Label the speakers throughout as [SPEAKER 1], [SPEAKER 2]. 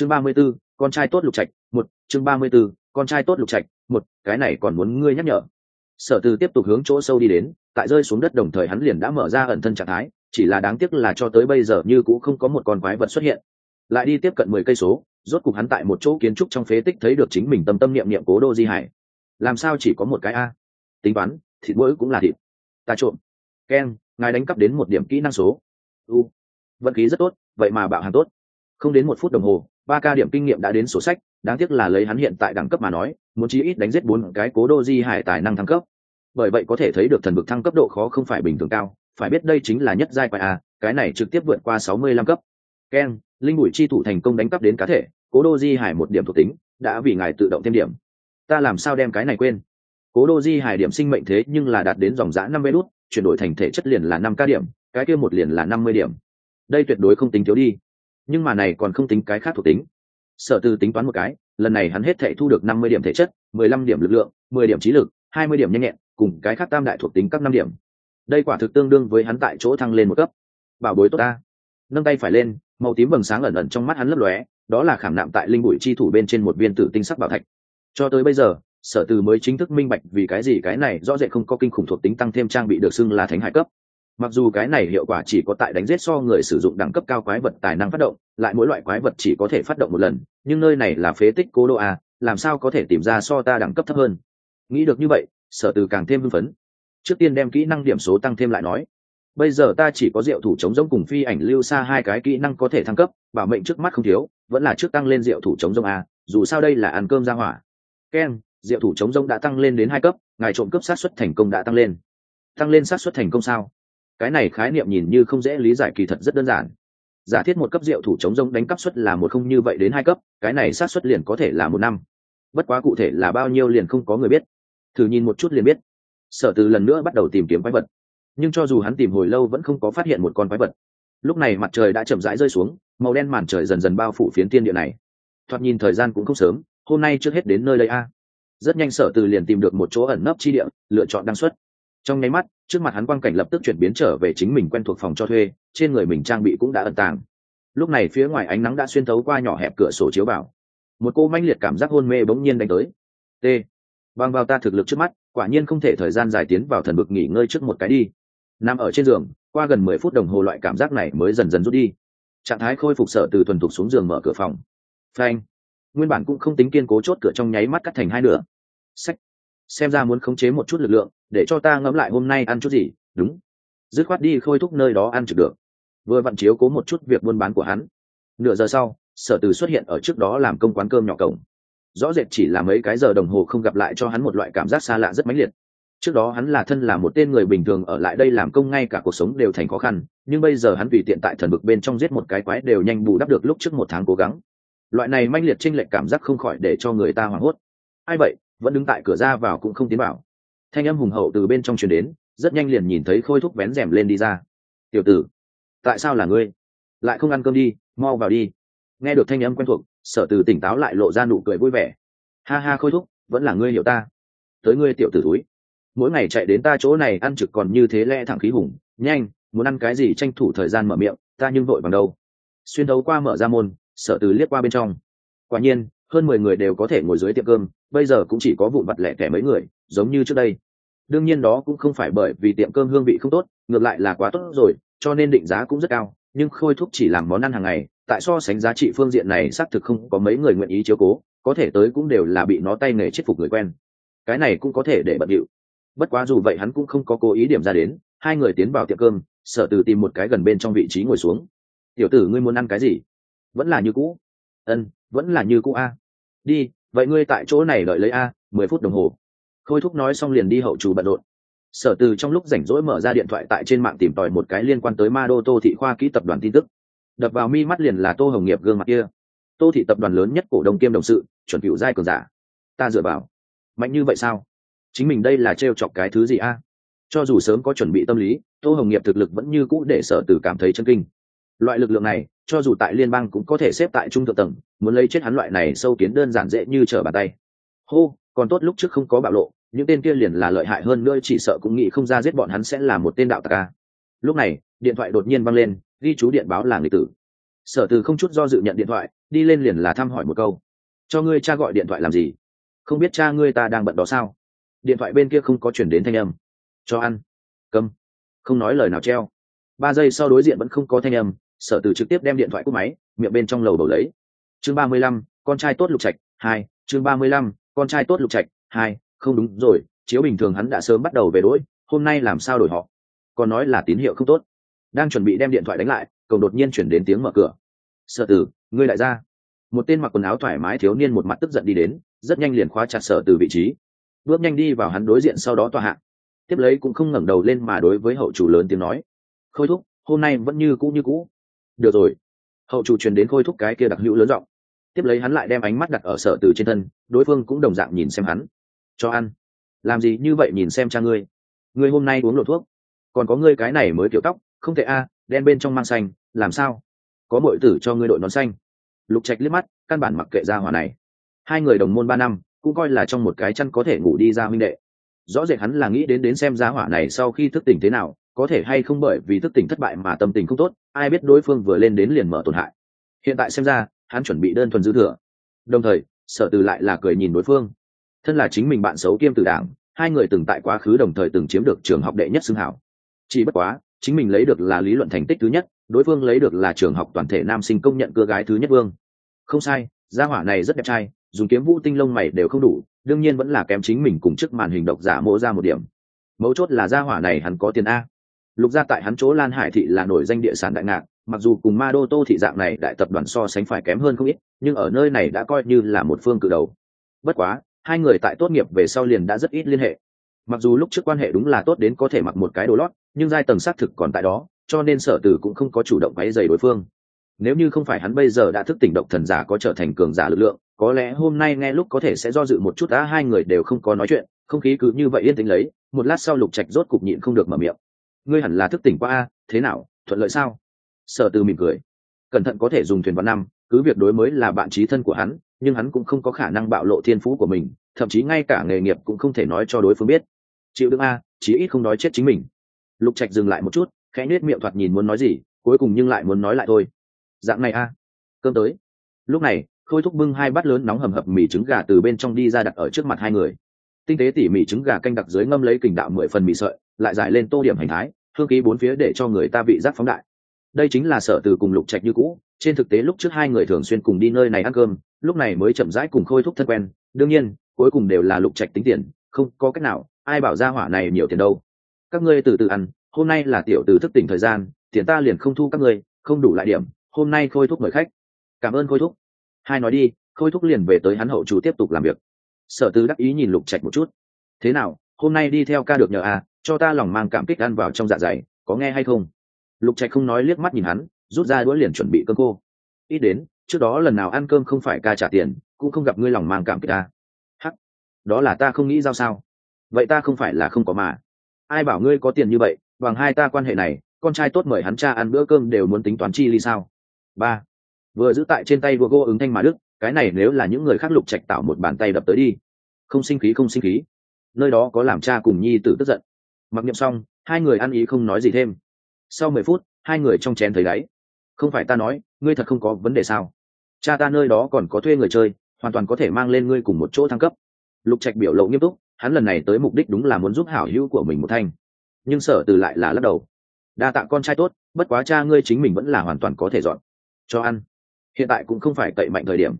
[SPEAKER 1] chương ba mươi 34, con trai tốt lục trạch một chương ba mươi 34, con trai tốt lục trạch một cái này còn muốn ngươi nhắc nhở. Sở từ tiếp tục hướng chỗ sâu đi đến tại rơi xuống đất đồng thời hắn liền đã mở ra ẩn thân trạng thái chỉ là đáng tiếc là cho tới bây giờ như cũng không có một con quái vật xuất hiện. Lại đi tiếp cận mười cây số rốt cục hắn tại một chỗ kiến trúc trong phế tích thấy được chính mình tâm tâm niệm niệm cố đô di hải. Làm sao chỉ có một cái a? Tính toán thịt mỗi cũng là thịt. Ta trộm. Ken ngài đánh cắp đến một điểm kỹ năng số. U. Vận khí rất tốt vậy mà bạo hàng tốt. Không đến một phút đồng hồ ba ca điểm kinh nghiệm đã đến sổ sách, đáng tiếc là lấy hắn hiện tại đẳng cấp mà nói, muốn chí ít đánh giết bốn cái cố đô di hải tài năng thăng cấp. Bởi vậy có thể thấy được thần vực thăng cấp độ khó không phải bình thường cao, phải biết đây chính là nhất giai quái a, cái này trực tiếp vượt qua sáu mươi lăm cấp. Keng linh bụi chi thủ thành công đánh cắp đến cá thể, cố đô di hải một điểm thuộc tính, đã vì ngài tự động thêm điểm. Ta làm sao đem cái này quên? Cố đô di hải điểm sinh mệnh thế nhưng là đạt đến dòng giã năm mươi đút chuyển đổi thành thể chất liền là năm ca điểm, cái kia một liền là năm mươi điểm. Đây tuyệt đối không tính thiếu đi nhưng mà này còn không tính cái khác thuộc tính. Sở tư tính toán một cái, lần này hắn hết thể thu được năm mươi điểm thể chất, mười lăm điểm lực lượng, mười điểm trí lực, hai mươi điểm nhanh nhẹn, cùng cái khác tam đại thuộc tính các năm điểm. Đây quả thực tương đương với hắn tại chỗ thăng lên một cấp. Bảo bối tốt ta. Nâng tay phải lên, màu tím vầng sáng ẩn ẩn trong mắt hắn lấp lóe, đó là khảm nạm tại linh bụi chi thủ bên trên một viên tử tinh sắc bảo thạch. Cho tới bây giờ, sở từ mới chính thức minh bạch vì cái gì cái này rõ rệt không có kinh khủng thuộc tính tăng thêm trang bị được xưng là thánh hải cấp mặc dù cái này hiệu quả chỉ có tại đánh giết so người sử dụng đẳng cấp cao quái vật tài năng phát động, lại mỗi loại quái vật chỉ có thể phát động một lần, nhưng nơi này là phế tích cố đô a, làm sao có thể tìm ra so ta đẳng cấp thấp hơn? Nghĩ được như vậy, sở từ càng thêm hưng phấn. Trước tiên đem kỹ năng điểm số tăng thêm lại nói. Bây giờ ta chỉ có diệu thủ chống giống cùng phi ảnh lưu xa hai cái kỹ năng có thể thăng cấp, bảo mệnh trước mắt không thiếu, vẫn là trước tăng lên diệu thủ chống giống a, dù sao đây là ăn cơm ra hỏa. Ken, diệu thủ chống giống đã tăng lên đến hai cấp, ngài trộm cấp sát xuất thành công đã tăng lên. Tăng lên sát xuất thành công sao? Cái này khái niệm nhìn như không dễ lý giải kỳ thật rất đơn giản. Giả thiết một cấp rượu thủ chống rông đánh cắp suất là một không như vậy đến hai cấp, cái này sát xuất liền có thể là một năm. Bất quá cụ thể là bao nhiêu liền không có người biết. Thử nhìn một chút liền biết. Sở từ lần nữa bắt đầu tìm kiếm quái vật. Nhưng cho dù hắn tìm hồi lâu vẫn không có phát hiện một con quái vật. Lúc này mặt trời đã chậm rãi rơi xuống, màu đen màn trời dần dần bao phủ phiến tiên địa này. Thoạt nhìn thời gian cũng không sớm, hôm nay trước hết đến nơi đây a. Rất nhanh sở từ liền tìm được một chỗ ẩn nấp chi địa, lựa chọn đăng xuất. Trong nháy mắt trước mặt hắn quang cảnh lập tức chuyển biến trở về chính mình quen thuộc phòng cho thuê, trên người mình trang bị cũng đã ẩn tàng. Lúc này phía ngoài ánh nắng đã xuyên thấu qua nhỏ hẹp cửa sổ chiếu vào. Một cô manh liệt cảm giác hôn mê bỗng nhiên đánh tới. T bằng vào ta thực lực trước mắt, quả nhiên không thể thời gian dài tiến vào thần bực nghỉ ngơi trước một cái đi. Nằm ở trên giường, qua gần mười phút đồng hồ loại cảm giác này mới dần dần rút đi. Trạng thái khôi phục sở từ thuần thục xuống giường mở cửa phòng. Phanh. Nguyên bản cũng không tính kiên cố chốt cửa trong nháy mắt cắt thành hai nửa. Sách xem ra muốn khống chế một chút lực lượng để cho ta ngẫm lại hôm nay ăn chút gì, đúng. Dứt khoát đi khôi thúc nơi đó ăn trực được. Vừa vặn chiếu cố một chút việc buôn bán của hắn. Nửa giờ sau, sở từ xuất hiện ở trước đó làm công quán cơm nhỏ cổng. Rõ rệt chỉ là mấy cái giờ đồng hồ không gặp lại cho hắn một loại cảm giác xa lạ rất mãnh liệt. Trước đó hắn là thân là một tên người bình thường, ở lại đây làm công ngay cả cuộc sống đều thành khó khăn, nhưng bây giờ hắn vì tiện tại thần vực bên trong giết một cái quái đều nhanh bù đắp được lúc trước một tháng cố gắng. Loại này manh liệt trinh lệch cảm giác không khỏi để cho người ta hoảng hốt. Ai vậy? Vẫn đứng tại cửa ra vào cũng không tiến vào thanh âm hùng hậu từ bên trong truyền đến, rất nhanh liền nhìn thấy khôi thúc vén rèm lên đi ra. Tiểu tử, tại sao là ngươi? Lại không ăn cơm đi, mau vào đi. Nghe được thanh âm quen thuộc, sở từ tỉnh táo lại lộ ra nụ cười vui vẻ. Ha ha khôi thúc, vẫn là ngươi hiểu ta. Tới ngươi tiểu tử túi mỗi ngày chạy đến ta chỗ này ăn trực còn như thế lẽ thẳng khí hùng. Nhanh, muốn ăn cái gì tranh thủ thời gian mở miệng, ta nhưng vội bằng đâu. Xuyên đấu qua mở ra môn, sở từ liếc qua bên trong. Quả nhiên, hơn mười người đều có thể ngồi dưới tiệm cơm, bây giờ cũng chỉ có vụn vặt lẻ tẻ mấy người, giống như trước đây đương nhiên đó cũng không phải bởi vì tiệm cơm hương vị không tốt, ngược lại là quá tốt rồi, cho nên định giá cũng rất cao, nhưng khôi thúc chỉ làm món ăn hàng ngày, tại so sánh giá trị phương diện này xác thực không có mấy người nguyện ý chiếu cố, có thể tới cũng đều là bị nó tay nghề chết phục người quen. Cái này cũng có thể để bận điệu. Bất quá dù vậy hắn cũng không có cố ý điểm ra đến, hai người tiến vào tiệm cơm sở từ tìm một cái gần bên trong vị trí ngồi xuống. Tiểu tử ngươi muốn ăn cái gì? Vẫn là như cũ. Ân, vẫn là như cũ a. Đi, vậy ngươi tại chỗ này đợi lấy a, mười phút đồng hồ khôi thúc nói xong liền đi hậu chủ bận rộn. Sở từ trong lúc rảnh rỗi mở ra điện thoại tại trên mạng tìm tòi một cái liên quan tới ma đô tô thị khoa kỹ tập đoàn tin tức. Đập vào mi mắt liền là tô hồng nghiệp gương mặt kia. Tô thị tập đoàn lớn nhất cổ đông kiêm đồng sự, chuẩn cựu giai cường giả. Ta dựa vào. Mạnh như vậy sao? Chính mình đây là t chọc cái thứ gì a? Cho dù sớm có chuẩn bị tâm lý, tô hồng nghiệp thực lực vẫn như cũ để sở từ cảm thấy chân kinh. Loại lực lượng này, cho dù tại liên bang cũng có thể xếp tại trung thượng tầng, muốn lấy chết hắn loại này sâu kiến đơn giản dễ như trở bàn tay. Hô! Còn tốt lúc trước không có bạo lộ, những tên kia liền là lợi hại hơn nữa, chỉ sợ cũng nghĩ không ra giết bọn hắn sẽ là một tên đạo tặc ca lúc này, điện thoại đột nhiên văng lên, ghi chú điện báo là người tử. Sở từ không chút do dự nhận điện thoại, đi lên liền là thăm hỏi một câu. Cho ngươi cha gọi điện thoại làm gì? Không biết cha ngươi ta đang bận đó sao? Điện thoại bên kia không có chuyển đến thanh âm. Cho ăn. Câm không nói lời nào treo. Ba giây sau đối diện vẫn không có thanh âm, sở từ trực tiếp đem điện thoại cúp máy, miệng bên trong lầu bầu lấy. Chương ba mươi lăm, con trai tốt lục trạch, hai, chương ba mươi lăm con trai tốt lục trạch, hai, không đúng rồi, chiếu bình thường hắn đã sớm bắt đầu về đỗi hôm nay làm sao đổi họ? Còn nói là tín hiệu không tốt. Đang chuẩn bị đem điện thoại đánh lại cổng đột nhiên chuyển đến tiếng mở cửa. Sở tử, ngươi lại ra. Một tên mặc quần áo thoải mái thiếu niên một mặt tức giận đi đến, rất nhanh liền khóa chặt sở từ vị trí. Bước nhanh đi vào hắn đối diện sau đó tòa hạng tiếp lấy cũng không ngẩng đầu lên mà đối với hậu chủ lớn tiếng nói. Khôi thúc, hôm nay vẫn như cũ như cũ. Được rồi. Hậu chủ truyền đến khôi thúc cái kia đặc hữu lớn giọng tiếp lấy hắn lại đem ánh mắt đặt ở sở từ trên thân, đối phương cũng đồng dạng nhìn xem hắn. Cho ăn. Làm gì như vậy nhìn xem cha ngươi? Ngươi hôm nay uống lộ thuốc. Còn có ngươi cái này mới kiểu tóc, không thể a à, đen bên trong mang xanh, làm sao? Có bội tử cho ngươi đội nón xanh. Lục trạch liếc mắt, căn bản mặc kệ ra hỏa này. Hai người đồng môn ba năm, cũng coi là trong một cái chăn có thể ngủ đi ra minh đệ. Rõ rệt hắn là nghĩ đến đến xem giá hỏa này sau khi thức tỉnh thế nào, có thể hay không bởi vì thức tỉnh thất bại mà tâm tình không tốt, ai biết đối phương vừa lên đến liền mở tổn hại. Hiện tại xem ra hắn chuẩn bị đơn thuần dư thừa. Đồng thời, sở từ lại là cười nhìn đối phương. Thân là chính mình bạn xấu kiêm từ đảng, hai người từng tại quá khứ đồng thời từng chiếm được trường học đệ nhất xưng hảo. Chỉ bất quá, chính mình lấy được là lý luận thành tích thứ nhất, đối phương lấy được là trường học toàn thể nam sinh công nhận cưa gái thứ nhất vương. Không sai, gia hỏa này rất đẹp trai, dùng kiếm vũ tinh lông mày đều không đủ, đương nhiên vẫn là kém chính mình cùng trước màn hình độc giả mỗ ra một điểm. Mấu chốt là gia hỏa này hắn có tiền a. Lục gia tại hắn chỗ lan hải thị là nổi danh địa sản đại ngạc mặc dù cùng ma đô tô thị dạng này đại tập đoàn so sánh phải kém hơn không ít, nhưng ở nơi này đã coi như là một phương cự đầu. Bất quá, hai người tại tốt nghiệp về sau liền đã rất ít liên hệ. Mặc dù lúc trước quan hệ đúng là tốt đến có thể mặc một cái đồ lót, nhưng giai tầng xác thực còn tại đó, cho nên sở tử cũng không có chủ động váy dày đối phương. Nếu như không phải hắn bây giờ đã thức tỉnh độc thần giả có trở thành cường giả lực lượng, có lẽ hôm nay nghe lúc có thể sẽ do dự một chút đã hai người đều không có nói chuyện, không khí cứ như vậy yên tĩnh lấy, một lát sau lục trạch rốt cục nhịn không được mở miệng. Ngươi hẳn là thức tỉnh qua a thế nào, thuận lợi sao? Sở từ mỉm cười. Cẩn thận có thể dùng thuyền vào năm, cứ việc đối mới là bạn trí thân của hắn, nhưng hắn cũng không có khả năng bạo lộ thiên phú của mình, thậm chí ngay cả nghề nghiệp cũng không thể nói cho đối phương biết. Chịu đựng a, chí ít không nói chết chính mình. Lục trạch dừng lại một chút, khẽ nết miệng thoạt nhìn muốn nói gì, cuối cùng nhưng lại muốn nói lại thôi. Dạng này a. Cơm tới. Lúc này, khôi thúc bưng hai bát lớn nóng hầm hập mì trứng gà từ bên trong đi ra đặt ở trước mặt hai người. Tinh tế tỉ mỉ trứng gà canh đặc dưới ngâm lấy kình đạo mười phần mì sợi, lại giải lên tô điểm hành thái, hương khí bốn phía để cho người ta vị giác phóng đại đây chính là sở từ cùng lục trạch như cũ, trên thực tế lúc trước hai người thường xuyên cùng đi nơi này ăn cơm, lúc này mới chậm rãi cùng khôi thúc thân quen, đương nhiên, cuối cùng đều là lục trạch tính tiền, không có cách nào, ai bảo ra hỏa này nhiều tiền đâu. Các ngươi từ từ ăn, hôm nay là tiểu từ thức tỉnh thời gian, tiền ta liền không thu các ngươi, không đủ lại điểm, hôm nay khôi thúc mời khách. Cảm ơn khôi thúc. Hai nói đi, khôi thúc liền về tới hắn hậu chủ tiếp tục làm việc. Sở tư đắc ý nhìn lục trạch một chút. Thế nào, hôm nay đi theo ca được nhờ à cho ta lòng mang cảm kích ăn vào trong dạ dày, có nghe hay không? Lục trạch không nói liếc mắt nhìn hắn, rút ra đũa liền chuẩn bị cơm cô ít đến, trước đó lần nào ăn cơm không phải ca trả tiền, cũng không gặp ngươi lòng mang cảm kích ta. Hắc, đó là ta không nghĩ giao sao? Vậy ta không phải là không có mà. Ai bảo ngươi có tiền như vậy, bằng hai ta quan hệ này, con trai tốt mời hắn cha ăn bữa cơm đều muốn tính toán chi ly sao? Ba, vừa giữ tại trên tay vua gô ứng thanh mà đức, cái này nếu là những người khác lục trạch tạo một bàn tay đập tới đi. Không sinh khí, không sinh khí. Nơi đó có làm cha cùng nhi tử tức giận. Mặc niệm xong, hai người ăn ý không nói gì thêm sau mười phút, hai người trong chén thấy đáy. Không phải ta nói, ngươi thật không có vấn đề sao? Cha ta nơi đó còn có thuê người chơi, hoàn toàn có thể mang lên ngươi cùng một chỗ thăng cấp. Lục trạch biểu lộ nghiêm túc, hắn lần này tới mục đích đúng là muốn giúp hảo hữu của mình một thanh. Nhưng sở từ lại là lắc đầu. Đa tạ con trai tốt, bất quá cha ngươi chính mình vẫn là hoàn toàn có thể dọn, cho ăn. Hiện tại cũng không phải cậy mạnh thời điểm.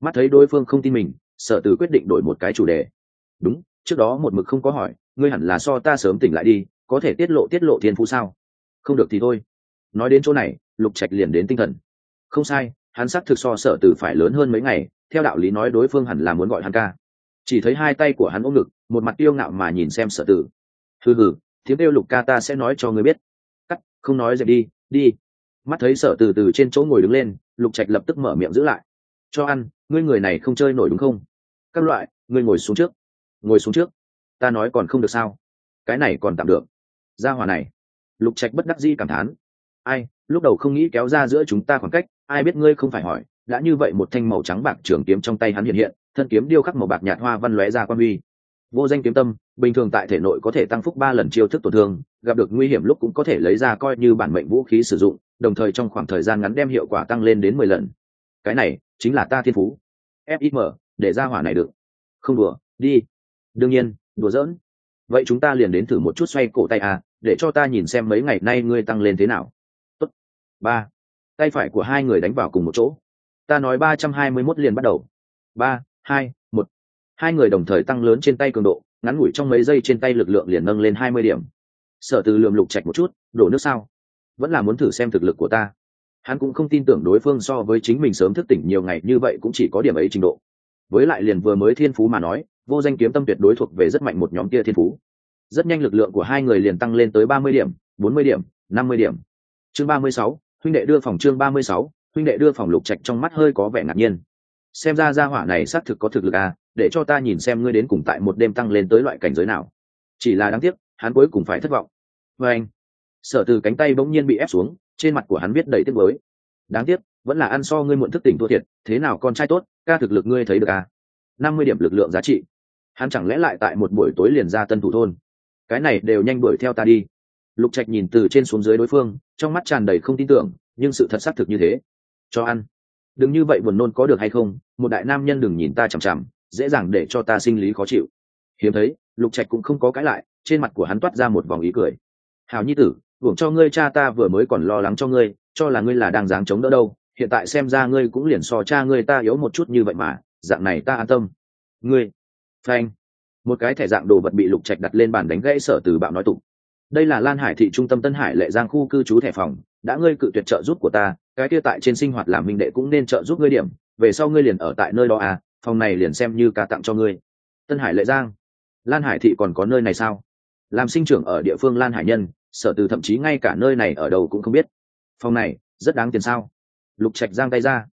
[SPEAKER 1] Mắt thấy đối phương không tin mình, sở từ quyết định đổi một cái chủ đề. Đúng, trước đó một mực không có hỏi, ngươi hẳn là so ta sớm tỉnh lại đi, có thể tiết lộ tiết lộ thiên phú sao? Không được thì thôi. Nói đến chỗ này, lục trạch liền đến tinh thần. Không sai, hắn xác thực so sở từ phải lớn hơn mấy ngày, theo đạo lý nói đối phương hẳn là muốn gọi hắn ca. Chỉ thấy hai tay của hắn ôm ngực, một mặt tiêu ngạo mà nhìn xem sở tử. Hừ hừ, tiếng kêu lục ca ta sẽ nói cho ngươi biết. Cắt, không nói dậy đi đi. Mắt thấy sở từ từ trên chỗ ngồi đứng lên, lục trạch lập tức mở miệng giữ lại. Cho ăn, ngươi người này không chơi nổi đúng không? Các loại, ngươi ngồi xuống trước. Ngồi xuống trước. Ta nói còn không được sao? Cái này còn tạm được. Ra hòa này lục trạch bất đắc di cảm thán. Ai, lúc đầu không nghĩ kéo ra giữa chúng ta khoảng cách, ai biết ngươi không phải hỏi, đã như vậy một thanh màu trắng bạc trường kiếm trong tay hắn hiện hiện, thân kiếm điêu khắc màu bạc nhạt hoa văn lóe ra quan huy vô danh kiếm tâm, bình thường tại thể nội có thể tăng phúc ba lần chiêu thức tổn thương, gặp được nguy hiểm lúc cũng có thể lấy ra coi như bản mệnh vũ khí sử dụng, đồng thời trong khoảng thời gian ngắn đem hiệu quả tăng lên đến mười lần. Cái này chính là ta thiên phú. Fim để ra hỏa này được. Không đùa, đi. Đương nhiên, đùa giỡn vậy chúng ta liền đến thử một chút xoay cổ tay à để cho ta nhìn xem mấy ngày nay ngươi tăng lên thế nào. Tốt. ba. Tay phải của hai người đánh vào cùng một chỗ. Ta nói ba trăm hai mươi mốt liền bắt đầu. Ba, hai, một. Hai người đồng thời tăng lớn trên tay cường độ, ngắn ngủi trong mấy giây trên tay lực lượng liền nâng lên hai mươi điểm. Sở từ lượm lục chạch một chút, đổ nước sao? Vẫn là muốn thử xem thực lực của ta. Hắn cũng không tin tưởng đối phương so với chính mình sớm thức tỉnh nhiều ngày như vậy cũng chỉ có điểm ấy trình độ. Với lại liền vừa mới thiên phú mà nói vô danh kiếm tâm tuyệt đối thuộc về rất mạnh một nhóm kia thiên phú. Rất nhanh lực lượng của hai người liền tăng lên tới ba mươi điểm, bốn mươi điểm, năm mươi điểm. Chương ba mươi sáu, huynh đệ đưa phòng chương ba mươi sáu, huynh đệ đưa phòng lục trạch trong mắt hơi có vẻ ngạc nhiên. Xem ra gia hỏa này xác thực có thực lực à để cho ta nhìn xem ngươi đến cùng tại một đêm tăng lên tới loại cảnh giới nào. Chỉ là đáng tiếc, hắn cuối cùng phải thất vọng. Vê anh, sở từ cánh tay bỗng nhiên bị ép xuống, trên mặt của hắn viết đầy tiếc mới đáng tiếc, vẫn là ăn so ngươi muộn thức tỉnh thua thiệt, thế nào con trai tốt, ca thực lực ngươi thấy được à? năm mươi điểm lực lượng giá trị hắn chẳng lẽ lại tại một buổi tối liền ra tân thủ thôn? Cái này đều nhanh đuổi theo ta đi. Lục trạch nhìn từ trên xuống dưới đối phương, trong mắt tràn đầy không tin tưởng, nhưng sự thật xác thực như thế. Cho ăn. Đừng như vậy buồn nôn có được hay không, một đại nam nhân đừng nhìn ta chằm chằm, dễ dàng để cho ta sinh lý khó chịu. Hiếm thấy, lục trạch cũng không có cãi lại, trên mặt của hắn toát ra một vòng ý cười. Hào nhi tử, hưởng cho ngươi cha ta vừa mới còn lo lắng cho ngươi, cho là ngươi là đang dáng chống đỡ đâu, hiện tại xem ra ngươi cũng liền so cha ngươi ta yếu một chút như vậy mà, dạng này ta an tâm. Ngươi phanh. Một cái thẻ dạng đồ vật bị lục trạch đặt lên bàn đánh gãy sở từ bạo nói tục. Đây là lan hải thị trung tâm tân hải lệ giang khu cư trú thẻ phòng. Đã ngươi cự tuyệt trợ giúp của ta, cái kia tại trên sinh hoạt làm minh đệ cũng nên trợ giúp ngươi điểm. Về sau ngươi liền ở tại nơi đó à phòng này liền xem như ca tặng cho ngươi. Tân hải lệ giang. Lan hải thị còn có nơi này sao? Làm sinh trưởng ở địa phương lan hải nhân, sở từ thậm chí ngay cả nơi này ở đâu cũng không biết. Phòng này, rất đáng tiền sao? Lục trạch giang tay ra.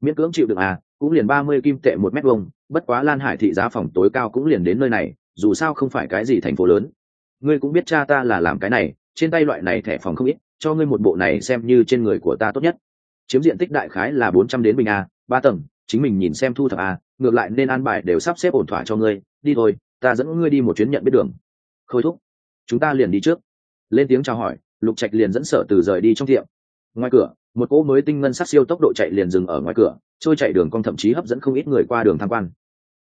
[SPEAKER 1] Miễn cưỡng chịu được à cũng liền ba mươi kim tệ một mét vuông bất quá lan hải thị giá phòng tối cao cũng liền đến nơi này, dù sao không phải cái gì thành phố lớn. Ngươi cũng biết cha ta là làm cái này, trên tay loại này thẻ phòng không ít, cho ngươi một bộ này xem như trên người của ta tốt nhất. Chiếm diện tích đại khái là bốn trăm đến bình a, ba tầng, chính mình nhìn xem thu thập a, ngược lại nên an bài đều sắp xếp ổn thỏa cho ngươi. Đi thôi, ta dẫn ngươi đi một chuyến nhận biết đường. Khôi thúc, chúng ta liền đi trước. Lên tiếng chào hỏi, lục trạch liền dẫn sở từ rời đi trong tiệm. Ngoài cửa một cỗ mới tinh ngân sắc siêu tốc độ chạy liền dừng ở ngoài cửa, trôi chạy đường cong thậm chí hấp dẫn không ít người qua đường tham quan.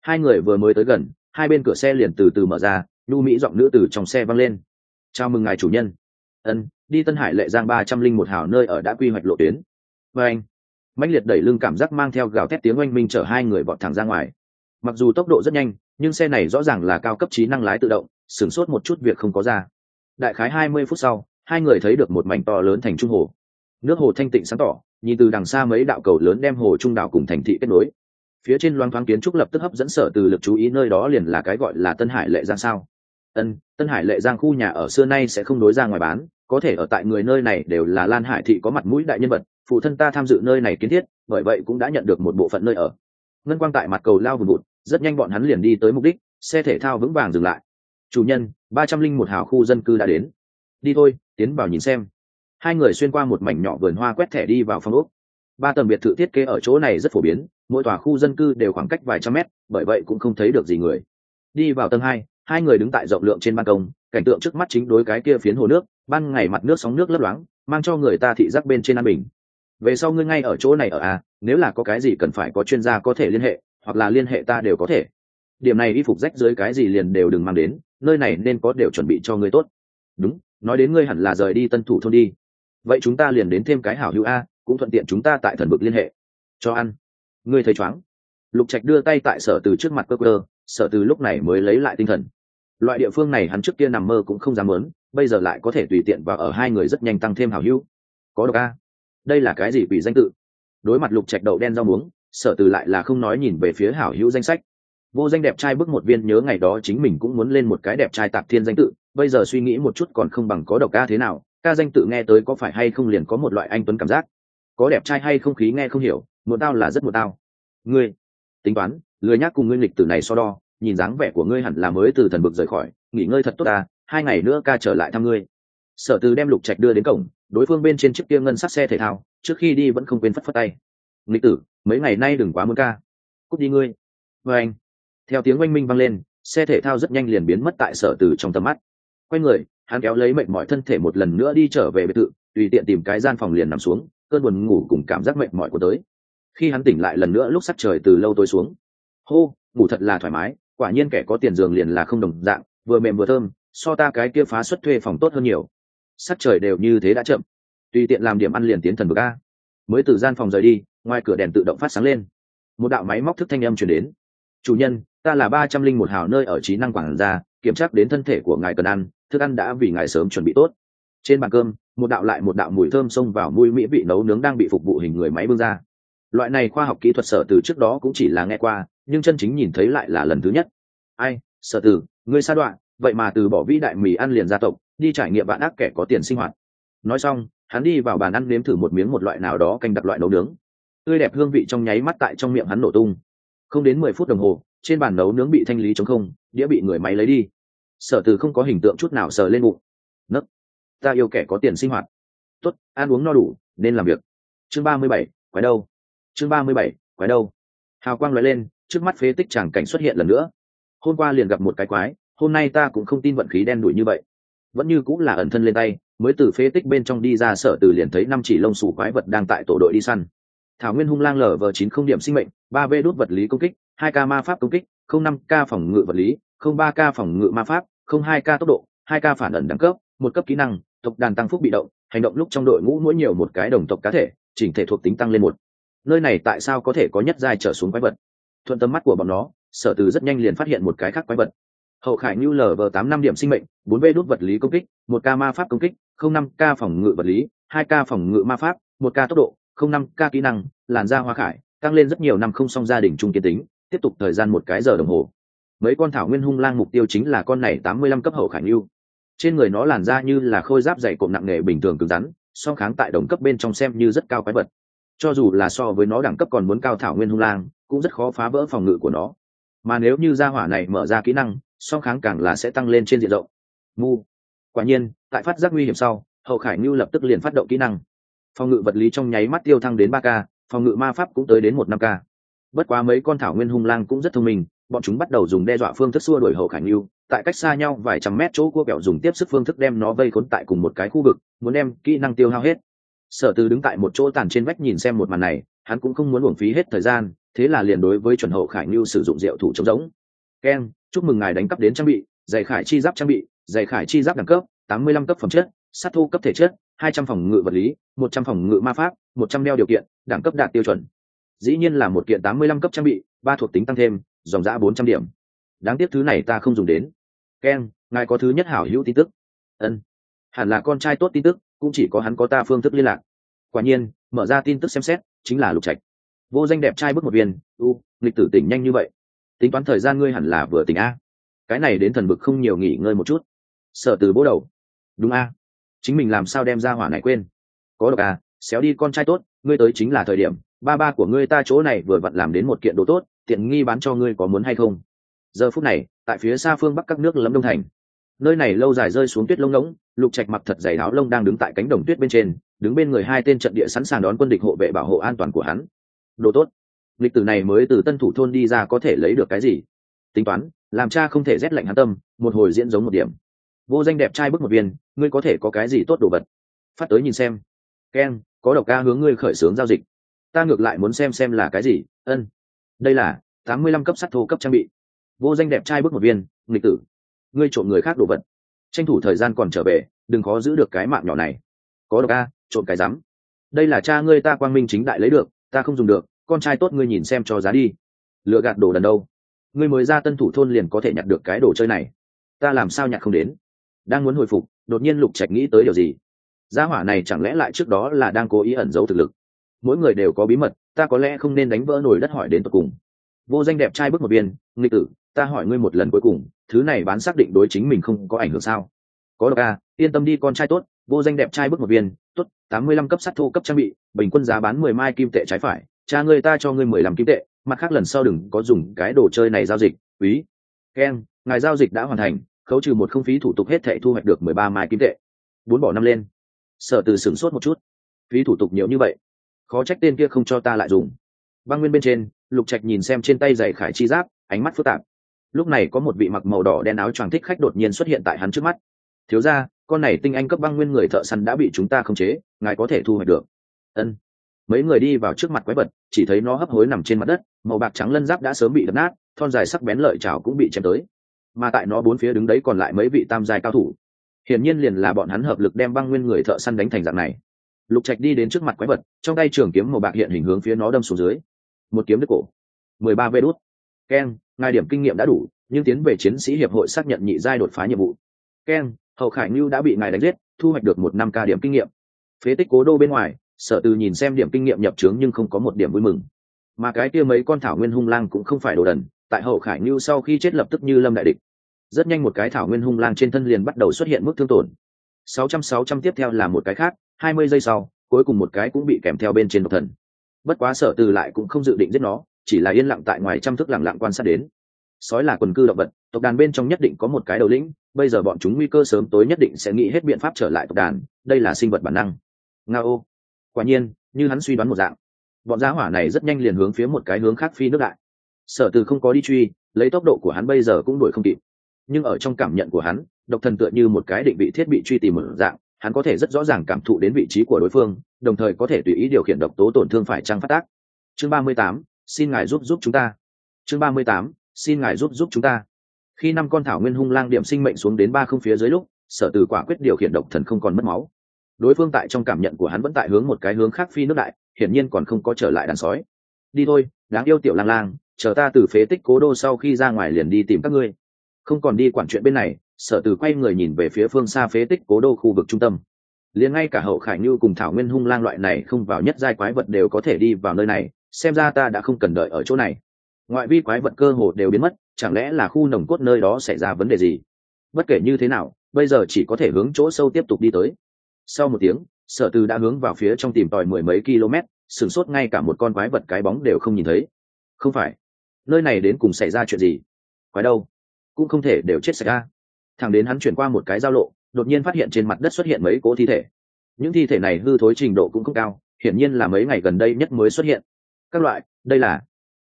[SPEAKER 1] Hai người vừa mới tới gần, hai bên cửa xe liền từ từ mở ra, nhu mỹ giọng nữ từ trong xe văng lên. Chào mừng ngài chủ nhân. Ân, đi tân hải lệ giang ba trăm linh một hào nơi ở đã quy hoạch lộ tuyến. Và anh. Mạnh liệt đẩy lưng cảm giác mang theo gào thét tiếng oanh minh chở hai người vọt thẳng ra ngoài. Mặc dù tốc độ rất nhanh, nhưng xe này rõ ràng là cao cấp trí năng lái tự động, sửng sốt một chút việc không có ra. Đại khái hai mươi phút sau, hai người thấy được một mảnh to lớn thành trung hồ nước hồ thanh tịnh sáng tỏ, nhìn từ đằng xa mấy đạo cầu lớn đem hồ trung đảo cùng thành thị kết nối. Phía trên loang thoáng kiến trúc lập tức hấp dẫn sở từ lực chú ý, nơi đó liền là cái gọi là tân hải lệ giang sao? Ân, tân hải lệ giang khu nhà ở xưa nay sẽ không đối ra ngoài bán, có thể ở tại người nơi này đều là lan hải thị có mặt mũi đại nhân vật, phụ thân ta tham dự nơi này kiến thiết, bởi vậy cũng đã nhận được một bộ phận nơi ở. Ngân quang tại mặt cầu lao vùn vụt, rất nhanh bọn hắn liền đi tới mục đích, xe thể thao vững vàng dừng lại. Chủ nhân, ba trăm linh một hào khu dân cư đã đến. Đi thôi, tiến vào nhìn xem hai người xuyên qua một mảnh nhỏ vườn hoa quét thẻ đi vào phòng ốc. Ba tầng biệt thự thiết kế ở chỗ này rất phổ biến, mỗi tòa khu dân cư đều khoảng cách vài trăm mét, bởi vậy cũng không thấy được gì người. Đi vào tầng hai hai người đứng tại rộng lượng trên ban công, cảnh tượng trước mắt chính đối cái kia phiến hồ nước, ban ngày mặt nước sóng nước lấp loáng, mang cho người ta thị giác bên trên an bình. Về sau ngươi ngay ở chỗ này ở à nếu là có cái gì cần phải có chuyên gia có thể liên hệ, hoặc là liên hệ ta đều có thể. Điểm này y phục rách dưới cái gì liền đều đừng mang đến, nơi này nên có đều chuẩn bị cho ngươi tốt. Đúng, nói đến ngươi hẳn là rời đi tân thủ thôn đi vậy chúng ta liền đến thêm cái hảo hữu a, cũng thuận tiện chúng ta tại thần vực liên hệ. Cho ăn. Ngươi thấy choáng lục trạch đưa tay tại sở từ trước mặt cơ cơ, sở từ lúc này mới lấy lại tinh thần. Loại địa phương này hắn trước kia nằm mơ cũng không dám lớn bây giờ lại có thể tùy tiện và ở hai người rất nhanh tăng thêm hảo hữu. Có độc a. Đây là cái gì vì danh tự? Đối mặt lục trạch đậu đen rau muống, sở từ lại là không nói nhìn về phía hảo hữu danh sách. Vô danh đẹp trai bước một viên nhớ ngày đó chính mình cũng muốn lên một cái đẹp trai tạp thiên danh tự, bây giờ suy nghĩ một chút còn không bằng có độc ca thế nào ca danh tự nghe tới có phải hay không liền có một loại anh tuấn cảm giác. Có đẹp trai hay không khí nghe không hiểu, một tao là rất một tao. Ngươi, tính toán, lười nhác cùng ngươi lịch tử này so đo, nhìn dáng vẻ của ngươi hẳn là mới từ thần bực rời khỏi, nghỉ ngơi thật tốt ta, hai ngày nữa ca trở lại thăm ngươi. Sở từ đem lục trạch đưa đến cổng, đối phương bên trên chiếc kia ngân sắc xe thể thao, trước khi đi vẫn không quên phất phất tay. Lịch tử, mấy ngày nay đừng quá muốn ca. Cút đi ngươi. Vê anh. Theo tiếng oanh minh vang lên, xe thể thao rất nhanh liền biến mất tại sở từ trong tầm mắt. Quay người hắn kéo lấy mệnh mỏi thân thể một lần nữa đi trở về biệt thự, tùy tiện tìm cái gian phòng liền nằm xuống, cơn buồn ngủ cùng cảm giác mệt mỏi của tới. Khi hắn tỉnh lại lần nữa lúc sắc trời từ lâu tối xuống. Hô, ngủ thật là thoải mái, quả nhiên kẻ có tiền giường liền là không đồng dạng, vừa mềm vừa thơm, so ta cái kia phá xuất thuê phòng tốt hơn nhiều. Sắc trời đều như thế đã chậm. Tùy tiện làm điểm ăn liền tiến thần bực a. Mới từ gian phòng rời đi, ngoài cửa đèn tự động phát sáng lên. Một đạo máy móc thức thanh âm chuyển đến. Chủ nhân, ta là ba trăm linh một hào nơi ở trí năng quảng gia, kiểm tra đến thân thể của ngài cần ăn thức ăn đã vì ngài sớm chuẩn bị tốt. Trên bàn cơm, một đạo lại một đạo mùi thơm xông vào mùi mỹ vị nấu nướng đang bị phục vụ hình người máy bưng ra. Loại này khoa học kỹ thuật sở từ trước đó cũng chỉ là nghe qua, nhưng chân chính nhìn thấy lại là lần thứ nhất. Ai, sở từ, ngươi sa đoạn, vậy mà từ bỏ vĩ đại mì ăn liền gia tộc, đi trải nghiệm bạn ác kẻ có tiền sinh hoạt. Nói xong, hắn đi vào bàn ăn nếm thử một miếng một loại nào đó canh đặc loại nấu nướng. Tươi đẹp hương vị trong nháy mắt tại trong miệng hắn nổ tung. Không đến mười phút đồng hồ, trên bàn nấu nướng bị thanh lý chống không, đĩa bị người máy lấy đi sở từ không có hình tượng chút nào sờ lên bụng. Nấc, ta yêu kẻ có tiền sinh hoạt. Tốt, ăn uống no đủ, nên làm việc. Chương ba mươi bảy, quái đâu? Chương ba mươi bảy, quái đâu? Hào quang loại lên, trước mắt phế tích tràng cảnh xuất hiện lần nữa. Hôm qua liền gặp một cái quái, hôm nay ta cũng không tin vận khí đen đủi như vậy. Vẫn như cũng là ẩn thân lên tay, mới từ phế tích bên trong đi ra sở từ liền thấy năm chỉ lông sủ quái vật đang tại tổ đội đi săn. Thảo nguyên hung lang lở vờ chín không điểm sinh mệnh, ba v đốt vật lý công kích, hai k ma pháp công kích, không năm k phòng ngự vật lý không ba k phòng ngự ma pháp, không hai k tốc độ, hai k phản ẩn đẳng cấp, một cấp kỹ năng, tộc đàn tăng phúc bị động, hành động lúc trong đội ngũ mỗi nhiều một cái đồng tộc cá thể, chỉnh thể thuộc tính tăng lên một. Nơi này tại sao có thể có nhất giai trở xuống quái vật? Thuận tầm mắt của bọn nó, sở từ rất nhanh liền phát hiện một cái khác quái vật. Hậu khải như lv tám năm điểm sinh mệnh, bốn v đốt vật lý công kích, một k ma pháp công kích, không năm k phòng ngự vật lý, hai k phòng ngự ma pháp, một k tốc độ, không năm k kỹ năng, làn da hoa khải, tăng lên rất nhiều năm không song gia đình trung kiến tính, tiếp tục thời gian một cái giờ đồng hồ mấy con thảo nguyên hung lang mục tiêu chính là con này tám mươi lăm cấp hậu khải lưu trên người nó làn da như là khôi giáp dày cộm nặng nề bình thường cứng rắn, song kháng tại đồng cấp bên trong xem như rất cao quái vật. Cho dù là so với nó đẳng cấp còn muốn cao thảo nguyên hung lang, cũng rất khó phá vỡ phòng ngự của nó. Mà nếu như gia hỏa này mở ra kỹ năng, song kháng càng là sẽ tăng lên trên diện rộng. Ngu quả nhiên, tại phát giác nguy hiểm sau, hậu khải ngưu lập tức liền phát động kỹ năng. Phòng ngự vật lý trong nháy mắt tiêu thăng đến ba k, phòng ngự ma pháp cũng tới đến một năm k. Bất quá mấy con thảo nguyên hung lang cũng rất thông minh bọn chúng bắt đầu dùng đe dọa phương thức xua đuổi hậu khải ngưu tại cách xa nhau vài trăm mét chỗ cua kẹo dùng tiếp sức phương thức đem nó vây khốn tại cùng một cái khu vực, muốn đem kỹ năng tiêu hao hết. Sở tư đứng tại một chỗ tàn trên vách nhìn xem một màn này, hắn cũng không muốn uổng phí hết thời gian, thế là liền đối với chuẩn hậu khải ngưu sử dụng rượu thủ chống giống. Keng chúc mừng ngài đánh cắp đến trang bị, giày khải chi giáp trang bị, giày khải chi giáp đẳng cấp, tám mươi lăm cấp phẩm chất, sát thu cấp thể chất, hai trăm phòng ngự vật lý, một trăm phòng ngự ma pháp, một trăm đeo điều kiện, đẳng cấp đạt tiêu chuẩn. Dĩ nhiên là một kiện tám mươi lăm cấp trang bị, ba thuộc tính tăng thêm dòng giã bốn trăm điểm. Đáng tiếc thứ này ta không dùng đến. Keng ngài có thứ nhất hảo hữu tin tức. Ân. Hẳn là con trai tốt tin tức, cũng chỉ có hắn có ta phương thức liên lạc. Quả nhiên, mở ra tin tức xem xét, chính là lục trạch. Vô danh đẹp trai bước một viên, u lịch tử tỉnh nhanh như vậy. Tính toán thời gian ngươi hẳn là vừa tỉnh a. Cái này đến thần bực không nhiều nghỉ ngơi một chút. Sợ từ bố đầu. Đúng a. Chính mình làm sao đem ra hỏa này quên? Có độc à xéo đi con trai tốt, ngươi tới chính là thời điểm ba ba của ngươi ta chỗ này vừa vặn làm đến một kiện đồ tốt, tiện nghi bán cho ngươi có muốn hay không? Giờ phút này, tại phía xa phương bắc các nước lấm đông thành. Nơi này lâu dài rơi xuống tuyết lông ngỗng, lục trạch mặc thật dày áo lông đang đứng tại cánh đồng tuyết bên trên, đứng bên người hai tên trận địa sẵn sàng đón quân địch hộ vệ bảo hộ an toàn của hắn. Đồ tốt. Lịch tử này mới từ tân thủ thôn đi ra có thể lấy được cái gì? Tính toán, làm cha không thể rét lạnh hắn tâm, một hồi diễn giống một điểm. Vô danh đẹp trai bức một viên, ngươi có thể có cái gì tốt đồ vật? Phát tới nhìn xem. Keng có độc ca hướng ngươi khởi xướng giao dịch ta ngược lại muốn xem xem là cái gì. Ân, đây là tám mươi lăm cấp sắt thô cấp trang bị. Vô danh đẹp trai bước một viên, nghịch tử. Ngươi trộm người khác đồ vật. Tranh thủ thời gian còn trở về, đừng khó giữ được cái mạng nhỏ này. Có độc a, trộm cái rắm. Đây là cha ngươi ta quang minh chính đại lấy được, ta không dùng được, con trai tốt ngươi nhìn xem cho giá đi. Lựa gạt đồ đần đâu. Ngươi mới ra tân thủ thôn liền có thể nhặt được cái đồ chơi này. Ta làm sao nhặt không đến? Đang muốn hồi phục, đột nhiên lục trạch nghĩ tới điều gì? Gia hỏa này chẳng lẽ lại trước đó là đang cố ý ẩn giấu thực lực? Mỗi người đều có bí mật, ta có lẽ không nên đánh vỡ nồi đất hỏi đến tận cùng. Vô danh đẹp trai bước một viên, nghịch tử, ta hỏi ngươi một lần cuối cùng, thứ này bán xác định đối chính mình không có ảnh hưởng sao? Có độc a yên tâm đi con trai tốt, vô danh đẹp trai bước một viên, tốt, tám mươi lăm cấp sắt thô cấp trang bị, bình quân giá bán mười mai kim tệ trái phải, cha ngươi ta cho ngươi mười lăm kim tệ, mặt khác lần sau đừng có dùng cái đồ chơi này giao dịch, quý. Ken, ngài giao dịch đã hoàn thành, khấu trừ một không phí thủ tục hết thệ thu hoạch được mười ba mai kim tệ. Bốn bỏ năm lên. Sợ từ sửng sốt một chút. Phí thủ tục nhiều như vậy khó trách tên kia không cho ta lại dùng. Băng nguyên bên trên, lục trạch nhìn xem trên tay giày khải chi giáp, ánh mắt phức tạp. Lúc này có một vị mặc màu đỏ đen áo choàng thích khách đột nhiên xuất hiện tại hắn trước mắt. Thiếu ra con này tinh anh cấp băng nguyên người thợ săn đã bị chúng ta khống chế, ngài có thể thu hoạch được. Ân. Mấy người đi vào trước mặt quái vật, chỉ thấy nó hấp hối nằm trên mặt đất, màu bạc trắng lân giáp đã sớm bị đập nát, thon dài sắc bén lợi chảo cũng bị chém tới. Mà tại nó bốn phía đứng đấy còn lại mấy vị tam giai cao thủ. Hiển nhiên liền là bọn hắn hợp lực đem băng nguyên người thợ săn đánh thành dạng này lục trạch đi đến trước mặt quái vật, trong tay trường kiếm màu bạc hiện hình hướng phía nó đâm xuống dưới. Một kiếm đứt cổ. Mười ba vê đốt keng ngài điểm kinh nghiệm đã đủ, nhưng tiến về chiến sĩ hiệp hội xác nhận nhị giai đột phá nhiệm vụ. Keng hậu khải ngưu đã bị ngài đánh giết, thu hoạch được một năm ca điểm kinh nghiệm. Phế tích cố đô bên ngoài, sở từ nhìn xem điểm kinh nghiệm nhập trướng nhưng không có một điểm vui mừng. Mà cái kia mấy con thảo nguyên hung lang cũng không phải đồ đần, tại hậu khải ngưu sau khi chết lập tức như lâm đại địch. Rất nhanh một cái thảo nguyên hung lang trên thân liền bắt đầu xuất hiện mức thương tổn. Sáu trăm sáu trăm tiếp theo là một cái khác hai mươi giây sau, cuối cùng một cái cũng bị kèm theo bên trên độc thần. Bất quá sở từ lại cũng không dự định giết nó, chỉ là yên lặng tại ngoài trăm thức lặng lặng quan sát đến. Sói là quần cư động vật, tộc đàn bên trong nhất định có một cái đầu lĩnh, bây giờ bọn chúng nguy cơ sớm tối nhất định sẽ nghĩ hết biện pháp trở lại tộc đàn, đây là sinh vật bản năng. Nga ô quả nhiên, như hắn suy đoán một dạng. Bọn giá hỏa này rất nhanh liền hướng phía một cái hướng khác phi nước đại. Sở từ không có đi truy, lấy tốc độ của hắn bây giờ cũng đuổi không kịp. Nhưng ở trong cảm nhận của hắn, độc thần tựa như một cái định vị thiết bị truy tìm một dạng hắn có thể rất rõ ràng cảm thụ đến vị trí của đối phương, đồng thời có thể tùy ý điều khiển độc tố tổn thương phải trăng phát tác. Chương ba mươi tám, xin ngài giúp giúp chúng ta. Chương ba mươi tám, xin ngài giúp giúp chúng ta. Khi năm con thảo nguyên hung lang điểm sinh mệnh xuống đến ba không phía dưới lúc, sở từ quả quyết điều khiển độc thần không còn mất máu. Đối phương tại trong cảm nhận của hắn vẫn tại hướng một cái hướng khác phi nước đại, hiển nhiên còn không có trở lại đàn sói. Đi thôi, đáng yêu tiểu lang lang, chờ ta từ phế tích cố đô sau khi ra ngoài liền đi tìm các ngươi. Không còn đi quản chuyện bên này sở từ quay người nhìn về phía phương xa phế tích cố đô khu vực trung tâm. Liền ngay cả hậu khải như cùng thảo nguyên hung lang loại này không vào nhất giai quái vật đều có thể đi vào nơi này, xem ra ta đã không cần đợi ở chỗ này. Ngoại vi quái vật cơ hồ đều biến mất, chẳng lẽ là khu nồng cốt nơi đó xảy ra vấn đề gì? Bất kể như thế nào, bây giờ chỉ có thể hướng chỗ sâu tiếp tục đi tới. Sau một tiếng, sở từ đã hướng vào phía trong tìm tòi mười mấy km, sửng sốt ngay cả một con quái vật cái bóng đều không nhìn thấy. Không phải. Nơi này đến cùng xảy ra chuyện gì? Quái đâu? Cũng không thể đều chết xảy ra thẳng đến hắn chuyển qua một cái giao lộ, đột nhiên phát hiện trên mặt đất xuất hiện mấy cỗ thi thể. Những thi thể này hư thối trình độ cũng không cao, hiển nhiên là mấy ngày gần đây nhất mới xuất hiện. Các loại, đây là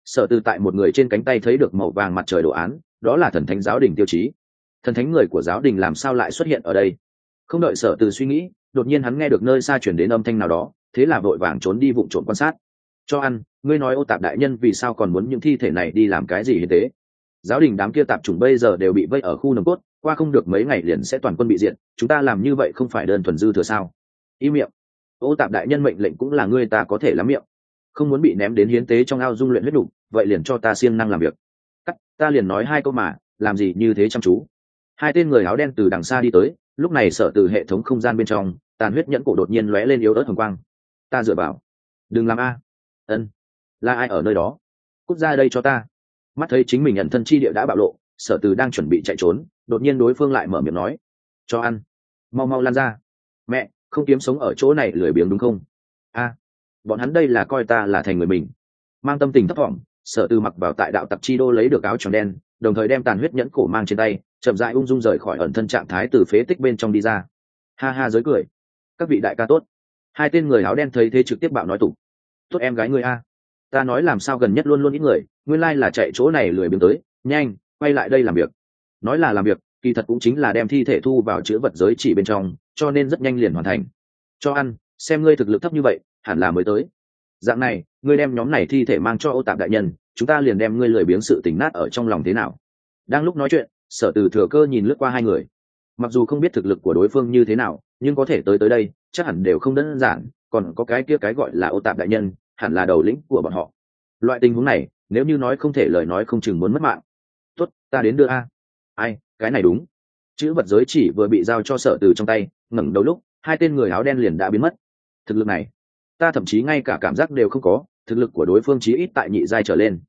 [SPEAKER 1] sở từ tại một người trên cánh tay thấy được màu vàng mặt trời đồ án, đó là thần thánh giáo đình tiêu chí. Thần thánh người của giáo đình làm sao lại xuất hiện ở đây? Không đợi sở từ suy nghĩ, đột nhiên hắn nghe được nơi xa chuyển đến âm thanh nào đó, thế là vội vàng trốn đi vụ trộm quan sát. Cho ăn, ngươi nói ô tạp đại nhân vì sao còn muốn những thi thể này đi làm cái gì hiến tế? Giáo đình đám kia tạp chủng bây giờ đều bị vây ở khu nồng cốt, qua không được mấy ngày liền sẽ toàn quân bị diện chúng ta làm như vậy không phải đơn thuần dư thừa sao? Y miệng. Ô tạp đại nhân mệnh lệnh cũng là ngươi ta có thể lắm miệng. Không muốn bị ném đến hiến tế trong ao dung luyện huyết đục vậy liền cho ta siêng năng làm việc. Cắt, ta liền nói hai câu mà, làm gì như thế chăm chú. Hai tên người áo đen từ đằng xa đi tới, lúc này sợ từ hệ thống không gian bên trong, tàn huyết nhẫn cổ đột nhiên lóe lên yếu ớt hồng quang. Ta dựa vào. Đừng làm a. Ân. Là ai ở nơi đó? Cút ra đây cho ta mắt thấy chính mình ẩn thân chi địa đã bạo lộ, sở từ đang chuẩn bị chạy trốn, đột nhiên đối phương lại mở miệng nói, cho ăn, mau mau lan ra. Mẹ, không kiếm sống ở chỗ này lười biếng đúng không? A, bọn hắn đây là coi ta là thành người mình. Mang tâm tình thấp thỏm, sở từ mặc vào tại đạo tập chi đô lấy được áo tròn đen, đồng thời đem tàn huyết nhẫn cổ mang trên tay, chậm dại ung dung rời khỏi ẩn thân trạng thái từ phế tích bên trong đi ra. Ha ha giới cười. Các vị đại ca tốt. Hai tên người áo đen thấy thế trực tiếp bạo nói tục tốt em gái người a. Ta nói làm sao gần nhất luôn luôn ít người nguyên lai、like、là chạy chỗ này lười biếng tới, nhanh, quay lại đây làm việc. Nói là làm việc, kỳ thật cũng chính là đem thi thể thu vào chữ vật giới chỉ bên trong, cho nên rất nhanh liền hoàn thành. Cho ăn, xem ngươi thực lực thấp như vậy, hẳn là mới tới. Dạng này, ngươi đem nhóm này thi thể mang cho ô tạp đại nhân, chúng ta liền đem ngươi lười biếng sự tỉnh nát ở trong lòng thế nào. Đang lúc nói chuyện, sở từ thừa cơ nhìn lướt qua hai người. Mặc dù không biết thực lực của đối phương như thế nào, nhưng có thể tới tới đây, chắc hẳn đều không đơn giản, còn có cái kia cái gọi là ô tạp đại nhân, hẳn là đầu lĩnh của bọn họ. Loại tình huống này nếu như nói không thể lời nói không chừng muốn mất mạng. Tuất, ta đến đưa a. Ai cái này đúng. Chữ vật giới chỉ vừa bị giao cho sở từ trong tay ngẩng đầu lúc hai tên người áo đen liền đã biến mất. Thực lực này ta thậm chí ngay cả cảm giác đều không có thực lực của đối phương chí ít tại nhị giai trở lên.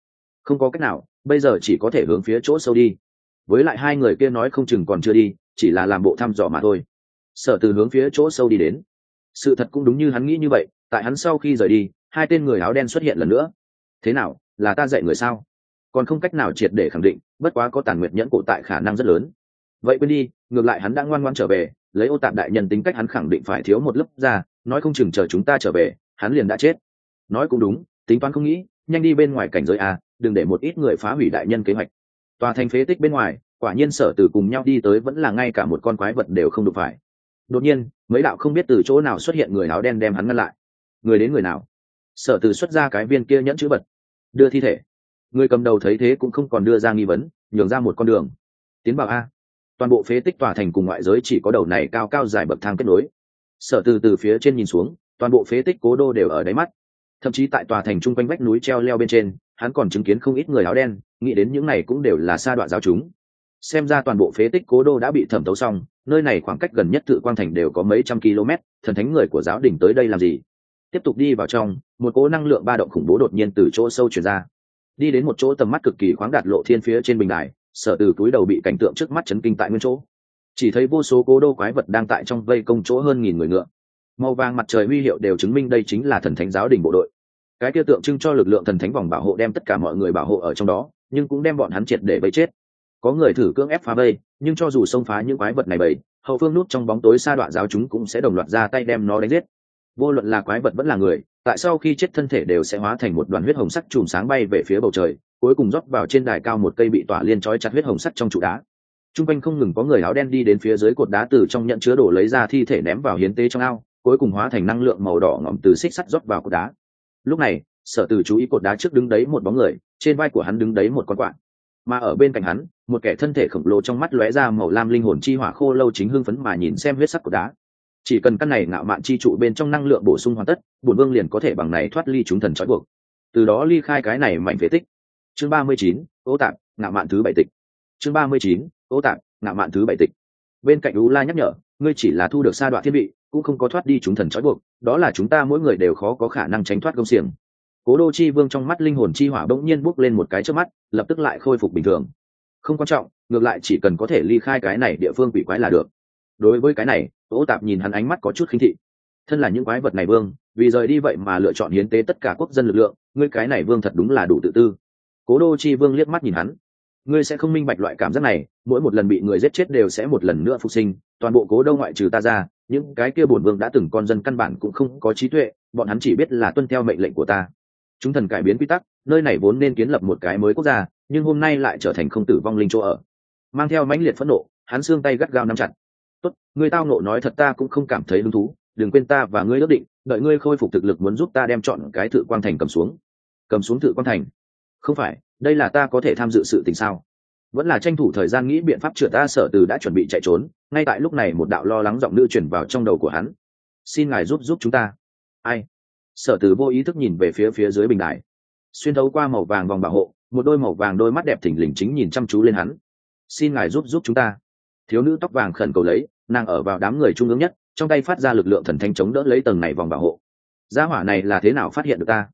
[SPEAKER 1] Không có cách nào bây giờ chỉ có thể hướng phía chỗ sâu đi. Với lại hai người kia nói không chừng còn chưa đi chỉ là làm bộ thăm dò mà thôi. Sở từ hướng phía chỗ sâu đi đến. Sự thật cũng đúng như hắn nghĩ như vậy tại hắn sau khi rời đi hai tên người áo đen xuất hiện lần nữa. Thế nào? Là ta dạy người sao? Còn không cách nào triệt để khẳng định, bất quá có tàn nguyệt nhẫn cổ tại khả năng rất lớn. Vậy quên đi, ngược lại hắn đã ngoan ngoan trở về, lấy ô tạp đại nhân tính cách hắn khẳng định phải thiếu một lớp ra, nói không chừng chờ chúng ta trở về, hắn liền đã chết. Nói cũng đúng, tính toán không nghĩ, nhanh đi bên ngoài cảnh giới à đừng để một ít người phá hủy đại nhân kế hoạch. Tòa thành phế tích bên ngoài, quả nhiên sở từ cùng nhau đi tới vẫn là ngay cả một con quái vật đều không đụng phải. Đột nhiên, mấy đạo không biết từ chỗ nào xuất hiện người áo đen đem hắn ngăn lại. Người đến người nào? Sở từ xuất ra cái viên kia nhẫn chữ vật đưa thi thể. Người cầm đầu thấy thế cũng không còn đưa ra nghi vấn, nhường ra một con đường. Tiến vào a. Toàn bộ phế tích tòa thành cùng ngoại giới chỉ có đầu này cao cao dài bậc thang kết nối. Sở từ từ phía trên nhìn xuống, toàn bộ phế tích cố đô đều ở đáy mắt. Thậm chí tại tòa thành chung quanh vách núi treo leo bên trên, hắn còn chứng kiến không ít người áo đen, nghĩ đến những này cũng đều là sa đoạn giáo chúng. Xem ra toàn bộ phế tích cố đô đã bị thẩm thấu xong, nơi này khoảng cách gần nhất tự quang thành đều có mấy trăm km thần thánh người của giáo đình tới đây làm gì? Tiếp tục đi vào trong một cố năng lượng ba động khủng bố đột nhiên từ chỗ sâu chuyển ra. Đi đến một chỗ tầm mắt cực kỳ khoáng đạt lộ thiên phía trên bình đài sở từ túi đầu bị cảnh tượng trước mắt chấn kinh tại nguyên chỗ. Chỉ thấy vô số cố đô quái vật đang tại trong vây công chỗ hơn nghìn người ngựa. Màu vàng mặt trời huy hiệu đều chứng minh đây chính là thần thánh giáo đình bộ đội. Cái kia tượng trưng cho lực lượng thần thánh vòng bảo hộ đem tất cả mọi người bảo hộ ở trong đó nhưng cũng đem bọn hắn triệt để bẫy chết. Có người thử cưỡng ép phá vây nhưng cho dù xông phá những quái vật này bẫy, hậu phương nút trong bóng tối xa đoạn giáo chúng cũng sẽ đồng loạt ra tay đem nó đánh giết vô luận là quái vật vẫn là người, tại sau khi chết thân thể đều sẽ hóa thành một đoàn huyết hồng sắc chùm sáng bay về phía bầu trời, cuối cùng rót vào trên đài cao một cây bị tỏa liên trói chặt huyết hồng sắt trong trụ đá. T r u n g quanh không ngừng có người áo đen đi đến phía dưới cột đá từ trong nhận chứa đổ lấy ra thi thể ném vào hiến tế trong ao, cuối cùng hóa thành năng lượng màu đỏ ngỏm từ xích sắt rót vào cột đá. Lúc này, sở từ chú ý cột đá trước đứng đấy một bóng người, trên vai của hắn đứng đấy một con quạ. Mà ở bên cạnh hắn, một kẻ thân thể khổng lồ trong mắt lóe ra màu lam linh hồn chi hỏa khô lâu chính hưng phấn mà nhìn xem huyết sắc cột đá chỉ cần căn này ngạo mạn chi trụ bên trong năng lượng bổ sung hoàn tất, bổn vương liền có thể bằng này thoát ly chúng thần trói buộc. Từ đó ly khai cái này mạnh phế tích. Chương ba mươi chín, ô tạp, ngạo mạn thứ bảy tịch. Chương ba mươi chín, ô tạp, ngạo mạn thứ bảy tịch. Bên cạnh u la nhắc nhở, ngươi chỉ là thu được sa đoạn thiên vị, cũng không có thoát đi chúng thần trói buộc, đó là chúng ta mỗi người đều khó có khả năng tránh thoát công xiềng. Cố đô chi vương trong mắt linh hồn chi hỏa bỗng nhiên bốc lên một cái trước mắt, lập tức lại khôi phục bình thường. Không quan trọng, ngược lại chỉ cần có thể ly khai cái này địa phương quỷ quái là được. Đối với cái này ô tạp nhìn hắn ánh mắt có chút khinh thị. Thân là những quái vật này vương, vì rời đi vậy mà lựa chọn hiến tế tất cả quốc dân lực lượng, ngươi cái này vương thật đúng là đủ tự tư. Cố đô chi vương liếc mắt nhìn hắn. Ngươi sẽ không minh bạch loại cảm giác này, mỗi một lần bị người giết chết đều sẽ một lần nữa phục sinh, toàn bộ cố đô ngoại trừ ta ra, những cái kia bổn vương đã từng con dân căn bản cũng không có trí tuệ, bọn hắn chỉ biết là tuân theo mệnh lệnh của ta. Chúng thần cải biến quy tắc, nơi này vốn nên kiến lập một cái mới quốc gia, nhưng hôm nay lại trở thành không tử vong linh chỗ ở. Mang theo mãnh liệt phẫn nộ, hắn xương tay gắt gao nắm chặt tốt ngươi tao nộ nói thật ta cũng không cảm thấy hứng thú, đừng quên ta và ngươi ước định, đợi ngươi khôi phục thực lực muốn giúp ta đem chọn cái thự quang thành cầm xuống. Cầm xuống thự quang thành? Không phải, đây là ta có thể tham dự sự tình sao? Vẫn là tranh thủ thời gian nghĩ biện pháp chữa ta sở từ đã chuẩn bị chạy trốn, ngay tại lúc này một đạo lo lắng giọng nữ chuyển vào trong đầu của hắn. Xin ngài giúp giúp chúng ta. Ai? Sở từ vô ý thức nhìn về phía phía dưới bình đài. Xuyên thấu qua màu vàng vòng bảo hộ, một đôi màu vàng đôi mắt đẹp thỉnh lình chính nhìn chăm chú lên hắn. Xin ngài giúp giúp chúng ta thiếu nữ tóc vàng khẩn cầu lấy, nàng ở vào đám người trung ương nhất, trong tay phát ra lực lượng thần thanh chống đỡ lấy tầng này vòng bảo hộ. Gia hỏa này là thế nào phát hiện được ta?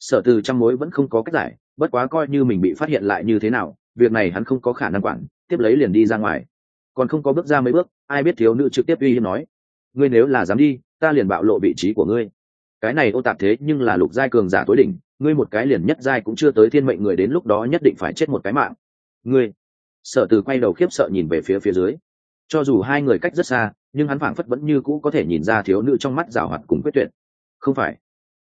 [SPEAKER 1] Sở từ trăm mối vẫn không có cách giải, bất quá coi như mình bị phát hiện lại như thế nào, việc này hắn không có khả năng quản, tiếp lấy liền đi ra ngoài. Còn không có bước ra mấy bước, ai biết thiếu nữ trực tiếp uy hiếp nói, ngươi nếu là dám đi, ta liền bạo lộ vị trí của ngươi. Cái này ô tạp thế nhưng là lục giai cường giả tối đỉnh, ngươi một cái liền nhất giai cũng chưa tới thiên mệnh người đến lúc đó nhất định phải chết một cái mạng. Ngươi sở từ quay đầu khiếp sợ nhìn về phía phía dưới. Cho dù hai người cách rất xa, nhưng hắn phảng phất vẫn như cũ có thể nhìn ra thiếu nữ trong mắt rào hoạt cùng quyết tuyệt. Không phải.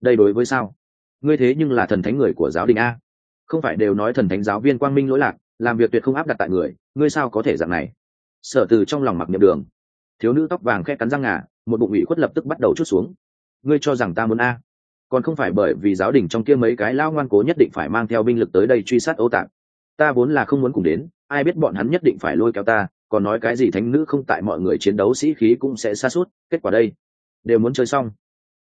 [SPEAKER 1] Đây đối với sao? Ngươi thế nhưng là thần thánh người của giáo đình a. Không phải đều nói thần thánh giáo viên quang minh lỗi lạc, làm việc tuyệt không áp đặt tại người, ngươi sao có thể dạng này? Sở từ trong lòng mặc niệm đường. Thiếu nữ tóc vàng khe cắn răng ngà, một bụng ủy khuất lập tức bắt đầu chút xuống. Ngươi cho rằng ta muốn a? Còn không phải bởi vì giáo đình trong kia mấy cái lao ngoan cố nhất định phải mang theo binh lực tới đây truy sát ô tạng ta vốn là không muốn cùng đến, ai biết bọn hắn nhất định phải lôi kéo ta, còn nói cái gì thánh nữ không tại mọi người chiến đấu sĩ khí cũng sẽ xa suốt kết quả đây, đều muốn chơi xong.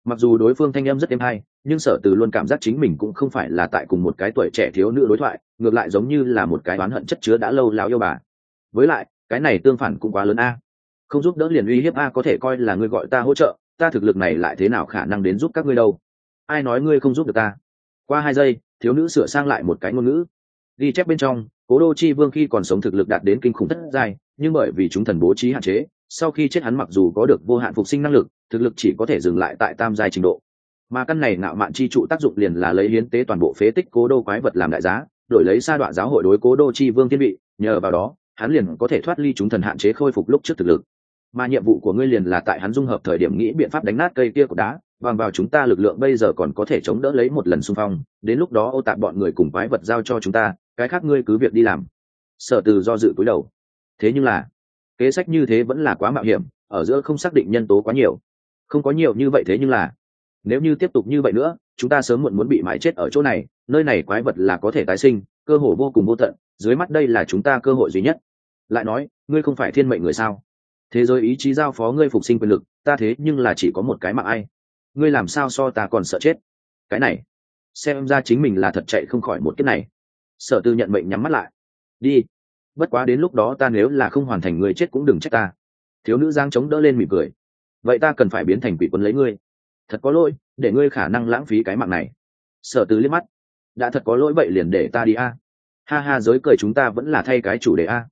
[SPEAKER 1] Mặc dù đối phương thanh em rất êm hay, nhưng sở từ luôn cảm giác chính mình cũng không phải là tại cùng một cái tuổi trẻ thiếu nữ đối thoại, ngược lại giống như là một cái oán hận chất chứa đã lâu láo yêu bà. Với lại, cái này tương phản cũng quá lớn a. Không giúp đỡ liền uy hiếp a có thể coi là ngươi gọi ta hỗ trợ, ta thực lực này lại thế nào khả năng đến giúp các ngươi đâu? Ai nói ngươi không giúp được ta? Qua hai giây, thiếu nữ sửa sang lại một cái ngôn ngữ ghi chép bên trong, cố đô chi vương khi còn sống thực lực đạt đến kinh khủng thất giai, nhưng bởi vì chúng thần bố trí hạn chế, sau khi chết hắn mặc dù có được vô hạn phục sinh năng lực, thực lực chỉ có thể dừng lại tại tam giai trình độ. Mà căn này ngạo mạn chi trụ tác dụng liền là lấy hiến tế toàn bộ phế tích cố đô quái vật làm đại giá, đổi lấy sa đoạn giáo hội đối cố đô chi vương thiên vị, nhờ vào đó, hắn liền có thể thoát ly chúng thần hạn chế khôi phục lúc trước thực lực. Mà nhiệm vụ của ngươi liền là tại hắn dung hợp thời điểm nghĩ biện pháp đánh nát cây kia của đá bằng vào chúng ta lực lượng bây giờ còn có thể chống đỡ lấy một lần xung phong, đến lúc đó ô tạp bọn người cùng quái vật giao cho chúng ta, cái khác ngươi cứ việc đi làm. Sở từ do dự cúi đầu. Thế nhưng là, kế sách như thế vẫn là quá mạo hiểm, ở giữa không xác định nhân tố quá nhiều. Không có nhiều như vậy thế nhưng là, nếu như tiếp tục như vậy nữa, chúng ta sớm muộn muốn bị mãi chết ở chỗ này, nơi này quái vật là có thể tái sinh, cơ hội vô cùng vô tận, dưới mắt đây là chúng ta cơ hội duy nhất. Lại nói, ngươi không phải thiên mệnh người sao? Thế giới ý chí giao phó ngươi phục sinh quyền lực, ta thế nhưng là chỉ có một cái mạng ai ngươi làm sao so ta còn sợ chết? Cái này, xem ra chính mình là thật chạy không khỏi một cái này. Sở tư nhận mệnh nhắm mắt lại. Đi, bất quá đến lúc đó ta nếu là không hoàn thành người chết cũng đừng trách ta. Thiếu nữ giang chống đỡ lên mỉm cười. Vậy ta cần phải biến thành quỷ quân lấy ngươi. Thật có lỗi, để ngươi khả năng lãng phí cái mạng này. Sở tư liếc mắt. Đã thật có lỗi vậy liền để ta đi a. Ha ha, giới cười chúng ta vẫn là thay cái chủ đề a.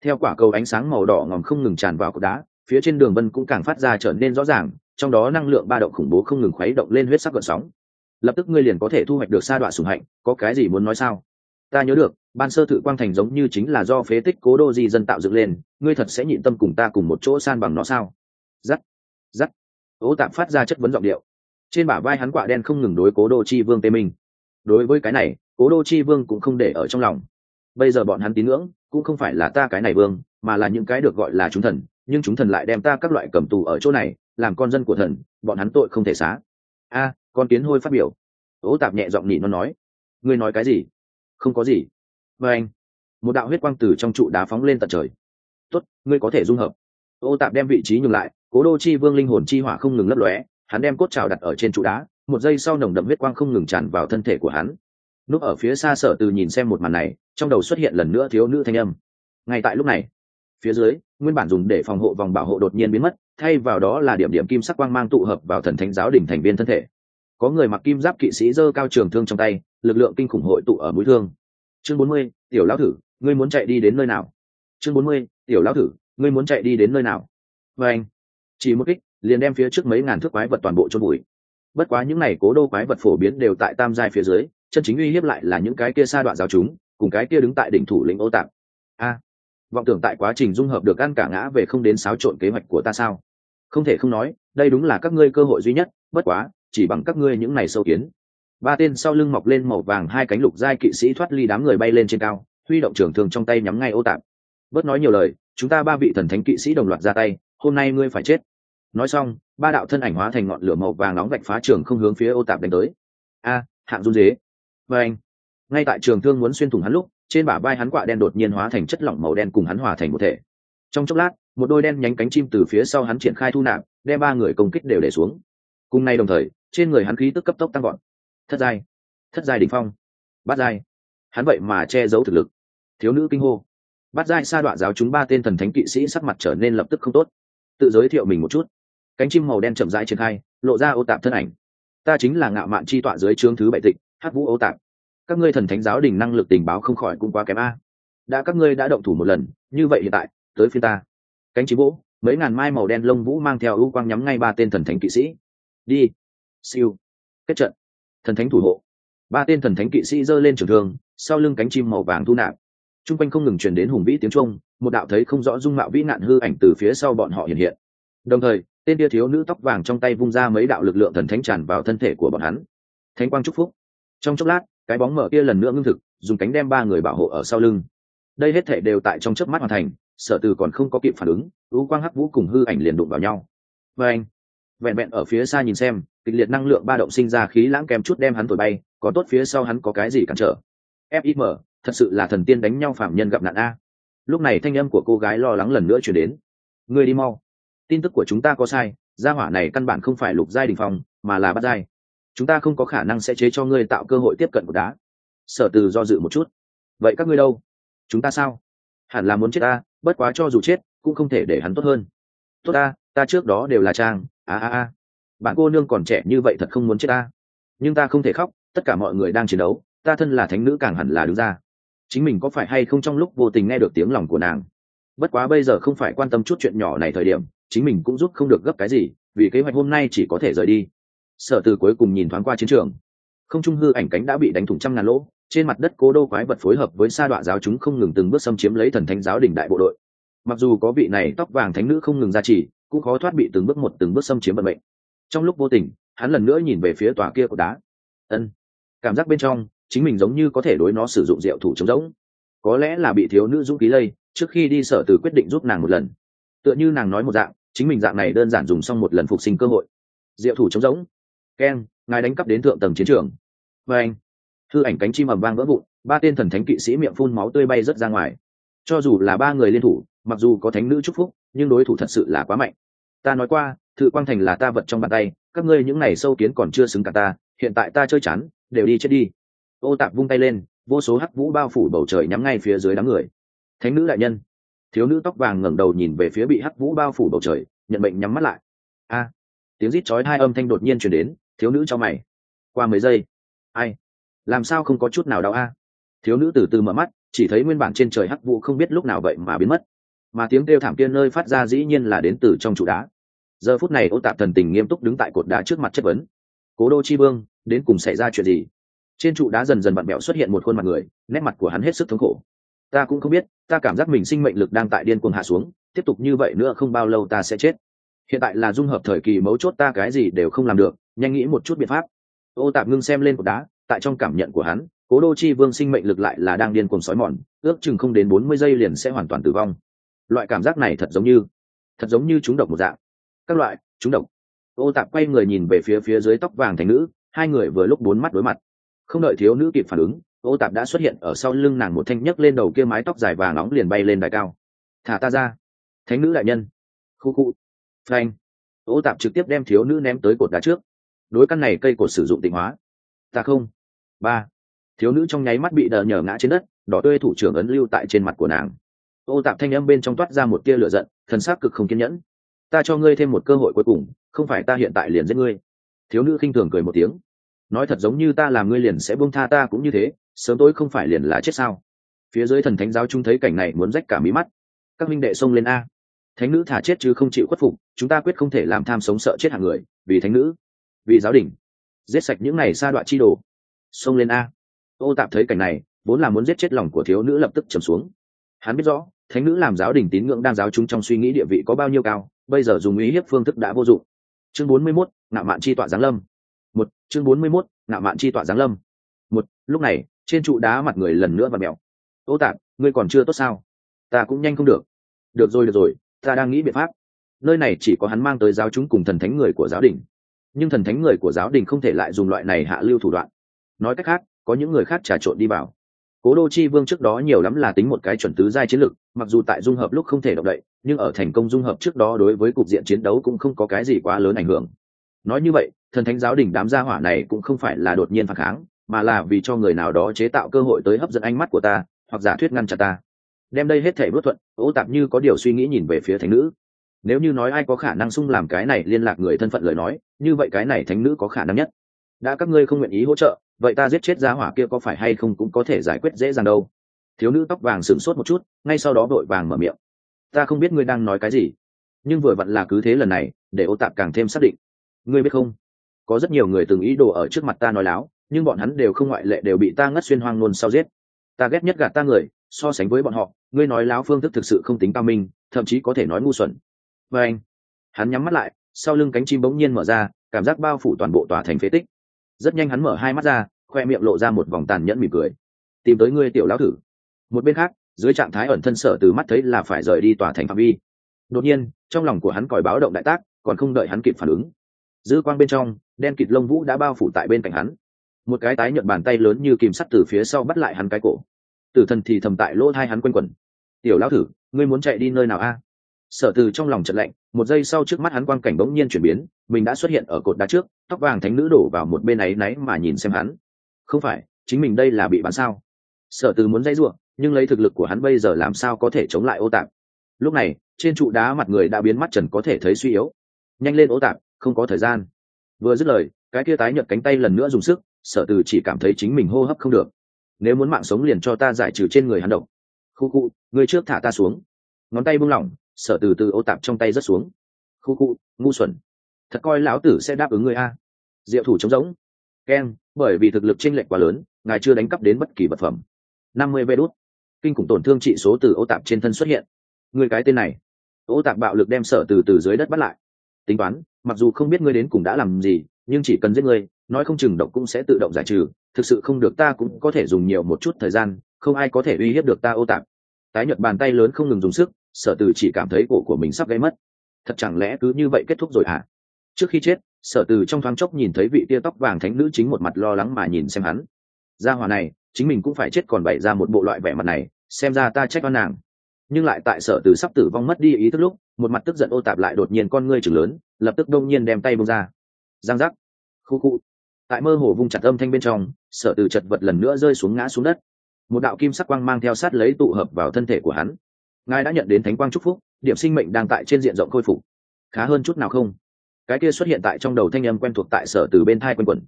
[SPEAKER 1] Theo quả cầu ánh sáng màu đỏ ngòm không ngừng tràn vào cột đá, phía trên đường vân cũng càng phát ra trở nên rõ ràng trong đó năng lượng ba động khủng bố không ngừng khuấy động lên huyết sắc gợn sóng. Lập tức ngươi liền có thể thu hoạch được sa đoạn sùng hạnh, có cái gì muốn nói sao? Ta nhớ được, ban sơ thự quang thành giống như chính là do phế tích cố đô di dân tạo dựng lên, ngươi thật sẽ nhịn tâm cùng ta cùng một chỗ san bằng nó sao? Giắt giắt ố tạm phát ra chất vấn giọng điệu. Trên bả vai hắn quạ đen không ngừng đối cố đô chi vương tê minh. Đối với cái này, cố đô chi vương cũng không để ở trong lòng. Bây giờ bọn hắn tín ngưỡng, cũng không phải là ta cái này vương, mà là những cái được gọi là chúng thần, nhưng chúng thần lại đem ta các loại cầm tù ở chỗ này làm con dân của thần, bọn hắn tội không thể xá. A, con tiến hôi phát biểu. Ố tạp nhẹ giọng nhị nó nói. Ngươi nói cái gì? Không có gì. Vê anh, một đạo huyết quang từ trong trụ đá phóng lên tận trời. Tốt, ngươi có thể dung hợp. Ô tạp đem vị trí nhường lại, cố đô chi vương linh hồn chi hỏa không ngừng lấp lóe, hắn đem cốt trào đặt ở trên trụ đá, một giây sau nồng đậm huyết quang không ngừng tràn vào thân thể của hắn. Núp ở phía xa sở từ nhìn xem một màn này, trong đầu xuất hiện lần nữa thiếu nữ thanh âm. Ngay tại lúc này, phía dưới nguyên bản dùng để phòng hộ vòng bảo hộ đột nhiên biến mất, thay vào đó là điểm điểm kim sắc quang mang tụ hợp vào thần thánh giáo đỉnh thành viên thân thể. Có người mặc kim giáp kỵ sĩ giơ cao trường thương trong tay, lực lượng kinh khủng hội tụ ở mũi thương. Chương bốn mươi, tiểu lão thử, ngươi muốn chạy đi đến nơi nào? Chương bốn mươi, tiểu lão thử, ngươi muốn chạy đi đến nơi nào? Và anh, chỉ một kích, liền đem phía trước mấy ngàn thước quái vật toàn bộ chôn bụi bất quá những này cố đô quái vật phổ biến đều tại tam giai phía dưới, chân chính uy hiếp lại là những cái kia sa đoạn giáo chúng, cùng cái kia đứng tại đỉnh thủ lĩnh ô tạp. A vọng tưởng tại quá trình dung hợp được ăn cả ngã về không đến xáo trộn kế hoạch của ta sao? Không thể không nói, đây đúng là các ngươi cơ hội duy nhất, bất quá, chỉ bằng các ngươi những này sâu kiến. Ba tên sau lưng mọc lên màu vàng hai cánh lục giai kỵ sĩ thoát ly đám người bay lên trên cao, huy động trường thường trong tay nhắm ngay ô tạp. Bớt nói nhiều lời, chúng ta ba vị thần thánh kỵ sĩ đồng loạt ra tay, hôm nay ngươi phải chết. Nói xong, ba đạo thân ảnh hóa thành ngọn lửa màu vàng nóng vạch phá trường không hướng phía ô tạp đánh tới. A, hạng run dế. Và anh, ngay tại trường thương muốn xuyên thủng hắn lúc trên bả vai hắn quạ đen đột nhiên hóa thành chất lỏng màu đen cùng hắn hòa thành một thể. Trong chốc lát, một đôi đen nhánh cánh chim từ phía sau hắn triển khai thu nạp, đem ba người công kích đều để xuống. Cùng nay đồng thời, trên người hắn khí tức cấp tốc tăng gọn thất giai thất giai đ ỉ n h phong, bát giai. Hắn vậy mà che giấu thực lực. Thiếu nữ kinh hô. Bát giai sa đoạn giáo chúng ba tên thần thánh kỵ sĩ sắc mặt trở nên lập tức không tốt. Tự giới thiệu mình một chút. Cánh chim màu đen chậm rãi triển khai, lộ ra ô tạp thân ảnh. Ta chính là ngạo mạn chi tọa dưới trướng thứ bảy tịnh hát vũ ô tạp các ngươi thần thánh giáo đình năng lực tình báo không khỏi cũng quá kém a. Đã các ngươi đã động thủ một lần, như vậy hiện tại, tới phía ta. Cánh chim vũ, mấy ngàn mai màu đen lông vũ mang theo ưu quang nhắm ngay ba tên thần thánh kỵ sĩ. Đi. Siêu. Kết trận. Thần thánh thủ hộ. Ba tên thần thánh kỵ sĩ giơ lên trường thương, sau lưng cánh chim màu vàng thu nạp. T r u n g quanh không ngừng truyền đến hùng vĩ tiếng trung một đạo thấy không rõ dung mạo vĩ nạn hư ảnh từ phía sau bọn họ hiện hiện. Đồng thời, tên tia thiếu nữ tóc vàng trong tay vung ra mấy đạo lực lượng thần thánh tràn vào thân thể của bọn hắn. Thánh quang chúc phúc. Trong chốc lát cái bóng mở kia lần nữa ngưng thực, dùng cánh đem ba người bảo hộ ở sau lưng. Đây hết thể đều tại trong chớp mắt hoàn thành, sở từ còn không có kịp phản ứng, u quang hắc vũ cùng hư ảnh liền đụng vào nhau. Và anh, vẹn vẹn ở phía xa nhìn xem, kịch liệt năng lượng ba động sinh ra khí lãng kèm chút đem hắn thổi bay, có tốt phía sau hắn có cái gì cản trở. Fim thật sự là thần tiên đánh nhau phạm nhân gặp nạn a. Lúc này thanh âm của cô gái lo lắng lần nữa chuyển đến. Người đi mau. Tin tức của chúng ta có sai, gia hỏa này căn bản không phải lục giai đình phòng mà là bắt giai chúng ta không có khả năng sẽ chế cho ngươi tạo cơ hội tiếp cận của đá. Sở từ do dự một chút. Vậy các ngươi đâu? Chúng ta sao? Hẳn là muốn chết ta, bất quá cho dù chết, cũng không thể để hắn tốt hơn. Tốt ta ta trước đó đều là trang a a a. Bạn cô nương còn trẻ như vậy thật không muốn chết ta. Nhưng ta không thể khóc, tất cả mọi người đang chiến đấu, ta thân là thánh nữ càng hẳn là đứng ra. Chính mình có phải hay không trong lúc vô tình nghe được tiếng lòng của nàng? Bất quá bây giờ không phải quan tâm chút chuyện nhỏ này thời điểm, chính mình cũng giúp không được gấp cái gì, vì kế hoạch hôm nay chỉ có thể rời đi sở từ cuối cùng nhìn thoáng qua chiến trường. Không trung hư ảnh cánh đã bị đánh thủng trăm ngàn lỗ, trên mặt đất cố đô quái vật phối hợp với sa đọa giáo chúng không ngừng từng bước xâm chiếm lấy thần thánh giáo đỉnh đại bộ đội. Mặc dù có vị này tóc vàng thánh nữ không ngừng ra chỉ, cũng khó thoát bị từng bước một từng bước xâm chiếm vận mệnh. Trong lúc vô tình, hắn lần nữa nhìn về phía tòa kia của đá. Ân. Cảm giác bên trong, chính mình giống như có thể đối nó sử dụng rượu thủ Trống rỗng có lẽ là bị thiếu nữ dũng khí lây, trước khi đi sở từ quyết định giúp nàng một lần. Tựa như nàng nói một dạng, chính mình dạng này đơn giản dùng xong một lần phục sinh cơ hội. Diệu thủ Trống rỗng keng ngài đánh cắp đến thượng tầng chiến trường. Và anh thư ảnh cánh chim ầm vang vỡ vụn, ba tên thần thánh kỵ sĩ miệng phun máu tươi bay rớt ra ngoài. Cho dù là ba người liên thủ, mặc dù có thánh nữ chúc phúc, nhưng đối thủ thật sự là quá mạnh. Ta nói qua, thự quang thành là ta vật trong bàn tay, các ngươi những này sâu kiến còn chưa xứng cả ta, hiện tại ta chơi chán, đều đi chết đi. Ô tạp vung tay lên, vô số hắc vũ bao phủ bầu trời nhắm ngay phía dưới đám người. Thánh nữ đại nhân, thiếu nữ tóc vàng ngẩng đầu nhìn về phía bị hắc vũ bao phủ bầu trời, nhận bệnh nhắm mắt lại. A, tiếng rít chói hai âm thanh đột nhiên chuyển đến thiếu nữ cho mày. Qua mấy giây. Ai? Làm sao không có chút nào đau a? Thiếu nữ từ từ mở mắt, chỉ thấy nguyên bản trên trời hắc vụ không biết lúc nào vậy mà biến mất. Mà tiếng kêu thảm kia nơi phát ra dĩ nhiên là đến từ trong trụ đá. Giờ phút này ô tạp thần tình nghiêm túc đứng tại cột đá trước mặt chất vấn. Cố đô chi vương, đến cùng xảy ra chuyện gì? Trên trụ đá dần dần bận bẹo xuất hiện một khuôn mặt người, nét mặt của hắn hết sức thống khổ. Ta cũng không biết, ta cảm giác mình sinh mệnh lực đang tại điên cuồng hạ xuống, tiếp tục như vậy nữa không bao lâu ta sẽ chết. Hiện tại là dung hợp thời kỳ mấu chốt ta cái gì đều không làm được nhanh nghĩ một chút biện pháp. Ô tạp ngưng xem lên cột đá, tại trong cảm nhận của hắn, cố đô chi vương sinh mệnh lực lại là đang điên cuồng sói mòn, ước chừng không đến bốn mươi giây liền sẽ hoàn toàn tử vong. Loại cảm giác này thật giống như, thật giống như chúng độc một dạng. Các loại chúng độc. Ô tạp quay người nhìn về phía phía dưới tóc vàng thành nữ, hai người vừa lúc bốn mắt đối mặt. Không đợi thiếu nữ kịp phản ứng, ô tạp đã xuất hiện ở sau lưng nàng một thanh nhấc lên đầu kia mái tóc dài vàng nóng liền bay lên đài cao. Thả ta ra. Thánh nữ đại nhân. Khu khu. Phanh. Ô tạp trực tiếp đem thiếu nữ ném tới cột đá trước đối căn này cây cột sử dụng tịnh hóa. Ta không. Ba. Thiếu nữ trong nháy mắt bị đờ nhờ ngã trên đất, đỏ tươi thủ trưởng ấn lưu tại trên mặt của nàng. Ô tạp thanh âm bên trong toát ra một tia lửa giận, thần sắc cực không kiên nhẫn. Ta cho ngươi thêm một cơ hội cuối cùng, không phải ta hiện tại liền giết ngươi. Thiếu nữ khinh thường cười một tiếng. Nói thật giống như ta làm ngươi liền sẽ buông tha ta cũng như thế, sớm tối không phải liền là chết sao? Phía dưới thần thánh giáo chúng thấy cảnh này muốn rách cả mí mắt. Các minh đệ xông lên a. Thánh nữ thả chết chứ không chịu khuất phục, chúng ta quyết không thể làm tham sống sợ chết hàng người, vì thánh nữ vì giáo đình. Giết sạch những này sa đoạn chi đồ. Xông lên a. Ô tạp thấy cảnh này vốn là muốn giết chết lòng của thiếu nữ lập tức trầm xuống. Hắn biết rõ thánh nữ làm giáo đình tín ngưỡng đang giáo chúng trong suy nghĩ địa vị có bao nhiêu cao bây giờ dùng ý hiếp phương thức đã vô dụng. Chương bốn mươi 41, ngạo mạn chi tọa giáng lâm. Một chương bốn mươi 41, ngạo mạn chi tọa giáng lâm. Một lúc này trên trụ đá mặt người lần nữa và mèo. Ô tạp ngươi còn chưa tốt sao? Ta cũng nhanh không được. Được rồi được rồi ta đang nghĩ biện pháp. Nơi này chỉ có hắn mang tới giáo chúng cùng thần thánh người của giáo đình nhưng thần thánh người của giáo đình không thể lại dùng loại này hạ lưu thủ đoạn. Nói cách khác, có những người khác trà trộn đi vào. Cố đô chi vương trước đó nhiều lắm là tính một cái chuẩn tứ giai chiến lược, mặc dù tại dung hợp lúc không thể động đậy, nhưng ở thành công dung hợp trước đó đối với cục diện chiến đấu cũng không có cái gì quá lớn ảnh hưởng. Nói như vậy, thần thánh giáo đình đám gia hỏa này cũng không phải là đột nhiên phản kháng, mà là vì cho người nào đó chế tạo cơ hội tới hấp dẫn ánh mắt của ta, hoặc giả thuyết ngăn chặn ta. Đem đây hết thể bất thuận, ô tạp như có điều suy nghĩ nhìn về phía thánh nữ nếu như nói ai có khả năng sung làm cái này liên lạc người thân phận lời nói, như vậy cái này thánh nữ có khả năng nhất. Đã các ngươi không nguyện ý hỗ trợ, vậy ta giết chết giá hỏa kia có phải hay không cũng có thể giải quyết dễ dàng đâu. Thiếu nữ tóc vàng sửng sốt một chút, ngay sau đó vội vàng mở miệng. Ta không biết ngươi đang nói cái gì, nhưng vừa vặn là cứ thế lần này, để ô tạp càng thêm xác định. Ngươi biết không? Có rất nhiều người từng ý đồ ở trước mặt ta nói láo, nhưng bọn hắn đều không ngoại lệ đều bị ta ngất xuyên hoang nôn sau giết. Ta ghét nhất gạt ta người, so sánh với bọn họ, ngươi nói láo phương thức thực sự không tính cao minh, thậm chí có thể nói ngu xuẩn và anh, hắn nhắm mắt lại, sau lưng cánh chim bỗng nhiên mở ra, cảm giác bao phủ toàn bộ tòa thành phế tích. Rất nhanh hắn mở hai mắt ra, khoe miệng lộ ra một vòng tàn nhẫn mỉm cười. Tìm tới ngươi tiểu lão thử một bên khác, dưới trạng thái ẩn thân sở từ mắt thấy là phải rời đi tòa thành phạm vi. Đột nhiên, trong lòng của hắn còi báo động đại tác, còn không đợi hắn kịp phản ứng, dư quang bên trong, đen kịt lông vũ đã bao phủ tại bên cạnh hắn. Một cái tái nhợt bàn tay lớn như kìm sắt từ phía sau bắt lại hắn cái cổ. Tử thần thì thầm tại lỗ thai hắn quanh quẩn. Tiểu lão thử ngươi muốn chạy đi nơi nào a? Sở từ trong lòng trận lạnh, một giây sau trước mắt hắn quang cảnh bỗng nhiên chuyển biến, mình đã xuất hiện ở cột đá trước, tóc vàng thánh nữ đổ vào một bên ấy náy mà nhìn xem hắn. Không phải, chính mình đây là bị bắn sao? Sở từ muốn dây ruộng nhưng lấy thực lực của hắn bây giờ làm sao có thể chống lại ô tạp? Lúc này, trên trụ đá mặt người đã biến mắt trần có thể thấy suy yếu. Nhanh lên ô tạp, không có thời gian. Vừa dứt lời, cái kia tái nhợt cánh tay lần nữa dùng sức, sở từ chỉ cảm thấy chính mình hô hấp không được. Nếu muốn mạng sống liền cho ta giải trừ trên người hắn độc. Khu khu, người trước thả ta xuống. Ngón tay buông lỏng sở từ từ ô tạp trong tay rớt xuống. Khu khu, ngu xuẩn. Thật coi lão tử sẽ đáp ứng người a. Diệu thủ trống rỗng. Keng bởi vì thực lực chênh lệch quá lớn, ngài chưa đánh cắp đến bất kỳ vật phẩm. Năm mươi vê đốt kinh khủng tổn thương trị số từ ô tạp trên thân xuất hiện. Người cái tên này. Ô tạp bạo lực đem sở từ từ dưới đất bắt lại. Tính toán, mặc dù không biết ngươi đến cùng đã làm gì, nhưng chỉ cần giết ngươi, nói không chừng độc cũng sẽ tự động giải trừ. Thực sự không được ta cũng có thể dùng nhiều một chút thời gian, không ai có thể uy hiếp được ta ô tạp. Tái nhợt bàn tay lớn không ngừng dùng sức sở từ chỉ cảm thấy cổ của mình sắp gây mất. Thật chẳng lẽ cứ như vậy kết thúc rồi à trước khi chết, sở từ trong thoáng chốc nhìn thấy vị tia tóc vàng thánh nữ chính một mặt lo lắng mà nhìn xem hắn. Gia hòa này, chính mình cũng phải chết còn bày ra một bộ loại vẻ mặt này, xem ra ta trách oan nàng. Nhưng lại tại sở từ sắp tử vong mất đi ý thức lúc, một mặt tức giận ô tạp lại đột nhiên con ngươi chừng lớn, lập tức đông nhiên đem tay bông ra. Giang giác. Khu khu. Tại mơ hồ vung chặt âm thanh bên trong, sở từ chật vật lần nữa rơi xuống ngã xuống đất. Một đạo kim sắc quang mang theo sát lấy tụ hợp vào thân thể của hắn ngài đã nhận đến thánh quang chúc phúc, điểm sinh mệnh đang tại trên diện rộng khôi phục. Khá hơn chút nào không? Cái kia xuất hiện tại trong đầu thanh âm quen thuộc tại sở từ bên thai quanh quẩn.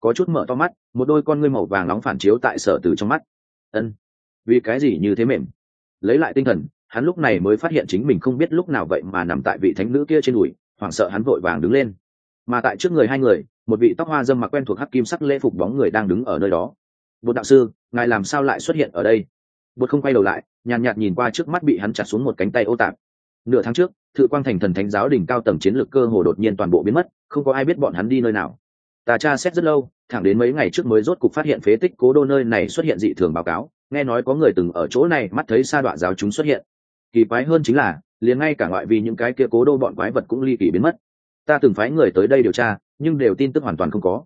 [SPEAKER 1] Có chút mở to mắt, một đôi con ngươi màu vàng nóng phản chiếu tại sở từ trong mắt. Ân, vì cái gì như thế mềm? Lấy lại tinh thần, hắn lúc này mới phát hiện chính mình không biết lúc nào vậy mà nằm tại vị thánh nữ kia trên đùi, hoảng sợ hắn vội vàng đứng lên. Mà tại trước người hai người, một vị tóc hoa dâm mặc quen thuộc hắc kim sắc lễ phục bóng người đang đứng ở nơi đó. Bột đạo sư, ngài làm sao lại xuất hiện ở đây? Bột không quay đầu lại nhàn nhạt nhìn qua trước mắt bị hắn chặt xuống một cánh tay ô tạp. Nửa tháng trước, thự quang thành thần thánh giáo đỉnh cao tầng chiến lược cơ hồ đột nhiên toàn bộ biến mất, không có ai biết bọn hắn đi nơi nào. Ta tra xét rất lâu, thẳng đến mấy ngày trước mới rốt cục phát hiện phế tích cố đô nơi này xuất hiện dị thường báo cáo, nghe nói có người từng ở chỗ này mắt thấy sa đoạn giáo chúng xuất hiện. Kỳ quái hơn chính là, liền ngay cả ngoại vì những cái kia cố đô bọn quái vật cũng ly kỳ biến mất. Ta từng phái người tới đây điều tra, nhưng đều tin tức hoàn toàn không có.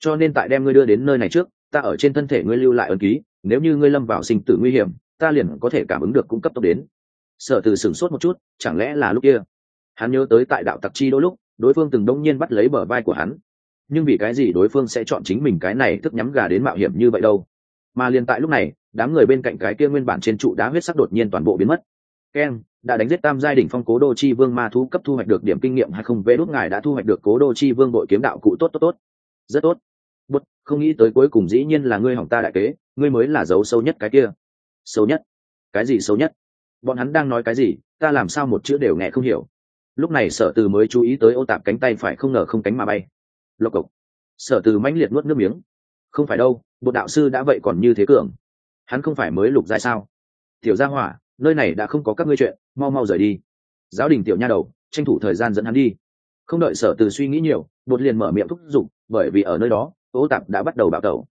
[SPEAKER 1] Cho nên tại đem ngươi đưa đến nơi này trước, ta ở trên thân thể ngươi lưu lại ân ký, nếu như ngươi lâm vào sinh tử nguy hiểm ta liền có thể cảm ứng được cung cấp tốc đến. Sở từ sửng sốt một chút, chẳng lẽ là lúc kia? Hắn nhớ tới tại đạo tặc chi đôi lúc, đối phương từng đông nhiên bắt lấy bờ vai của hắn. Nhưng vì cái gì đối phương sẽ chọn chính mình cái này thức nhắm gà đến mạo hiểm như vậy đâu? Mà liền tại lúc này, đám người bên cạnh cái kia nguyên bản trên trụ đá huyết sắc đột nhiên toàn bộ biến mất. Keng đã đánh giết tam giai đỉnh phong cố đô chi vương ma thú, cấp thu hoạch được điểm kinh nghiệm hay không? Vê đốt ngài đã thu hoạch được cố đô chi vương bội kiếm đạo cụ tốt tốt tốt. Rất tốt. Bút không nghĩ tới cuối cùng dĩ nhiên là ngươi hỏng ta đại kế, ngươi mới là dấu sâu nhất cái kia sâu nhất. Cái gì sâu nhất? Bọn hắn đang nói cái gì? Ta làm sao một chữ đều nghe không hiểu. Lúc này sở từ mới chú ý tới ô tạp cánh tay phải không ngờ không cánh mà bay. Lộc cộc. Sở từ mãnh liệt nuốt nước miếng. Không phải đâu bột đạo sư đã vậy còn như thế cường. Hắn không phải mới lục dài sao? Tiểu gia hỏa, nơi này đã không có các ngươi chuyện, mau mau rời đi. Giáo đình tiểu nha đầu, tranh thủ thời gian dẫn hắn đi. Không đợi sở từ suy nghĩ nhiều bột liền mở miệng thúc giục, bởi vì ở nơi đó, ô tạp đã bắt đầu bạo tẩu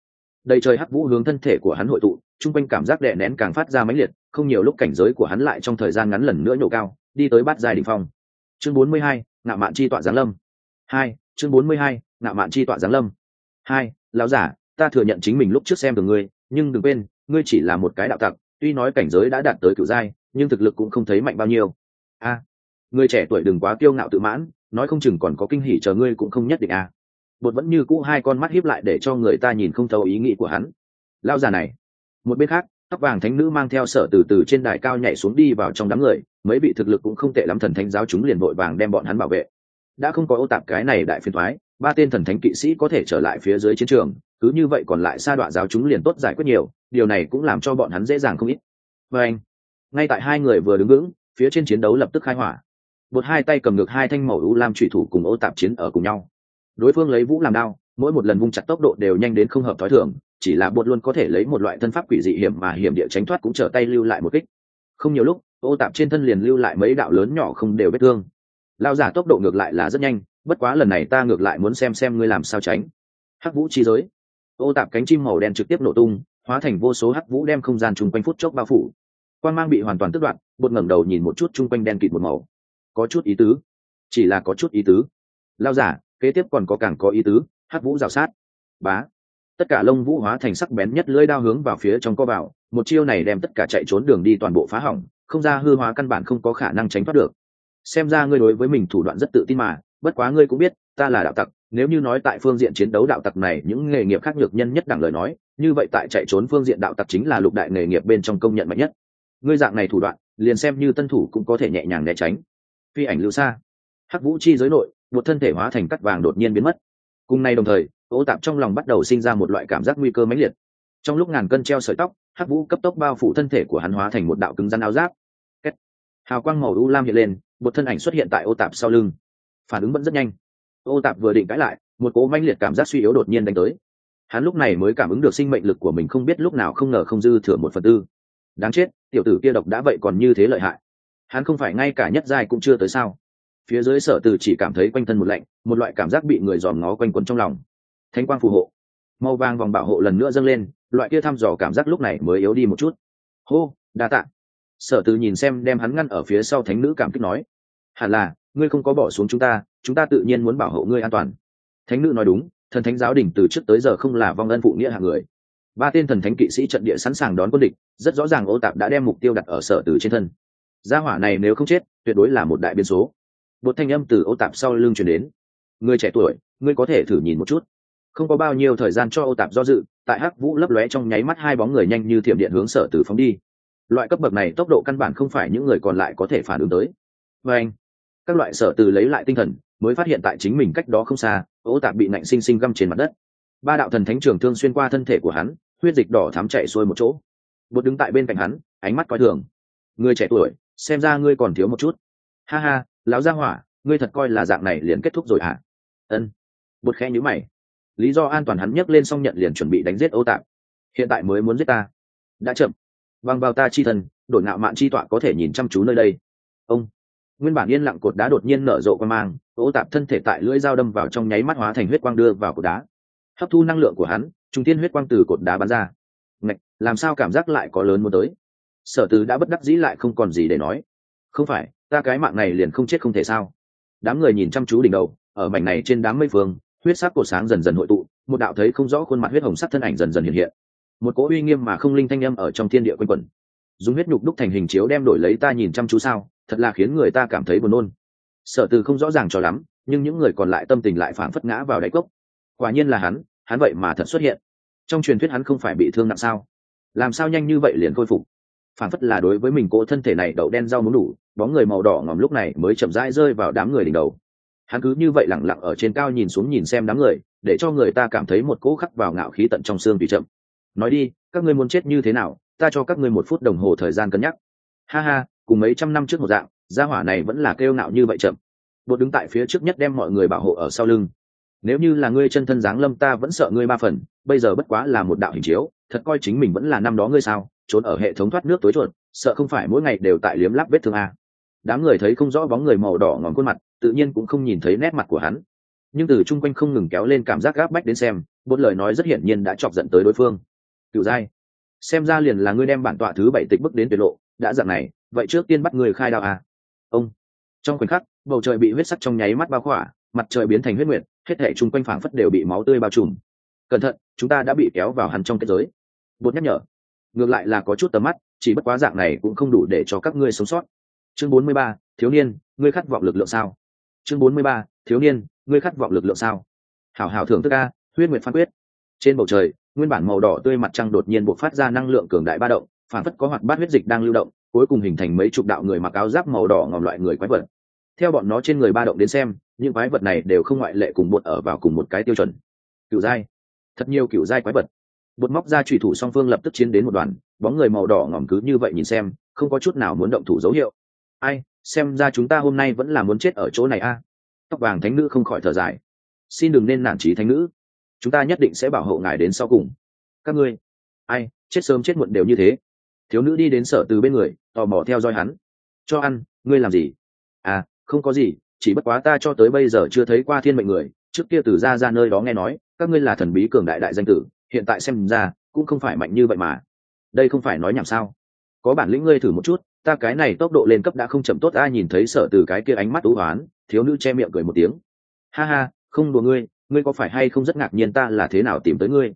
[SPEAKER 1] đầy trời hắc vũ hướng thân thể của hắn hội tụ chung quanh cảm giác đè nén càng phát ra mãnh liệt không nhiều lúc cảnh giới của hắn lại trong thời gian ngắn lần nữa nhổ cao đi tới bát dài đ ỉ n h phong. Chương bốn mươi hai ngạo mạn chi tọa giáng lâm. Hai chương bốn mươi hai ngạo mạn chi tọa giáng lâm. Hai lão giả ta thừa nhận chính mình lúc trước xem được ngươi nhưng đừng quên ngươi chỉ là một cái đạo tặc tuy nói cảnh giới đã đạt tới cựu giai nhưng thực lực cũng không thấy mạnh bao nhiêu. A à, người trẻ tuổi đừng quá kiêu ngạo tự mãn nói không chừng còn có kinh hỉ chờ ngươi cũng không nhất định a bột vẫn như cũ hai con mắt hiếp lại để cho người ta nhìn không thấu ý nghĩ của hắn. Lao già này. Một bên khác, tóc vàng thánh nữ mang theo sở từ từ trên đài cao nhảy xuống đi vào trong đám người, mấy vị thực lực cũng không tệ lắm thần thánh giáo chúng liền vội vàng đem bọn hắn bảo vệ. Đã không có ô tạp cái này đại phiên thoái, ba tên thần thánh kỵ sĩ có thể trở lại phía dưới chiến trường, cứ như vậy còn lại sa đoạn giáo chúng liền tốt giải quyết nhiều, điều này cũng làm cho bọn hắn dễ dàng không ít. Và anh, ngay tại hai người vừa đứng vững, phía trên chiến đấu lập tức khai hỏa. Một hai tay cầm ngược hai thanh màu u lam trụy thủ cùng ô tạp chiến ở cùng nhau đối phương lấy vũ làm đao, mỗi một lần vung chặt tốc độ đều nhanh đến không hợp thói thường, chỉ là bột luôn có thể lấy một loại thân pháp quỷ dị hiểm mà hiểm địa tránh thoát cũng trở tay lưu lại một kích. Không nhiều lúc, ô tạp trên thân liền lưu lại mấy đạo lớn nhỏ không đều vết thương. Lao giả tốc độ ngược lại là rất nhanh, bất quá lần này ta ngược lại muốn xem xem ngươi làm sao tránh. Hắc vũ chi giới. Ô tạp cánh chim màu đen trực tiếp nổ tung, hóa thành vô số hắc vũ đem không gian chung quanh phút chốc bao phủ. Quan mang bị hoàn toàn tước đoạn bột ngẩng đầu nhìn một chút chung quanh đen kịt một màu. Có chút ý tứ. Chỉ là có chút ý tứ. Lao giả kế tiếp còn có càng có ý tứ hát vũ rào sát. Bá. Tất cả lông vũ hóa thành sắc bén nhất lưỡi đao hướng vào phía trong co vào, một chiêu này đem tất cả chạy trốn đường đi toàn bộ phá hỏng, không ra hư hóa căn bản không có khả năng tránh thoát được. Xem ra ngươi đối với mình thủ đoạn rất tự tin mà, bất quá ngươi cũng biết, ta là đạo tặc, nếu như nói tại phương diện chiến đấu đạo tặc này, những nghề nghiệp khác nhược nhân nhất đẳng lời nói, như vậy tại chạy trốn phương diện đạo tặc chính là lục đại nghề nghiệp bên trong công nhận mạnh nhất. Ngươi dạng này thủ đoạn, liền xem như tân thủ cũng có thể nhẹ nhàng né tránh. Phi ảnh lưu xa. Hắc vũ chi giới nội một thân thể hóa thành cắt vàng đột nhiên biến mất. Cùng nay đồng thời, ô tạp trong lòng bắt đầu sinh ra một loại cảm giác nguy cơ mãnh liệt. Trong lúc ngàn cân treo sợi tóc, hắc vũ cấp tốc bao phủ thân thể của hắn hóa thành một đạo cứng rắn áo giáp. Kết. hào quang màu u lam hiện lên, một thân ảnh xuất hiện tại ô tạp sau lưng. Phản ứng vẫn rất nhanh. Ô tạp vừa định cãi lại, một cố mãnh liệt cảm giác suy yếu đột nhiên đánh tới. Hắn lúc này mới cảm ứng được sinh mệnh lực của mình không biết lúc nào không ngờ không dư thừa một phần tư. Đáng chết, tiểu tử kia độc đã vậy còn như thế lợi hại. Hắn không phải ngay cả nhất giai cũng chưa tới sao phía dưới sở từ chỉ cảm thấy quanh thân một lạnh, một loại cảm giác bị người dòm ngó quanh quẩn trong lòng. Thánh quang phù hộ. Màu vàng vòng bảo hộ lần nữa dâng lên, loại kia thăm dò cảm giác lúc này mới yếu đi một chút. Hô, đa tạ. Sở từ nhìn xem đem hắn ngăn ở phía sau thánh nữ cảm kích nói. Hẳn là, ngươi không có bỏ xuống chúng ta chúng ta tự nhiên muốn bảo hộ ngươi an toàn. Thánh nữ nói đúng, thần thánh giáo đình từ trước tới giờ không là vong ân phụ nghĩa hạng người. Ba tên thần thánh kỵ sĩ trận địa sẵn sàng đón quân địch, rất rõ ràng ô tạp đã đem mục tiêu đặt ở sở từ trên thân. Gia hỏa này nếu không chết, tuyệt đối là một đại biến số một thanh âm từ ô tạp sau lưng chuyển đến. Người trẻ tuổi, ngươi có thể thử nhìn một chút. Không có bao nhiêu thời gian cho ô tạp do dự, tại hắc vũ lấp lóe trong nháy mắt hai bóng người nhanh như thiểm điện hướng sở từ phóng đi. Loại cấp bậc này tốc độ căn bản không phải những người còn lại có thể phản ứng tới. Và anh, các loại sở từ lấy lại tinh thần, mới phát hiện tại chính mình cách đó không xa, ô tạp bị nạnh sinh sinh găm trên mặt đất. Ba đạo thần thánh trường thương xuyên qua thân thể của hắn, huyết dịch đỏ thám chạy xuôi một chỗ. Bột đứng tại bên cạnh hắn, ánh mắt coi thường. Người trẻ tuổi, xem ra ngươi còn thiếu một chút. Ha ha lão gia hỏa ngươi thật coi là dạng này liền kết thúc rồi hả? Ân bột khẽ nhữ mày. Lý do an toàn hắn nhấc lên xong nhận liền chuẩn bị đánh giết ô tạp. Hiện tại mới muốn giết ta. Đã chậm. Văng vào ta chi thần đổi ngạo mạn chi tọa có thể nhìn chăm chú nơi đây. Ông. Nguyên bản yên lặng cột đá đột nhiên nở rộ qua mang ô tạp thân thể tại lưỡi dao đâm vào trong nháy mắt hóa thành huyết quang đưa vào cột đá. Hấp thu năng lượng của hắn trung tiên huyết quang từ cột đá bắn ra. Ngạch, làm sao cảm giác lại có lớn muốn tới? Sở từ đã bất đắc dĩ lại không còn gì để nói. Không phải ta cái mạng này liền không chết không thể sao? Đám người nhìn chăm chú đỉnh đầu, ở mảnh này trên đám mây phương, huyết sắc cổ sáng dần dần hội tụ, một đạo thấy không rõ khuôn mặt huyết hồng sắc thân ảnh dần dần hiện hiện. Một cỗ uy nghiêm mà không linh thanh âm ở trong thiên địa quanh quẩn. Dùng huyết nhục đúc thành hình chiếu đem đổi lấy ta nhìn chăm chú sao, thật là khiến người ta cảm thấy buồn nôn. Sở từ không rõ ràng cho lắm, nhưng những người còn lại tâm tình lại phản phất ngã vào đáy cốc. Quả nhiên là hắn hắn vậy mà thật xuất hiện. Trong truyền thuyết hắn không phải bị thương nặng sao? Làm sao nhanh như vậy liền khôi phục? Phản phất là đối với mình cỗ thân thể này đậu đen rau muốn đủ, bóng người màu đỏ ngòm lúc này mới chậm rãi rơi vào đám người đỉnh đầu. Hắn cứ như vậy lẳng lặng ở trên cao nhìn xuống nhìn xem đám người, để cho người ta cảm thấy một cỗ khắc vào ngạo khí tận trong xương tùy chậm. Nói đi, các ngươi muốn chết như thế nào, ta cho các ngươi một phút đồng hồ thời gian cân nhắc. Ha ha, cùng mấy trăm năm trước một dạng, gia hỏa này vẫn là kêu ngạo như vậy chậm. Bột đứng tại phía trước nhất đem mọi người bảo hộ ở sau lưng. Nếu như là ngươi chân thân giáng lâm ta vẫn sợ ngươi ba phần, bây giờ bất quá là một đạo hình chiếu, thật coi chính mình vẫn là năm đó ngươi sao? Trốn ở hệ thống thoát nước tối chuột, sợ không phải mỗi ngày đều tại liếm lắp vết thương a. Đám người thấy không rõ bóng người màu đỏ ngón khuôn mặt, tự nhiên cũng không nhìn thấy nét mặt của hắn. Nhưng từ chung quanh không ngừng kéo lên cảm giác gáp bách đến xem bốn lời nói rất hiển nhiên đã chọc giận tới đối phương. Cựu giai, xem ra liền là ngươi đem bản tọa thứ bảy tịch bức đến tuyệt lộ, đã dặn này, vậy trước tiên bắt người khai đạo à ông, trong khoảnh khắc, bầu trời bị huyết sắc trong nháy mắt bao khỏa, mặt trời biến thành huyết nguyệt, hết thể chung quanh phảng phất đều bị máu tươi bao trùm. Cẩn thận, chúng ta đã bị kéo vào hằn trong kết giới. Bột nhắc nhở ngược lại là có chút tầm mắt chỉ bất quá dạng này cũng không đủ để cho các ngươi sống sót. Chương 43, thiếu niên ngươi khát vọng lực lượng sao? Chương 43, thiếu niên ngươi khát vọng lực lượng sao? Hảo hảo thưởng thức a huyết nguyệt phán quyết. Trên bầu trời nguyên bản màu đỏ tươi mặt trăng đột nhiên bộc phát ra năng lượng cường đại ba động phản phất có hoạt bát huyết dịch đang lưu động cuối cùng hình thành mấy chục đạo người mặc áo giáp màu đỏ ngòm loại người quái vật. Theo bọn nó trên người ba động đến xem những quái vật này đều không ngoại lệ cùng bột ở vào cùng một cái tiêu chuẩn. Cựu giai. Thật nhiều cựu giai quái vật bột móc ra trùy thủ song phương lập tức chiến đến một đoàn, bóng người màu đỏ ngỏm cứ như vậy nhìn xem, không có chút nào muốn động thủ dấu hiệu. Ai, xem ra chúng ta hôm nay vẫn là muốn chết ở chỗ này a. Tóc vàng thánh nữ không khỏi thở dài. Xin đừng nên nản trí thánh nữ. Chúng ta nhất định sẽ bảo hộ ngài đến sau cùng. Các ngươi, ai, chết sớm chết muộn đều như thế. Thiếu nữ đi đến sở từ bên người, tò mò theo dõi hắn. Cho ăn, ngươi làm gì? À không có gì, chỉ bất quá ta cho tới bây giờ chưa thấy qua thiên mệnh người, trước kia từ ra ra nơi đó nghe nói, các ngươi là thần bí cường đại đại danh tử hiện tại xem ra cũng không phải mạnh như vậy mà. Đây không phải nói nhảm sao? Có bản lĩnh ngươi thử một chút, ta cái này tốc độ lên cấp đã không chậm tốt, ai nhìn thấy sở từ cái kia ánh mắt ú hoán, thiếu nữ che miệng cười một tiếng. Ha ha, không đùa ngươi ngươi có phải hay không rất ngạc nhiên ta là thế nào tìm tới ngươi?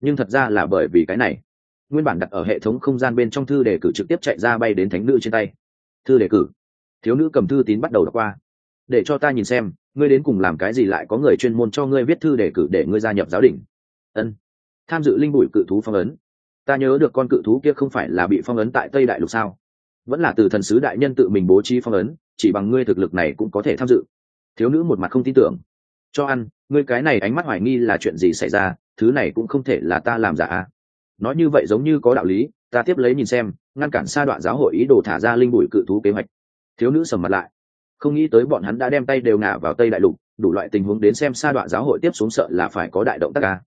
[SPEAKER 1] Nhưng thật ra là bởi vì cái này. Nguyên bản đặt ở hệ thống không gian bên trong thư đề cử trực tiếp chạy ra bay đến thánh nữ trên tay. Thư đề cử. Thiếu nữ cầm thư tín bắt đầu đọc qua. Để cho ta nhìn xem, ngươi đến cùng làm cái gì lại có người chuyên môn cho ngươi viết thư đề cử để ngươi gia nhập giáo đình? Ân tham dự linh bụi cự thú phong ấn. Ta nhớ được con cự thú kia không phải là bị phong ấn tại tây đại lục sao? Vẫn là từ thần sứ đại nhân tự mình bố trí phong ấn, chỉ bằng ngươi thực lực này cũng có thể tham dự. Thiếu nữ một mặt không tin tưởng. Cho ăn, ngươi cái này ánh mắt hoài nghi là chuyện gì xảy ra, thứ này cũng không thể là ta làm giả nói như vậy giống như có đạo lý, ta tiếp lấy nhìn xem, ngăn cản sa đoạn giáo hội ý đồ thả ra linh bụi cự thú kế hoạch. Thiếu nữ sầm mặt lại. Không nghĩ tới bọn hắn đã đem tay đều ngả vào tây đại lục, đủ loại tình huống đến xem sa đoạn giáo hội tiếp xuống sợ là phải có đại động tác ca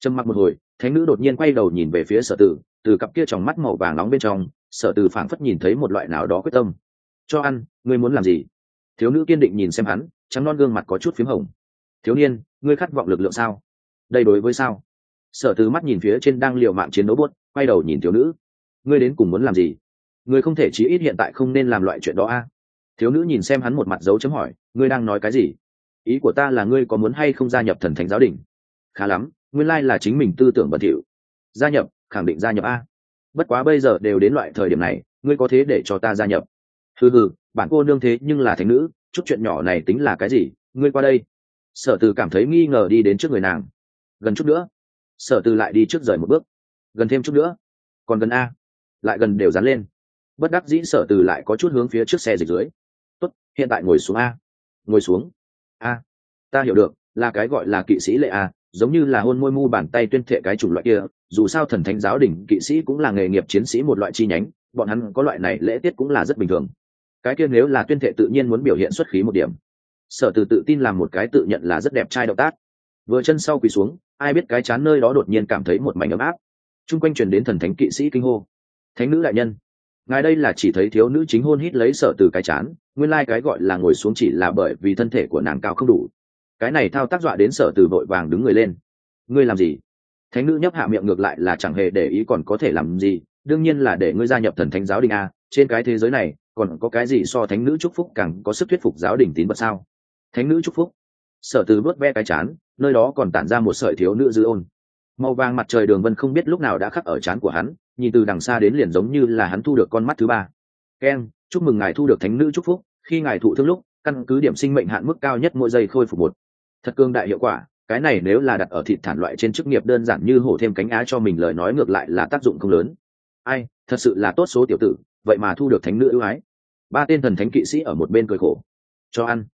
[SPEAKER 1] trầm mặc một hồi thánh nữ đột nhiên quay đầu nhìn về phía sở tử, từ cặp kia trong mắt màu vàng nóng bên trong, sở tử phảng phất nhìn thấy một loại nào đó quyết tâm. Cho ăn, ngươi muốn làm gì? Thiếu nữ kiên định nhìn xem hắn, trắng non gương mặt có chút p h í m hồng. Thiếu niên, ngươi khát vọng lực lượng sao? Đây đối với sao? Sở tử mắt nhìn phía trên đang l i ề u mạng chiến đấu buốt, quay đầu nhìn thiếu nữ. Ngươi đến cùng muốn làm gì? Ngươi không thể chí ít hiện tại không nên làm loại chuyện đó a. Thiếu nữ nhìn xem hắn một mặt dấu chấm hỏi, ngươi đang nói cái gì? Ý của ta là ngươi có muốn hay không gia nhập thần thánh giáo đình? Khá lắm nguyên lai là chính mình tư tưởng bẩn thỉu. Gia nhập, khẳng định gia nhập a. Bất quá bây giờ đều đến loại thời điểm này, ngươi có thế để cho ta gia nhập? Hừ hừ bản cô nương thế nhưng là thánh nữ, chút chuyện nhỏ này tính là cái gì? Ngươi qua đây. Sở từ cảm thấy nghi ngờ đi đến trước người nàng. Gần chút nữa. Sở từ lại đi trước rời một bước. Gần thêm chút nữa. Còn gần a. Lại gần đều dán lên. Bất đắc dĩ sở từ lại có chút hướng phía trước xe dịch dưới. Tốt, hiện tại ngồi xuống a. Ngồi xuống. A. Ta hiểu được, là cái gọi là kỵ sĩ lệ a giống như là hôn môi mu bàn tay tuyên thệ cái chủng loại kia, dù sao thần thánh giáo đình kỵ sĩ cũng là nghề nghiệp chiến sĩ một loại chi nhánh, bọn hắn có loại này lễ tiết cũng là rất bình thường. Cái kia nếu là tuyên thệ tự nhiên muốn biểu hiện xuất khí một điểm. Sở từ tự tin làm một cái tự nhận là rất đẹp trai động tác. Vừa chân sau quỳ xuống, ai biết cái chán nơi đó đột nhiên cảm thấy một mảnh ấm áp. Chung quanh truyền đến thần thánh kỵ sĩ kinh hô. Thánh nữ đại nhân, ngài đây là chỉ thấy thiếu nữ chính hôn hít lấy sở từ cái chán, nguyên lai、like、cái gọi là ngồi xuống chỉ là bởi vì thân thể của nàng cao không đủ cái này thao tác dọa đến sở từ vội vàng đứng người lên. Ngươi làm gì? Thánh nữ nhấp hạ miệng ngược lại là chẳng hề để ý còn có thể làm gì, đương nhiên là để ngươi gia nhập thần thánh giáo đình a, trên cái thế giới này, còn có cái gì so thánh nữ chúc phúc càng có sức thuyết phục giáo đình tín vật sao? Thánh nữ chúc phúc. Sở từ vớt ve cái chán, nơi đó còn tản ra một sợi thiếu nữ dư ôn. Màu vàng mặt trời đường vân không biết lúc nào đã khắc ở chán của hắn, nhìn từ đằng xa đến liền giống như là hắn thu được con mắt thứ ba. Keng chúc mừng ngài thu được thánh nữ chúc phúc, khi ngài thụ thương lúc, căn cứ điểm sinh mệnh hạn mức cao nhất mỗi giây khôi phục một thật cương đại hiệu quả, cái này nếu là đặt ở thịt thản loại trên chức nghiệp đơn giản như hổ thêm cánh á cho mình lời nói ngược lại là tác dụng không lớn. Ai, thật sự là tốt số tiểu tử, vậy mà thu được thánh nữ ưu ái. Ba tên thần thánh kỵ sĩ ở một bên cười khổ. Cho ăn.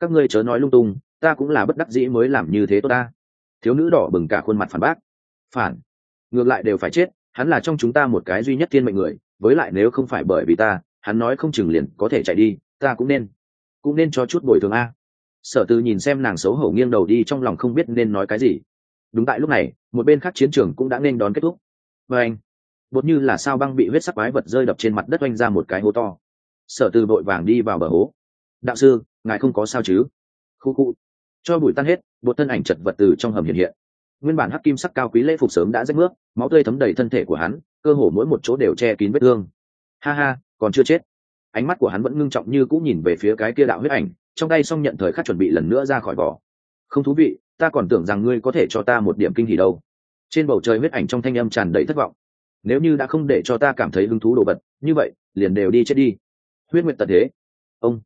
[SPEAKER 1] Các ngươi chớ nói lung tung, ta cũng là bất đắc dĩ mới làm như thế tốt ta. Thiếu nữ đỏ bừng cả khuôn mặt phản bác. Phản. Ngược lại đều phải chết, hắn là trong chúng ta một cái duy nhất thiên mệnh người, với lại nếu không phải bởi vì ta, hắn nói không chừng liền có thể chạy đi, ta cũng nên cũng nên cho chút bồi thường a sở từ nhìn xem nàng xấu hổ nghiêng đầu đi trong lòng không biết nên nói cái gì. Đúng tại lúc này, một bên khác chiến trường cũng đã nên đón kết thúc. Và anh, bột như là sao băng bị huyết sắc quái vật rơi đập trên mặt đất oanh ra một cái hố to. Sở từ vội vàng đi vào bờ hố. Đạo sư, ngài không có sao chứ? Khu khu. Cho bụi tan hết, bột thân ảnh chật vật từ trong hầm hiện hiện. Nguyên bản hắc kim sắc cao quý lễ phục sớm đã rách nước, máu tươi thấm đầy thân thể của hắn, cơ hồ mỗi một chỗ đều che kín vết thương. Ha ha, còn chưa chết. Ánh mắt của hắn vẫn ngưng trọng như cũng nhìn về phía cái kia đạo huyết ảnh trong tay xong nhận thời khắc chuẩn bị lần nữa ra khỏi vỏ. Không thú vị, ta còn tưởng rằng ngươi có thể cho ta một điểm kinh hỉ đâu. Trên bầu trời huyết ảnh trong thanh âm tràn đầy thất vọng. Nếu như đã không để cho ta cảm thấy hứng thú đồ vật, như vậy, liền đều đi chết đi. Huyết nguyệt tật thế. Ông,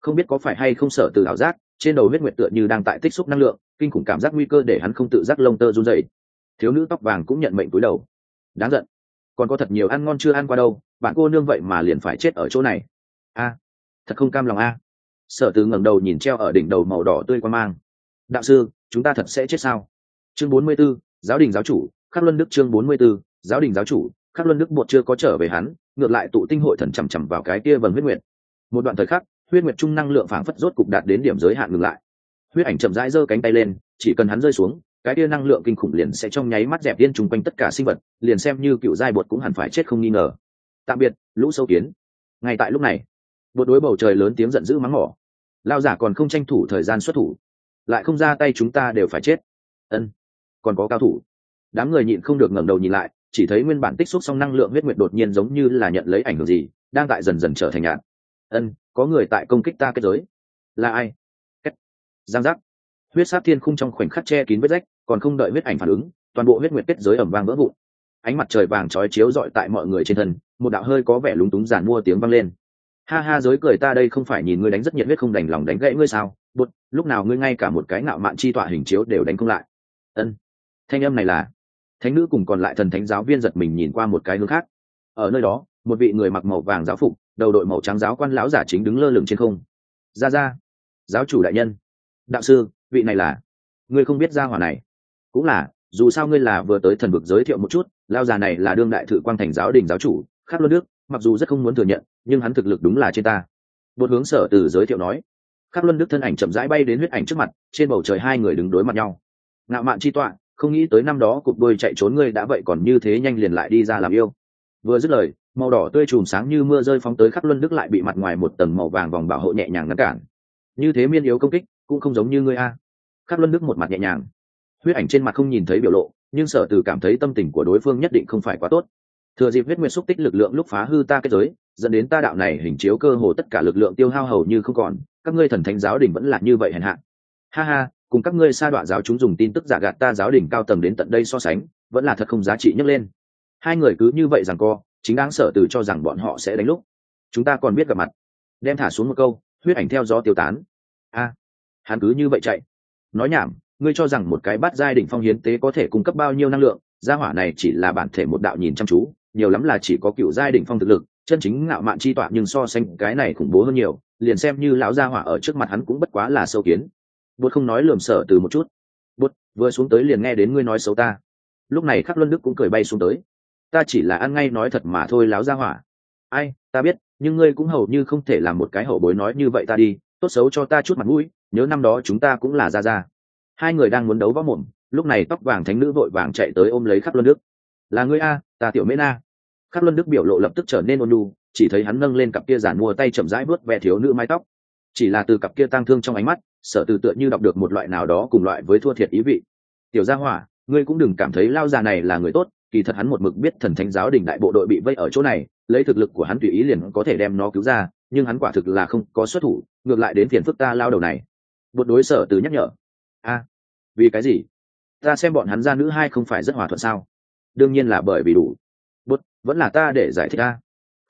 [SPEAKER 1] không biết có phải hay không sợ từ ảo giác, trên đầu huyết nguyệt tựa như đang tại tích xúc năng lượng, kinh khủng cảm giác nguy cơ để hắn không tự giác lông tơ run dày thiếu nữ tóc vàng cũng nhận mệnh cúi đầu. Đáng giận. Còn có thật nhiều ăn ngon chưa ăn qua đâu, bạn cô nương vậy mà liền phải chết ở chỗ này. A, thật không cam lòng a. à sở từ ngẩng đầu nhìn treo ở đỉnh đầu màu đỏ tươi quan mang. Đạo sư chúng ta thật sẽ chết sao? Chương bốn mươi 44, giáo đình giáo chủ khắc luân đức chương bốn mươi 44, giáo đình giáo chủ khắc luân đức bột chưa có trở về hắn ngược lại tụ tinh hội thần chằm chằm vào cái kia vầng huyết nguyệt. Một đoạn thời khắc huyết nguyệt trung năng lượng phảng phất rốt cục đạt đến điểm giới hạn ngừng lại. Huyết ảnh chậm rãi giơ cánh tay lên chỉ cần hắn rơi xuống cái kia năng lượng kinh khủng liền sẽ trong nháy mắt dẹp điên chung quanh tất cả sinh vật liền xem như cựu giai bột cũng hẳn phải chết không nghi ngờ. Tạm biệt lũ sâu kiến. Ngay tại lúc này bộ đối bầu trời lớn tiếng giận dữ mắng mỏ. Lao giả còn không tranh thủ thời gian xuất thủ. Lại không ra tay chúng ta đều phải chết. Ân, còn có cao thủ. Đám người nhịn không được ngẩng đầu nhìn lại, chỉ thấy nguyên bản tích xúc xong năng lượng huyết nguyệt đột nhiên giống như là nhận lấy ảnh hưởng gì, đang tại dần dần trở thành nhạt. Ân, có người tại công kích ta kết giới. Là ai? Kết. giang giác. Huyết sát thiên khung trong khoảnh khắc che kín vết rách, còn không đợi huyết ảnh phản ứng, toàn bộ huyết nguyệt kết giới ẩm vang vỡ vụn. Ánh mặt trời vàng trói chiếu rọi tại mọi người trên thân, một đạo hơi có vẻ lúng túng giàn mua tiếng vang lên ha ha, giới cười ta đây không phải nhìn ngươi đánh rất nhiệt huyết không đành lòng đánh gãy ngươi sao? Bút lúc nào ngươi ngay cả một cái ngạo mạn chi tọa hình chiếu đều đánh không lại. Ân. Thanh âm này là, thánh nữ cùng còn lại thần thánh giáo viên giật mình nhìn qua một cái hướng khác. Ở nơi đó, một vị người mặc màu vàng giáo phục, đầu đội màu trắng giáo quan lão giả chính đứng lơ lửng trên không. Ra ra, giáo chủ đại nhân. Đạo sư, vị này là, ngươi không biết gia hỏa này. Cũng là, dù sao ngươi là vừa tới thần vực giới thiệu một chút lao già này là đương đại thự quang thành giáo đình giáo chủ, khắc luân nước mặc dù rất không muốn thừa nhận, nhưng hắn thực lực đúng là trên ta. Một hướng sở từ giới thiệu nói, khắc luân đức thân ảnh chậm rãi bay đến huyết ảnh trước mặt, trên bầu trời hai người đứng đối mặt nhau. Ngạo mạn chi tọa, không nghĩ tới năm đó cục đôi chạy trốn ngươi đã vậy còn như thế nhanh liền lại đi ra làm yêu. Vừa dứt lời, màu đỏ tươi chùm sáng như mưa rơi phóng tới khắc luân đức lại bị mặt ngoài một tầng màu vàng vòng bảo hộ nhẹ nhàng ngăn cản. Như thế miên yếu công kích, cũng không giống như ngươi a. Khắc luân đức một mặt nhẹ nhàng. Huyết ảnh trên mặt không nhìn thấy biểu lộ, nhưng sở từ cảm thấy tâm tình của đối phương nhất định không phải quá tốt thừa dịp huyết nguyệt xúc tích lực lượng lúc phá hư ta kết giới, dẫn đến ta đạo này hình chiếu cơ hồ tất cả lực lượng tiêu hao hầu như không còn, các ngươi thần thánh giáo đình vẫn là như vậy hèn hạ. Ha ha, cùng các ngươi sa đọa giáo chúng dùng tin tức giả gạt ta giáo đình cao tầng đến tận đây so sánh, vẫn là thật không giá trị nhấc lên. Hai người cứ như vậy rằng co, chính đáng sở từ cho rằng bọn họ sẽ đánh lúc. Chúng ta còn biết gặp mặt. Đem thả xuống một câu, huyết ảnh theo gió tiêu tán. A, hắn cứ như vậy chạy. Nói nhảm, ngươi cho rằng một cái bát giai đỉnh phong hiến tế có thể cung cấp bao nhiêu năng lượng, gia hỏa này chỉ là bản thể một đạo nhìn chăm chú nhiều lắm là chỉ có cựu giai đỉnh phong thực lực, chân chính ngạo mạn chi tọa nhưng so sánh cái này khủng bố hơn nhiều, liền xem như lão gia hỏa ở trước mặt hắn cũng bất quá là sâu kiến. Bột không nói lườm sở từ một chút. Bột vừa xuống tới liền nghe đến ngươi nói xấu ta. Lúc này khắc luân đức cũng cười bay xuống tới. Ta chỉ là ăn ngay nói thật mà thôi láo gia hỏa. Ai, ta biết, nhưng ngươi cũng hầu như không thể làm một cái hậu bối nói như vậy ta đi, tốt xấu cho ta chút mặt mũi, nhớ năm đó chúng ta cũng là ra ra hai người đang muốn đấu võ mồm, lúc này tóc vàng thánh nữ vội vàng chạy tới ôm lấy khắc luân đức. Là ngươi a ta tiểu mễ na. Khắc luân đức biểu lộ lập tức trở nên ôn lu chỉ thấy hắn nâng lên cặp kia giản mua tay chậm rãi vớt ve thiếu nữ mái tóc. Chỉ là từ cặp kia tang thương trong ánh mắt, sở từ tựa như đọc được một loại nào đó cùng loại với thua thiệt ý vị. Tiểu gia hỏa, ngươi cũng đừng cảm thấy lao già này là người tốt, kỳ thật hắn một mực biết thần thánh giáo đình đại bộ đội bị vây ở chỗ này, lấy thực lực của hắn tùy ý liền có thể đem nó cứu ra, nhưng hắn quả thực là không có xuất thủ, ngược lại đến phiền phức ta lao đầu này. Bột đối sở từ nhắc nhở. A, vì cái gì? Ta xem bọn hắn ra nữ hai không phải rất hòa thuận sao? Đương nhiên là bởi vì đủ. Bút, vẫn là ta để giải thích ta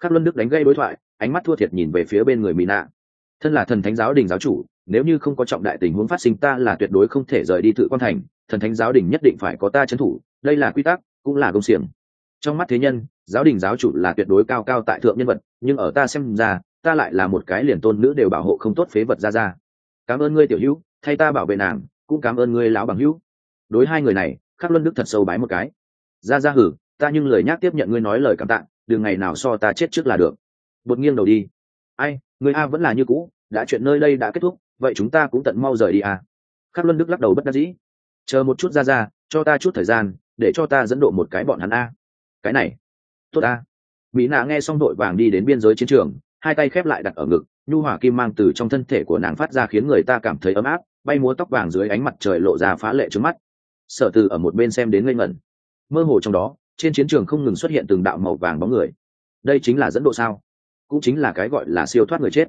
[SPEAKER 1] khắc luân đức đánh gây đối thoại, ánh mắt thua thiệt nhìn về phía bên người mỹ nạ. Thân là thần thánh giáo đình giáo chủ, nếu như không có trọng đại tình huống phát sinh ta là tuyệt đối không thể rời đi tự quan thành, thần thánh giáo đình nhất định phải có ta trấn thủ, đây là quy tắc, cũng là công xiềng. Trong mắt thế nhân, giáo đình giáo chủ là tuyệt đối cao cao tại thượng nhân vật, nhưng ở ta xem ra, ta lại là một cái liền tôn nữ đều bảo hộ không tốt phế vật ra ra. Cảm ơn ngươi tiểu hữu, thay ta bảo vệ nàng, cũng cảm ơn ngươi lão bằng hữu. Đối hai người này, khắc luân đức thật sâu bái một cái ra ra hử, ta nhưng lời nhắc tiếp nhận ngươi nói lời cảm tạ đường ngày nào so ta chết trước là được. Bột nghiêng đầu đi. Ai, người a vẫn là như cũ, đã chuyện nơi đây đã kết thúc, vậy chúng ta cũng tận mau rời đi à khắc luân đức lắc đầu bất đắc dĩ. Chờ một chút ra ra, cho ta chút thời gian, để cho ta dẫn độ một cái bọn hắn a. Cái này. Tốt a. Mỹ nạ nghe xong đội vàng đi đến biên giới chiến trường, hai tay khép lại đặt ở ngực, nhu hỏa kim mang từ trong thân thể của nàng phát ra khiến người ta cảm thấy ấm áp, bay múa tóc vàng dưới ánh mặt trời lộ ra phá lệ trước mắt. Sở từ ở một bên xem đến ngây ngẩn mơ hồ trong đó, trên chiến trường không ngừng xuất hiện từng đạo màu vàng bóng người. Đây chính là dẫn độ sao? Cũng chính là cái gọi là siêu thoát người chết.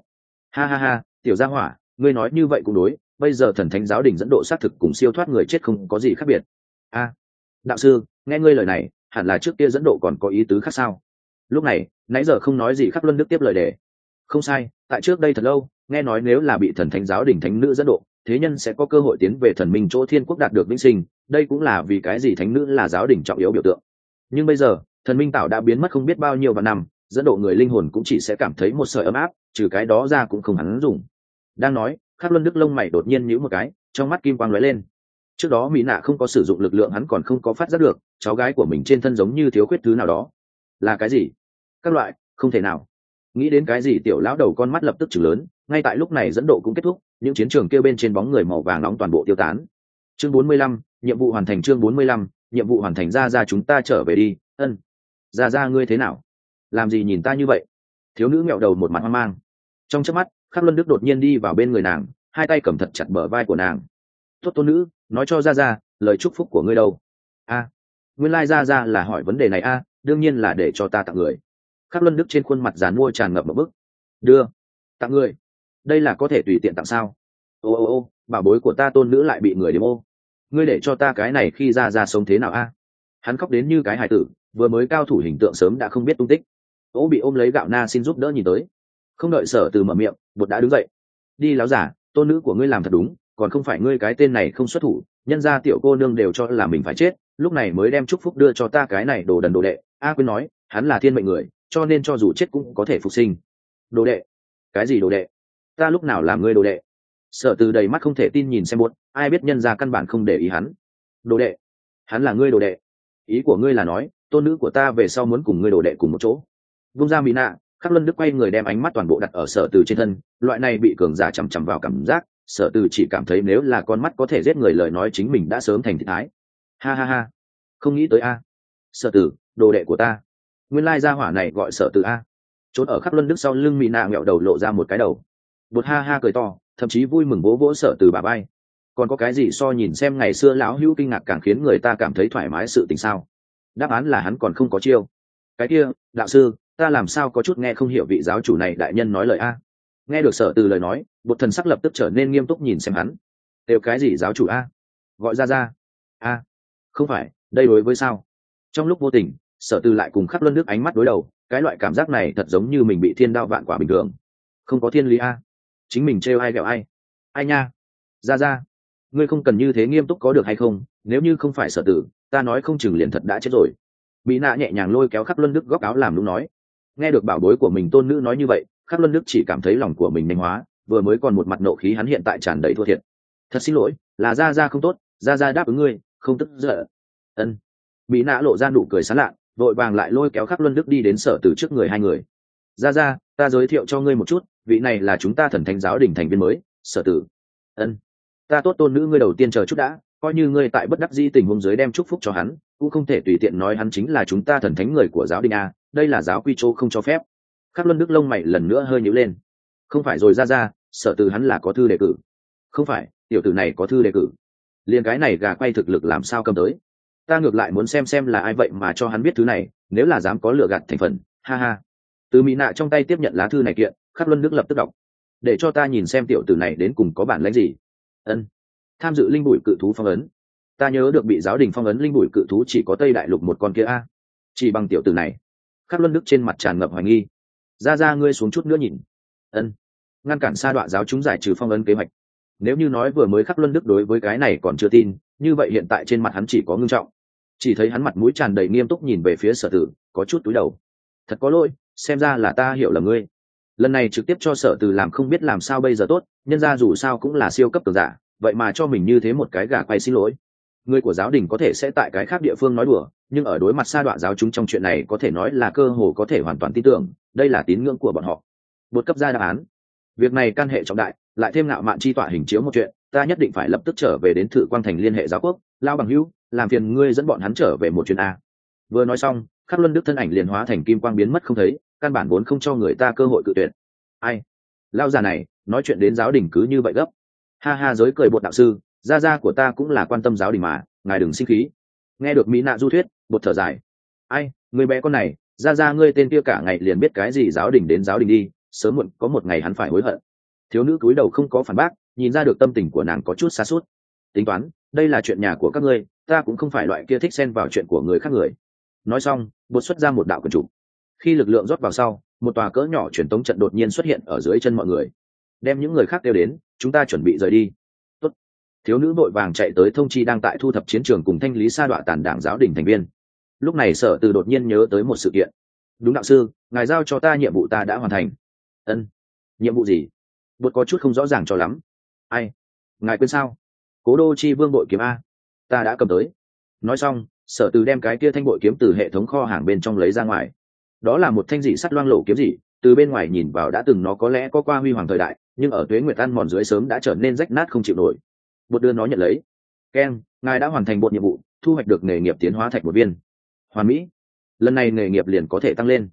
[SPEAKER 1] Ha ha ha, tiểu gia hỏa, ngươi nói như vậy cũng đối, bây giờ thần thánh giáo đình dẫn độ xác thực cùng siêu thoát người chết không có gì khác biệt. A, đạo sư, nghe ngươi lời này, hẳn là trước kia dẫn độ còn có ý tứ khác sao? Lúc này, nãy giờ không nói gì khắc luân đức tiếp lời đề không sai, tại trước đây thật lâu, nghe nói nếu là bị thần thánh giáo đình thánh nữ dẫn độ thế nhân sẽ có cơ hội tiến về thần minh chỗ thiên quốc đạt được vĩnh sinh, đây cũng là vì cái gì thánh nữ là giáo đình trọng yếu biểu tượng. Nhưng bây giờ, thần minh tạo đã biến mất không biết bao nhiêu và năm, dẫn độ người linh hồn cũng chỉ sẽ cảm thấy một sợi ấm áp, trừ cái đó ra cũng không hắn dùng. Đang nói, khắc luân đức lông mày đột nhiên nhíu một cái, trong mắt kim quang lóe lên. Trước đó mỹ nạ không có sử dụng lực lượng hắn còn không có phát giác được, cháu gái của mình trên thân giống như thiếu khuyết thứ nào đó. Là cái gì? Các loại, không thể nào. Nghĩ đến cái gì, tiểu lão đầu con mắt lập tức chừng lớn ngay tại lúc này dẫn độ cũng kết thúc, những chiến trường kêu bên trên bóng người màu vàng nóng toàn bộ tiêu tán. Chương bốn mươi lăm, nhiệm vụ hoàn thành chương bốn mươi lăm, nhiệm vụ hoàn thành ra ra chúng ta trở về đi. Ân. Ra ra ngươi thế nào? Làm gì nhìn ta như vậy? Thiếu nữ mẹo đầu một mặt hoang mang. Trong chớp mắt, khắc luân đức đột nhiên đi vào bên người nàng, hai tay cầm thật chặt bờ vai của nàng. Tốt tôn nữ, nói cho ra ra lời chúc phúc của ngươi đâu? A, nguyên lai ra ra là hỏi vấn đề này a, đương nhiên là để cho ta tặng người. Khắc luân đức trên khuôn mặt dàn mua tràn ngập một bức. Đưa, tặng người đây là có thể tùy tiện tặng sao? Ô ô ô, bảo bối của ta tôn nữ lại bị người đếm ô. Ngươi để cho ta cái này khi ra ra sống thế nào a? Hắn khóc đến như cái hài tử, vừa mới cao thủ hình tượng sớm đã không biết tung tích. Ô, bị ôm lấy gạo na xin giúp đỡ nhìn tới. Không đợi sở từ mở miệng, bột đã đứng dậy. Đi láo giả, tôn nữ của ngươi làm thật đúng, còn không phải ngươi cái tên này không xuất thủ, nhân ra tiểu cô nương đều cho là mình phải chết, lúc này mới đem chúc phúc đưa cho ta cái này đồ đần đồ đệ. A quyên nói, hắn là thiên mệnh người, cho nên cho dù chết cũng có thể phục sinh. Đồ đệ. Cái gì đồ đệ? Ta lúc nào làm ngươi đồ đệ? Sợ từ đầy mắt không thể tin nhìn xem buốt, ai biết nhân ra căn bản không để ý hắn. Đồ đệ? Hắn là ngươi đồ đệ. Ý của ngươi là nói, tôn nữ của ta về sau muốn cùng ngươi đồ đệ cùng một chỗ. Vung ra mỹ nạ, khắc luân đức quay người đem ánh mắt toàn bộ đặt ở sở từ trên thân, loại này bị cường giả chằm chằm vào cảm giác, sở từ chỉ cảm thấy nếu là con mắt có thể giết người lời nói chính mình đã sớm thành thị thái ha ha ha. Không nghĩ tới a. Sở từ, đồ đệ của ta. Nguyên lai gia hỏa này gọi sở từ a. Trốn ở khắc luân đức sau lưng mỹ nạ nghẹo đầu lộ ra một cái đầu bột ha ha cười to, thậm chí vui mừng vỗ vỗ sở từ bà bay còn có cái gì so nhìn xem ngày xưa lão hữu kinh ngạc càng khiến người ta cảm thấy thoải mái sự tình sao? Đáp án là hắn còn không có chiêu. Cái kia, đạo sư, ta làm sao có chút nghe không hiểu vị giáo chủ này đại nhân nói lời a? Nghe được sở từ lời nói bột thần sắc lập tức trở nên nghiêm túc nhìn xem hắn. Đều cái gì giáo chủ a? Gọi ra ra. A. Không phải, đây đối với sao? Trong lúc vô tình sở từ lại cùng khắp luân nước ánh mắt đối đầu, cái loại cảm giác này thật giống như mình bị thiên đao vạn quả bình thường. Không có thiên lý a chính mình trêu ai ghẹo ai. Ai nha? Ra ra. Ngươi không cần như thế nghiêm túc có được hay không, nếu như không phải sở tử, ta nói không chừng liền thật đã chết rồi. Mỹ nạ nhẹ nhàng lôi kéo khắc luân đức góc áo làm lúc nói. Nghe được bảo bối của mình tôn nữ nói như vậy, khắc luân đức chỉ cảm thấy lòng của mình nhanh hóa, vừa mới còn một mặt nộ khí hắn hiện tại tràn đầy thua thiệt. Thật xin lỗi, là ra ra không tốt, ra ra đáp ứng ngươi, không tức giận. Ân. Mỹ nạ lộ ra nụ cười sán lạ, vội vàng lại lôi kéo khắc luân đức đi đến sở từ trước người hai người ra ra, ta giới thiệu cho ngươi một chút, vị này là chúng ta thần thánh giáo đình thành viên mới, sở tử. Ân. Ta tốt tôn nữ ngươi đầu tiên chờ chút đã, coi như ngươi tại bất đắc di tình huống dưới đem chúc phúc cho hắn, cũng không thể tùy tiện nói hắn chính là chúng ta thần thánh người của giáo đình a, đây là giáo quy châu không cho phép. Khắc luân đức lông mày lần nữa hơi nhíu lên. Không phải rồi, ra ra, sở từ hắn là có thư đề cử. Không phải, tiểu tử này có thư đề cử. Liền cái này gà quay thực lực làm sao cầm tới? Ta ngược lại muốn xem xem là ai vậy mà cho hắn biết thứ này, nếu là dám có lựa gạt thành phần, ha ha từ mỹ nạ trong tay tiếp nhận lá thư này kiện, khắc luân đức lập tức đọc. Để cho ta nhìn xem tiểu tử này đến cùng có bản lãnh gì. Ân. Tham dự linh bụi cự thú phong ấn. Ta nhớ được bị giáo đình phong ấn linh bụi cự thú chỉ có tây đại lục một con kia a. Chỉ bằng tiểu tử này. Khắc luân đức trên mặt tràn ngập hoài nghi. Ra ra ngươi xuống chút nữa nhìn. Ân. Ngăn cản sa đoạn giáo chúng giải trừ phong ấn kế hoạch. Nếu như nói vừa mới khắc luân đức đối với cái này còn chưa tin, như vậy hiện tại trên mặt hắn chỉ có ngưng trọng. Chỉ thấy hắn mặt mũi tràn đầy nghiêm túc nhìn về phía sở tử, có chút túi đầu. Thật có lỗi xem ra là ta hiểu là ngươi. Lần này trực tiếp cho sở từ làm không biết làm sao bây giờ tốt, nhân ra dù sao cũng là siêu cấp cường giả, vậy mà cho mình như thế một cái gà quay xin lỗi. Người của giáo đình có thể sẽ tại cái khác địa phương nói đùa, nhưng ở đối mặt sa đọa giáo chúng trong chuyện này có thể nói là cơ hồ có thể hoàn toàn tin tưởng, đây là tín ngưỡng của bọn họ. Bột cấp ra đáp án. Việc này căn hệ trọng đại, lại thêm ngạo mạn chi tỏa hình chiếu một chuyện, ta nhất định phải lập tức trở về đến thự quang thành liên hệ giáo quốc, lao bằng hữu, làm phiền ngươi dẫn bọn hắn trở về một chuyến a. Vừa nói xong, khắc luân đức thân ảnh liền hóa thành kim quang biến mất không thấy căn bản vốn không cho người ta cơ hội cự tuyệt. Ai? Lao già này, nói chuyện đến giáo đình cứ như vậy gấp. Ha ha, giới cười bột đạo sư, gia gia của ta cũng là quan tâm giáo đình mà, ngài đừng sinh khí. Nghe được mỹ nạ du thuyết, bột thở dài. Ai, người bé con này, gia gia ngươi tên kia cả ngày liền biết cái gì giáo đình đến giáo đình đi, sớm muộn có một ngày hắn phải hối hận. Thiếu nữ cúi đầu không có phản bác, nhìn ra được tâm tình của nàng có chút xa suốt. Tính toán, đây là chuyện nhà của các ngươi, ta cũng không phải loại kia thích xen vào chuyện của người khác người. Nói xong, bột xuất ra một đạo quần chủ khi lực lượng rót vào sau, một tòa cỡ nhỏ truyền tống trận đột nhiên xuất hiện ở dưới chân mọi người. Đem những người khác kêu đến, chúng ta chuẩn bị rời đi. Tốt. thiếu nữ vội vàng chạy tới thông chi đang tại thu thập chiến trường cùng thanh lý sa đọa tàn đảng giáo đình thành viên. Lúc này sở từ đột nhiên nhớ tới một sự kiện. Đúng đạo sư, ngài giao cho ta nhiệm vụ ta đã hoàn thành. Ân. Nhiệm vụ gì? Bột có chút không rõ ràng cho lắm. Ai? Ngài quên sao? Cố đô chi vương bội kiếm a. Ta đã cầm tới. Nói xong, sở từ đem cái kia thanh bội kiếm từ hệ thống kho hàng bên trong lấy ra ngoài đó là một thanh dị sắt loang lộ kiếm dị, từ bên ngoài nhìn vào đã từng nó có lẽ có qua huy hoàng thời đại, nhưng ở tuế nguyệt ăn mòn dưới sớm đã trở nên rách nát không chịu nổi. Bột đưa nó nhận lấy. Keng ngài đã hoàn thành bột nhiệm vụ, thu hoạch được nghề nghiệp tiến hóa thạch một viên. Hoàn mỹ. Lần này nghề nghiệp liền có thể tăng lên.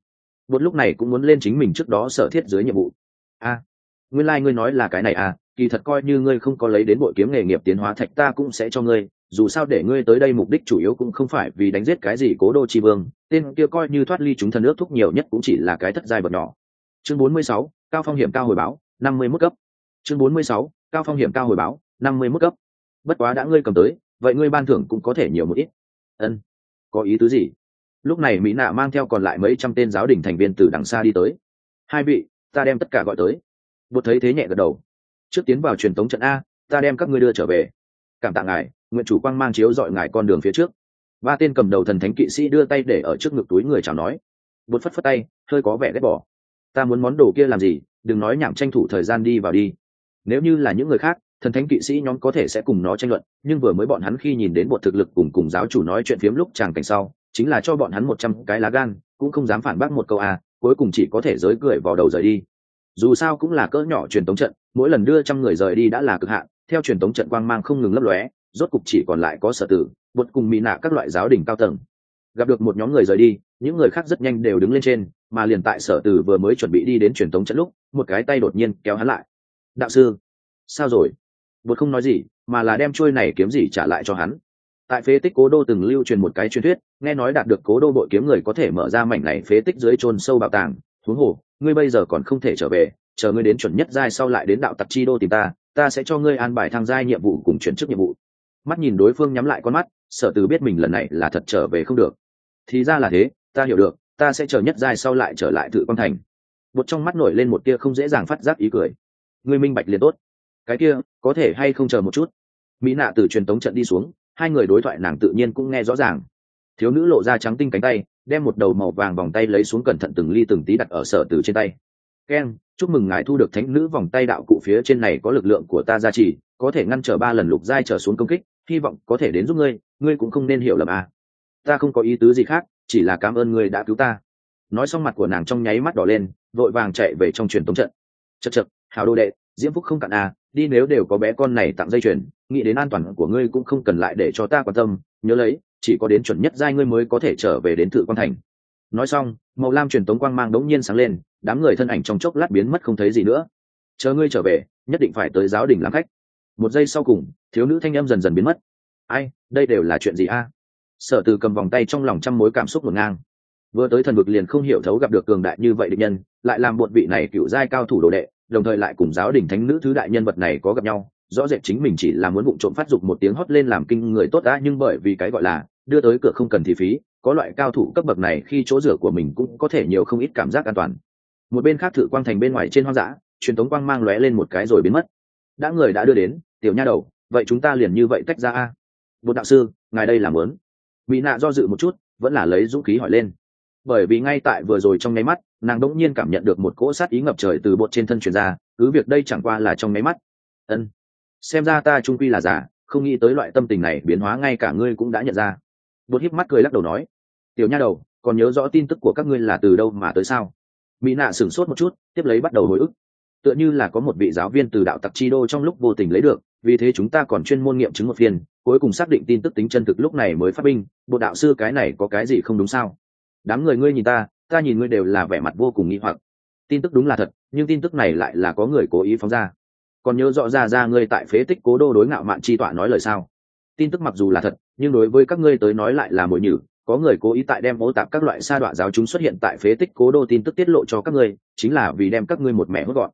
[SPEAKER 1] Bột lúc này cũng muốn lên chính mình trước đó sở thiết dưới nhiệm vụ. A, nguyên lai、like、ngươi nói là cái này à kỳ thật coi như ngươi không có lấy đến bội kiếm nghề nghiệp tiến hóa thạch ta cũng sẽ cho ngươi dù sao để ngươi tới đây mục đích chủ yếu cũng không phải vì đánh giết cái gì cố đô chi vương tên kia coi như thoát ly chúng thần ước thúc nhiều nhất cũng chỉ là cái thất giai vật nhỏ. Chương 46, cao phong hiểm cao hồi báo 50 mức cấp. Chương 46, cao phong hiểm cao hồi báo 50 mức cấp. Bất quá đã ngươi cầm tới vậy ngươi ban thưởng cũng có thể nhiều một ít. Ân có ý tứ gì? Lúc này mỹ nạ mang theo còn lại mấy trăm tên giáo đình thành viên từ đằng xa đi tới. Hai vị ta đem tất cả gọi tới. Bột thấy thế nhẹ gật đầu. Trước tiến vào truyền tống trận a ta đem các ngươi đưa trở về cảm tạ ngài, nguyện chủ quang mang chiếu dọi ngài con đường phía trước. Ba tên cầm đầu thần thánh kỵ sĩ đưa tay để ở trước ngực túi người chào nói. Bột phất phất tay, hơi có vẻ ghét bỏ. Ta muốn món đồ kia làm gì? Đừng nói nhảm tranh thủ thời gian đi vào đi. Nếu như là những người khác, thần thánh kỵ sĩ nhóm có thể sẽ cùng nó tranh luận, nhưng vừa mới bọn hắn khi nhìn đến bột thực lực cùng cùng giáo chủ nói chuyện phiếm lúc chàng cảnh sau, chính là cho bọn hắn một trăm cái lá gan, cũng không dám phản bác một câu à cuối cùng chỉ có thể giới cười vào đầu rời đi. Dù sao cũng là cỡ nhỏ truyền tống trận, mỗi lần đưa trăm người rời đi đã là cực hạn theo truyền thống trận quang mang không ngừng lấp lóe, rốt cục chỉ còn lại có sở tử, bột cùng mỹ nạ các loại giáo đình cao tầng. Gặp được một nhóm người rời đi, những người khác rất nhanh đều đứng lên trên, mà liền tại sở tử vừa mới chuẩn bị đi đến truyền thống trận lúc, một cái tay đột nhiên kéo hắn lại. Đạo sư, sao rồi? Bột không nói gì, mà là đem trôi này kiếm gì trả lại cho hắn. Tại phế tích cố đô từng lưu truyền một cái truyền thuyết, nghe nói đạt được cố đô bội kiếm người có thể mở ra mảnh này phế tích dưới chôn sâu bảo tàng, huống hồ ngươi bây giờ còn không thể trở về, chờ ngươi đến chuẩn nhất giai sau lại đến đạo tặc chi đô tìm ta ta sẽ cho ngươi an bài thăng giai nhiệm vụ cùng chuyển chức nhiệm vụ. Mắt nhìn đối phương nhắm lại con mắt, sở từ biết mình lần này là thật trở về không được. Thì ra là thế, ta hiểu được, ta sẽ chờ nhất giai sau lại trở lại thự quan thành. Một trong mắt nổi lên một tia không dễ dàng phát giác ý cười. Ngươi minh bạch liền tốt. Cái kia, có thể hay không chờ một chút? Mỹ nạ từ truyền tống trận đi xuống, hai người đối thoại nàng tự nhiên cũng nghe rõ ràng. Thiếu nữ lộ ra trắng tinh cánh tay đem một đầu màu vàng vòng tay lấy xuống cẩn thận từng ly từng tí đặt ở sở từ trên tay. Keng chúc mừng ngài thu được thánh nữ vòng tay đạo cụ phía trên này có lực lượng của ta gia trì, có thể ngăn trở ba lần lục giai trở xuống công kích, hy vọng có thể đến giúp ngươi ngươi cũng không nên hiểu lầm à. ta không có ý tứ gì khác, chỉ là cảm ơn ngươi đã cứu ta. Nói xong mặt của nàng trong nháy mắt đỏ lên, vội vàng chạy về trong truyền tống trận. Chật chật hào đô đệ, diễm phúc không cạn à đi nếu đều có bé con này tặng dây chuyền, nghĩ đến an toàn của ngươi cũng không cần lại để cho ta quan tâm, nhớ lấy chỉ có đến chuẩn nhất giai ngươi mới có thể trở về đến thự quan thành. Nói xong, màu lam truyền tống quang mang đống nhiên sáng lên, đám người thân ảnh trong chốc lát biến mất không thấy gì nữa. Chờ ngươi trở về, nhất định phải tới giáo đình làm khách. Một giây sau cùng, thiếu nữ thanh em dần dần biến mất. Ai, đây đều là chuyện gì a? Sở từ cầm vòng tay trong lòng trăm mối cảm xúc ngổn ngang. Vừa tới thần vực liền không hiểu thấu gặp được cường đại như vậy định nhân, lại làm một vị này cựu giai cao thủ đồ đệ, đồng thời lại cùng giáo đình thánh nữ thứ đại nhân vật này có gặp nhau rõ rệt chính mình chỉ là muốn vụ trộm phát dục một tiếng hót lên làm kinh người tốt đã, nhưng bởi vì cái gọi là đưa tới cửa không cần thì phí, có loại cao thủ cấp bậc này khi chỗ rửa của mình cũng có thể nhiều không ít cảm giác an toàn. Một bên khác thử quang thành bên ngoài trên hoang dã, truyền tống quang mang lóe lên một cái rồi biến mất. Đã người đã đưa đến, tiểu nha đầu, vậy chúng ta liền như vậy tách ra a. Bột đạo sư, ngài đây làm lớn mỹ nạ do dự một chút, vẫn là lấy dũng khí hỏi lên. Bởi vì ngay tại vừa rồi trong nháy mắt, nàng đỗng nhiên cảm nhận được một cỗ sát ý ngập trời từ bột trên thân truyền ra, cứ việc đây chẳng qua là trong nháy mắt. Ân xem ra ta trung quy là giả, không nghĩ tới loại tâm tình này biến hóa ngay cả ngươi cũng đã nhận ra. Bột híp mắt cười lắc đầu nói, tiểu nha đầu, còn nhớ rõ tin tức của các ngươi là từ đâu mà tới sao? Mỹ nạ sửng sốt một chút, tiếp lấy bắt đầu hồi ức. Tựa như là có một vị giáo viên từ đạo tặc chi đô trong lúc vô tình lấy được, vì thế chúng ta còn chuyên môn nghiệm chứng một phiên, cuối cùng xác định tin tức tính chân thực lúc này mới phát binh, bộ đạo sư cái này có cái gì không đúng sao? Đám người ngươi nhìn ta ta nhìn ngươi đều là vẻ mặt vô cùng nghi hoặc. Tin tức đúng là thật, nhưng tin tức này lại là có người cố ý phóng ra còn nhớ rõ ra ra ngươi tại phế tích cố đô đối ngạo mạn chi tọa nói lời sao? Tin tức mặc dù là thật, nhưng đối với các ngươi tới nói lại là mồi nhử. Có người cố ý tại đem mô tạp các loại sa đọa giáo chúng xuất hiện tại phế tích cố đô tin tức tiết lộ cho các ngươi, chính là vì đem các ngươi một mẻ hốt gọn.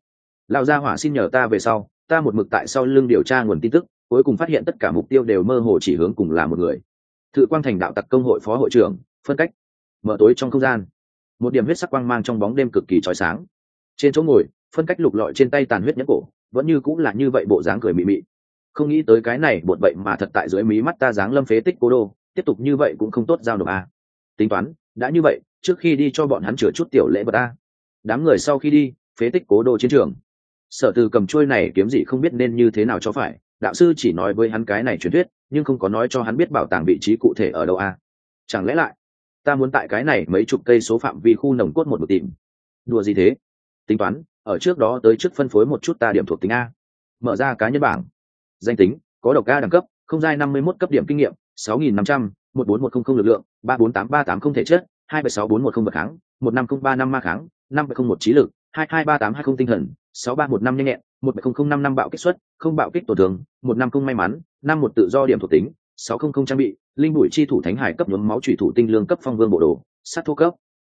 [SPEAKER 1] Lão gia hỏa xin nhờ ta về sau, ta một mực tại sau lưng điều tra nguồn tin tức, cuối cùng phát hiện tất cả mục tiêu đều mơ hồ chỉ hướng cùng là một người. Thự quang thành đạo tặc công hội phó hội trưởng, phân cách. Mở tối trong không gian. Một điểm huyết sắc quang mang trong bóng đêm cực kỳ trói sáng. Trên chỗ ngồi, phân cách lục lọi trên tay tàn huyết nhẫn cổ vẫn như cũng là như vậy bộ dáng cười mị mị. Không nghĩ tới cái này, bột vậy mà thật tại dưới mí mắt ta dáng lâm phế tích cố đô. Tiếp tục như vậy cũng không tốt giao nộp a à. tính toán, đã như vậy, trước khi đi cho bọn hắn chữa chút tiểu lễ vật a đám người sau khi đi, phế tích cố đô chiến trường. Sở từ cầm chuôi này kiếm gì không biết nên như thế nào cho phải. Đạo sư chỉ nói với hắn cái này truyền thuyết, nhưng không có nói cho hắn biết bảo tàng vị trí cụ thể ở đâu a chẳng lẽ lại, ta muốn tại cái này mấy chục cây số phạm vi khu nồng cốt một một tìm. Đùa gì thế? Tính toán ở trước đó tới trước phân phối một chút ta điểm thuộc tính a. Mở ra cá nhân bảng. Danh tính, có độc ca đẳng cấp, không giai năm mươi mốt cấp điểm kinh nghiệm, sáu nghìn năm trăm, một bốn một không không lực lượng, ba bốn tám ba tám không thể chất, hai bảy sáu bốn một không vật kháng, một năm không ba năm ma kháng, năm bảy không một trí lực, hai hai ba tám hai không tinh thần, sáu ba một năm nhanh nhẹn, một bảy không không năm năm bạo kích xuất, không bạo kích tổn thương, một năm không may mắn, năm một tự do điểm thuộc tính, sáu không không trang bị, linh bụi chi thủ thánh hải cấp nhuốm máu thủy thủ tinh lương cấp phong vương bộ đồ, sát thô cấp.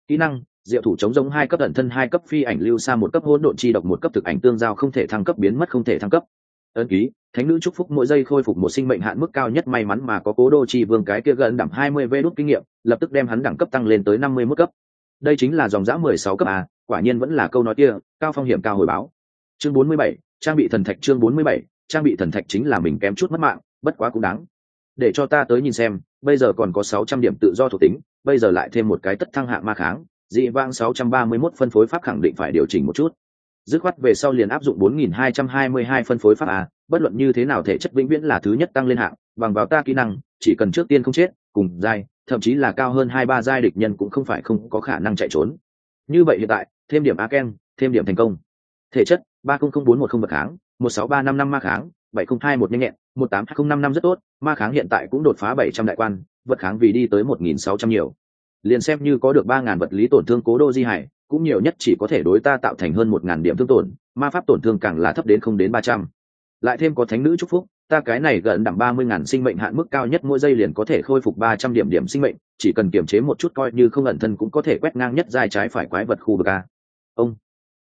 [SPEAKER 1] Kỹ năng diệu thủ chống giống hai cấp ẩn thân, hai cấp phi ảnh lưu xa, một cấp hỗn độn chi độc, một cấp thực ảnh tương giao không thể thăng cấp, biến mất không thể thăng cấp. Ân ký, thánh nữ chúc phúc mỗi giây khôi phục một sinh mệnh hạn mức cao nhất, may mắn mà có cố đô chi vương cái kia gần đẳng hai mươi vê đốt kinh nghiệm, lập tức đem hắn đẳng cấp tăng lên tới năm mươi mức cấp. Đây chính là dòng giã mười sáu cấp à? quả nhiên vẫn là câu nói kia, cao phong hiểm cao hồi báo. Chương bốn mươi bảy, trang bị thần thạch chương bốn mươi bảy, trang bị thần thạch chính là mình kém chút mất mạng, bất quá cũng đáng. Để cho ta tới nhìn xem, bây giờ còn có sáu trăm điểm tự do thuộc tính, bây giờ lại thêm một cái tất thăng hạng ma kháng dị vang 631 phân phối pháp khẳng định phải điều chỉnh một chút dứt khoát về sau liền áp dụng 4222 phân phối pháp a, bất luận như thế nào thể chất vĩnh viễn là thứ nhất tăng lên hạng, bằng vào ta kỹ năng, chỉ cần trước tiên không chết, cùng giai, thậm chí là cao hơn hai ba giai địch nhân cũng không phải không có khả năng chạy trốn. Như vậy hiện tại, thêm điểm Aken, thêm điểm thành công. Thể chất, 300410 vật kháng, 16355 ma kháng, 7021 nhanh nhẹn, 18205 rất tốt, ma kháng hiện tại cũng đột phá 700 đại quan, vật kháng vì đi tới 1600 nhiều. Liền xem như có được 3000 vật lý tổn thương cố đô di hải, cũng nhiều nhất chỉ có thể đối ta tạo thành hơn một ngàn điểm thương tổn ma pháp tổn thương càng là thấp đến không đến ba trăm. Lại thêm có thánh nữ chúc phúc ta cái này gần đẳng ba mươi ngàn sinh mệnh hạn mức cao nhất mỗi giây liền có thể khôi phục ba trăm điểm điểm sinh mệnh chỉ cần kiềm chế một chút coi như không ẩn thân cũng có thể quét ngang nhất dài trái phải quái vật khu vực a. Ông.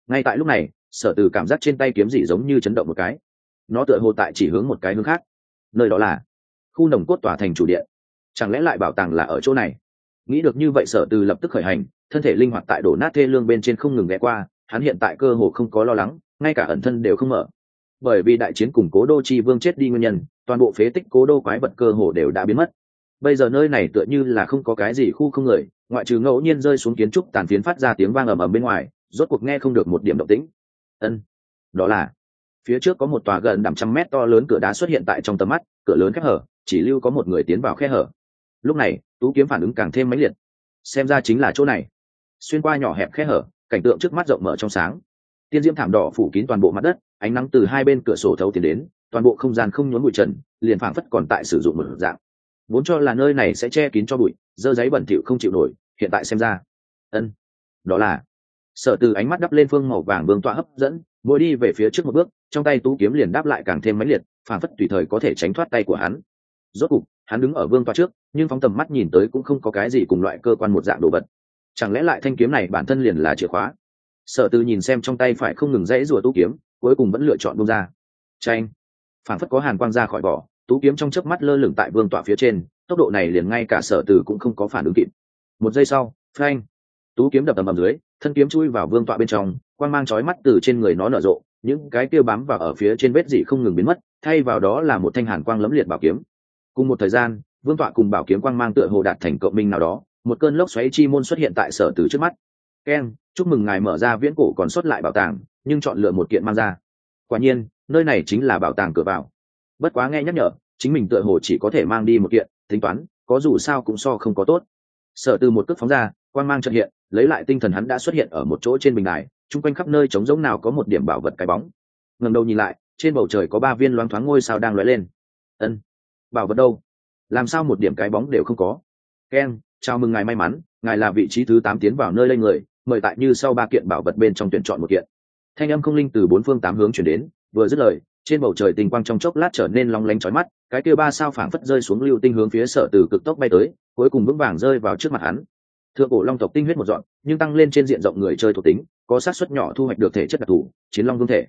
[SPEAKER 1] Ngay tại lúc này sở từ cảm giác trên tay kiếm gì giống như chấn động một cái. Nó tựa hồ tại chỉ hướng một cái hướng khác. Nơi đó là khu nồng cốt tòa thành chủ điện chẳng lẽ lại bảo tàng là ở chỗ này? Nghĩ được như vậy, sở từ lập tức khởi hành, thân thể linh hoạt tại đổ nát thê lương bên trên không ngừng ghé qua, hắn hiện tại cơ hồ không có lo lắng, ngay cả ẩn thân đều không mở. Bởi vì đại chiến cùng cố đô chi vương chết đi nguyên nhân, toàn bộ phế tích cố đô quái vật cơ hồ đều đã biến mất. Bây giờ nơi này tựa như là không có cái gì khu không người, ngoại trừ ngẫu nhiên rơi xuống kiến trúc tàn phiến phát ra tiếng vang ầm ầm bên ngoài, rốt cuộc nghe không được một điểm động tĩnh. Ân, đó là, phía trước có một tòa gần đằm trăm mét to lớn cửa đá xuất hiện tại trong tầm mắt, cửa lớn khép hở, chỉ lưu có một người tiến vào khe hở. Lúc này tú kiếm phản ứng càng thêm mãnh liệt. Xem ra chính là chỗ này. Xuyên qua nhỏ hẹp khe hở, cảnh tượng trước mắt rộng mở trong sáng. Tiên diễm thảm đỏ phủ kín toàn bộ mặt đất, ánh nắng từ hai bên cửa sổ thấu tiến đến, toàn bộ không gian không nhốn bụi trần, liền phảng phất còn tại sử dụng một dạng. Vốn cho là nơi này sẽ che kín cho bụi, dơ giấy bẩn thỉu không chịu nổi, hiện tại xem ra. Ân, đó là. Sở từ ánh mắt đắp lên phương màu vàng vương tọa hấp dẫn, mỗi đi về phía trước một bước, trong tay tú kiếm liền đáp lại càng thêm mãnh liệt, phảng phất tùy thời có thể tránh thoát tay của hắn. Rốt cục hắn đứng ở vương toa trước, nhưng phóng tầm mắt nhìn tới cũng không có cái gì cùng loại cơ quan một dạng đồ vật. Chẳng lẽ lại thanh kiếm này bản thân liền là chìa khóa? Sợ tư nhìn xem trong tay phải không ngừng dãy rùa tú kiếm, cuối cùng vẫn lựa chọn bông ra. Tranh phảng phất có hàn quang ra khỏi vỏ, tú kiếm trong chớp mắt lơ lửng tại vương tọa phía trên, tốc độ này liền ngay cả sở tử cũng không có phản ứng kịp. Một giây sau, phanh! Tú kiếm đập tầm ầm dưới, thân kiếm chui vào vương tọa bên trong, quang mang chói mắt từ trên người nó nở rộ, những cái kia bám vào ở phía trên vết dị không ngừng biến mất, thay vào đó là một thanh hàn quang lấm liệt bảo kiếm cùng một thời gian, vương tọa cùng bảo kiếm quang mang tựa hồ đạt thành cộng minh nào đó, một cơn lốc xoáy chi môn xuất hiện tại sở từ trước mắt. Keng chúc mừng ngài mở ra viễn cổ còn xuất lại bảo tàng, nhưng chọn lựa một kiện mang ra. Quả nhiên, nơi này chính là bảo tàng cửa vào. Bất quá nghe nhắc nhở, chính mình tựa hồ chỉ có thể mang đi một kiện, tính toán, có dù sao cũng so không có tốt. Sở từ một cước phóng ra quan mang trợ hiện, lấy lại tinh thần hắn đã xuất hiện ở một chỗ trên bình đài, chung quanh khắp nơi trống giống nào có một điểm bảo vật cái bóng. Ngần đầu nhìn lại, trên bầu trời có ba viên loáng thoáng ngôi sao đang lóe lên. Ân bảo vật đâu? Làm sao một điểm cái bóng đều không có? Keng chào mừng ngài may mắn, ngài là vị trí thứ tám tiến vào nơi lây người, mời tại như sau ba kiện bảo vật bên trong tuyển chọn một kiện. Thanh âm không linh từ bốn phương tám hướng chuyển đến, vừa dứt lời, trên bầu trời tình quang trong chốc lát trở nên long lánh chói mắt, cái kia ba sao phảng phất rơi xuống lưu tinh hướng phía sở từ cực tốc bay tới, cuối cùng vững vàng rơi vào trước mặt hắn. Thượng cổ long tộc tinh huyết một dọn, nhưng tăng lên trên diện rộng người chơi thuộc tính, có sát suất nhỏ thu hoạch được thể chất đặc thù, chiến long vương thể.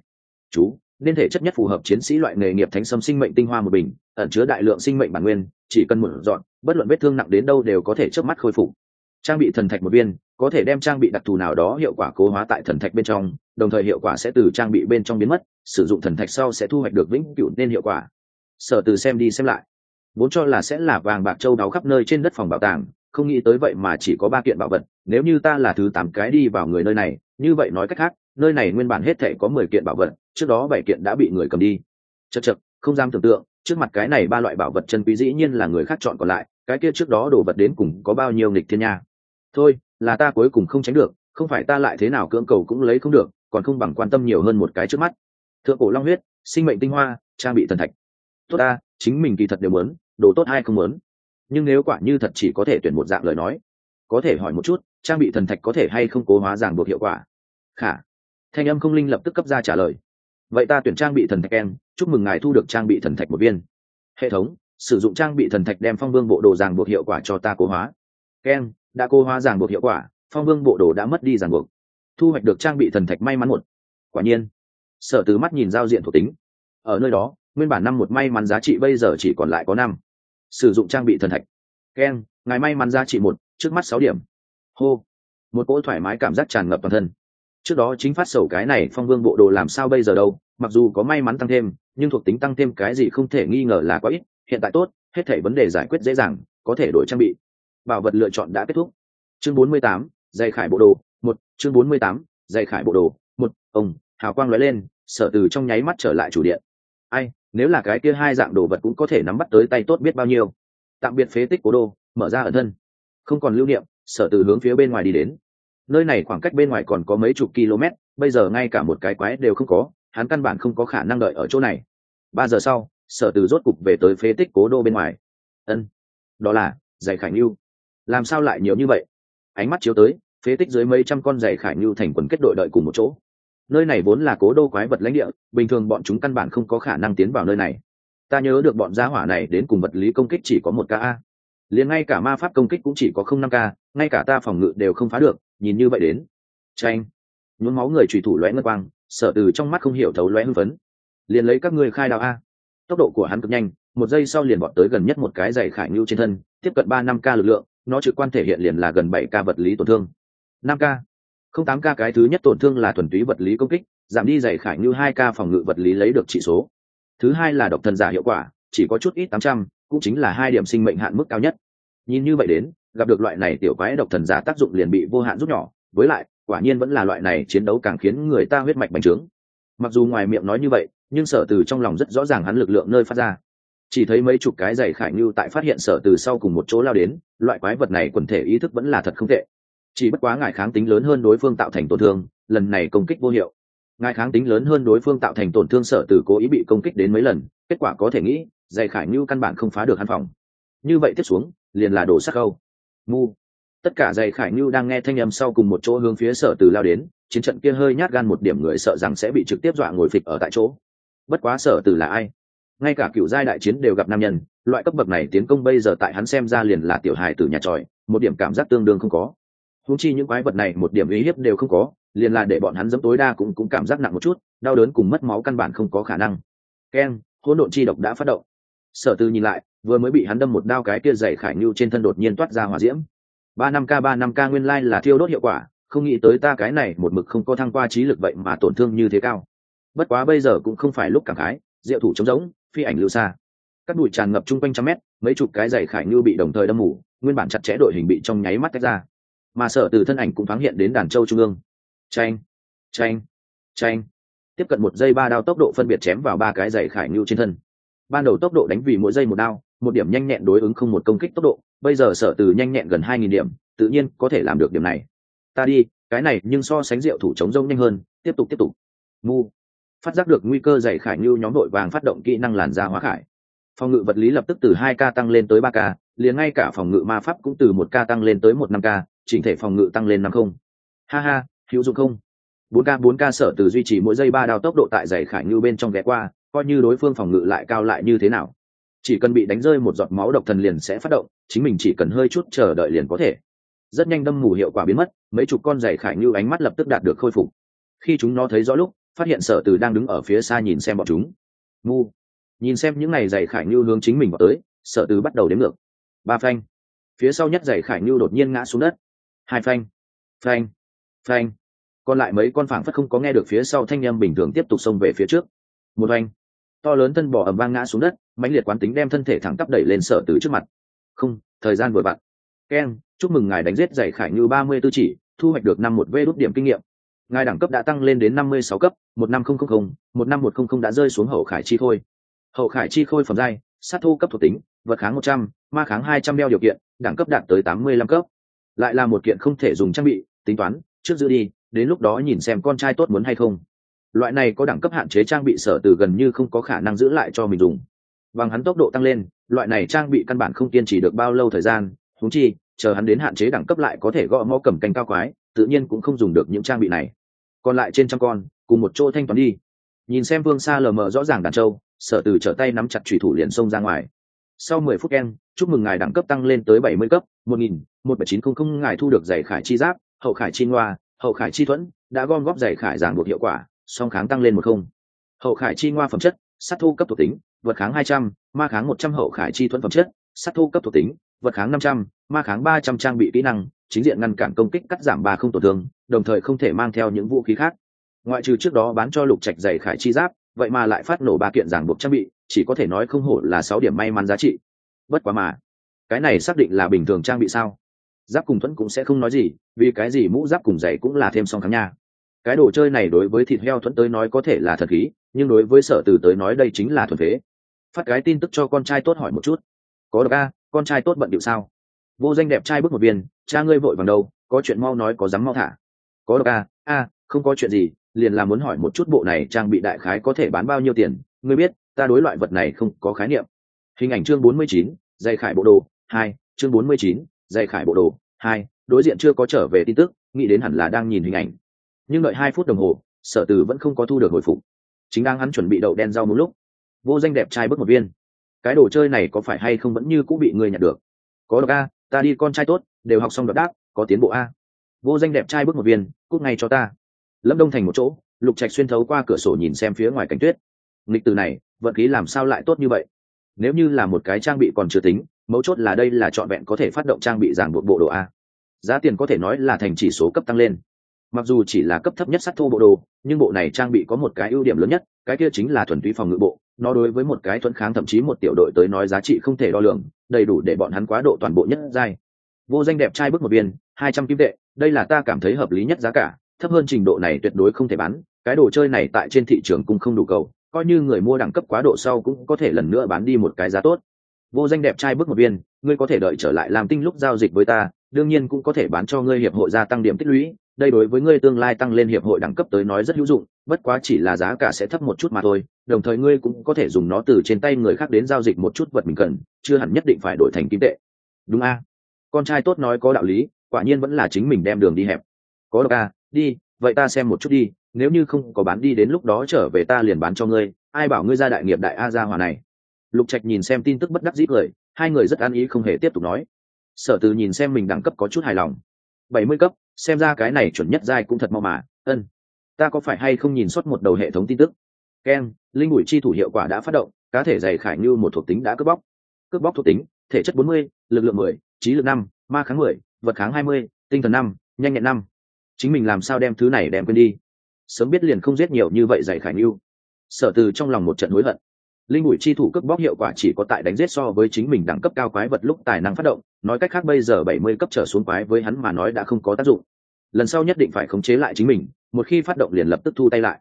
[SPEAKER 1] Chú nên thể chất nhất phù hợp chiến sĩ loại nghề nghiệp thánh sâm sinh mệnh tinh hoa một bình, ẩn chứa đại lượng sinh mệnh bản nguyên, chỉ cần một dọn, bất luận vết thương nặng đến đâu đều có thể chớp mắt khôi phục. Trang bị thần thạch một viên, có thể đem trang bị đặc thù nào đó hiệu quả cố hóa tại thần thạch bên trong, đồng thời hiệu quả sẽ từ trang bị bên trong biến mất, sử dụng thần thạch sau sẽ thu hoạch được vĩnh cửu nên hiệu quả. Sở từ xem đi xem lại. Vốn cho là sẽ là vàng bạc châu đáo khắp nơi trên đất phòng bảo tàng, không nghĩ tới vậy mà chỉ có ba kiện bảo vật, nếu như ta là thứ tám cái đi vào người nơi này, như vậy nói cách khác nơi này nguyên bản hết thể có mười kiện bảo vật, trước đó bảy kiện đã bị người cầm đi. Chật chật không dám tưởng tượng, trước mặt cái này ba loại bảo vật chân quý dĩ nhiên là người khác chọn còn lại, cái kia trước đó đổ vật đến cùng có bao nhiêu nghịch thiên nha. Thôi, là ta cuối cùng không tránh được, không phải ta lại thế nào cưỡng cầu cũng lấy không được, còn không bằng quan tâm nhiều hơn một cái trước mắt. Thượng cổ long huyết, sinh mệnh tinh hoa, trang bị thần thạch. Tốt ta, chính mình kỳ thật đều muốn, đồ tốt hay không muốn. Nhưng nếu quả như thật chỉ có thể tuyển một dạng lời nói, có thể hỏi một chút, trang bị thần thạch có thể hay không cố hóa ràng buộc hiệu quả? Khả thanh âm không linh lập tức cấp ra trả lời. Vậy ta tuyển trang bị thần thạch em chúc mừng ngài thu được trang bị thần thạch một viên. Hệ thống, sử dụng trang bị thần thạch đem phong vương bộ đồ ràng buộc hiệu quả cho ta cố hóa. Ken, đã cố hóa ràng buộc hiệu quả, phong vương bộ đồ đã mất đi ràng buộc. Thu hoạch được trang bị thần thạch may mắn một. Quả nhiên, sở từ mắt nhìn giao diện thuộc tính. Ở nơi đó, nguyên bản năm một may mắn giá trị bây giờ chỉ còn lại có năm. Sử dụng trang bị thần thạch. Ken, ngài may mắn giá trị một, trước mắt sáu điểm. Hô. Một cỗ thoải mái cảm giác tràn ngập toàn thân trước đó chính phát sầu cái này phong vương bộ đồ làm sao bây giờ đâu mặc dù có may mắn tăng thêm nhưng thuộc tính tăng thêm cái gì không thể nghi ngờ là quá ít hiện tại tốt hết thể vấn đề giải quyết dễ dàng có thể đổi trang bị. Bảo vật lựa chọn đã kết thúc. Chương 48, dày khải bộ đồ một chương 48, dày khải bộ đồ một ông hào quang lóe lên sở từ trong nháy mắt trở lại chủ điện. Ai nếu là cái kia hai dạng đồ vật cũng có thể nắm bắt tới tay tốt biết bao nhiêu. Tạm biệt phế tích cố đô mở ra ở thân. Không còn lưu niệm sở từ hướng phía bên ngoài đi đến nơi này khoảng cách bên ngoài còn có mấy chục km, bây giờ ngay cả một cái quái đều không có, hắn căn bản không có khả năng đợi ở chỗ này. Ba giờ sau, sở từ rốt cục về tới phế tích cố đô bên ngoài. Ân, đó là giày khải nhu làm sao lại nhiều như vậy? Ánh mắt chiếu tới, phế tích dưới mấy trăm con giày khải nhu thành quần kết đội đợi cùng một chỗ. Nơi này vốn là cố đô quái vật lãnh địa, bình thường bọn chúng căn bản không có khả năng tiến vào nơi này. Ta nhớ được bọn gia hỏa này đến cùng vật lý công kích chỉ có một ca liền ngay cả ma pháp công kích cũng chỉ có không năm k ngay cả ta phòng ngự đều không phá được nhìn như vậy đến. Tranh nhuốm máu người trùy thủ lóe ngân quang, sở từ trong mắt không hiểu thấu lóe hưng phấn. Liền lấy các ngươi khai đạo a. Tốc độ của hắn cực nhanh, một giây sau liền bọn tới gần nhất một cái giày khải ngưu trên thân, tiếp cận ba năm k lực lượng, nó trực quan thể hiện liền là gần bảy k vật lý tổn thương. Năm k không tám k cái thứ nhất tổn thương là thuần túy vật lý công kích, giảm đi giày khải ngưu hai k phòng ngự vật lý lấy được trị số. Thứ hai là độc thần giả hiệu quả, chỉ có chút ít tám trăm, cũng chính là hai điểm sinh mệnh hạn mức cao nhất. Nhìn như vậy đến gặp được loại này tiểu quái độc thần giả tác dụng liền bị vô hạn rút nhỏ, với lại, quả nhiên vẫn là loại này chiến đấu càng khiến người ta huyết mạch bành trướng. Mặc dù ngoài miệng nói như vậy, nhưng sở từ trong lòng rất rõ ràng hắn lực lượng nơi phát ra. Chỉ thấy mấy chục cái giày khải như tại phát hiện sở từ sau cùng một chỗ lao đến, loại quái vật này quần thể ý thức vẫn là thật không tệ. Chỉ bất quá ngại kháng tính lớn hơn đối phương tạo thành tổn thương, lần này công kích vô hiệu. Ngại kháng tính lớn hơn đối phương tạo thành tổn thương sở từ cố ý bị công kích đến mấy lần, kết quả có thể nghĩ, giày khải như căn bản không phá được hắn phòng. Như vậy tiếp xuống, liền là đổ sắc câu ngu tất cả giày khải như đang nghe thanh âm sau cùng một chỗ hướng phía sở từ lao đến, chiến trận kia hơi nhát gan một điểm người sợ rằng sẽ bị trực tiếp dọa ngồi phịch ở tại chỗ. Bất quá sở từ là ai? Ngay cả cựu giai đại chiến đều gặp nam nhân, loại cấp bậc này tiến công bây giờ tại hắn xem ra liền là tiểu hài từ nhà tròi, một điểm cảm giác tương đương không có. Húng chi những quái vật này một điểm uy hiếp đều không có, liền là để bọn hắn dẫm tối đa cũng cũng cảm giác nặng một chút, đau đớn cùng mất máu căn bản không có khả năng. Keng, hỗn độn chi độc đã phát động. Sở tư nhìn lại vừa mới bị hắn đâm một đao cái kia dày khải nhu trên thân đột nhiên toát ra hỏa diễm. Ba năm k ba năm k nguyên lai là thiêu đốt hiệu quả, không nghĩ tới ta cái này một mực không có thăng qua trí lực vậy mà tổn thương như thế cao. Bất quá bây giờ cũng không phải lúc cảm khái diệu thủ trống rỗng, phi ảnh lưu xa. Các bụi tràn ngập chung quanh trăm mét, mấy chục cái giày khải như bị đồng thời đâm mù, nguyên bản chặt chẽ đội hình bị trong nháy mắt tách ra. Mà sở từ thân ảnh cũng thoáng hiện đến đàn châu trung ương. Tranh tranh tranh tiếp cận một giây ba đao tốc độ phân biệt chém vào ba cái giày khải như trên thân. Ban đầu tốc độ đánh vì mỗi giây một đao một điểm nhanh nhẹn đối ứng không một công kích tốc độ, bây giờ sở từ nhanh nhẹn gần hai nghìn điểm, tự nhiên có thể làm được điểm này. Ta đi, cái này nhưng so sánh rượu thủ chống rông nhanh hơn, tiếp tục tiếp tục. Mu phát giác được nguy cơ dày khải như nhóm đội vàng phát động kỹ năng làn da hóa khải. Phòng ngự vật lý lập tức từ hai k tăng lên tới ba k, liền ngay cả phòng ngự ma pháp cũng từ một k tăng lên tới một năm k, chỉnh thể phòng ngự tăng lên năm không. Ha ha, hữu dụng không? bốn k bốn k sở từ duy trì mỗi giây ba đao tốc độ tại dày khải như bên trong ghé qua, coi như đối phương phòng ngự lại cao lại như thế nào chỉ cần bị đánh rơi một giọt máu độc thần liền sẽ phát động, chính mình chỉ cần hơi chút chờ đợi liền có thể. Rất nhanh đâm mù hiệu quả biến mất, mấy chục con giày khải như ánh mắt lập tức đạt được khôi phục. Khi chúng nó thấy rõ lúc, phát hiện sở từ đang đứng ở phía xa nhìn xem bọn chúng. Ngu. Nhìn xem những này giày khải như hướng chính mình vào tới, sở từ bắt đầu đếm ngược. Ba phanh. Phía sau nhất giày khải như đột nhiên ngã xuống đất. Hai phanh. Phanh. Phanh. Còn lại mấy con phảng phất không có nghe được phía sau thanh â m bình thường tiếp tục xông về phía trước. Một phanh. To lớn thân bỏ ẩm vang ngã xuống đất mãnh liệt quán tính đem thân thể thẳng tắp đẩy lên sở tử trước mặt. Không, thời gian vừa vặn. Keng chúc mừng ngài đánh giết giải khải như ba mươi tư chỉ, thu hoạch được năm một v đốt điểm kinh nghiệm. Ngài đẳng cấp đã tăng lên đến năm mươi sáu cấp, một năm không không không, một năm một không không đã rơi xuống hậu khải chi khôi. Hậu khải chi khôi phẩm giai, sát thu cấp thuộc tính, vật kháng một trăm, ma kháng hai trăm đeo điều kiện, đẳng cấp đạt tới tám mươi lăm cấp. Lại là một kiện không thể dùng trang bị, tính toán, trước giữ đi, đến lúc đó nhìn xem con trai tốt muốn hay không. Loại này có đẳng cấp hạn chế trang bị sở từ gần như không có khả năng giữ lại cho mình dùng bằng hắn tốc độ tăng lên, loại này trang bị căn bản không kiên trì được bao lâu thời gian thú chi, chờ hắn đến hạn chế đẳng cấp lại có thể gõ mõ cầm canh cao quái, tự nhiên cũng không dùng được những trang bị này. Còn lại trên trăm con, cùng một chỗ thanh toán đi. Nhìn xem vương xa lờ mờ rõ ràng đàn trâu, sở từ trở tay nắm chặt thủy thủ liền xông ra ngoài. Sau mười phút ken chúc mừng ngài đẳng cấp tăng lên tới bảy mươi cấp, một nghìn, một bảy chín không không, ngài thu được giày khải chi giáp, hậu khải chi ngoa, hậu khải chi thuẫn, đã gom góp giày khải giảng buộc hiệu quả, song kháng tăng lên một không. Hậu khải chi ngoa phẩm chất, sát thu cấp thuộc tính vật kháng hai trăm, ma kháng một trăm hậu khải chi thuẫn phẩm chất, sát thu cấp thuộc tính, vật kháng năm trăm, ma kháng ba trăm trang bị kỹ năng, chính diện ngăn cản công kích cắt giảm ba không tổn thương, đồng thời không thể mang theo những vũ khí khác. Ngoại trừ trước đó bán cho lục trạch dày khải chi giáp, vậy mà lại phát nổ ba kiện giảng buộc trang bị, chỉ có thể nói không hổ là sáu điểm may mắn giá trị. Bất quá mà, cái này xác định là bình thường trang bị sao? Giáp cùng thuẫn cũng sẽ không nói gì, vì cái gì mũ giáp cùng giày cũng là thêm song kháng nha. Cái đồ chơi này đối với thịt heo thuẫn tới nói có thể là thật khí, nhưng đối với sở từ tới nói đây chính là thuần phế phát cái tin tức cho con trai tốt hỏi một chút. Có được a, con trai tốt bận điệu sao? Vô danh đẹp trai bước một viên, cha ngươi vội vàng đâu, có chuyện mau nói, có dám mau thả. Có được a a, không có chuyện gì, liền là muốn hỏi một chút bộ này trang bị đại khái có thể bán bao nhiêu tiền. Ngươi biết, ta đối loại vật này không có khái niệm. Hình ảnh chương bốn mươi chín, dây khải bộ đồ, hai, chương bốn mươi chín, dây khải bộ đồ, hai, đối diện chưa có trở về tin tức, nghĩ đến hẳn là đang nhìn hình ảnh. Nhưng đợi hai phút đồng hồ, sở từ vẫn không có thu được hồi phục. Chính đang hắn chuẩn bị đậu đen rau một lúc vô danh đẹp trai bước một viên. Cái đồ chơi này có phải hay không vẫn như cũng bị người nhặt được? Có được a, ta đi con trai tốt, đều học xong đọc đáp có tiến bộ a. Vô danh đẹp trai bước một viên, cút ngay cho ta. Lâm đông thành một chỗ, lục trạch xuyên thấu qua cửa sổ nhìn xem phía ngoài cảnh tuyết. Nghịch từ này, vận khí làm sao lại tốt như vậy? Nếu như là một cái trang bị còn chưa tính, mấu chốt là đây là trọn vẹn có thể phát động trang bị giảng buộc bộ đồ a. Giá tiền có thể nói là thành chỉ số cấp tăng lên mặc dù chỉ là cấp thấp nhất sắt thô bộ đồ, nhưng bộ này trang bị có một cái ưu điểm lớn nhất, cái kia chính là thuần túy phòng ngự bộ. Nó đối với một cái thuẫn kháng thậm chí một tiểu đội tới nói giá trị không thể đo lường, đầy đủ để bọn hắn quá độ toàn bộ nhất giai. Vô danh đẹp trai bước một viên, hai trăm kim tệ, đây là ta cảm thấy hợp lý nhất giá cả, thấp hơn trình độ này tuyệt đối không thể bán, cái đồ chơi này tại trên thị trường cũng không đủ cầu, coi như người mua đẳng cấp quá độ sau cũng có thể lần nữa bán đi một cái giá tốt. Vô danh đẹp trai bước một viên ngươi có thể đợi trở lại làm tinh lúc giao dịch với ta, đương nhiên cũng có thể bán cho ngươi hiệp hội gia tăng điểm tích lũy, đây đối với ngươi tương lai tăng lên hiệp hội đẳng cấp tới nói rất hữu dụng, bất quá chỉ là giá cả sẽ thấp một chút mà thôi, đồng thời ngươi cũng có thể dùng nó từ trên tay người khác đến giao dịch một chút vật mình cần, chưa hẳn nhất định phải đổi thành kim tệ. Đúng a? Con trai tốt nói có đạo lý, quả nhiên vẫn là chính mình đem đường đi hẹp. Có độc a, đi, vậy ta xem một chút đi, nếu như không có bán đi đến lúc đó trở về ta liền bán cho ngươi, ai bảo ngươi ra đại nghiệp đại a gia hòa này? Lục trạch nhìn xem tin tức bất đắc dĩ cười hai người rất an ý không hề tiếp tục nói. Sở từ nhìn xem mình đẳng cấp có chút hài lòng. Bảy mươi cấp xem ra cái này chuẩn nhất giai cũng thật mau mà ân. Ta có phải hay không nhìn xuất một đầu hệ thống tin tức? Ken, linh bụi chi thủ hiệu quả đã phát động cá thể dày khải như một thuộc tính đã cướp bóc. Cướp bóc thuộc tính thể chất bốn mươi lực lượng mười trí lực năm ma kháng mười vật kháng hai mươi tinh thần năm nhanh nhẹn năm. Chính mình làm sao đem thứ này đem quên đi? Sớm biết liền không giết nhiều như vậy dày khải như. Sở từ trong lòng một trận hối hận linh bụi chi thủ cướp bóc hiệu quả chỉ có tại đánh giết so với chính mình đẳng cấp cao quái vật lúc tài năng phát động, nói cách khác bây giờ bảy mươi cấp trở xuống quái với hắn mà nói đã không có tác dụng. Lần sau nhất định phải khống chế lại chính mình, một khi phát động liền lập tức thu tay lại.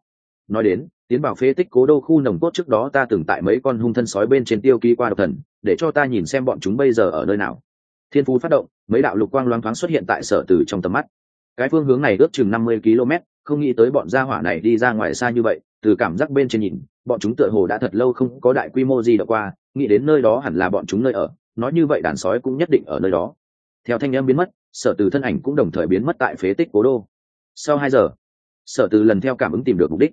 [SPEAKER 1] Nói đến, tiến vào phế tích cố đô khu nồng cốt trước đó ta từng tại mấy con hung thân sói bên trên tiêu ký qua độc thần, để cho ta nhìn xem bọn chúng bây giờ ở nơi nào. Thiên phú phát động, mấy đạo lục quang loáng thoáng xuất hiện tại sở từ trong tầm mắt cái phương hướng này ước chừng năm mươi km, không nghĩ tới bọn gia hỏa này đi ra ngoài xa như vậy, từ cảm giác bên trên nhìn, bọn chúng tựa hồ đã thật lâu không có đại quy mô gì đã qua, nghĩ đến nơi đó hẳn là bọn chúng nơi ở, nói như vậy đàn sói cũng nhất định ở nơi đó. Theo thanh em biến mất, sở từ thân ảnh cũng đồng thời biến mất tại phế tích cố đô. Sau hai giờ, sở từ lần theo cảm ứng tìm được mục đích.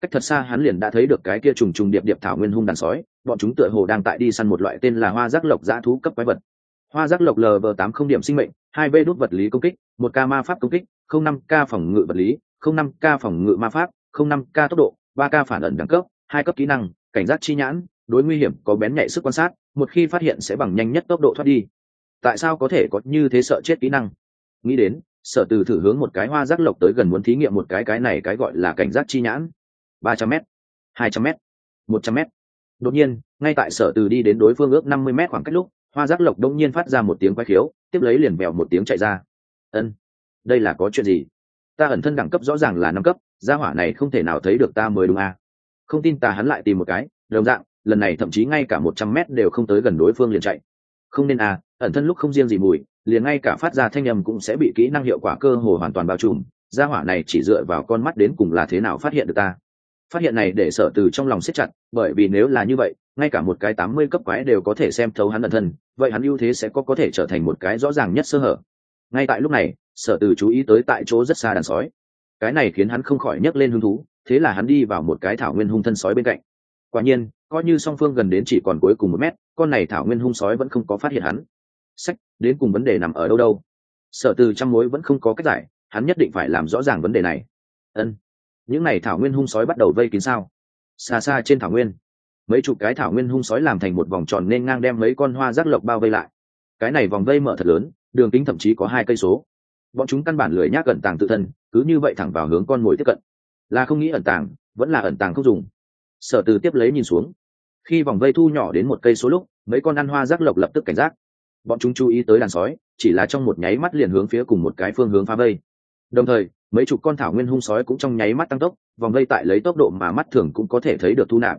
[SPEAKER 1] Cách thật xa hắn liền đã thấy được cái kia trùng trùng điệp điệp thảo nguyên hung đàn sói, bọn chúng tựa hồ đang tại đi săn một loại tên là hoa giác lộc dã thú cấp quái vật. Hoa giác lộc lv tám không điểm sinh mệnh hai v đút vật lý công kích, một k ma pháp công kích, không năm k phòng ngự vật lý, không năm k phòng ngự ma pháp, không năm k tốc độ, ba k phản ẩn đẳng cấp, hai cấp kỹ năng, cảnh giác chi nhãn, đối nguy hiểm, có bén nhạy sức quan sát, một khi phát hiện sẽ bằng nhanh nhất tốc độ thoát đi. Tại sao có thể có như thế sợ chết kỹ năng? Nghĩ đến, sở từ thử hướng một cái hoa giác lộc tới gần muốn thí nghiệm một cái cái này cái gọi là cảnh giác chi nhãn. Ba trăm m hai trăm m một trăm m đột nhiên, ngay tại sở từ đi đến đối phương ước năm mươi m khoảng cách lúc hoa giác lộc đông nhiên phát ra một tiếng quay khiếu, tiếp lấy liền vèo một tiếng chạy ra. Ân, đây là có chuyện gì? Ta ẩn thân đẳng cấp rõ ràng là năm cấp, gia hỏa này không thể nào thấy được ta mới đúng à. không tin ta hắn lại tìm một cái, đồng dạng, lần này thậm chí ngay cả một trăm mét đều không tới gần đối phương liền chạy. Không nên à ẩn thân lúc không riêng gì mùi, liền ngay cả phát ra thanh âm cũng sẽ bị kỹ năng hiệu quả cơ hồ hoàn toàn bao trùm, gia hỏa này chỉ dựa vào con mắt đến cùng là thế nào phát hiện được ta? Phát hiện này để sở từ trong lòng siết chặt, bởi vì nếu là như vậy, ngay cả một cái tám mươi cấp quái đều có thể xem thấu hắn ẩn thân, vậy hắn ưu thế sẽ có có thể trở thành một cái rõ ràng nhất sơ hở. Ngay tại lúc này, sở từ chú ý tới tại chỗ rất xa đàn sói. Cái này khiến hắn không khỏi nhấc lên hứng thú, thế là hắn đi vào một cái thảo nguyên hung thân sói bên cạnh. Quả nhiên, coi như song phương gần đến chỉ còn cuối cùng một mét, con này thảo nguyên hung sói vẫn không có phát hiện hắn. Sách, đến cùng vấn đề nằm ở đâu đâu? Sở từ trong mối vẫn không có cách giải, hắn nhất định phải làm rõ ràng vấn đề này. Ân những n à y thảo nguyên hung sói bắt đầu vây kín sao? Xa xa trên thảo nguyên, mấy chục cái thảo nguyên hung sói làm thành một vòng tròn nên ngang đem mấy con hoa rác lộc bao vây lại. Cái này vòng vây mở thật lớn, đường kính thậm chí có hai cây số. Bọn chúng căn bản lười nhác ẩn tàng tự thân, cứ như vậy thẳng vào hướng con mồi tiếp cận. Là không nghĩ ẩn tàng, vẫn là ẩn tàng không dùng. Sở từ tiếp lấy nhìn xuống. Khi vòng vây thu nhỏ đến một cây số lúc, mấy con ăn hoa rác lộc lập tức cảnh giác. Bọn chúng chú ý tới đàn sói, chỉ là trong một nháy mắt liền hướng phía cùng một cái phương hướng phá vây. Đồng thời mấy chục con thảo nguyên hung sói cũng trong nháy mắt tăng tốc, vòng vây tại lấy tốc độ mà mắt thường cũng có thể thấy được thu nạp.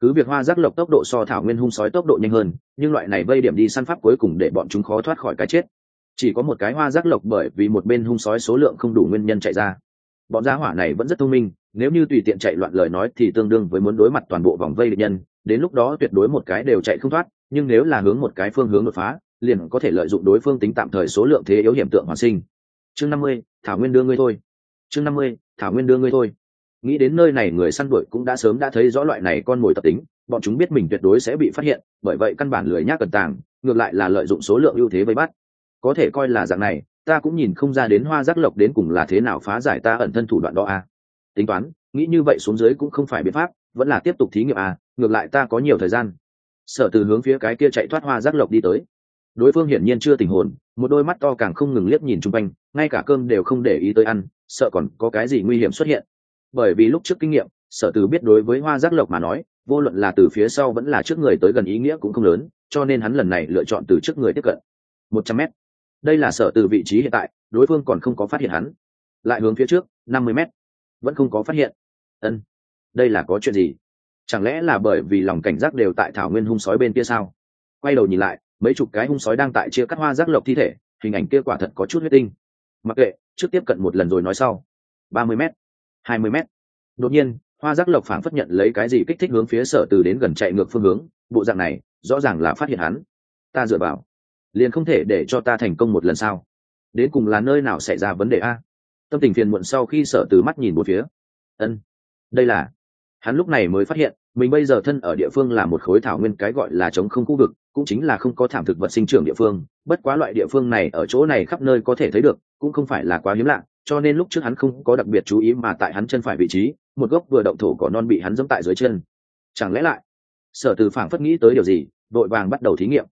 [SPEAKER 1] Cứ việc hoa giác lộc tốc độ so thảo nguyên hung sói tốc độ nhanh hơn, nhưng loại này vây điểm đi săn pháp cuối cùng để bọn chúng khó thoát khỏi cái chết. Chỉ có một cái hoa giác lộc bởi vì một bên hung sói số lượng không đủ nguyên nhân chạy ra. Bọn gia hỏa này vẫn rất thông minh, nếu như tùy tiện chạy loạn lời nói thì tương đương với muốn đối mặt toàn bộ vòng vây địch nhân, đến lúc đó tuyệt đối một cái đều chạy không thoát, nhưng nếu là hướng một cái phương hướng đột phá, liền có thể lợi dụng đối phương tính tạm thời số lượng thế yếu hiểm tượng hoàn sinh. Chương năm mươi, thảo nguyên đưa ngươi thôi chương năm mươi, thảo nguyên đưa ngươi thôi. Nghĩ đến nơi này người săn đuổi cũng đã sớm đã thấy rõ loại này con mồi tập tính, bọn chúng biết mình tuyệt đối sẽ bị phát hiện, bởi vậy căn bản lười nhác cẩn tàng, ngược lại là lợi dụng số lượng ưu thế vây bắt. Có thể coi là dạng này, ta cũng nhìn không ra đến hoa giác lộc đến cùng là thế nào phá giải ta ẩn thân thủ đoạn đó a à. tính toán, nghĩ như vậy xuống dưới cũng không phải biện pháp, vẫn là tiếp tục thí nghiệm à ngược lại ta có nhiều thời gian. Sở từ hướng phía cái kia chạy thoát hoa giác lộc đi tới. Đối phương hiển nhiên chưa tình hồn một đôi mắt to càng không ngừng liếc nhìn chung quanh, ngay cả cơm đều không để ý tới ăn, sợ còn có cái gì nguy hiểm xuất hiện. Bởi vì lúc trước kinh nghiệm, sở từ biết đối với hoa giác lộc mà nói, vô luận là từ phía sau vẫn là trước người tới gần ý nghĩa cũng không lớn, cho nên hắn lần này lựa chọn từ trước người tiếp cận. Một trăm m đây là sở từ vị trí hiện tại, đối phương còn không có phát hiện hắn. Lại hướng phía trước, năm mươi m vẫn không có phát hiện. Ân, đây là có chuyện gì? Chẳng lẽ là bởi vì lòng cảnh giác đều tại thảo nguyên hung sói bên kia sao? Quay đầu nhìn lại mấy chục cái hung sói đang tại chia cắt hoa giác lộc thi thể, hình ảnh kia quả thật có chút huyết tinh. Mặc kệ, trước tiếp cận một lần rồi nói sau. ba mươi m hai mươi m đột nhiên, hoa giác lộc phảng phất nhận lấy cái gì kích thích hướng phía sở từ đến gần chạy ngược phương hướng, bộ dạng này, rõ ràng là phát hiện hắn. Ta dựa vào. Liền không thể để cho ta thành công một lần sao? Đến cùng là nơi nào xảy ra vấn đề a? Tâm tình phiền muộn sau khi sở từ mắt nhìn một phía. Ân, đây là. Hắn lúc này mới phát hiện mình bây giờ thân ở địa phương là một khối thảo nguyên cái gọi là chống không khu vực, cũng chính là không có thảm thực vật sinh trưởng địa phương. Bất quá loại địa phương này ở chỗ này khắp nơi có thể thấy được, cũng không phải là quá hiếm lạ, cho nên lúc trước hắn không có đặc biệt chú ý mà tại hắn chân phải vị trí, một gốc vừa động thổ cỏ non bị hắn dẫm tại dưới chân. Chẳng lẽ lại, sở từ phảng phất nghĩ tới điều gì đội vàng bắt đầu thí nghiệm.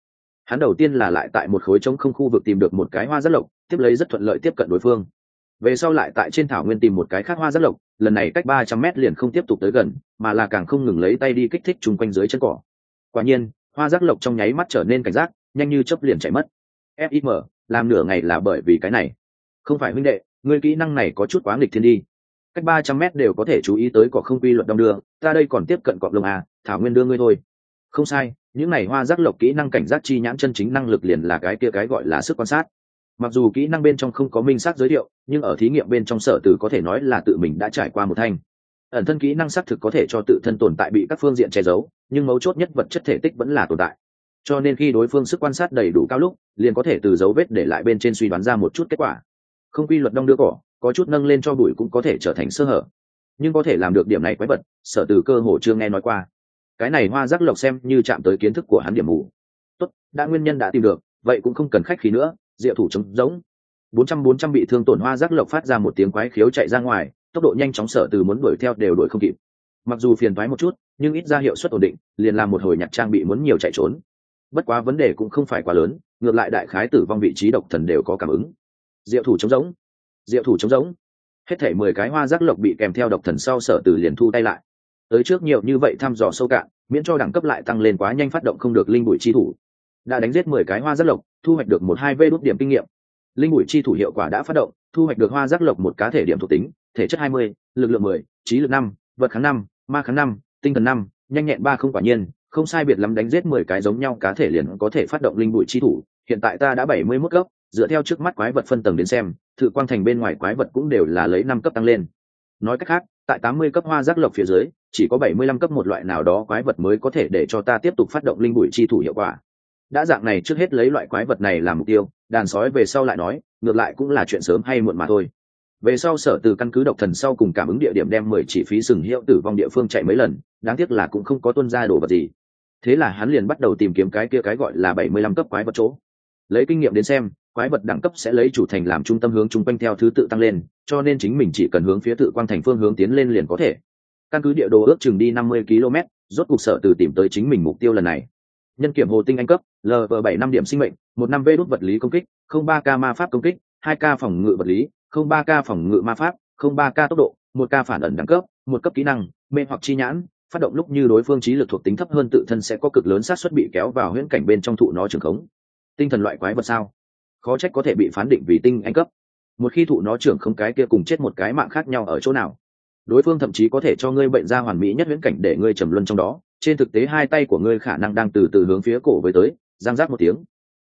[SPEAKER 1] Hắn đầu tiên là lại tại một khối trống không khu vực tìm được một cái hoa rất lộc, tiếp lấy rất thuận lợi tiếp cận đối phương về sau lại tại trên thảo nguyên tìm một cái khác hoa rất lộc, lần này cách ba trăm mét liền không tiếp tục tới gần, mà là càng không ngừng lấy tay đi kích thích chung quanh dưới chân cỏ. Quả nhiên, hoa giác lộc trong nháy mắt trở nên cảnh giác, nhanh như chớp liền chạy mất. Fim làm nửa ngày là bởi vì cái này. Không phải huynh đệ người kỹ năng này có chút quá nghịch thiên đi. Cách ba trăm mét đều có thể chú ý tới cỏ không quy luật đong đưa, ta đây còn tiếp cận cọp lông à thảo nguyên đưa ngươi thôi. Không sai, những này hoa giác lộc kỹ năng cảnh giác chi nhãn chân chính năng lực liền là cái kia cái gọi là sức quan sát mặc dù kỹ năng bên trong không có minh xác giới thiệu, nhưng ở thí nghiệm bên trong sở từ có thể nói là tự mình đã trải qua một thanh. Ẩn thân kỹ năng xác thực có thể cho tự thân tồn tại bị các phương diện che giấu, nhưng mấu chốt nhất vật chất thể tích vẫn là tồn tại. Cho nên khi đối phương sức quan sát đầy đủ cao lúc, liền có thể từ dấu vết để lại bên trên suy đoán ra một chút kết quả. Không quy luật đong đưa cỏ, có chút nâng lên cho bụi cũng có thể trở thành sơ hở. Nhưng có thể làm được điểm này quái vật, sở từ cơ hồ chưa nghe nói qua. Cái này hoa giác lộc xem như chạm tới kiến thức của hắn điểm mù. Tốt, đã nguyên nhân đã tìm được, vậy cũng không cần khách khí nữa diệu thủ trống giống bốn trăm bốn trăm bị thương tổn hoa giác lộc phát ra một tiếng quái khiếu chạy ra ngoài, tốc độ nhanh chóng sở từ muốn đuổi theo đều đuổi không kịp. Mặc dù phiền thoái một chút, nhưng ít ra hiệu suất ổn định, liền làm một hồi nhặt trang bị muốn nhiều chạy trốn. Bất quá vấn đề cũng không phải quá lớn, ngược lại đại khái tử vong vị trí độc thần đều có cảm ứng. Diệu thủ trống giống diệu thủ trống giống hết thể mười cái hoa giác lộc bị kèm theo độc thần sau sở từ liền thu tay lại. Tới trước nhiều như vậy thăm dò sâu cạn, miễn cho đẳng cấp lại tăng lên quá nhanh phát động không được linh bụi chi thủ. Đã đánh giết mười cái hoa giác lộc thu hoạch được một hai vê đốt điểm kinh nghiệm. Linh bụi chi thủ hiệu quả đã phát động, thu hoạch được hoa giác lộc một cá thể điểm thuộc tính, thể chất hai mươi, lực lượng mười, trí lực năm, vật kháng năm, ma kháng năm, tinh thần năm, nhanh nhẹn ba không quả nhiên, không sai biệt lắm đánh giết mười cái giống nhau cá thể liền có thể phát động linh bụi chi thủ. Hiện tại ta đã bảy mươi mốt cấp, dựa theo trước mắt quái vật phân tầng đến xem thử quang thành bên ngoài quái vật cũng đều là lấy năm cấp tăng lên. Nói cách khác, tại tám mươi cấp hoa giác lộc phía dưới, chỉ có bảy mươi lăm cấp một loại nào đó quái vật mới có thể để cho ta tiếp tục phát động linh bụi chi thủ hiệu quả đã dạng này trước hết lấy loại quái vật này làm mục tiêu, đàn sói về sau lại nói, ngược lại cũng là chuyện sớm hay muộn mà thôi. Về sau sở từ căn cứ độc thần sau cùng cảm ứng địa điểm đem mười chỉ phí sừng hiệu tử vong địa phương chạy mấy lần, đáng tiếc là cũng không có tuân ra đồ vật gì. Thế là hắn liền bắt đầu tìm kiếm cái kia cái gọi là bảy mươi lăm cấp quái vật chỗ. Lấy kinh nghiệm đến xem, quái vật đẳng cấp sẽ lấy chủ thành làm trung tâm hướng chung quanh theo thứ tự tăng lên, cho nên chính mình chỉ cần hướng phía tự quang thành phương hướng tiến lên liền có thể. Căn cứ địa đồ ước chừng đi năm mươi km rốt cuộc sở từ tìm tới chính mình mục tiêu lần này nhân kiểm hồ tinh anh cấp lv bảy năm điểm sinh mệnh, một năm v đốt vật lý công kích, không ba k ma pháp công kích, hai k phòng ngự vật lý, không ba k phòng ngự ma pháp, không ba k tốc độ, một k phản ẩn đẳng cấp, một cấp kỹ năng, mê hoặc chi nhãn, phát động lúc như đối phương trí lực thuộc tính thấp hơn tự thân sẽ có cực lớn xác suất bị kéo vào huyễn cảnh bên trong thụ nó trường khống. Tinh thần loại quái vật sao? Khó trách có thể bị phán định vì tinh anh cấp. Một khi thụ nó trưởng không cái kia cùng chết một cái mạng khác nhau ở chỗ nào? Đối phương thậm chí có thể cho ngươi bệnh ra hoàn mỹ nhất viễn cảnh để ngươi trầm luân trong đó trên thực tế hai tay của ngươi khả năng đang từ từ hướng phía cổ với tới giang giác một tiếng,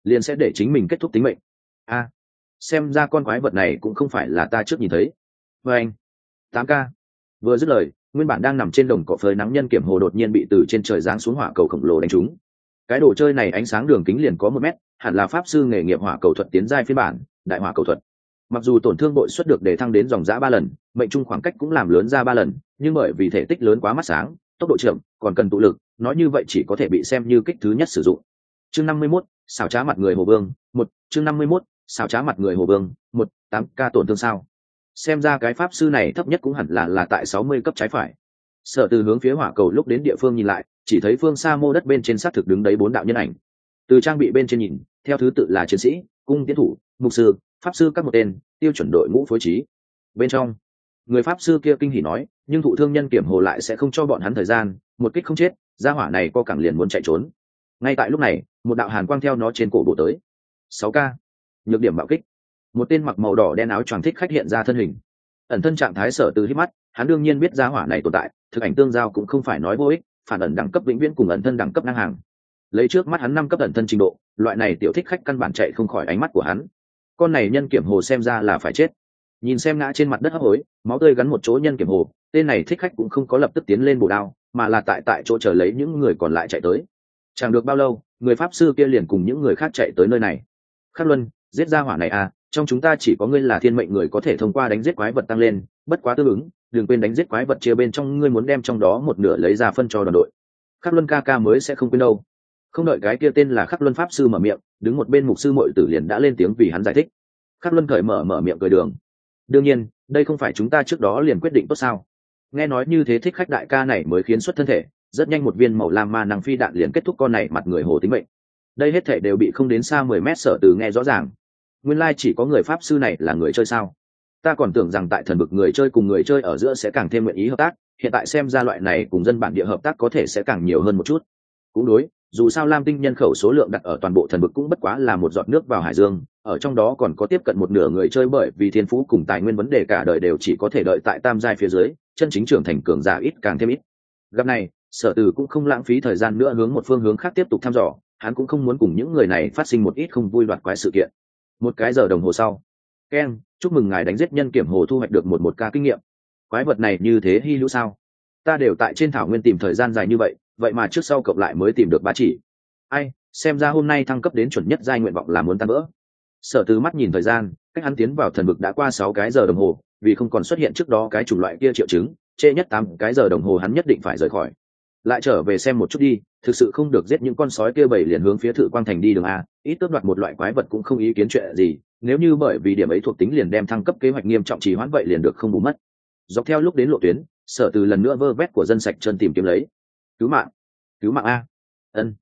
[SPEAKER 1] liền sẽ để chính mình kết thúc tính mệnh. A, xem ra con quái vật này cũng không phải là ta trước nhìn thấy. Vê anh, tám k vừa dứt lời, nguyên bản đang nằm trên đồng cỏ phơi nắng nhân kiểm hồ đột nhiên bị từ trên trời giáng xuống hỏa cầu khổng lồ đánh trúng. Cái đồ chơi này ánh sáng đường kính liền có một mét, hẳn là pháp sư nghề nghiệp hỏa cầu thuật tiến giai phiên bản, đại hỏa cầu thuật. Mặc dù tổn thương bội xuất được để thăng đến dòng giã ba lần, mệnh trung khoảng cách cũng làm lớn ra ba lần, nhưng bởi vì thể tích lớn quá mắt sáng tốc độ chậm còn cần tụ lực nói như vậy chỉ có thể bị xem như kích thứ nhất sử dụng. Chương năm mươi 51, xảo trá mặt người hồ vương một chương năm mươi 51, xảo trá mặt người hồ vương một tám ca tổn thương sao? Xem ra cái pháp sư này thấp nhất cũng hẳn là là tại sáu mươi cấp trái phải. Sở từ hướng phía hỏa cầu lúc đến địa phương nhìn lại chỉ thấy phương xa mô đất bên trên xác thực đứng đấy bốn đạo nhân ảnh. Từ trang bị bên trên nhìn theo thứ tự là chiến sĩ cung tiến thủ mục sư pháp sư các một tên tiêu chuẩn đội ngũ phối trí. Bên trong người pháp sư kia kinh hỉ nói, nhưng thụ thương nhân kiểm hồ lại sẽ không cho bọn hắn thời gian, một kích không chết, gia hỏa này co cẳng liền muốn chạy trốn. Ngay tại lúc này, một đạo hàn quang theo nó trên cổ bộ tới. Sáu k nhược điểm bạo kích. Một tên mặc màu đỏ đen áo choàng thích khách hiện ra thân hình. Ẩn thân trạng thái sở từ hít mắt, hắn đương nhiên biết gia hỏa này tồn tại, thực ảnh tương giao cũng không phải nói vô ích, phản ẩn đẳng cấp vĩnh viễn cùng ẩn thân đẳng cấp ngang hàng. Lấy trước mắt hắn năm cấp ẩn thân trình độ, loại này tiểu thích khách căn bản chạy không khỏi ánh mắt của hắn. Con này nhân kiểm hồ xem ra là phải chết nhìn xem ngã trên mặt đất hấp hối, máu tươi gắn một chỗ nhân kiểm hồ, tên này thích khách cũng không có lập tức tiến lên bổ đao, mà là tại tại chỗ chờ lấy những người còn lại chạy tới. Chẳng được bao lâu, người pháp sư kia liền cùng những người khác chạy tới nơi này. Khắc luân, giết ra hỏa này à trong chúng ta chỉ có ngươi là thiên mệnh người có thể thông qua đánh giết quái vật tăng lên, bất quá tương ứng, đừng quên đánh giết quái vật chia bên trong, ngươi muốn đem trong đó một nửa lấy ra phân cho đoàn đội. Khắc luân ca ca mới sẽ không quên đâu. Không đợi cái kia tên là khắc luân pháp sư mở miệng, đứng một bên mục sư mội tử liền đã lên tiếng vì hắn giải thích. Khắc luân cởi mở mở miệng cười đường đương nhiên, đây không phải chúng ta trước đó liền quyết định tốt sao? Nghe nói như thế thích khách đại ca này mới khiến xuất thân thể, rất nhanh một viên màu lam ma năng phi đạn liền kết thúc con này mặt người hồ tính mệnh. Đây hết thể đều bị không đến xa mười mét sở từ nghe rõ ràng. Nguyên lai chỉ có người pháp sư này là người chơi sao? Ta còn tưởng rằng tại thần bực người chơi cùng người chơi ở giữa sẽ càng thêm nguyện ý hợp tác, hiện tại xem ra loại này cùng dân bản địa hợp tác có thể sẽ càng nhiều hơn một chút. Cũng đối dù sao lam tinh nhân khẩu số lượng đặt ở toàn bộ thần vực cũng bất quá là một giọt nước vào hải dương, ở trong đó còn có tiếp cận một nửa người chơi bởi vì thiên phú cùng tài nguyên vấn đề cả đời đều chỉ có thể đợi tại tam giai phía dưới, chân chính trưởng thành cường giả ít càng thêm ít. Gặp này, sở từ cũng không lãng phí thời gian nữa hướng một phương hướng khác tiếp tục thăm dò, hắn cũng không muốn cùng những người này phát sinh một ít không vui đoạt quái sự kiện. Một cái giờ đồng hồ sau keng chúc mừng ngài đánh giết nhân kiểm hồ thu hoạch được một một ca kinh nghiệm. Quái vật này như thế hy hữu sao? Ta đều tại trên thảo nguyên tìm thời gian dài như vậy vậy mà trước sau cộng lại mới tìm được ba chỉ. Ai, xem ra hôm nay thăng cấp đến chuẩn nhất giai nguyện vọng là muốn tan vỡ. Sở từ mắt nhìn thời gian, cách hắn tiến vào thần vực đã qua sáu cái giờ đồng hồ, vì không còn xuất hiện trước đó cái chủng loại kia triệu chứng, trễ nhất tám cái giờ đồng hồ hắn nhất định phải rời khỏi. Lại trở về xem một chút đi, thực sự không được giết những con sói kia bảy liền hướng phía thự quang thành đi đường a, ít tước đoạt một loại quái vật cũng không ý kiến chuyện gì, nếu như bởi vì điểm ấy thuộc tính liền đem thăng cấp kế hoạch nghiêm trọng trì hoãn vậy liền được không bù mất. Dọc theo lúc đến lộ tuyến, sở từ lần nữa vơ vét của dân sạch chân tìm kiếm lấy cứu mạng cứu mạng a. Ân.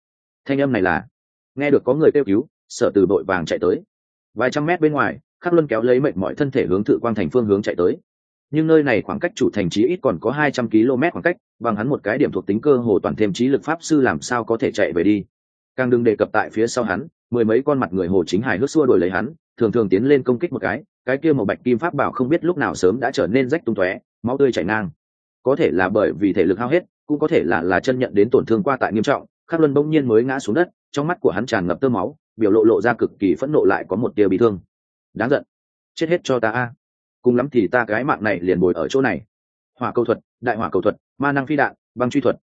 [SPEAKER 1] Thanh âm này là, nghe được có người kêu cứu, sở từ đội vàng chạy tới. Vài trăm mét bên ngoài, khắc luân kéo lấy mệnh mọi thân thể hướng thự quang thành phương hướng chạy tới. Nhưng nơi này khoảng cách chủ thành trí ít còn có hai trăm km khoảng cách, bằng hắn một cái điểm thuộc tính cơ hồ toàn thêm trí lực pháp sư làm sao có thể chạy về đi. Càng đừng đề cập tại phía sau hắn, mười mấy con mặt người hồ chính hải hước xua đuổi lấy hắn, thường thường tiến lên công kích một cái cái kia một bạch kim pháp bảo không biết lúc nào sớm đã trở nên rách tung tóe, máu tươi chảy ngang. Có thể là bởi vì thể lực hao hết cũng có thể là là chân nhận đến tổn thương qua tại nghiêm trọng, khắc luân bỗng nhiên mới ngã xuống đất, trong mắt của hắn tràn ngập tơ máu, biểu lộ lộ ra cực kỳ phẫn nộ lại có một tia bị thương. Đáng giận. Chết hết cho ta a. Cùng lắm thì ta cái mạng này liền bồi ở chỗ này. Hỏa cầu thuật, đại hỏa cầu thuật, ma năng phi đạn, băng truy thuật.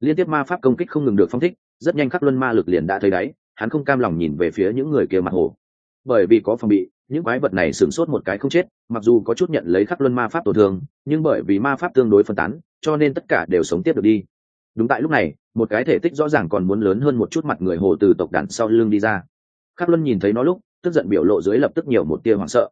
[SPEAKER 1] Liên tiếp ma pháp công kích không ngừng được phong thích, rất nhanh khắc luân ma lực liền đã thấy đáy, hắn không cam lòng nhìn về phía những người kia mặt hồ. Bởi vì có phòng bị những quái vật này sửng sốt một cái không chết, mặc dù có chút nhận lấy khắc luân ma pháp tổn thương, nhưng bởi vì ma pháp tương đối phân tán, cho nên tất cả đều sống tiếp được đi. Đúng tại lúc này, một cái thể tích rõ ràng còn muốn lớn hơn một chút mặt người hồ từ tộc đàn sau lưng đi ra. Khắc luân nhìn thấy nó lúc, tức giận biểu lộ dưới lập tức nhiều một tia hoảng sợ.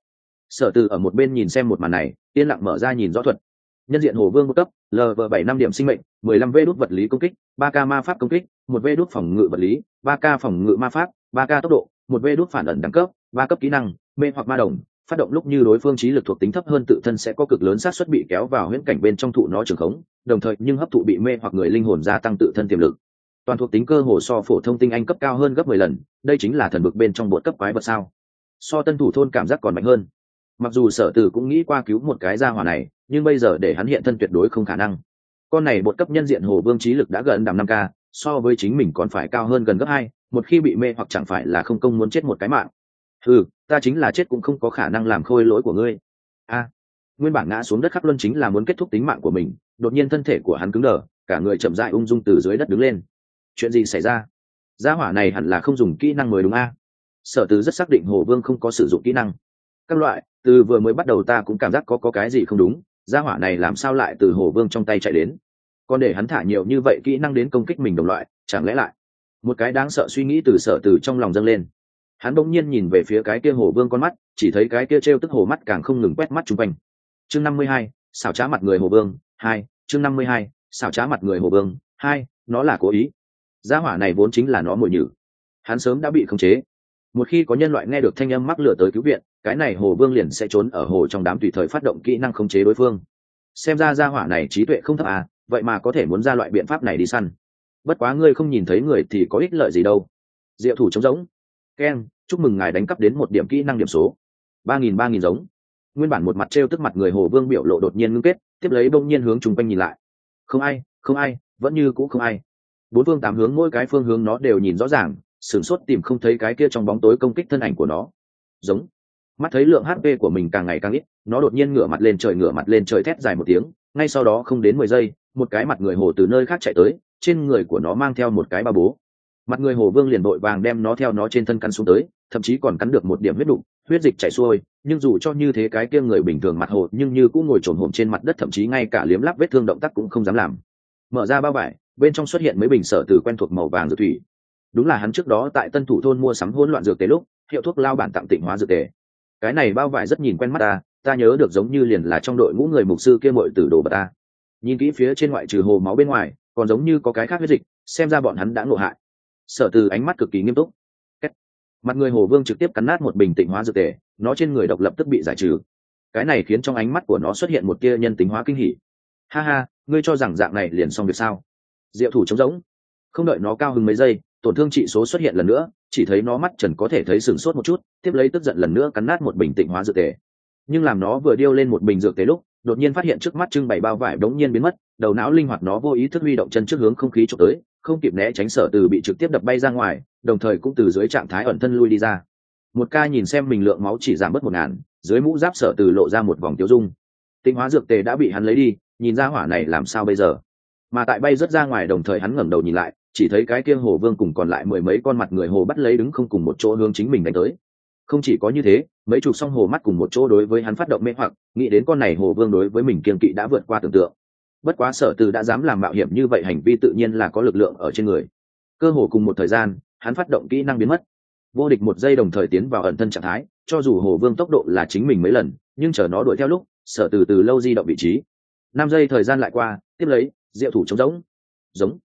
[SPEAKER 1] Sở từ ở một bên nhìn xem một màn này, yên lặng mở ra nhìn rõ thuật. Nhân diện hồ vương một cấp lv bảy năm điểm sinh mệnh, mười lăm v đốt vật lý công kích, ba k ma pháp công kích, một v đốt phòng ngự vật lý, ba k phòng ngự ma pháp, ba k tốc độ, một v đốt phản ẩn đẳng cấp ba cấp kỹ năng, mê hoặc ma đồng, phát động lúc như đối phương trí lực thuộc tính thấp hơn tự thân sẽ có cực lớn xác suất bị kéo vào huyễn cảnh bên trong thụ nó trường khống, đồng thời nhưng hấp thụ bị mê hoặc người linh hồn gia tăng tự thân tiềm lực. Toàn thuộc tính cơ hồ so phổ thông tinh anh cấp cao hơn gấp mười lần, đây chính là thần vực bên trong bột cấp quái vật sao? So tân thủ thôn cảm giác còn mạnh hơn. Mặc dù sở tử cũng nghĩ qua cứu một cái gia hỏa này, nhưng bây giờ để hắn hiện thân tuyệt đối không khả năng. Con này bột cấp nhân diện hồ vương trí lực đã gần đàm năm k, so với chính mình còn phải cao hơn gần gấp hai, một khi bị mê hoặc chẳng phải là không công muốn chết một cái mạng ừ ta chính là chết cũng không có khả năng làm khôi lỗi của ngươi. A, nguyên bản ngã xuống đất khắc luân chính là muốn kết thúc tính mạng của mình, đột nhiên thân thể của hắn cứng đờ, cả người chậm dại ung dung từ dưới đất đứng lên. Chuyện gì xảy ra? Gia hỏa này hẳn là không dùng kỹ năng mới đúng a. Sở từ rất xác định hồ vương không có sử dụng kỹ năng. Các loại, từ vừa mới bắt đầu ta cũng cảm giác có có cái gì không đúng, gia hỏa này làm sao lại từ hồ vương trong tay chạy đến? Còn để hắn thả nhiều như vậy kỹ năng đến công kích mình đồng loại, chẳng lẽ lại? Một cái đáng sợ suy nghĩ từ sở từ trong lòng dâng lên hắn bỗng nhiên nhìn về phía cái kia hồ vương con mắt, chỉ thấy cái kia t r e o tức hồ mắt càng không ngừng quét mắt chung quanh. Chương năm mươi hai, xảo trá mặt người hồ vương, hai, chương năm mươi hai, xảo trá mặt người hồ vương, hai, nó là cố ý. Gia hỏa này vốn chính là nó mồi nhử. Hắn sớm đã bị khống chế. Một khi có nhân loại nghe được thanh âm mắc lửa tới cứu viện, cái này hồ vương liền sẽ trốn ở hồ trong đám tùy thời phát động kỹ năng khống chế đối phương. Xem ra gia hỏa này trí tuệ không thấp à vậy mà có thể muốn ra loại biện pháp này đi săn. Bất quá ngươi không nhìn thấy người thì có ích lợi gì đâu. Diệu thủ trống rỗng keng chúc mừng ngài đánh cắp đến một điểm kỹ năng điểm số. Ba nghìn ba nghìn giống. Nguyên bản một mặt t r e o tức mặt người hồ vương biểu lộ đột nhiên ngưng kết, tiếp lấy bỗng nhiên hướng chung quanh nhìn lại. Không ai không ai, vẫn như cũ không ai. Bốn phương tám hướng mỗi cái phương hướng nó đều nhìn rõ ràng, sửng sốt tìm không thấy cái kia trong bóng tối công kích thân ảnh của nó. Giống. Mắt thấy lượng hp của mình càng ngày càng ít, nó đột nhiên ngửa mặt lên trời, ngửa mặt lên trời thét dài một tiếng, ngay sau đó không đến mười giây, một cái mặt người hồ từ nơi khác chạy tới, trên người của nó mang theo một cái ba bố mặt người hồ vương liền đội vàng đem nó theo nó trên thân cắn xuống tới, thậm chí còn cắn được một điểm huyết đục, huyết dịch chảy xuôi, nhưng dù cho như thế cái kia người bình thường mặt hồ, nhưng như cũng ngồi trồn hổm trên mặt đất, thậm chí ngay cả liếm lắp vết thương động tác cũng không dám làm. Mở ra bao vải, bên trong xuất hiện mấy bình sở từ quen thuộc màu vàng dược thủy. Đúng là hắn trước đó tại tân thủ thôn mua sắm hỗn loạn dược tế lúc, hiệu thuốc lao bản tặng tịnh hóa dược tề. Cái này bao vải rất nhìn quen mắt ta ta nhớ được giống như liền là trong đội ngũ người mục sư kia mội từ đồ bà ta. Nhìn kỹ phía trên ngoại trừ hồ máu bên ngoài, còn giống như có cái khác huyết dịch, xem ra bọn hắn đã ngộ hại sở từ ánh mắt cực kỳ nghiêm túc. Mặt người hồ vương trực tiếp cắn nát một bình tịnh hóa dược tề, nó trên người độc lập tức bị giải trừ. Cái này khiến trong ánh mắt của nó xuất hiện một tia nhân tính hóa kinh hỉ. Ha ha, ngươi cho rằng dạng này liền xong việc sao? Diệu thủ trống rỗng. Không đợi nó cao hứng mấy giây, tổn thương trị số xuất hiện lần nữa, chỉ thấy nó mắt trần có thể thấy sửng sốt một chút, tiếp lấy tức giận lần nữa cắn nát một bình tịnh hóa dược tề. Nhưng làm nó vừa điêu lên một bình dược tề lúc, đột nhiên phát hiện trước mắt trưng bày bao vải đống nhiên biến mất, đầu não linh hoạt nó vô ý thức huy động chân trước hướng không khí trộm tới không kịp né tránh sở từ bị trực tiếp đập bay ra ngoài, đồng thời cũng từ dưới trạng thái ẩn thân lui đi ra. Một ca nhìn xem mình lượng máu chỉ giảm bớt một ngàn, dưới mũ giáp sở từ lộ ra một vòng tiêu dung. Tinh hóa dược tề đã bị hắn lấy đi, nhìn ra hỏa này làm sao bây giờ? Mà tại bay rớt ra ngoài đồng thời hắn ngẩng đầu nhìn lại, chỉ thấy cái kia hồ vương cùng còn lại mười mấy con mặt người hồ bắt lấy đứng không cùng một chỗ hướng chính mình đánh tới. Không chỉ có như thế, mấy chục song hồ mắt cùng một chỗ đối với hắn phát động mê hoặc, nghĩ đến con này hồ vương đối với mình kiên kỵ đã vượt qua tưởng tượng bất quá sở từ đã dám làm mạo hiểm như vậy, hành vi tự nhiên là có lực lượng ở trên người. Cơ hồ cùng một thời gian, hắn phát động kỹ năng biến mất. Vô địch một giây đồng thời tiến vào ẩn thân trạng thái, cho dù hồ vương tốc độ là chính mình mấy lần, nhưng chờ nó đuổi theo lúc, sở từ từ lâu di động vị trí. Năm giây thời gian lại qua, tiếp lấy, diệu thủ trống giống giống.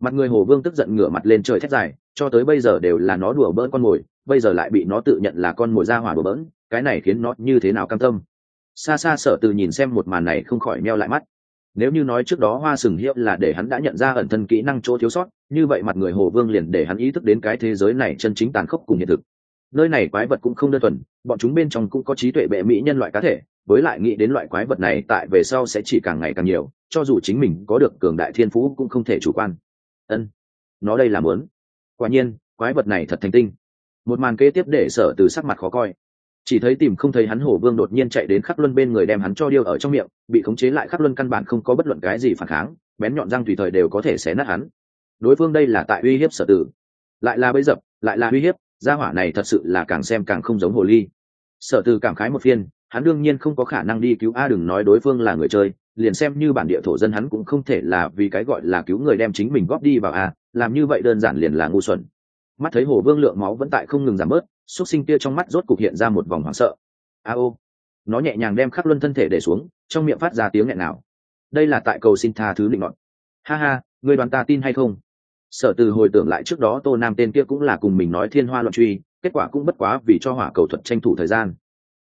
[SPEAKER 1] Mặt người hồ vương tức giận ngửa mặt lên trời thét dài, cho tới bây giờ đều là nó đùa bỡn con mồi, bây giờ lại bị nó tự nhận là con mồi ra hỏa đùa bỡn, cái này khiến nó như thế nào cam tâm? Xa xa sở từ nhìn xem một màn này không khỏi meo lại mắt nếu như nói trước đó hoa sừng hiệu là để hắn đã nhận ra ẩn thân kỹ năng chỗ thiếu sót, như vậy mặt người hồ vương liền để hắn ý thức đến cái thế giới này chân chính tàn khốc cùng hiện thực. Nơi này quái vật cũng không đơn thuần, bọn chúng bên trong cũng có trí tuệ bệ mỹ nhân loại cá thể, với lại nghĩ đến loại quái vật này tại về sau sẽ chỉ càng ngày càng nhiều, cho dù chính mình có được cường đại thiên phú cũng không thể chủ quan. Ân, nó đây là muốn. Quả nhiên, quái vật này thật thành tinh. Một màn kế tiếp để sở từ sắc mặt khó coi chỉ thấy tìm không thấy hắn hổ vương đột nhiên chạy đến khắc luân bên người đem hắn cho điêu ở trong miệng, bị khống chế lại khắc luân căn bản không có bất luận cái gì phản kháng, bén nhọn răng tùy thời đều có thể xé nát hắn. Đối phương đây là tại uy hiếp sở tử. Lại là bấy dập, lại là uy hiếp, gia hỏa này thật sự là càng xem càng không giống hồ ly. Sở tử cảm khái một phiên, hắn đương nhiên không có khả năng đi cứu a đừng nói đối phương là người chơi, liền xem như bản địa thổ dân hắn cũng không thể là vì cái gọi là cứu người đem chính mình góp đi vào a, làm như vậy đơn giản liền là ngu xuẩn mắt thấy hồ vương lượng máu vẫn tại không ngừng giảm bớt, xúc sinh kia trong mắt rốt cục hiện ra một vòng hoảng sợ. A ô. Nó nhẹ nhàng đem khắc luân thân thể để xuống, trong miệng phát ra tiếng nghẹn nào. Đây là tại cầu xin tha thứ định luận ha ha, người đoàn ta tin hay không? Sở từ hồi tưởng lại trước đó tô nam tên kia cũng là cùng mình nói thiên hoa luận truy, kết quả cũng bất quá vì cho hỏa cầu thuật tranh thủ thời gian.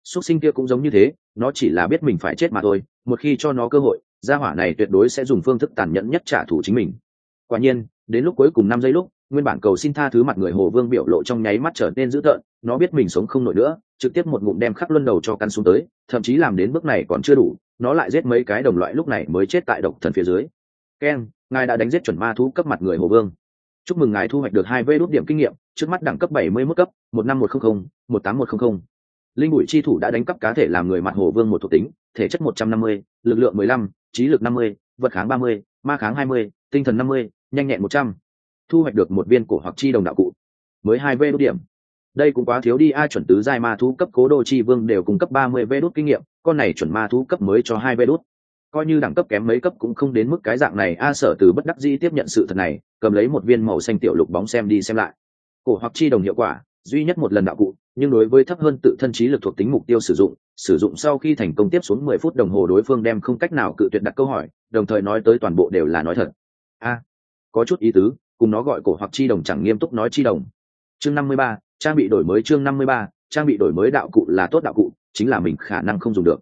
[SPEAKER 1] Xuất sinh kia cũng giống như thế, nó chỉ là biết mình phải chết mà thôi, một khi cho nó cơ hội, gia hỏa này tuyệt đối sẽ dùng phương thức tàn nhẫn nhất trả thù chính mình. Quả nhiên, đến lúc cuối cùng năm giây lúc nguyên bản cầu xin tha thứ mặt người hồ vương biểu lộ trong nháy mắt trở nên dữ tợn nó biết mình sống không nổi nữa trực tiếp một ngụm đem khắc luân đầu cho căn xuống tới thậm chí làm đến bước này còn chưa đủ nó lại giết mấy cái đồng loại lúc này mới chết tại độc thần phía dưới. Ken, ngài đã đánh giết chuẩn ma thú cấp mặt người hồ vương. Chúc mừng ngài thu hoạch được hai vê đốt điểm kinh nghiệm trước mắt đẳng cấp bảy mươi mức cấp một năm một trăm linh một tám một trăm linh linh bụi chi thủ đã đánh cắp cá thể làm người mặt hồ vương một thuộc tính thể chất một trăm năm mươi lực lượng mười lăm trí lực năm mươi vật kháng ba mươi ma kháng hai mươi tinh thần năm mươi nhanh nhẹn một trăm thu hoạch được một viên cổ hoặc chi đồng đạo cụ. Mới hai vê đốt điểm. Đây cũng quá thiếu đi, ai chuẩn tứ giai ma thú cấp cố đô chi vương đều cung cấp ba mươi vê đốt kinh nghiệm, con này chuẩn ma thú cấp mới cho hai vê đốt. Coi như đẳng cấp kém mấy cấp cũng không đến mức cái dạng này, a sở từ bất đắc dĩ tiếp nhận sự thật này, cầm lấy một viên màu xanh tiểu lục bóng xem đi xem lại. Cổ hoặc chi đồng hiệu quả, duy nhất một lần đạo cụ, nhưng đối với thấp hơn tự thân trí lực thuộc tính mục tiêu sử dụng sử dụng sau khi thành công tiếp xuống mười phút đồng hồ đối phương đem không cách nào cự tuyệt đặt câu hỏi, đồng thời nói tới toàn bộ đều là nói thật. A, có chút ý tứ cùng nó gọi cổ hoặc chi đồng chẳng nghiêm túc nói chi đồng. Chương năm mươi ba, trang bị đổi mới chương năm mươi ba, trang bị đổi mới đạo cụ là tốt đạo cụ, chính là mình khả năng không dùng được.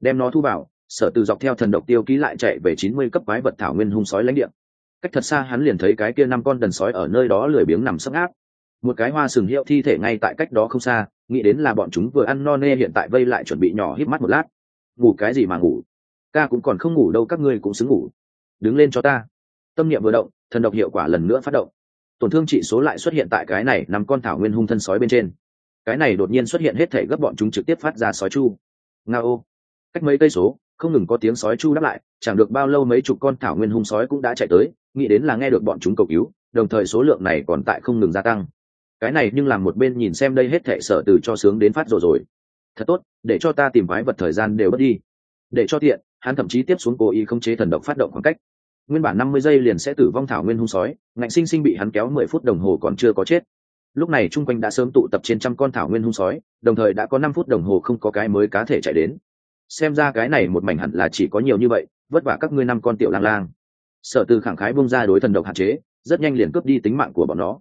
[SPEAKER 1] Đem nó thu vào, sở từ dọc theo thần độc tiêu ký lại chạy về chín mươi cấp quái vật thảo nguyên hung sói lãnh địa. Cách thật xa hắn liền thấy cái kia năm con đần sói ở nơi đó lười biếng nằm sấp áp một cái hoa sừng hiệu thi thể ngay tại cách đó không xa, nghĩ đến là bọn chúng vừa ăn no nê hiện tại vây lại chuẩn bị nhỏ hít mắt một lát. Ngủ cái gì mà ngủ? Ca cũng còn không ngủ đâu, các ngươi cũng xứng ngủ. Đứng lên cho ta. Tâm niệm vừa động thần độc hiệu quả lần nữa phát động. Tổn thương trị số lại xuất hiện tại cái này nằm con thảo nguyên hung thân sói bên trên. Cái này đột nhiên xuất hiện hết thể gấp bọn chúng trực tiếp phát ra sói chu. Nga ô cách mấy cây số, không ngừng có tiếng sói chu đáp lại, chẳng được bao lâu mấy chục con thảo nguyên hung sói cũng đã chạy tới, nghĩ đến là nghe được bọn chúng cầu cứu, đồng thời số lượng này còn tại không ngừng gia tăng. Cái này nhưng làm một bên nhìn xem đây hết thệ sở từ cho sướng đến phát rồi rồi. Thật tốt, để cho ta tìm quái vật thời gian đều bớt đi. Để cho tiện, hắn thậm chí tiếp xuống cố ý khống chế thần độc phát động khoảng cách nguyên bản năm mươi giây liền sẽ tử vong thảo nguyên hung sói, ngạnh sinh sinh bị hắn kéo mười phút đồng hồ còn chưa có chết. Lúc này chung quanh đã sớm tụ tập trên trăm con thảo nguyên hung sói, đồng thời đã có năm phút đồng hồ không có cái mới cá thể chạy đến. Xem ra cái này một mảnh hẳn là chỉ có nhiều như vậy, vất vả các ngươi năm con tiểu lang lang. Sở từ khẳng khái bông ra đối thần độc hạn chế, rất nhanh liền cướp đi tính mạng của bọn nó.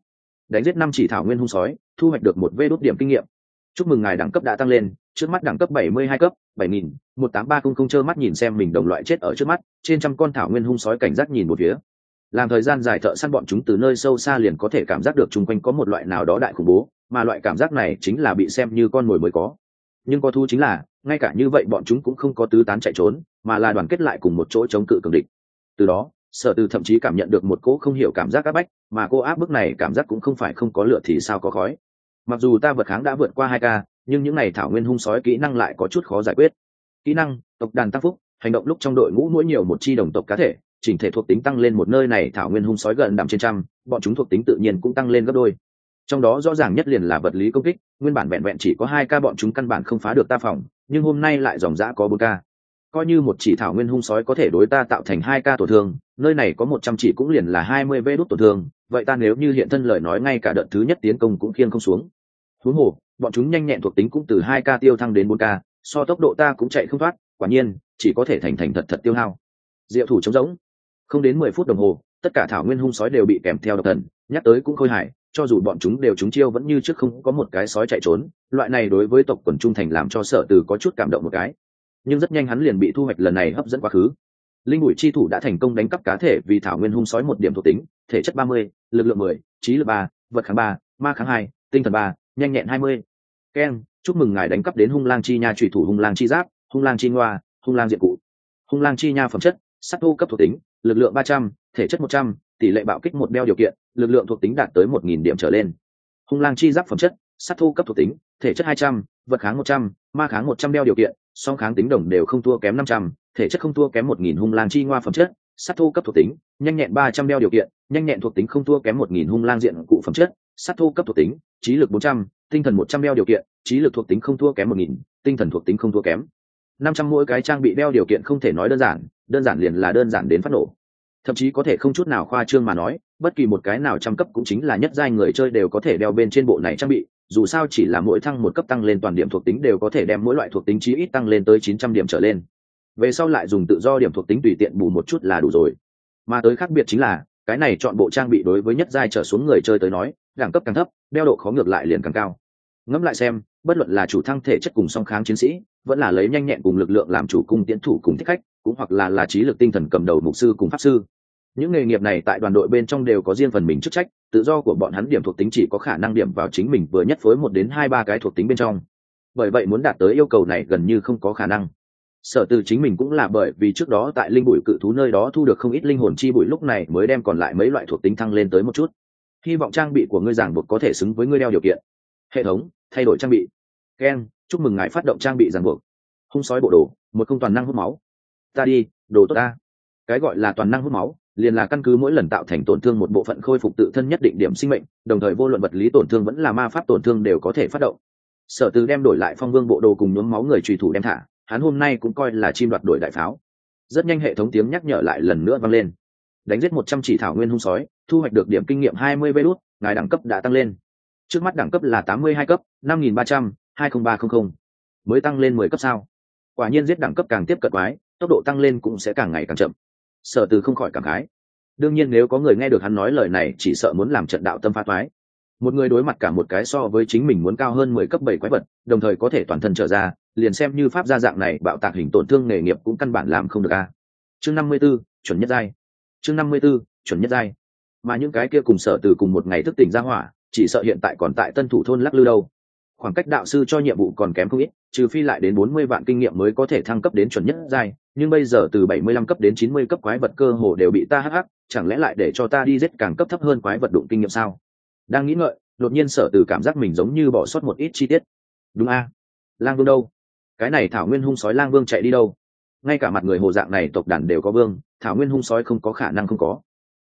[SPEAKER 1] Đánh giết năm chỉ thảo nguyên hung sói, thu hoạch được một vê đốt điểm kinh nghiệm. Chúc mừng ngài đẳng cấp đã tăng lên, trước mắt đẳng cấp bảy mươi hai cấp, bảy nghìn một tám ba không không trơ mắt nhìn xem mình đồng loại chết ở trước mắt, trên trăm con thảo nguyên hung sói cảnh giác nhìn một phía. Làm thời gian dài thợ săn bọn chúng từ nơi sâu xa liền có thể cảm giác được chung quanh có một loại nào đó đại khủng bố, mà loại cảm giác này chính là bị xem như con mồi mới có. Nhưng có thu chính là, ngay cả như vậy bọn chúng cũng không có tứ tán chạy trốn, mà là đoàn kết lại cùng một chỗ chống cự cường địch. Từ đó, sở từ thậm chí cảm nhận được một cỗ không hiểu cảm giác áp bách, mà cô áp bức này cảm giác cũng không phải không có lửa thì sao có khói. Mặc dù ta vật kháng đã vượt qua hai ca, nhưng những n à y thảo nguyên hung sói kỹ năng lại có chút khó giải quyết kỹ năng, tộc đàn tăng phúc, hành động lúc trong đội ngũ mỗi nhiều một chi đồng tộc cá thể, chỉnh thể thuộc tính tăng lên một nơi này thảo nguyên hung sói gần đạm trên trăm, bọn chúng thuộc tính tự nhiên cũng tăng lên gấp đôi. Trong đó rõ ràng nhất liền là vật lý công kích, nguyên bản vẹn vẹn chỉ có hai ca bọn chúng căn bản không phá được ta phòng, nhưng hôm nay lại dòng dã có bốn ca. Coi như một chỉ thảo nguyên hung sói có thể đối ta tạo thành hai ca tổn thương, nơi này có một trăm chỉ cũng liền là hai mươi vê đốt tổn thương, vậy ta nếu như hiện thân lời nói ngay cả đợt thứ nhất tiến công cũng khiêng không xuống. Huống hồ, bọn chúng nhanh nhẹn thuộc tính cũng từ hai ca tiêu thăng đến bốn ca so tốc độ ta cũng chạy không thoát, quả nhiên, chỉ có thể thành thành thật thật tiêu hao. Diệu thủ trống rỗng. Không đến mười phút đồng hồ, tất cả thảo nguyên hung sói đều bị kèm theo độc thần, nhắc tới cũng khôi hài, cho dù bọn chúng đều trúng chiêu vẫn như trước không có một cái sói chạy trốn, loại này đối với tộc quần trung thành làm cho sở từ có chút cảm động một cái. Nhưng rất nhanh hắn liền bị thu hoạch lần này hấp dẫn quá khứ. Linh bụi chi thủ đã thành công đánh cắp cá thể vì thảo nguyên hung sói một điểm thuộc tính, thể chất ba mươi, lực lượng mười, trí lực ba, vật kháng ba, ma kháng hai, tinh thần ba, nhanh nhẹn hai mươi keng chúc mừng ngài đánh cắp đến hung lang chi nha trùy thủ hung lang chi giáp, hung lang chi ngoa, hung lang diện cụ. Hung lang chi nha phẩm chất sắc thu cấp thuộc tính, lực lượng ba trăm, thể chất một trăm, tỷ lệ bạo kích một đeo điều kiện, lực lượng thuộc tính đạt tới một nghìn điểm trở lên. Hung lang chi giáp phẩm chất sát thu cấp thuộc tính, thể chất hai trăm, vật kháng một trăm, ma kháng một trăm đeo điều kiện, song kháng tính đồng đều không thua kém năm trăm, thể chất không thua kém một nghìn hung lang chi ngoa phẩm chất sát thu cấp thuộc tính, nhanh nhẹn ba trăm đeo điều kiện, nhanh nhẹn thuộc tính không thua kém một nghìn hung lang diện cụ phẩm chất sát thu cấp thuộc tính, trí lực bốn trăm tinh thần một trăm đeo điều kiện, trí lực thuộc tính không thua kém một nghìn, tinh thần thuộc tính không thua kém. Năm trăm mỗi cái trang bị đeo điều kiện không thể nói đơn giản đơn giản liền là đơn giản đến phát nổ. Thậm chí có thể không chút nào khoa trương mà nói, bất kỳ một cái nào trăm cấp cũng chính là nhất giai người chơi đều có thể đeo bên trên bộ này trang bị, dù sao chỉ là mỗi thăng một cấp tăng lên toàn điểm thuộc tính đều có thể đem mỗi loại thuộc tính chí ít tăng lên tới chín trăm điểm trở lên. Về sau lại dùng tự do điểm thuộc tính tùy tiện bù một chút là đủ rồi. Mà tới khác biệt chính là, cái này chọn bộ trang bị đối với nhất giai trở xuống người chơi tới nói, đẳng cấp càng thấp đeo độ khó ngược lại liền càng cao. Ngẫm lại xem, bất luận là chủ thăng thể chất cùng song kháng chiến sĩ, vẫn là lấy nhanh nhẹn cùng lực lượng làm chủ cung tiến thủ cùng thích khách, cũng hoặc là là trí lực tinh thần cầm đầu mục sư cùng pháp sư. Những nghề nghiệp này tại đoàn đội bên trong đều có riêng phần mình chức trách, tự do của bọn hắn điểm thuộc tính chỉ có khả năng điểm vào chính mình vừa nhất phối một đến hai ba cái thuộc tính bên trong. Bởi vậy muốn đạt tới yêu cầu này gần như không có khả năng. Sở từ chính mình cũng là bởi vì trước đó tại linh bụi cự thú nơi đó thu được không ít linh hồn chi bụi lúc này mới đem còn lại mấy loại thuộc tính thăng lên tới một chút hy vọng trang bị của ngươi giảng buộc có thể xứng với ngươi đeo điều kiện. Hệ thống, thay đổi trang bị. Ken, chúc mừng ngài phát động trang bị giảng buộc. Hung sói bộ đồ, một không toàn năng hút máu. Ta đi, đồ tốt ta. Cái gọi là toàn năng hút máu, liền là căn cứ mỗi lần tạo thành tổn thương một bộ phận khôi phục tự thân nhất định điểm sinh mệnh, đồng thời vô luận vật lý tổn thương vẫn là ma pháp tổn thương đều có thể phát động. Sở từ đem đổi lại phong vương bộ đồ cùng nhuốm máu người trùy thủ đem thả, hắn hôm nay cũng coi là chim đoạt đổi đại pháo. Rất nhanh hệ thống tiếng nhắc nhở lại lần nữa vang lên đánh giết một trăm chỉ thảo nguyên hung sói, thu hoạch được điểm kinh nghiệm hai mươi vê đốt ngài đẳng cấp đã tăng lên. Trước mắt đẳng cấp là tám mươi hai cấp, năm nghìn ba trăm, hai mươi ba trăm linh mới tăng lên mười cấp sao? Quả nhiên giết đẳng cấp càng tiếp cận quái, tốc độ tăng lên cũng sẽ càng ngày càng chậm. Sở từ không khỏi cảm khái. Đương nhiên nếu có người nghe được hắn nói lời này chỉ sợ muốn làm trận đạo tâm phá thoái một người đối mặt cả một cái so với chính mình muốn cao hơn mười cấp bảy quái vật, đồng thời có thể toàn thân trở ra, liền xem như pháp gia dạng này bạo tạc hình tổn thương nghề nghiệp cũng căn bản làm không được a. Chương năm mươi b ố chuẩn nhất giai chương năm mươi b ố chuẩn nhất giai. Mà những cái kia cùng sở từ cùng một ngày thức tỉnh ra hỏa, chỉ sợ hiện tại còn tại tân thủ thôn lắc lư đâu. Khoảng cách đạo sư cho nhiệm vụ còn kém không ít, trừ phi lại đến bốn mươi vạn kinh nghiệm mới có thể thăng cấp đến chuẩn nhất giai, nhưng bây giờ từ bảy mươi lăm cấp đến chín mươi cấp quái vật cơ hồ đều bị ta hắc hắc, chẳng lẽ lại để cho ta đi giết càng cấp thấp hơn quái vật đụng kinh nghiệm sao? Đang nghĩ ngợi, đột nhiên sở từ cảm giác mình giống như bỏ sót một ít chi tiết. Đúng a. Lang vương đâu? Cái này thảo nguyên hung sói lang vương chạy đi đâu? Ngay cả mặt người hồ dạng này tộc đàn đều có vương thảo nguyên hung sói không có khả năng không có.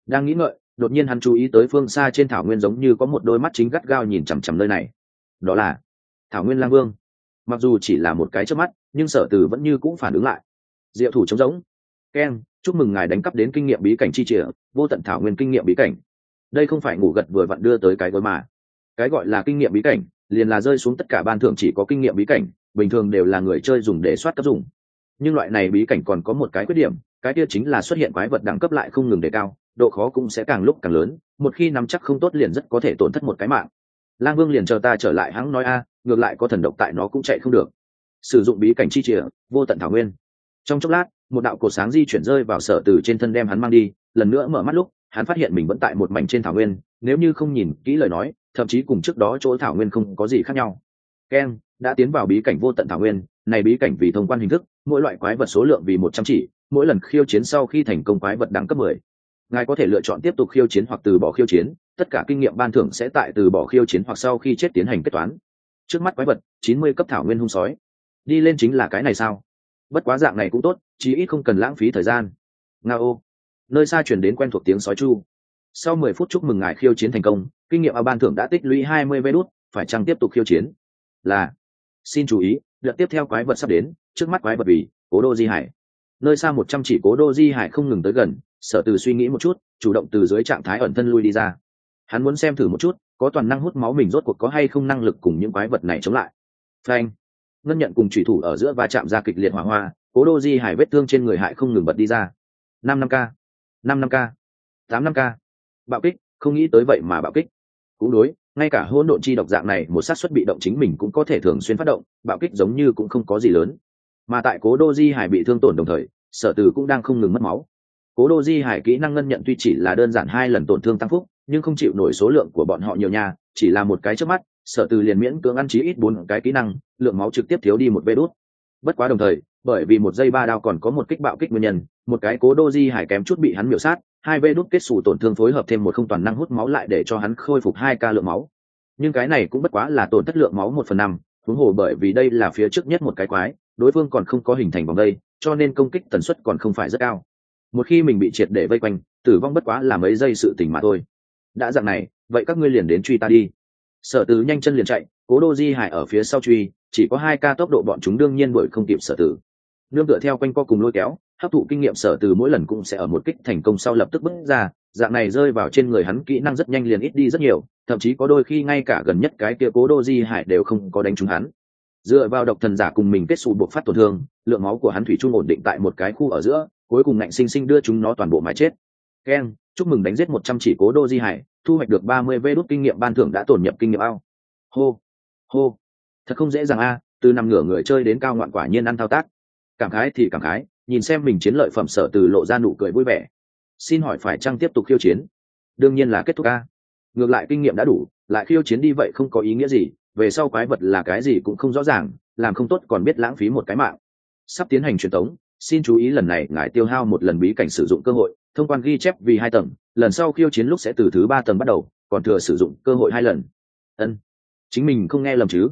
[SPEAKER 1] Đang nghĩ ngợi, đột nhiên hắn chú ý tới phương xa trên thảo nguyên giống như có một đôi mắt chính gắt gao nhìn chằm chằm nơi này. Đó là thảo nguyên lang vương. Mặc dù chỉ là một cái trước mắt, nhưng sở từ vẫn như cũng phản ứng lại. Diệu thủ trống giống keng chúc mừng ngài đánh cắp đến kinh nghiệm bí cảnh chi chìa vô tận thảo nguyên kinh nghiệm bí cảnh. Đây không phải ngủ gật vừa vặn đưa tới cái gối mà. Cái gọi là kinh nghiệm bí cảnh, liền là rơi xuống tất cả ban thưởng chỉ có kinh nghiệm bí cảnh, bình thường đều là người chơi dùng để soát cấp dùng nhưng loại này bí cảnh còn có một cái khuyết điểm cái kia chính là xuất hiện quái vật đẳng cấp lại không ngừng đề cao, độ khó cũng sẽ càng lúc càng lớn, một khi nắm chắc không tốt liền rất có thể tổn thất một cái mạng. Lang vương liền chờ ta trở lại, hắn nói a, ngược lại có thần độc tại nó cũng chạy không được. Sử dụng bí cảnh chi chìa vô tận thảo nguyên. Trong chốc lát, một đạo cột sáng di chuyển rơi vào sở từ trên thân đem hắn mang đi, lần nữa mở mắt lúc, hắn phát hiện mình vẫn tại một mảnh trên thảo nguyên, nếu như không nhìn kỹ lời nói, thậm chí cùng trước đó chỗ thảo nguyên không có gì khác nhau. Keng đã tiến vào bí cảnh vô tận thảo nguyên, này bí cảnh vì thông quan hình thức, mỗi loại quái vật số lượng vì một trăm chỉ mỗi lần khiêu chiến sau khi thành công quái vật đẳng cấp mười, ngài có thể lựa chọn tiếp tục khiêu chiến hoặc từ bỏ khiêu chiến, tất cả kinh nghiệm ban thưởng sẽ tại từ bỏ khiêu chiến hoặc sau khi chết tiến hành kết toán. Trước mắt quái vật, chín mươi cấp thảo nguyên hung sói. Đi lên chính là cái này sao? Bất quá dạng này cũng tốt, chí ít không cần lãng phí thời gian. Nga ô nơi xa chuyển đến quen thuộc tiếng sói chu. Sau mười phút chúc mừng ngài khiêu chiến thành công, kinh nghiệm a ban thưởng đã tích lũy hai mươi vé đút, phải chăng tiếp tục khiêu chiến? Là. Xin chú ý lượt tiếp theo quái vật sắp đến, trước mắt quái vật vì cố đô di hải nơi xa một trăm chỉ cố đô di hải không ngừng tới gần, sở từ suy nghĩ một chút, chủ động từ dưới trạng thái ẩn thân lui đi ra. Hắn muốn xem thử một chút, có toàn năng hút máu mình rốt cuộc có hay không năng lực cùng những quái vật này chống lại. Frank ngân nhận cùng thủy thủ ở giữa va chạm ra kịch liệt hỏa hoa, cố đô di hải vết thương trên người hại không ngừng bật đi ra. Năm năm k năm năm k tám năm k bạo kích, không nghĩ tới vậy mà bạo kích. Cũng đối, ngay cả hỗn độn chi độc dạng này, một xác suất bị động chính mình cũng có thể thường xuyên phát động, bạo kích giống như cũng không có gì lớn mà tại cố đô di hải bị thương tổn đồng thời, sở từ cũng đang không ngừng mất máu. Cố đô di hải kỹ năng ngân nhận tuy chỉ là đơn giản hai lần tổn thương tăng phúc, nhưng không chịu nổi số lượng của bọn họ nhiều nha, chỉ là một cái trước mắt, sở từ liền miễn cưỡng ăn chí ít bốn cái kỹ năng, lượng máu trực tiếp thiếu đi một vê đốt bất quá đồng thời, bởi vì một giây ba đao còn có một kích bạo kích nguyên nhân, một cái cố đô di hải kém chút bị hắn miểu sát, hai vê đốt kết xù tổn thương phối hợp thêm một không toàn năng hút máu lại để cho hắn khôi phục hai ca lượng máu. Nhưng cái này cũng bất quá là tổn thất lượng máu một phần năm, huống hồ bởi vì đây là phía trước nhất một cái quái đối phương còn không có hình thành vòng đây, cho nên công kích tần suất còn không phải rất cao. Một khi mình bị triệt để vây quanh, tử vong bất quá là mấy giây sự tình mà thôi. Đã dạng này, vậy các ngươi liền đến truy ta đi. Sở tử nhanh chân liền chạy, cố đô di hải ở phía sau truy, chỉ có hai ca tốc độ bọn chúng đương nhiên đuổi không kịp sở tử. Nương tựa theo quanh co cùng lôi kéo, hấp thụ kinh nghiệm sở từ mỗi lần cũng sẽ ở một kích thành công sau lập tức bước ra, dạng này rơi vào trên người hắn kỹ năng rất nhanh liền ít đi rất nhiều, thậm chí có đôi khi ngay cả gần nhất cái kia cố đô di hải đều không có đánh trúng hắn dựa vào độc thần giả cùng mình kết xù buộc phát tổn thương, lượng máu của hắn thủy chung ổn định tại một cái khu ở giữa, cuối cùng ngạnh sinh sinh đưa chúng nó toàn bộ mái chết. Keng chúc mừng đánh giết một trăm chỉ cố đô di hải, thu hoạch được ba mươi vê đốt kinh nghiệm ban thưởng đã tổn nhập kinh nghiệm ao. Hô hô. Thật không dễ dàng a, từ nằm ngửa người chơi đến cao ngoạn quả nhiên ăn thao tác. Cảm khái thì cảm khái, nhìn xem mình chiến lợi phẩm sở từ lộ ra nụ cười vui vẻ. Xin hỏi phải chăng tiếp tục khiêu chiến? Đương nhiên là kết thúc a. Ngược lại kinh nghiệm đã đủ, lại khiêu chiến đi vậy không có ý nghĩa gì về sau quái vật là cái gì cũng không rõ ràng, làm không tốt còn biết lãng phí một cái mạng. Sắp tiến hành truyền tống, xin chú ý lần này ngài tiêu hao một lần bí cảnh sử dụng cơ hội, thông quan ghi chép vì hai tầng, lần sau khiêu chiến lúc sẽ từ thứ ba tầng bắt đầu, còn thừa sử dụng cơ hội hai lần. Ân, chính mình không nghe lầm chứ?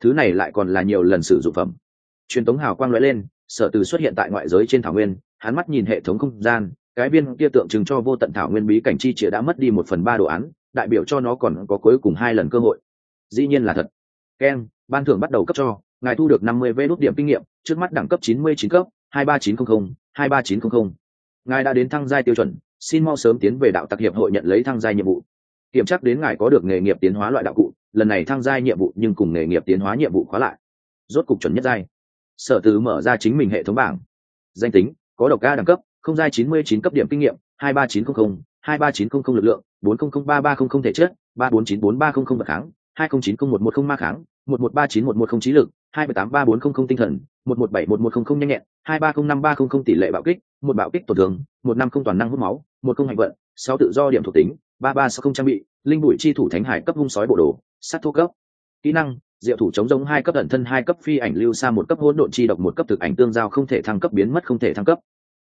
[SPEAKER 1] Thứ này lại còn là nhiều lần sử dụng phẩm. Truyền tống hào quang lóe lên, sở từ xuất hiện tại ngoại giới trên thảo nguyên, hắn mắt nhìn hệ thống không gian, cái viên kia tượng trưng cho vô tận thảo nguyên bí cảnh chi chĩa đã mất đi một phần ba đồ án, đại biểu cho nó còn có cuối cùng hai lần cơ hội dĩ nhiên là thật. Keng ban thưởng bắt đầu cấp cho, ngài thu được năm mươi vê đốt điểm kinh nghiệm, trước mắt đẳng cấp chín mươi chín cấp, hai ba chín trăm linh hai ba chín trăm linh ngài đã đến thăng giai tiêu chuẩn, xin mau sớm tiến về đạo tặc hiệp hội nhận lấy thăng giai nhiệm vụ. Kiểm tra đến ngài có được nghề nghiệp tiến hóa loại đạo cụ, lần này thăng giai nhiệm vụ nhưng cùng nghề nghiệp tiến hóa nhiệm vụ khóa lại. Rốt cục chuẩn nhất giai. Sở tứ mở ra chính mình hệ thống bảng. Danh tính, có độc ca đẳng cấp, không giai chín mươi chín cấp điểm kinh nghiệm, hai ba chín không không, hai ba chín không không lực lượng, bốn không linh ba ba không không thể chất ba bốn chín bốn ba không không vật kháng hai không chín không một một không ma kháng, một một ba chín một một không trí lực, hai bảy tám ba bốn không không tinh thần, một một bảy một một không không nhanh nhẹn, hai ba không năm ba không không tỷ lệ bạo kích, một bạo kích tổn thương, một năm không toàn năng hút máu, một không hành vận, sáu tự do điểm thuộc tính, ba ba sáu không trang bị, linh bụi chi thủ thánh hải cấp hung sói bộ đồ, sát thô cấp. Kỹ năng, diệu thủ chống giống hai cấp ẩn thân, hai cấp phi ảnh lưu xa một cấp hỗn độn chi độc, một cấp thực ảnh tương giao không thể thăng cấp biến mất không thể thăng cấp.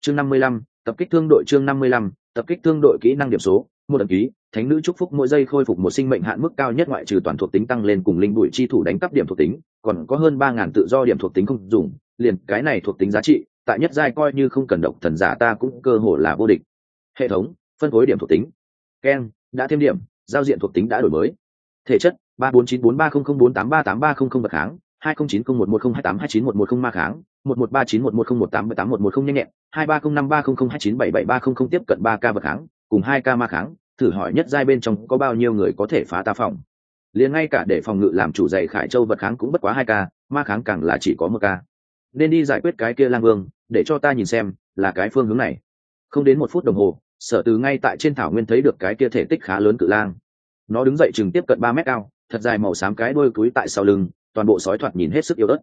[SPEAKER 1] Chương năm mươi lăm tập kích thương đội chương năm mươi lăm, tập kích thương đội kỹ năng điểm số, một ẩn ký, thánh nữ chúc phúc mỗi giây khôi phục một sinh mệnh hạn mức cao nhất ngoại trừ toàn thuộc tính tăng lên cùng linh bụi chi thủ đánh cắp điểm thuộc tính, còn có hơn ba ngàn tự do điểm thuộc tính không dùng, liền cái này thuộc tính giá trị, tại nhất giai coi như không cần độc thần giả ta cũng cơ hồ là vô địch. Hệ thống, phân phối điểm thuộc tính. Ken, đã thêm điểm, giao diện thuộc tính đã đổi mới. Thể chất, ba bốn chín bốn ba không không bốn tám ba tám ba không không bậc kháng hai không chín không một một không hai tám hai chín một một không ma kháng, một một ba chín một một không một tám bảy tám một một không nhanh nhẹn, hai ba không năm ba không không hai chín bảy bảy ba không không tiếp cận ba k vật kháng, cùng hai k ma kháng, thử hỏi nhất giai bên trong có bao nhiêu người có thể phá ta phòng. Liền ngay cả để phòng ngự làm chủ dạy khải châu vật kháng cũng bất quá hai k ma kháng càng là chỉ có một k nên đi giải quyết cái kia lang vương, để cho ta nhìn xem là cái phương hướng này. Không đến một phút đồng hồ, sở từ ngay tại trên thảo nguyên thấy được cái kia thể tích khá lớn cự lang. Nó đứng dậy chừng tiếp cận ba mét cao, thật dài màu xám cái đôi túi tại sau lưng toàn bộ sói thoạt nhìn hết sức yếu ớt.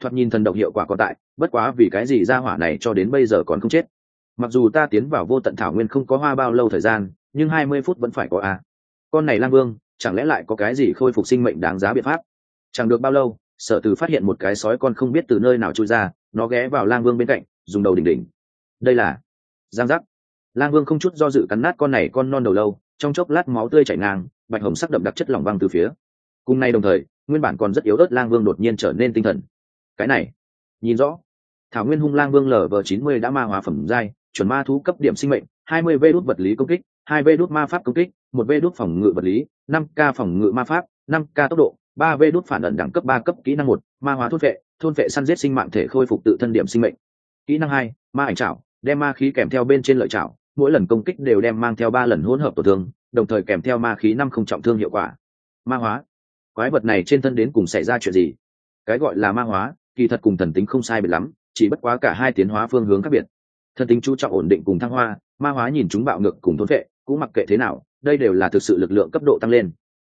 [SPEAKER 1] Thoạt nhìn thần độc hiệu quả còn tại, bất quá vì cái gì ra hỏa này cho đến bây giờ còn không chết? Mặc dù ta tiến vào vô tận thảo nguyên không có hoa bao lâu thời gian, nhưng hai mươi phút vẫn phải có a. Con này lang vương, chẳng lẽ lại có cái gì khôi phục sinh mệnh đáng giá biện pháp? Chẳng được bao lâu, sở từ phát hiện một cái sói con không biết từ nơi nào trôi ra, nó ghé vào lang vương bên cạnh, dùng đầu đỉnh đỉnh. Đây là giang giác. Lang vương không chút do dự cắn nát con này con non đầu lâu, trong chốc lát máu tươi chảy ngang, bạch hồng sắc đậm đặc chất lỏng văng từ phía cùng nay đồng thời, nguyên bản còn rất yếu ớt lang vương đột nhiên trở nên tinh thần. Cái này, nhìn rõ. Thảo nguyên hung lang vương lv chín mươi đã ma hóa phẩm giai, chuẩn ma thú cấp điểm sinh mệnh, hai mươi v đốt vật lý công kích, hai v đốt ma pháp công kích, một v đốt phòng ngự vật lý, năm k phòng ngự ma pháp, năm k tốc độ, ba v đốt phản ẩn đẳng cấp ba cấp kỹ năng một, ma hóa thôn vệ thôn vệ săn giết sinh mạng thể khôi phục tự thân điểm sinh mệnh. Kỹ năng hai, ma ảnh trảo, đem ma khí kèm theo bên trên lợi trảo, mỗi lần công kích đều đem mang theo ba lần hỗn hợp tổn thương, đồng thời kèm theo ma khí năm không trọng thương hiệu quả. Ma hóa quái vật này trên thân đến cùng xảy ra chuyện gì? Cái gọi là ma hóa, kỳ thật cùng thần tính không sai biệt lắm, chỉ bất quá cả hai tiến hóa phương hướng khác biệt. Thần tính chú trọng ổn định cùng thăng hoa, ma hóa nhìn chúng bạo ngược cùng thốn vệ, cũng mặc kệ thế nào, đây đều là thực sự lực lượng cấp độ tăng lên.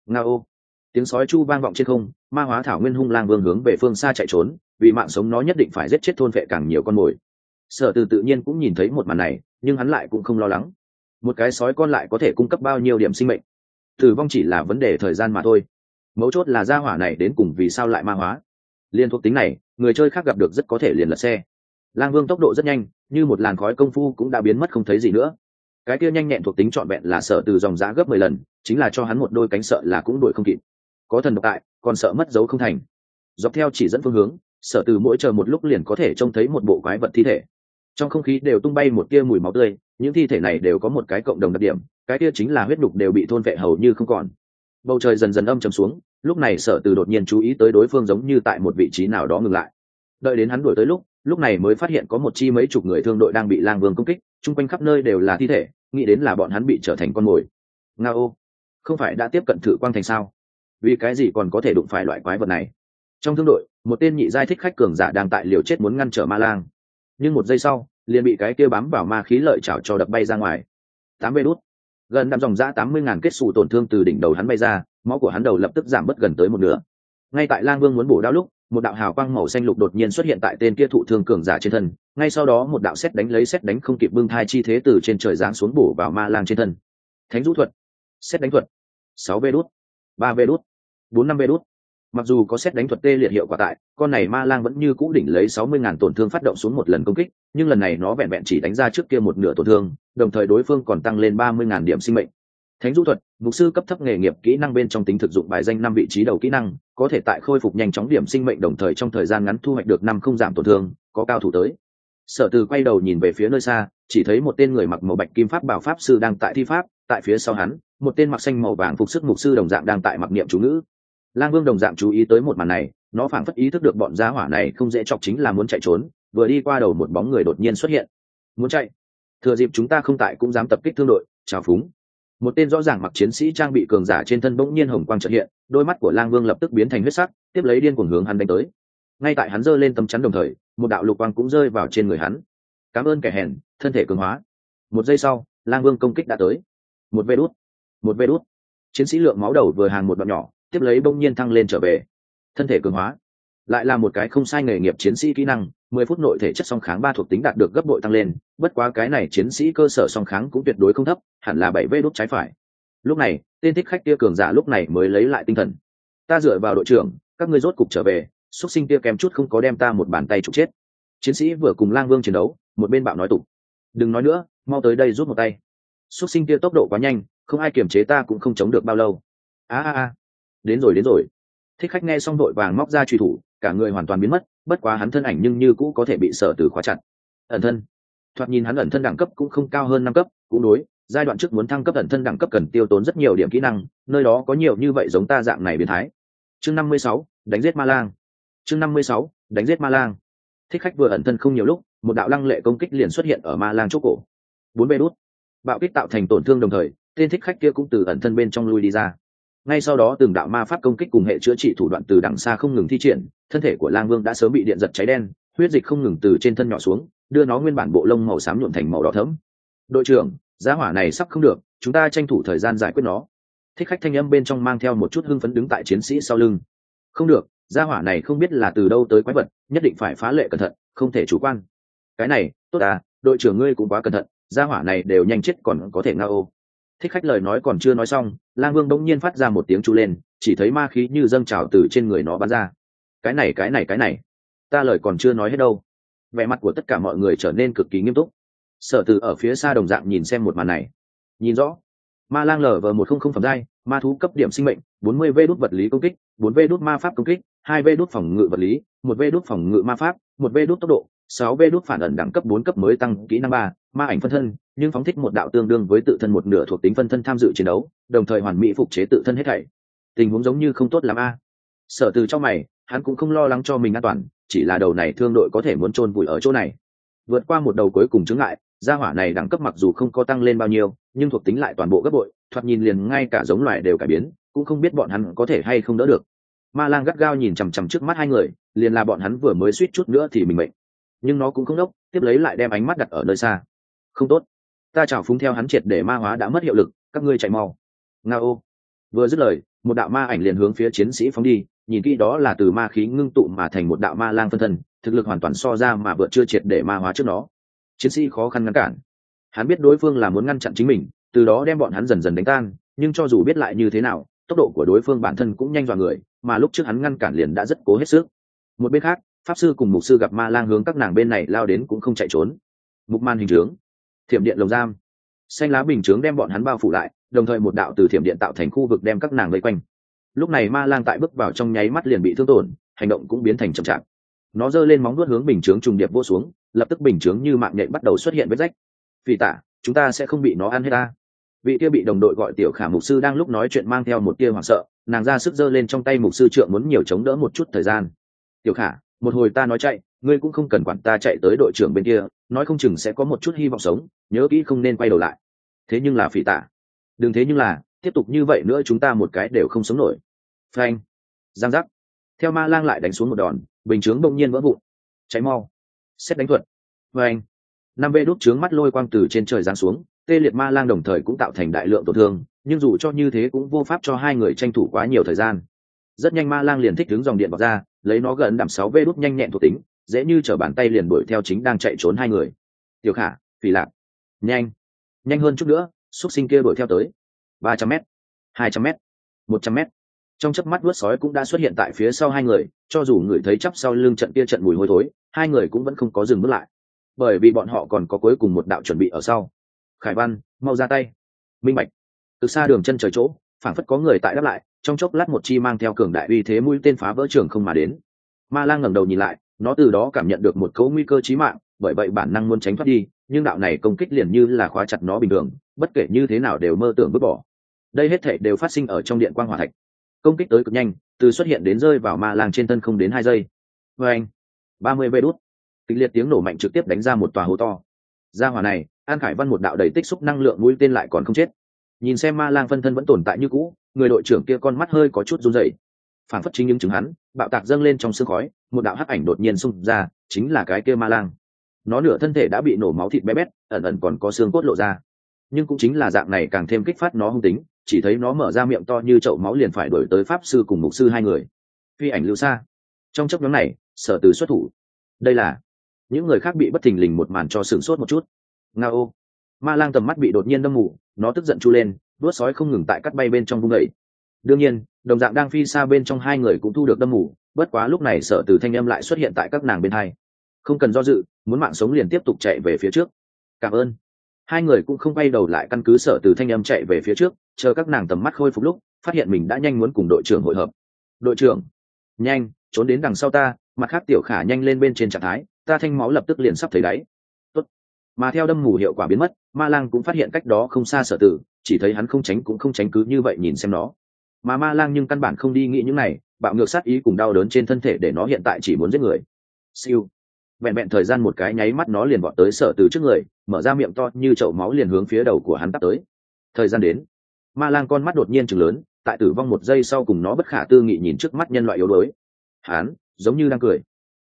[SPEAKER 1] Nga ô. Tiếng sói chu vang vọng trên không, ma hóa thảo nguyên hung lang vương hướng về phương xa chạy trốn, vì mạng sống nó nhất định phải giết chết thôn vệ càng nhiều con mồi. Sở từ tự nhiên cũng nhìn thấy một màn này, nhưng hắn lại cũng không lo lắng. Một cái sói con lại có thể cung cấp bao nhiêu điểm sinh mệnh? Tử vong chỉ là vấn đề thời gian mà thôi mấu chốt là gia hỏa này đến cùng vì sao lại ma hóa. Liên thuộc tính này, người chơi khác gặp được rất có thể liền lật xe. Lang vương tốc độ rất nhanh, như một làn khói công phu cũng đã biến mất không thấy gì nữa. Cái kia nhanh nhẹn thuộc tính trọn vẹn là sợ từ dòng giá gấp mười lần, chính là cho hắn một đôi cánh sợ là cũng đuổi không kịp. Có thần độc tại, còn sợ mất dấu không thành. Dọc theo chỉ dẫn phương hướng, sợ từ mỗi chờ một lúc liền có thể trông thấy một bộ quái vật thi thể. Trong không khí đều tung bay một tia mùi máu tươi, những thi thể này đều có một cái cộng đồng đặc điểm, cái kia chính là huyết đục đều bị thôn vệ hầu như không còn bầu trời dần dần âm trầm xuống, lúc này sở từ đột nhiên chú ý tới đối phương giống như tại một vị trí nào đó ngừng lại. Đợi đến hắn đuổi tới lúc lúc này mới phát hiện có một chi mấy chục người thương đội đang bị lang vương công kích, chung quanh khắp nơi đều là thi thể, nghĩ đến là bọn hắn bị trở thành con mồi. Nga ô, không phải đã tiếp cận thử quang thành sao? Vì cái gì còn có thể đụng phải loại quái vật này? Trong thương đội, một tên nhị giai thích khách cường giả đang tại liều chết muốn ngăn trở ma lang. Nhưng một giây sau, liền bị cái kia bám vào ma khí lợi chảo cho đập bay ra ngoài. Tám bê đút gần đạm dòng ra tám mươi ngàn kết xù tổn thương từ đỉnh đầu hắn bay ra, máu của hắn đầu lập tức giảm mất gần tới một nửa. Ngay tại lang vương muốn bổ đao lúc, một đạo hào quang màu xanh lục đột nhiên xuất hiện tại tên kia thụ thương cường giả trên thân, ngay sau đó một đạo xét đánh lấy xét đánh không kịp bưng thai chi thế từ trên trời giáng xuống bổ vào ma lang trên thân. Thánh rũ thuật. Xét đánh thuật. Sáu vê đút. Ba vê đút. Bốn năm vê đút mặc dù có xét đánh thuật tê liệt hiệu quả tại, con này ma lang vẫn như cũ đỉnh lấy sáu mươi ngàn tổn thương phát động xuống một lần công kích, nhưng lần này nó vẹn vẹn chỉ đánh ra trước kia một nửa tổn thương, đồng thời đối phương còn tăng lên ba mươi ngàn điểm sinh mệnh. Thánh du thuật, mục sư cấp thấp nghề nghiệp kỹ năng bên trong tính thực dụng bài danh năm vị trí đầu kỹ năng, có thể tại khôi phục nhanh chóng điểm sinh mệnh đồng thời trong thời gian ngắn thu hoạch được năm không giảm tổn thương, có cao thủ tới. Sở từ quay đầu nhìn về phía nơi xa, chỉ thấy một tên người mặc màu bạch kim pháp bảo pháp sư đang tại thi pháp, tại phía sau hắn, một tên mặc xanh màu vàng phục sức mục sư đồng dạng đang tại mặc niệm chú ngữ lang vương đồng dạng chú ý tới một màn này, nó phảng phất ý thức được bọn giá hỏa này không dễ chọc chính là muốn chạy trốn, vừa đi qua đầu một bóng người đột nhiên xuất hiện. Muốn chạy? Thừa dịp chúng ta không tại cũng dám tập kích thương đội trào phúng. Một tên rõ ràng mặc chiến sĩ trang bị cường giả trên thân bỗng nhiên hồng quang trợ hiện, đôi mắt của lang vương lập tức biến thành huyết sắc, tiếp lấy điên cuồng hướng hắn đánh tới. Ngay tại hắn giơ lên tấm chắn đồng thời, một đạo lục quang cũng rơi vào trên người hắn. Cảm ơn kẻ hèn, thân thể cường hóa. Một giây sau, lang vương công kích đã tới. Một vê đút. Một vê đút. Chiến sĩ lượng máu đầu vừa hàng một đoạn nhỏ tiếp lấy bỗng nhiên thăng lên trở về. Thân thể cường hóa, lại là một cái không sai nghề nghiệp chiến sĩ kỹ năng, mười phút nội thể chất song kháng ba thuộc tính đạt được gấp bội tăng lên, bất quá cái này chiến sĩ cơ sở song kháng cũng tuyệt đối không thấp, hẳn là bảy vê đốt trái phải. Lúc này, tên thích khách kia cường giả lúc này mới lấy lại tinh thần. Ta dựa vào đội trưởng, các ngươi rốt cục trở về, xuất sinh kia kém chút không có đem ta một bàn tay trục chết. Chiến sĩ vừa cùng lang vương chiến đấu, một bên bạo nói tục. Đừng nói nữa, mau tới đây rút một tay. Xuất sinh kia tốc độ quá nhanh, không ai kiềm chế ta cũng không chống được bao lâu. A a a đến rồi đến rồi. Thích khách nghe xong đội vàng móc ra truy thủ, cả người hoàn toàn biến mất, bất quá hắn thân ảnh nhưng như cũ có thể bị sở từ khóa chặt. Ẩn thân. Thoạt nhìn hắn ẩn thân đẳng cấp cũng không cao hơn năm cấp, cũng đối, giai đoạn trước muốn thăng cấp ẩn thân đẳng cấp cần tiêu tốn rất nhiều điểm kỹ năng, nơi đó có nhiều như vậy giống ta dạng này biến thái. Chương năm mươi sáu, đánh giết ma lang. Chương năm mươi sáu, đánh giết ma lang. Thích khách vừa ẩn thân không nhiều lúc, một đạo lăng lệ công kích liền xuất hiện ở ma lang chỗ cổ. Bốn bê đút. Bạo kích tạo thành tổn thương đồng thời, tên thích khách kia cũng từ ẩn thân bên trong lui đi ra ngay sau đó từng đạo ma pháp công kích cùng hệ chữa trị thủ đoạn từ đằng xa không ngừng thi triển, thân thể của lang vương đã sớm bị điện giật cháy đen, huyết dịch không ngừng từ trên thân nhỏ xuống, đưa nó nguyên bản bộ lông màu xám nhuộn thành màu đỏ thẫm. Đội trưởng, giá hỏa này sắp không được, chúng ta tranh thủ thời gian giải quyết nó. Thích khách thanh âm bên trong mang theo một chút hưng phấn đứng tại chiến sĩ sau lưng. Không được gia hỏa này không biết là từ đâu tới quái vật, nhất định phải phá lệ cẩn thận, không thể chủ quan. Cái này, tốt à đội trưởng ngươi cũng quá cẩn thận gia hỏa này đều nhanh chết còn có thể nga ô thích khách lời nói còn chưa nói xong, lang vương bỗng nhiên phát ra một tiếng chu lên, chỉ thấy ma khí như dâng trào từ trên người nó bắn ra. Cái này cái này cái này. Ta lời còn chưa nói hết đâu. Vẻ mặt của tất cả mọi người trở nên cực kỳ nghiêm túc. Sở từ ở phía xa đồng dạng nhìn xem một màn này. Nhìn rõ. Ma lang lờ vờ một không không phẩm giai, ma thú cấp điểm sinh mệnh, bốn mươi vê đốt vật lý công kích, bốn vê đốt ma pháp công kích, hai vê đốt phòng ngự vật lý, một vê đốt phòng ngự ma pháp, một vê đốt tốc độ sáu vê đốt phản ẩn đẳng cấp bốn cấp mới tăng kỹ năng ba, ma ảnh phân thân, nhưng phóng thích một đạo tương đương với tự thân một nửa thuộc tính phân thân tham dự chiến đấu, đồng thời hoàn mỹ phục chế tự thân hết thảy. Tình huống giống như không tốt l a. Sở từ trong mày, hắn cũng không lo lắng cho mình an toàn, chỉ là đầu này thương đội có thể muốn chôn vùi ở chỗ này. Vượt qua một đầu cuối cùng chứng ngại, gia hỏa này đẳng cấp mặc dù không có tăng lên bao nhiêu, nhưng thuộc tính lại toàn bộ gấp bội, thoạt nhìn liền ngay cả giống loài đều cải biến, cũng không biết bọn hắn có thể hay không đỡ được. Ma lang gắt gao nhìn chằm chằm trước mắt hai người, liền là bọn hắn vừa mới suýt chút nữa thì mình mệnh nhưng nó cũng không đốc, tiếp lấy lại đem ánh mắt đặt ở nơi xa. Không tốt. Ta chào phúng theo hắn triệt để ma hóa đã mất hiệu lực, các ngươi chạy mau. Nga ô. Vừa dứt lời, một đạo ma ảnh liền hướng phía chiến sĩ phóng đi, nhìn kỹ đó là từ ma khí ngưng tụ mà thành một đạo ma lang phân thân, thực lực hoàn toàn so ra mà vợ chưa triệt để ma hóa trước nó. chiến sĩ khó khăn ngăn cản. Hắn biết đối phương là muốn ngăn chặn chính mình, từ đó đem bọn hắn dần dần đánh tan, nhưng cho dù biết lại như thế nào, tốc độ của đối phương bản thân cũng nhanh dọa người, mà lúc trước hắn ngăn cản liền đã rất cố hết sức. Một bên khác pháp sư cùng mục sư gặp ma lang hướng các nàng bên này lao đến cũng không chạy trốn. Mục man hình trướng, thiểm điện lồng giam. Xanh lá bình chướng đem bọn hắn bao phủ lại, đồng thời một đạo từ thiểm điện tạo thành khu vực đem các nàng vây quanh. Lúc này ma lang tại bước vào trong nháy mắt liền bị thương tổn, hành động cũng biến thành chậm chạp. Nó giơ lên móng nuốt hướng bình chướng trùng điệp vô xuống, lập tức bình chướng như mạng nhện bắt đầu xuất hiện vết rách. Vì tả chúng ta sẽ không bị nó ăn hết ta. Vị kia bị đồng đội gọi tiểu khả mục sư đang lúc nói chuyện mang theo một tia hoảng sợ, nàng ra sức giơ lên trong tay mục sư trượng muốn nhiều chống đỡ một chút thời gian. Tiểu khả một hồi ta nói chạy, ngươi cũng không cần quản ta chạy tới đội trưởng bên kia, nói không chừng sẽ có một chút hy vọng sống, nhớ kỹ không nên quay đầu lại. Thế nhưng là phỉ tả đừng thế nhưng là, tiếp tục như vậy nữa chúng ta một cái đều không sống nổi. Frank giang giác. Theo ma lang lại đánh xuống một đòn, bình chướng bỗng nhiên vỡ vụn. Cháy mau. Xét đánh thuật. Frank năm bê đốt trướng mắt lôi quang từ trên trời giáng xuống, tê liệt ma lang đồng thời cũng tạo thành đại lượng tổn thương, nhưng dù cho như thế cũng vô pháp cho hai người tranh thủ quá nhiều thời gian. Rất nhanh ma lang liền thích đứng dòng điện vào ra lấy nó gần đảm sáu vê đút nhanh nhẹn thuộc tính, dễ như chở bàn tay liền đuổi theo chính đang chạy trốn hai người. Tiểu khả, phỉ lạc. Nhanh. Nhanh hơn chút nữa, xúc sinh kia đuổi theo tới. Ba trăm m hai trăm m một trăm m trong chớp mắt vuốt sói cũng đã xuất hiện tại phía sau hai người, cho dù người thấy chắp sau lưng trận kia trận mùi hôi thối, hai người cũng vẫn không có dừng bước lại. Bởi vì bọn họ còn có cuối cùng một đạo chuẩn bị ở sau. Khải văn, mau ra tay. Minh bạch. Từ xa đường chân trời chỗ, phảng phất có người tại đáp lại trong chốc lát một chi mang theo cường đại uy thế mũi tên phá vỡ trường không mà đến. Ma lang ngẩng đầu nhìn lại, nó từ đó cảm nhận được một cấu nguy cơ chí mạng, bởi vậy bản năng muốn tránh thoát đi, nhưng đạo này công kích liền như là khóa chặt nó bình thường, bất kể như thế nào đều mơ tưởng vứt bỏ. Đây hết thể đều phát sinh ở trong điện quang hỏa thạch. Công kích tới cực nhanh, từ xuất hiện đến rơi vào ma lang trên thân không đến hai giây. Vê anh ba mươi vê đốt kịch liệt tiếng nổ mạnh trực tiếp đánh ra một tòa hố to. Ra hỏa này, an khải văn một đạo đầy tích xúc năng lượng mũi tên lại còn không chết. Nhìn xem ma lang phân thân vẫn tồn tại như cũ người đội trưởng kia con mắt hơi có chút run rẩy. Phản phất chính những chứng hắn, bạo tạc dâng lên trong sương khói, một đạo hắc ảnh đột nhiên xung ra, chính là cái kia ma lang. Nó nửa thân thể đã bị nổ máu thịt bé bét, ẩn ẩn còn có xương cốt lộ ra. Nhưng cũng chính là dạng này càng thêm kích phát nó hung tính, chỉ thấy nó mở ra miệng to như chậu máu liền phải đổi tới pháp sư cùng mục sư hai người. Phi ảnh lưu xa. Trong chấp nhóm này, sở từ xuất thủ. Đây là những người khác bị bất thình lình một màn cho sửng sốt một chút. Nga ô ma lang tầm mắt bị đột nhiên đâm mù, nó tức giận chu lên đuốt sói không ngừng tại cắt bay bên trong vung đẩy đương nhiên, đồng dạng đang phi xa bên trong hai người cũng thu được đâm mù, bất quá lúc này sở từ thanh âm lại xuất hiện tại các nàng bên hai. Không cần do dự, muốn mạng sống liền tiếp tục chạy về phía trước. Cảm ơn. Hai người cũng không quay đầu lại căn cứ sở từ thanh âm chạy về phía trước, chờ các nàng tầm mắt khôi phục lúc, phát hiện mình đã nhanh muốn cùng đội trưởng hội hợp. Đội trưởng. Nhanh, trốn đến đằng sau ta, mặt khác tiểu khả nhanh lên bên trên trạng thái, ta thanh máu lập tức liền sắp thấy đáy mà theo đâm mù hiệu quả biến mất, ma lang cũng phát hiện cách đó không xa sở tử, chỉ thấy hắn không tránh cũng không tránh cứ như vậy nhìn xem nó. Mà ma lang nhưng căn bản không đi nghĩ những này, bạo ngược sát ý cùng đau đớn trên thân thể để nó hiện tại chỉ muốn giết người. Siêu. Vẹn vẹn thời gian một cái nháy mắt nó liền bọn tới sở từ trước người, mở ra miệng to như chậu máu liền hướng phía đầu của hắn tắt tới. Thời gian đến. Ma lang con mắt đột nhiên chừng lớn, tại tử vong một giây sau cùng nó bất khả tư nghị nhìn trước mắt nhân loại yếu đuối. Hắn, giống như đang cười.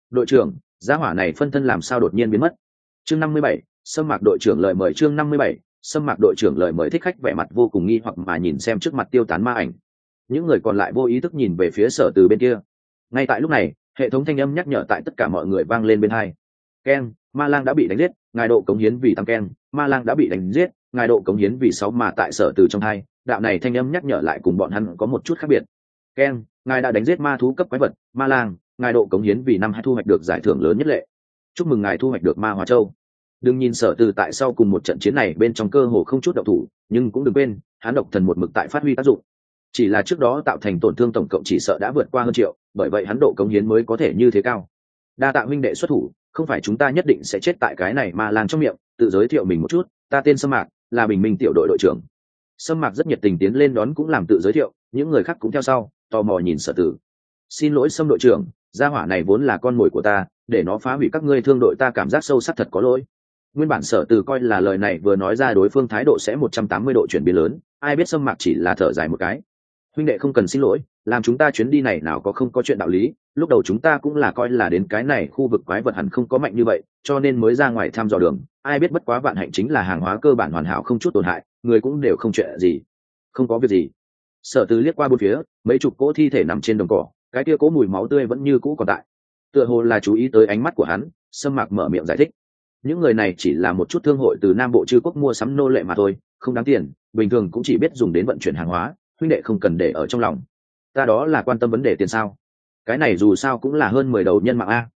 [SPEAKER 1] Đội trưởng, gia hỏa này phân thân làm sao đột nhiên biến mất? Chương năm mươi bảy sâm mạc đội trưởng lời mời chương năm mươi bảy sâm mạc đội trưởng lời mời thích khách vẻ mặt vô cùng nghi hoặc mà nhìn xem trước mặt tiêu tán ma ảnh. Những người còn lại vô ý thức nhìn về phía sở từ bên kia. Ngay tại lúc này hệ thống thanh âm nhắc nhở tại tất cả mọi người vang lên bên hai. Ken, ma lang đã bị đánh giết ngài độ cống hiến vì tăng Ken. ma lang đã bị đánh giết ngài độ cống hiến vì sáu mà tại sở từ trong hai. Đạo này thanh âm nhắc nhở lại cùng bọn hắn có một chút khác biệt. Ken, ngài đã đánh giết ma thú cấp quái vật. Ma lang ngài độ cống hiến vì năm hai thu hoạch được giải thưởng lớn nhất lệ. Chúc mừng ngài thu hoạch được ma hóa châu đừng nhìn sở từ tại sau cùng một trận chiến này bên trong cơ hồ không chút đậu thủ, nhưng cũng đừng quên, hắn độc thần một mực tại phát huy tác dụng. Chỉ là trước đó tạo thành tổn thương tổng cộng chỉ sợ đã vượt qua hơn triệu, bởi vậy hắn độ cống hiến mới có thể như thế cao. Đa tạ huynh đệ xuất thủ, không phải chúng ta nhất định sẽ chết tại cái này mà lang trong miệng, tự giới thiệu mình một chút, ta tên sâm mạc, là bình minh tiểu đội đội trưởng. Sâm mạc rất nhiệt tình tiến lên đón cũng làm tự giới thiệu, những người khác cũng theo sau, tò mò nhìn sở tử xin lỗi sâm đội trưởng, gia hỏa này vốn là con mồi của ta, để nó phá hủy các ngươi thương đội ta cảm giác sâu sắc thật có lỗi nguyên bản sở từ coi là lời này vừa nói ra đối phương thái độ sẽ một trăm tám mươi độ chuyển biến lớn. Ai biết sâm mạc chỉ là thở dài một cái. Huynh đệ không cần xin lỗi, làm chúng ta chuyến đi này nào có không có chuyện đạo lý, lúc đầu chúng ta cũng là coi là đến cái này khu vực quái vật hẳn không có mạnh như vậy, cho nên mới ra ngoài thăm dò đường. Ai biết bất quá vạn hạnh chính là hàng hóa cơ bản hoàn hảo không chút tổn hại, người cũng đều không chuyện gì. Không có việc gì. Sở từ liếc qua bốn phía, mấy chục cỗ thi thể nằm trên đồng cỏ, cái kia cỗ mùi máu tươi vẫn như cũ còn tại. Tựa hồ là chú ý tới ánh mắt của hắn, sâm mạc mở miệng giải thích những người này chỉ là một chút thương hội từ nam bộ chư quốc mua sắm nô lệ mà thôi, không đáng tiền, bình thường cũng chỉ biết dùng đến vận chuyển hàng hóa, huynh đệ không cần để ở trong lòng. Ta đó là quan tâm vấn đề tiền sao? Cái này dù sao cũng là hơn mười đầu nhân mạng a.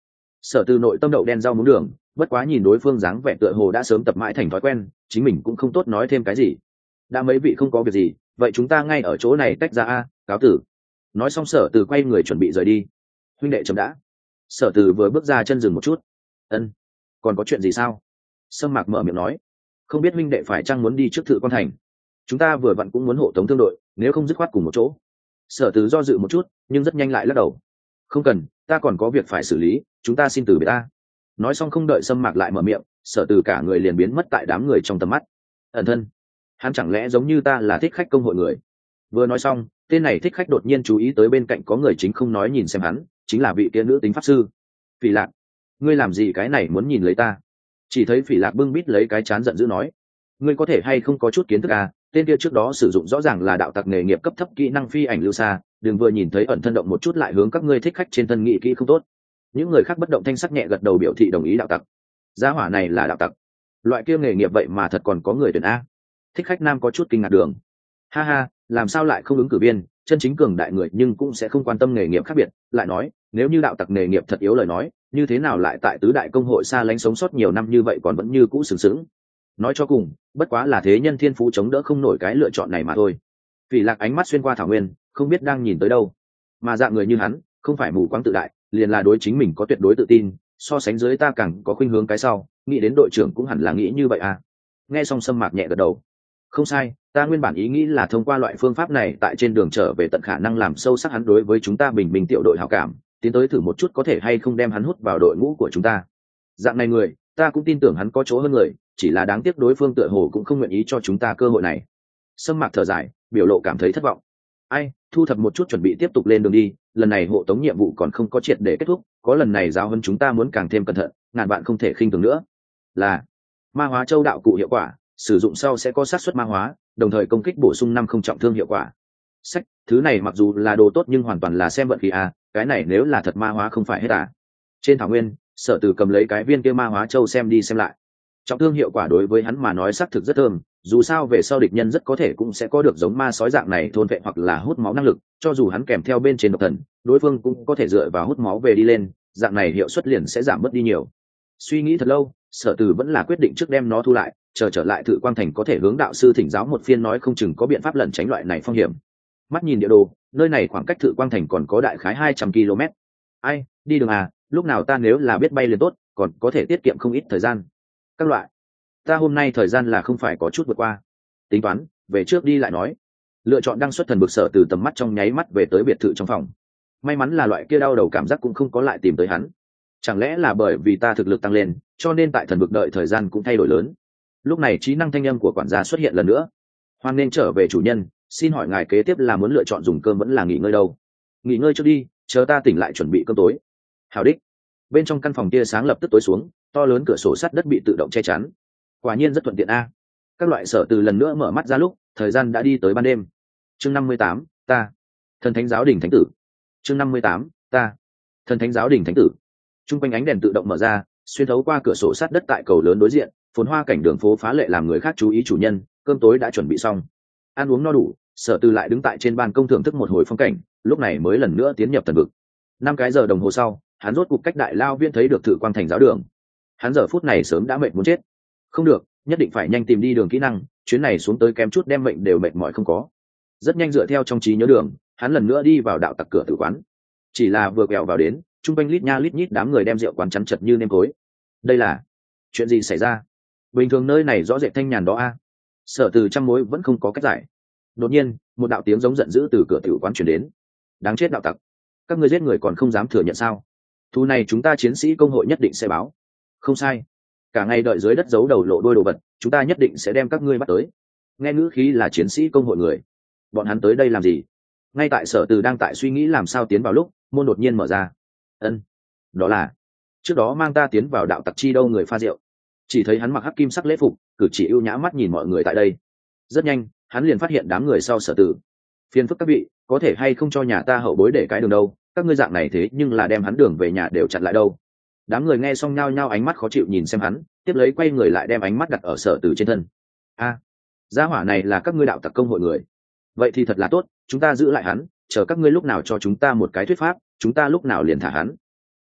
[SPEAKER 1] Sở từ nội tâm đậu đen rau muống đường, bất quá nhìn đối phương dáng vẻ tựa hồ đã sớm tập mãi thành thói quen, chính mình cũng không tốt nói thêm cái gì. Đã mấy vị không có việc gì, vậy chúng ta ngay ở chỗ này tách ra a, cáo tử. Nói xong sở từ quay người chuẩn bị rời đi. Huynh đệ chấm đã. Sở từ vừa bước ra chân dừng một chút. Ân còn có chuyện gì sao? Sâm mạc mở miệng nói. Không biết minh đệ phải chăng muốn đi trước thự quan thành? Chúng ta vừa vặn cũng muốn hộ tống thương đội, nếu không dứt khoát cùng một chỗ. Sở tử do dự một chút, nhưng rất nhanh lại lắc đầu. Không cần, ta còn có việc phải xử lý, chúng ta xin từ biệt ta. Nói xong không đợi sâm mạc lại mở miệng, sở từ cả người liền biến mất tại đám người trong tầm mắt. Ẩn thân. Hắn chẳng lẽ giống như ta là thích khách công hội người? Vừa nói xong, tên này thích khách đột nhiên chú ý tới bên cạnh có người chính không nói nhìn xem hắn, chính là vị kia nữ tính pháp sư. Phỉ lạc ngươi làm gì cái này muốn nhìn lấy ta? Chỉ thấy phỉ lạc bưng bít lấy cái chán giận dữ nói, ngươi có thể hay không có chút kiến thức à? Tên kia trước đó sử dụng rõ ràng là đạo tặc nghề nghiệp cấp thấp kỹ năng phi ảnh lưu xa, đừng vừa nhìn thấy ẩn thân động một chút lại hướng các ngươi thích khách trên thân nghị kỹ không tốt. Những người khác bất động thanh sắc nhẹ gật đầu biểu thị đồng ý đạo tặc. Gia hỏa này là đạo tặc. Loại kia nghề nghiệp vậy mà thật còn có người tuyển a. Thích khách nam có chút kinh ngạc đường. Ha ha, làm sao lại không ứng cử viên? Chân chính cường đại người nhưng cũng sẽ không quan tâm nghề nghiệp khác biệt. Lại nói, nếu như đạo tặc nghề nghiệp thật yếu lời nói như thế nào lại tại tứ đại công hội xa lánh sống sót nhiều năm như vậy còn vẫn như cũ sừng sững? Nói cho cùng, bất quá là thế nhân thiên phú chống đỡ không nổi cái lựa chọn này mà thôi. Vì lạc ánh mắt xuyên qua thảo nguyên, không biết đang nhìn tới đâu. Mà dạng người như hắn, không phải mù quáng tự đại, liền là đối chính mình có tuyệt đối tự tin, so sánh dưới ta càng có khuynh hướng cái sau, nghĩ đến đội trưởng cũng hẳn là nghĩ như vậy à. Nghe xong sâm mạc nhẹ gật đầu. Không sai, ta nguyên bản ý nghĩ là thông qua loại phương pháp này tại trên đường trở về tận khả năng làm sâu sắc hắn đối với chúng ta bình bình tiểu đội hảo cảm tiến tới thử một chút có thể hay không đem hắn hút vào đội ngũ của chúng ta. Dạng này người, ta cũng tin tưởng hắn có chỗ hơn người, chỉ là đáng tiếc đối phương tựa hồ cũng không nguyện ý cho chúng ta cơ hội này. Sâm mạc thở dài, biểu lộ cảm thấy thất vọng. Ai, thu thập một chút chuẩn bị tiếp tục lên đường đi, lần này hộ tống nhiệm vụ còn không có triệt để kết thúc, có lần này giao hơn chúng ta muốn càng thêm cẩn thận, ngàn bạn không thể khinh thường nữa. Là, ma hóa châu đạo cụ hiệu quả, sử dụng sau sẽ có sát xuất ma hóa, đồng thời công kích bổ sung năm không trọng thương hiệu quả. Sách, thứ này mặc dù là đồ tốt nhưng hoàn toàn là xem vận khí à cái này nếu là thật ma hóa không phải hết à. Trên thảo nguyên, sở từ cầm lấy cái viên kia ma hóa châu xem đi xem lại. Trọng thương hiệu quả đối với hắn mà nói xác thực rất thơm, dù sao về sau địch nhân rất có thể cũng sẽ có được giống ma sói dạng này thôn vệ hoặc là hút máu năng lực, cho dù hắn kèm theo bên trên độc thần, đối phương cũng có thể dựa vào hút máu về đi lên, dạng này hiệu suất liền sẽ giảm mất đi nhiều. Suy nghĩ thật lâu, sở từ vẫn là quyết định trước đem nó thu lại, chờ trở lại thự quang thành có thể hướng đạo sư thỉnh giáo một phiên nói không chừng có biện pháp lẩn tránh loại này phong hiểm mắt nhìn địa đồ, nơi này khoảng cách thự quang thành còn có đại khái hai trăm km. Ai, đi đường à lúc nào ta nếu là biết bay liền tốt, còn có thể tiết kiệm không ít thời gian. Các loại. Ta hôm nay thời gian là không phải có chút vượt qua. Tính toán, về trước đi lại nói. Lựa chọn đăng xuất thần bực sở từ tầm mắt trong nháy mắt về tới biệt thự trong phòng. May mắn là loại kia đau đầu cảm giác cũng không có lại tìm tới hắn. Chẳng lẽ là bởi vì ta thực lực tăng lên, cho nên tại thần bực đợi thời gian cũng thay đổi lớn. Lúc này trí năng thanh âm của quản gia xuất hiện lần nữa. Hoan nên trở về chủ nhân xin hỏi ngài kế tiếp là muốn lựa chọn dùng cơm vẫn là nghỉ ngơi đâu? Nghỉ ngơi trước đi, chờ ta tỉnh lại chuẩn bị cơm tối. Hào đích. Bên trong căn phòng tia sáng lập tức tối xuống, to lớn cửa sổ sắt đất bị tự động che chắn. Quả nhiên rất thuận tiện a. Các loại sở từ lần nữa mở mắt ra lúc, thời gian đã đi tới ban đêm. Chương năm mươi tám, ta. Thần thánh giáo đình thánh tử. Chương năm mươi tám, ta. Thần thánh giáo đình thánh tử. T r u n g quanh ánh đèn tự động mở ra, xuyên thấu qua cửa sổ sát đất tại cầu lớn đối diện, phồn hoa cảnh đường phố phá lệ làm người khác chú ý chủ nhân, cơm tối đã chuẩn bị xong. Ăn uống no đủ sở từ lại đứng tại trên ban công thưởng thức một hồi phong cảnh, lúc này mới lần nữa tiến nhập thần vực. Năm cái giờ đồng hồ sau, hắn rốt cục cách đại lao viên thấy được thử quang thành giáo đường. Hắn giờ phút này sớm đã mệt muốn chết. Không được, nhất định phải nhanh tìm đi đường kỹ năng, chuyến này xuống tới kém chút đem mệnh đều mệt mỏi không có. Rất nhanh dựa theo trong trí nhớ đường, hắn lần nữa đi vào đạo tặc cửa tử quán. Chỉ là vừa quẹo vào đến chung quanh lít nha lít nhít đám người đem rượu quán chắn chật như nêm cối. Đây là chuyện gì xảy ra? Bình thường nơi này rõ rệt thanh nhàn đó a. Sở từ trăm mối vẫn không có cách giải đột nhiên, một đạo tiếng giống giận dữ từ cửa tiểu quán chuyển đến. Đáng chết đạo tặc, các người giết người còn không dám thừa nhận sao? Thu này chúng ta chiến sĩ công hội nhất định sẽ báo. Không sai. Cả ngày đợi dưới đất giấu đầu lộ đôi đồ vật, chúng ta nhất định sẽ đem các ngươi bắt tới. Nghe ngữ khí là chiến sĩ công hội người. Bọn hắn tới đây làm gì? Ngay tại sở từ đang tại suy nghĩ làm sao tiến vào lúc, môn đột nhiên mở ra. Ân, đó là, trước đó mang ta tiến vào đạo tặc chi đâu người pha rượu. Chỉ thấy hắn mặc hắc kim sắc lễ phục, cử chỉ ưu nhã mắt nhìn mọi người tại đây. Rất nhanh hắn liền phát hiện đám người sau sở tử. Phiền phức các vị, có thể hay không cho nhà ta hậu bối để cái đường đâu? Các ngươi dạng này thế nhưng là đem hắn đường về nhà đều chặn lại đâu. Đám người nghe xong nhao nhao ánh mắt khó chịu nhìn xem hắn, tiếp lấy quay người lại đem ánh mắt đặt ở sở tử trên thân. A, gia hỏa này là các ngươi đạo tặc công hội người. Vậy thì thật là tốt, chúng ta giữ lại hắn, chờ các ngươi lúc nào cho chúng ta một cái thuyết pháp, chúng ta lúc nào liền thả hắn.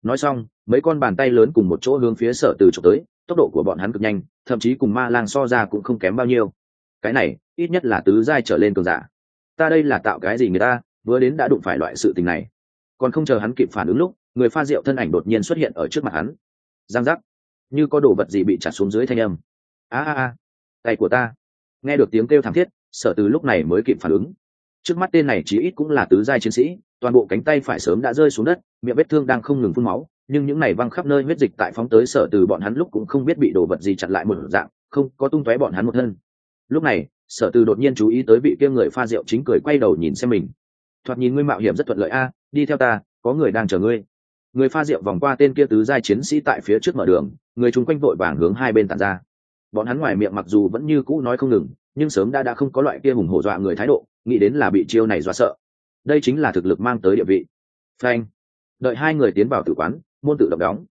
[SPEAKER 1] Nói xong, mấy con bàn tay lớn cùng một chỗ hướng phía sở từ trộm tới, tốc độ của bọn hắn cực nhanh, thậm chí cùng ma lang so ra cũng không kém bao nhiêu. Cái này ít nhất là tứ giai trở lên cường giả. Ta đây là tạo cái gì người ta, vừa đến đã đụng phải loại sự tình này. Còn không chờ hắn kịp phản ứng lúc, người pha rượu thân ảnh đột nhiên xuất hiện ở trước mặt hắn. Giang giác. Như có đồ vật gì bị chặt xuống dưới thanh âm. A a a. Tay của ta. Nghe được tiếng kêu thảm thiết, sở từ lúc này mới kịp phản ứng. Trước mắt tên này chí ít cũng là tứ giai chiến sĩ, toàn bộ cánh tay phải sớm đã rơi xuống đất, miệng vết thương đang không ngừng phun máu, nhưng những này văng khắp nơi huyết dịch tại phóng tới sở từ bọn hắn lúc cũng không biết bị đồ vật gì chặn lại một dạng, không có tung tóe bọn hắn một thân. Lúc này sở từ đột nhiên chú ý tới vị kia người pha rượu chính cười quay đầu nhìn xem mình. Thoạt nhìn ngươi mạo hiểm rất thuận lợi a, đi theo ta, có người đang chờ ngươi. Người pha rượu vòng qua tên kia tứ giai chiến sĩ tại phía trước mở đường, người chung quanh vội vàng hướng hai bên tàn ra. Bọn hắn ngoài miệng mặc dù vẫn như cũ nói không ngừng, nhưng sớm đã đã không có loại kia hùng hổ dọa người thái độ, nghĩ đến là bị chiêu này dọa sợ. Đây chính là thực lực mang tới địa vị. Phanh. Đợi hai người tiến vào tử quán, môn tự động đóng.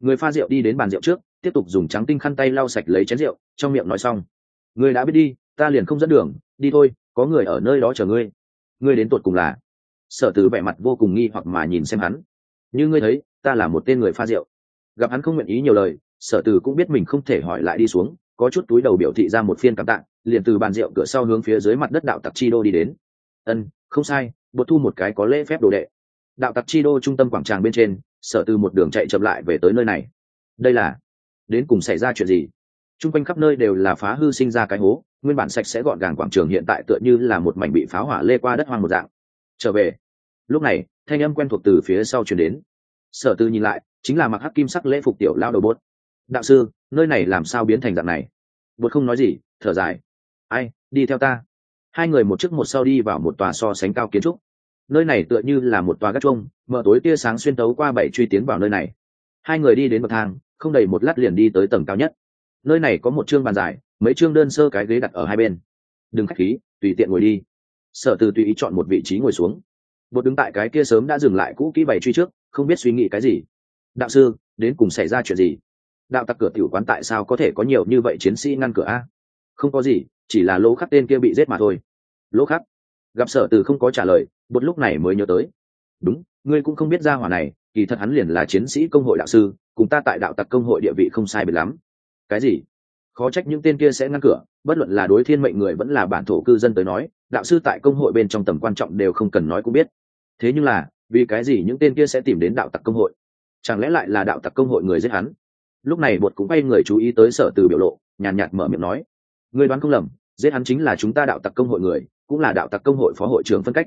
[SPEAKER 1] Người pha rượu đi đến bàn rượu trước, tiếp tục dùng trắng tinh khăn tay lau sạch lấy chén rượu, trong miệng nói xong. Người đã biết đi ta liền không dẫn đường, đi thôi, có người ở nơi đó chờ ngươi. Ngươi đến tột cùng là? Sở tử vẻ mặt vô cùng nghi hoặc mà nhìn xem hắn. Như ngươi thấy, ta là một tên người pha rượu. Gặp hắn không nguyện ý nhiều lời, sở tử cũng biết mình không thể hỏi lại đi xuống, có chút túi đầu biểu thị ra một phiên cảm tạng liền từ bàn rượu cửa sau hướng phía dưới mặt đất đạo tặc chi đô đi đến. Ân, không sai bột thu một cái có lễ phép đồ đệ. Đạo tặc chi đô trung tâm quảng tràng bên trên, sở từ một đường chạy chậm lại về tới nơi này. Đây là? Đến cùng xảy ra chuyện gì? T r u n g quanh khắp nơi đều là phá hư sinh ra cái hố nguyên bản sạch sẽ gọn gàng quảng trường hiện tại tựa như là một mảnh bị pháo hỏa lê qua đất hoang một dạng. Trở về. Lúc này, thanh âm quen thuộc từ phía sau chuyển đến. Sở tư nhìn lại, chính là mặc hắc kim sắc lễ phục tiểu lao đầu bốt. Đạo sư, nơi này làm sao biến thành dạng này? Bột không nói gì, thở dài. Ai, đi theo ta. Hai người một trước một sau đi vào một tòa so sánh cao kiến trúc. Nơi này tựa như là một tòa gác chuông, mở tối tia sáng xuyên tấu qua bảy truy tiến vào nơi này. Hai người đi đến bậc thang, không đầy một lát liền đi tới tầng cao nhất. Nơi này có một chương bàn dài mấy chương đơn sơ cái ghế đặt ở hai bên. Đừng khách khí, tùy tiện ngồi đi. Sở từ tùy ý chọn một vị trí ngồi xuống. Bột đứng tại cái kia sớm đã dừng lại cũ kỹ bày truy trước, không biết suy nghĩ cái gì. Đạo sư, đến cùng xảy ra chuyện gì? Đạo tặc cửa tiểu quán tại sao có thể có nhiều như vậy chiến sĩ ngăn cửa a? Không có gì, chỉ là lỗ khắc tên kia bị giết mà thôi. Lỗ khắc? Gặp sở từ không có trả lời, bột lúc này mới nhớ tới. Đúng, ngươi cũng không biết ra hỏa này, kỳ thật hắn liền là chiến sĩ công hội đạo sư, cùng ta tại đạo tặc công hội địa vị không sai biệt lắm. Cái gì? Khó trách những tên kia sẽ ngăn cửa bất luận là đối thiên mệnh người vẫn là bản thổ cư dân tới nói đạo sư tại công hội bên trong tầm quan trọng đều không cần nói cũng biết. Thế nhưng là vì cái gì những tên kia sẽ tìm đến đạo tặc công hội? Chẳng lẽ lại là đạo tặc công hội người giết hắn? Lúc này bột cũng bay người chú ý tới sở từ biểu lộ nhàn nhạt, nhạt mở miệng nói người đoán không lầm giết hắn chính là chúng ta đạo tặc công hội người cũng là đạo tặc công hội phó hội trưởng phân cách.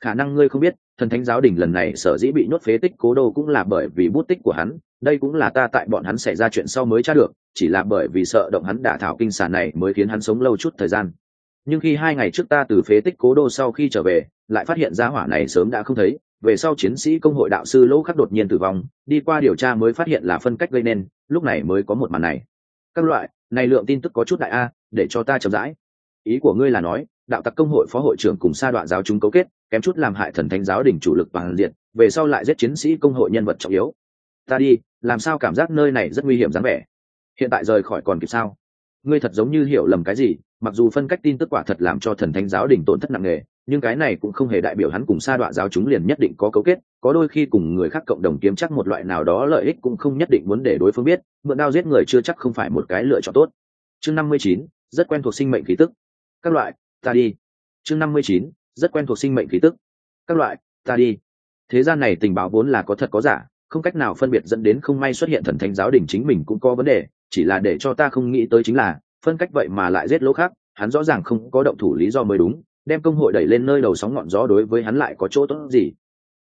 [SPEAKER 1] Khả năng ngươi không biết thần thánh giáo đình lần này sở dĩ bị nhốt phế tích cố đô cũng là bởi vì bút tích của hắn đây cũng là ta tại bọn hắn xảy ra chuyện sau mới tra được, chỉ là bởi vì sợ động hắn đả thảo kinh sản này mới khiến hắn sống lâu chút thời gian. Nhưng khi hai ngày trước ta từ phế tích cố đô sau khi trở về, lại phát hiện ra hỏa này sớm đã không thấy, về sau chiến sĩ công hội đạo sư lỗ khắc đột nhiên tử vong, đi qua điều tra mới phát hiện là phân cách gây nên, lúc này mới có một màn này. Các loại, này lượng tin tức có chút đại a, để cho ta chậm rãi. Ý của ngươi là nói, đạo tặc công hội phó hội trưởng cùng sa đoạn giáo chúng cấu kết, kém chút làm hại thần thánh giáo đình chủ lực bằng diện, về sau lại giết chiến sĩ công hội nhân vật trọng yếu. Ta đi làm sao cảm giác nơi này rất nguy hiểm dáng vẻ? Hiện tại rời khỏi còn kịp sao? Ngươi thật giống như hiểu lầm cái gì, mặc dù phân cách tin tức quả thật làm cho thần thánh giáo đình tổn thất nặng nề, nhưng cái này cũng không hề đại biểu hắn cùng sa đoạn giáo chúng liền nhất định có cấu kết, có đôi khi cùng người khác cộng đồng kiếm chắc một loại nào đó lợi ích cũng không nhất định muốn để đối phương biết, mượn đao giết người chưa chắc không phải một cái lựa chọn tốt. Chương năm mươi chín, rất quen thuộc sinh mệnh khí tức. Các loại, ta đi. Chương năm mươi chín, rất quen thuộc sinh mệnh khí tức. Các loại, ta đi. Thế gian này tình báo vốn là có thật có giả không cách nào phân biệt dẫn đến không may xuất hiện thần thánh giáo đình chính mình cũng có vấn đề, chỉ là để cho ta không nghĩ tới chính là, phân cách vậy mà lại giết lỗ khác, hắn rõ ràng không có động thủ lý do mới đúng, đem công hội đẩy lên nơi đầu sóng ngọn gió đối với hắn lại có chỗ tốt gì.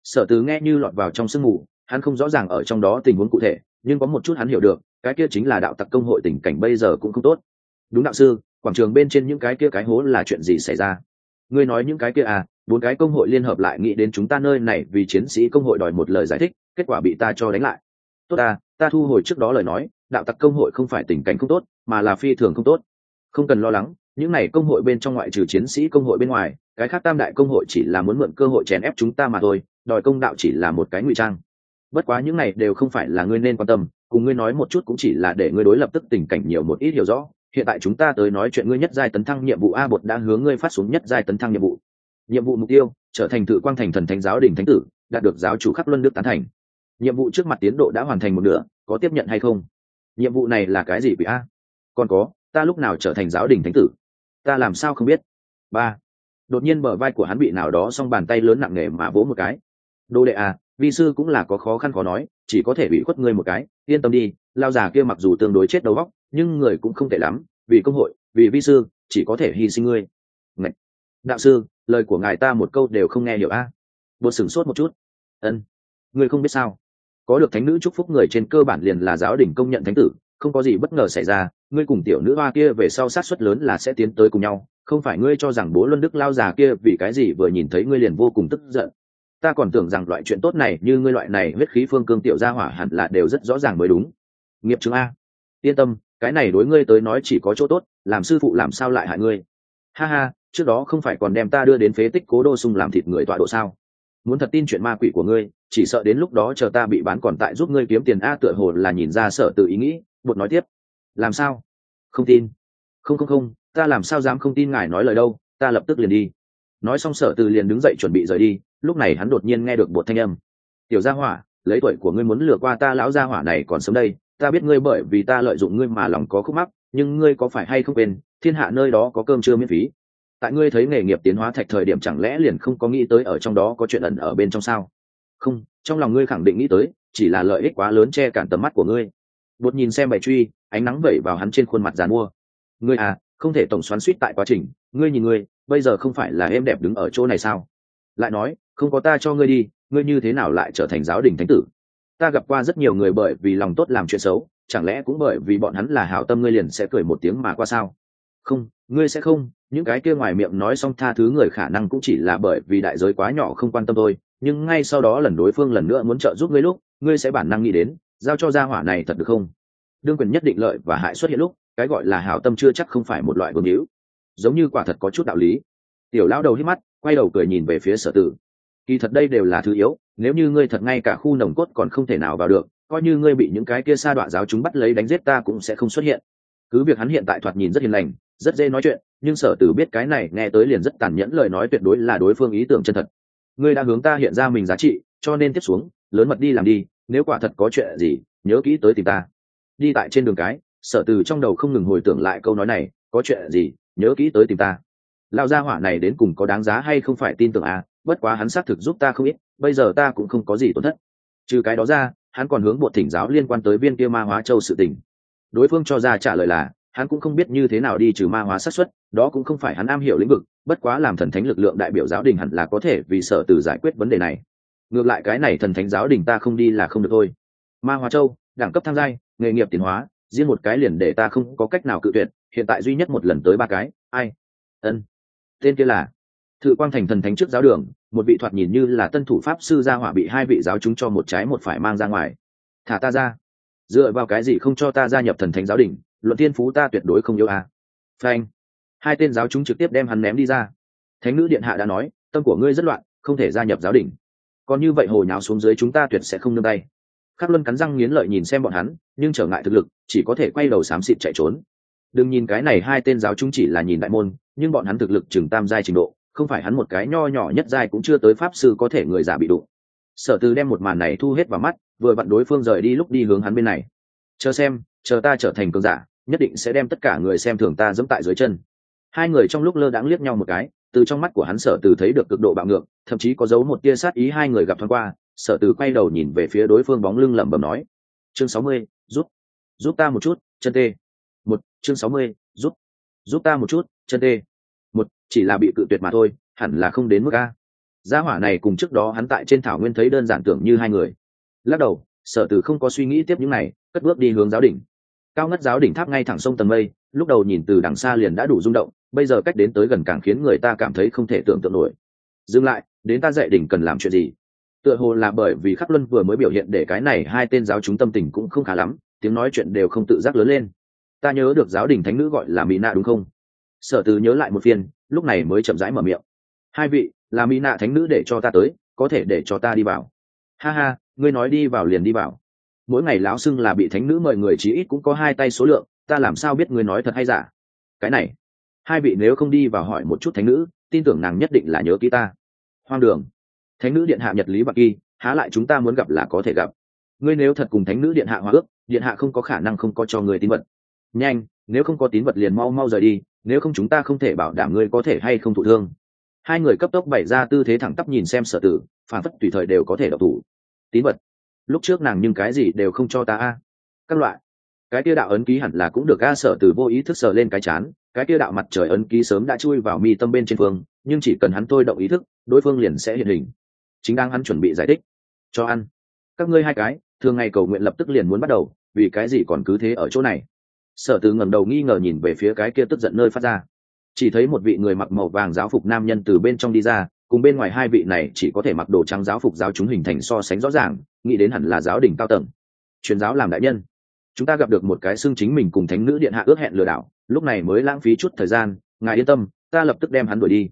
[SPEAKER 1] Sở tứ nghe như lọt vào trong sương mù, hắn không rõ ràng ở trong đó tình huống cụ thể, nhưng có một chút hắn hiểu được, cái kia chính là đạo tặc công hội tình cảnh bây giờ cũng không tốt. Đúng đạo sư, quảng trường bên trên những cái kia cái hố là chuyện gì xảy ra? Ngươi nói những cái kia à bốn cái công hội liên hợp lại nghĩ đến chúng ta nơi này vì chiến sĩ công hội đòi một lời giải thích, kết quả bị ta cho đánh lại. Tốt ta ta thu hồi trước đó lời nói, đạo tặc công hội không phải tình cảnh không tốt, mà là phi thường không tốt. Không cần lo lắng, những này công hội bên trong ngoại trừ chiến sĩ công hội bên ngoài, cái khác tam đại công hội chỉ là muốn mượn cơ hội chèn ép chúng ta mà thôi, đòi công đạo chỉ là một cái ngụy trang. Bất quá những này đều không phải là ngươi nên quan tâm, cùng ngươi nói một chút cũng chỉ là để ngươi đối lập tức tình cảnh nhiều một ít hiểu rõ. Hiện tại chúng ta tới nói chuyện ngươi nhất giai tấn thăng nhiệm vụ a bột đã hướng ngươi phát xuống nhất giai tấn thăng nhiệm vụ nhiệm vụ mục tiêu, trở thành tự quang thành thần thánh giáo đình thánh tử, đạt được giáo chủ khắc luân đức tán thành. Nhiệm vụ trước mặt tiến độ đã hoàn thành một nửa, có tiếp nhận hay không? Nhiệm vụ này là cái gì quỷ a? Còn có, ta lúc nào trở thành giáo đình thánh tử? Ta làm sao không biết? Ba. Đột nhiên bờ vai của hắn bị nào đó xong bàn tay lớn nặng nề mà vỗ một cái. Đô đệ à vi sư cũng là có khó khăn khó nói, chỉ có thể bị khuất ngươi một cái, yên tâm đi, lao già kia mặc dù tương đối chết đầu góc nhưng người cũng không tệ lắm, vì công hội, vì vi sư, chỉ có thể hy sinh ngươi đạo sư, lời của ngài ta một câu đều không nghe hiểu a. À? bột sửng sốt một chút. Ân. Người không biết sao. Có được thánh nữ chúc phúc người trên cơ bản liền là giáo đình công nhận thánh tử, không có gì bất ngờ xảy ra, ngươi cùng tiểu nữ hoa kia về sau sát suất lớn là sẽ tiến tới cùng nhau, không phải ngươi cho rằng bố luân đức lao già kia vì cái gì vừa nhìn thấy ngươi liền vô cùng tức giận. Ta còn tưởng rằng loại chuyện tốt này như ngươi loại này huyết khí phương cương tiểu gia hỏa hẳn là đều rất rõ ràng mới đúng. Nghiệp chứng a. Yên tâm, cái này đối ngươi tới nói chỉ có chỗ tốt, làm sư phụ làm sao lại hại ngươi. Ha ha trước đó không phải còn đem ta đưa đến phế tích cố đô sung làm thịt người tọa độ sao? Muốn thật tin chuyện ma quỷ của ngươi, chỉ sợ đến lúc đó chờ ta bị bán còn tại giúp ngươi kiếm tiền a tựa hồ là nhìn ra sợ tự ý nghĩ, bột nói tiếp. Làm sao? Không tin. Không không không, ta làm sao dám không tin ngài nói lời đâu, ta lập tức liền đi. Nói xong sở từ liền đứng dậy chuẩn bị rời đi, lúc này hắn đột nhiên nghe được bột thanh âm. Tiểu gia hỏa, lấy tuổi của ngươi muốn lừa qua ta lão gia hỏa này còn sớm đây, ta biết ngươi bởi vì ta lợi dụng ngươi mà lòng có khúc mắc, nhưng ngươi có phải hay không quên, thiên hạ nơi đó có cơm chưa miễn phí tại ngươi thấy nghề nghiệp tiến hóa thạch thời điểm chẳng lẽ liền không có nghĩ tới ở trong đó có chuyện ẩn ở bên trong sao? Không, trong lòng ngươi khẳng định nghĩ tới, chỉ là lợi ích quá lớn che cản tầm mắt của ngươi. Bột nhìn xem bày truy, ánh nắng vẩy vào hắn trên khuôn mặt dàn mua ngươi à không thể tổng xoắn suýt tại quá trình. Ngươi nhìn ngươi, bây giờ không phải là em đẹp đứng ở chỗ này sao? Lại nói, không có ta cho ngươi đi, ngươi như thế nào lại trở thành giáo đình thánh tử? Ta gặp qua rất nhiều người bởi vì lòng tốt làm chuyện xấu, chẳng lẽ cũng bởi vì bọn hắn là hảo tâm ngươi liền sẽ cười một tiếng mà qua sao? Không, ngươi sẽ không những cái kia ngoài miệng nói xong tha thứ người khả năng cũng chỉ là bởi vì đại giới quá nhỏ không quan tâm thôi, nhưng ngay sau đó lần đối phương lần nữa muốn trợ giúp ngươi lúc, ngươi sẽ bản năng nghĩ đến, giao cho gia hỏa này thật được không? Đương quyền nhất định lợi và hại xuất hiện lúc, cái gọi là hảo tâm chưa chắc không phải một loại vương hữu. Giống như quả thật có chút đạo lý. Tiểu lão đầu hít mắt, quay đầu cười nhìn về phía sở tử. Kỳ thật đây đều là thứ yếu, nếu như ngươi thật ngay cả khu nồng cốt còn không thể nào vào được, coi như ngươi bị những cái kia sa đoạn giáo chúng bắt lấy đánh giết ta cũng sẽ không xuất hiện. Cứ việc hắn hiện tại thoạt nhìn rất hiền lành rất dễ nói chuyện, nhưng sở tử biết cái này nghe tới liền rất tàn nhẫn lời nói tuyệt đối là đối phương ý tưởng chân thật. Ngươi đã hướng ta hiện ra mình giá trị, cho nên tiếp xuống, lớn mật đi làm đi, nếu quả thật có chuyện gì, nhớ kỹ tới tìm ta. Đi tại trên đường cái, sở từ trong đầu không ngừng hồi tưởng lại câu nói này, có chuyện gì, nhớ kỹ tới tìm ta. Lao gia hỏa này đến cùng có đáng giá hay không phải tin tưởng à bất quá hắn xác thực giúp ta không ít, bây giờ ta cũng không có gì tổn thất. Trừ cái đó ra, hắn còn hướng bộ thỉnh giáo liên quan tới viên kia ma hóa châu sự tình. Đối phương cho ra trả lời là hắn cũng không biết như thế nào đi trừ ma hóa sát xuất, đó cũng không phải hắn am hiểu lĩnh vực bất quá làm thần thánh lực lượng đại biểu giáo đình hẳn là có thể vì sở từ giải quyết vấn đề này. Ngược lại cái này thần thánh giáo đình ta không đi là không được thôi. Ma hóa châu đẳng cấp tham gia, nghề nghiệp tiến hóa riêng một cái liền để ta không có cách nào cự tuyệt hiện tại duy nhất một lần tới ba cái ai? Ân. Tên kia là thự quang thành thần thánh trước giáo đường một vị thoạt nhìn như là tân thủ pháp sư gia hỏa bị hai vị giáo chúng cho một trái một phải mang ra ngoài. Thả ta ra. Dựa vào cái gì không cho ta gia nhập thần thánh giáo đình? Luận tiên phú ta tuyệt đối không yêu à. phanh. Hai tên giáo chúng trực tiếp đem hắn ném đi ra. Thánh nữ điện hạ đã nói, tâm của ngươi rất loạn, không thể gia nhập giáo đình. Còn như vậy hồ nháo xuống dưới chúng ta tuyệt sẽ không nương tay. Khắc luân cắn răng nghiến lợi nhìn xem bọn hắn, nhưng trở ngại thực lực, chỉ có thể quay đầu xám xịt chạy trốn. Đừng nhìn cái này hai tên giáo chúng chỉ là nhìn đại môn, nhưng bọn hắn thực lực chừng tam giai trình độ, không phải hắn một cái nho nhỏ nhất giai cũng chưa tới pháp sư có thể người giả bị đụng. Sở từ đem một màn này thu hết vào mắt, vừa vặn đối phương rời đi lúc đi hướng hắn bên này. Chờ xem, chờ ta trở thành cường giả nhất định sẽ đem tất cả người xem thường ta dẫm tại dưới chân. Hai người trong lúc lơ đãng liếc nhau một cái, từ trong mắt của hắn sở từ thấy được cực độ bạo ngược, thậm chí có dấu một tia sát ý hai người gặp thoáng qua, sở từ quay đầu nhìn về phía đối phương bóng lưng lẩm bẩm nói, chương sáu mươi, giúp giúp ta một chút, chân tê. Một, chương sáu mươi, giúp giúp ta một chút, chân tê. Một, chỉ là bị cự tuyệt mà thôi, hẳn là không đến mức a. Gia hỏa này cùng trước đó hắn tại trên thảo nguyên thấy đơn giản tưởng như hai người. Lắc đầu, sở từ không có suy nghĩ tiếp những này, cất bước đi hướng giáo đỉnh cao ngất giáo đỉnh tháp ngay thẳng sông tầng mây, lúc đầu nhìn từ đằng xa liền đã đủ rung động, bây giờ cách đến tới gần càng khiến người ta cảm thấy không thể tưởng tượng nổi. Dừng lại, đến ta dạy đỉnh cần làm chuyện gì? Tựa hồ là bởi vì khắc luân vừa mới biểu hiện để cái này hai tên giáo chúng tâm tình cũng không khá lắm, tiếng nói chuyện đều không tự giác lớn lên. Ta nhớ được giáo đình thánh nữ gọi là mỹ nạ đúng không? Sở từ nhớ lại một phiên, lúc này mới chậm rãi mở miệng. Hai vị, là mỹ nạ thánh nữ để cho ta tới, có thể để cho ta đi vào. Ha ha, ngươi nói đi vào liền đi vào mỗi ngày lão xưng là bị thánh nữ mời người chí ít cũng có hai tay số lượng, ta làm sao biết người nói thật hay giả? Cái này, hai vị nếu không đi vào hỏi một chút thánh nữ, tin tưởng nàng nhất định là nhớ ký ta. Hoang đường. Thánh nữ điện hạ nhật lý bạc kỳ, há lại chúng ta muốn gặp là có thể gặp. Ngươi nếu thật cùng thánh nữ điện hạ hòa ước, điện hạ không có khả năng không có cho người tín vật. Nhanh, nếu không có tín vật liền mau mau rời đi, nếu không chúng ta không thể bảo đảm ngươi có thể hay không thụ thương. Hai người cấp tốc bày ra tư thế thẳng tắp nhìn xem sở tử, phản phất tùy thời đều có thể độc thủ. Tín vật lúc trước nàng nhưng cái gì đều không cho ta a. Các loại. Cái kia đạo ấn ký hẳn là cũng được a sở từ vô ý thức sờ lên cái chán, cái kia đạo mặt trời ấn ký sớm đã chui vào mi tâm bên trên phương, nhưng chỉ cần hắn thôi động ý thức, đối phương liền sẽ hiện hình. Chính đang hắn chuẩn bị giải thích. Cho ăn. Các ngươi hai cái, thường ngày cầu nguyện lập tức liền muốn bắt đầu, vì cái gì còn cứ thế ở chỗ này? Sở từ ngẩng đầu nghi ngờ nhìn về phía cái kia tức giận nơi phát ra. Chỉ thấy một vị người mặc màu vàng giáo phục nam nhân từ bên trong đi ra cùng bên ngoài hai vị này chỉ có thể mặc đồ trắng giáo phục giáo chúng hình thành so sánh rõ ràng, nghĩ đến hẳn là giáo đình cao tầng. Truyền giáo làm đại nhân. Chúng ta gặp được một cái xương chính mình cùng thánh nữ điện hạ ước hẹn lừa đảo, lúc này mới lãng phí chút thời gian, ngài yên tâm, ta lập tức đem hắn đuổi đi.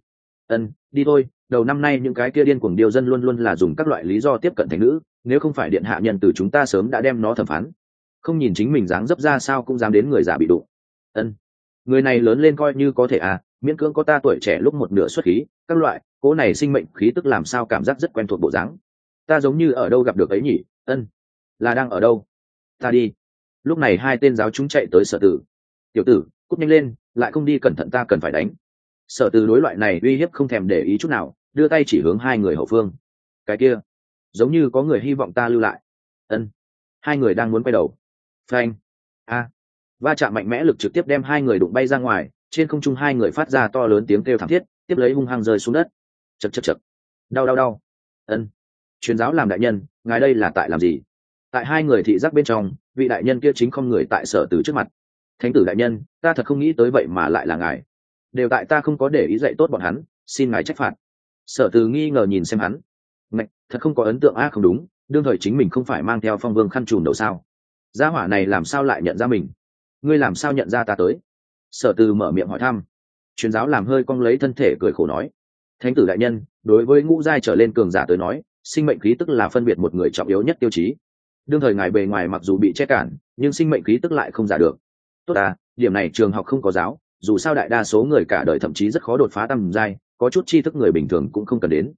[SPEAKER 1] Ân, đi thôi, đầu năm nay những cái kia điên cuồng điêu dân luôn luôn là dùng các loại lý do tiếp cận thánh nữ, nếu không phải điện hạ nhân từ chúng ta sớm đã đem nó thẩm phán. Không nhìn chính mình dáng dấp ra sao cũng dám đến người già bị đụng. Ân, người này lớn lên coi như có thể à miễn cưỡng có ta tuổi trẻ lúc một nửa xuất khí, các loại cỗ này sinh mệnh khí tức làm sao cảm giác rất quen thuộc bộ dáng? Ta giống như ở đâu gặp được ấy nhỉ? Ân, là đang ở đâu? Ta đi. Lúc này hai tên giáo chúng chạy tới sở tử. Tiểu tử, cút nhanh lên, lại không đi cẩn thận ta cần phải đánh. Sở tử đối loại này uy hiếp không thèm để ý chút nào, đưa tay chỉ hướng hai người hậu phương. Cái kia, giống như có người hy vọng ta lưu lại. Ân, hai người đang muốn quay đầu. Phanh, a, va chạm mạnh mẽ lực trực tiếp đem hai người đụng bay ra ngoài, trên không trung hai người phát ra to lớn tiếng kêu thảm thiết, tiếp lấy hung hăng rơi xuống đất chật chật chật. Đau đau đau. Ân. Truyền giáo làm đại nhân ngài đây là tại làm gì? Tại hai người thị giác bên trong vị đại nhân kia chính không người tại sở từ trước mặt. Thánh tử đại nhân ta thật không nghĩ tới vậy mà lại là ngài. Đều tại ta không có để ý dạy tốt bọn hắn xin ngài trách phạt. Sở từ nghi ngờ nhìn xem hắn. Ngạch, thật không có ấn tượng a không đúng đương thời chính mình không phải mang theo phong vương khăn trùm đầu sao? Gia hỏa này làm sao lại nhận ra mình? Ngươi làm sao nhận ra ta tới? Sở từ mở miệng hỏi thăm. Truyền giáo làm hơi cong lấy thân thể cười khổ nói thánh tử đại nhân, đối với ngũ giai trở lên cường giả tới nói, sinh mệnh khí tức là phân biệt một người trọng yếu nhất tiêu chí. Đương thời ngài bề ngoài mặc dù bị che cản, nhưng sinh mệnh khí tức lại không giả được. Tốt à điểm này trường học không có giáo, dù sao đại đa số người cả đời thậm chí rất khó đột phá tầm giai, có chút tri thức người bình thường cũng không cần đến.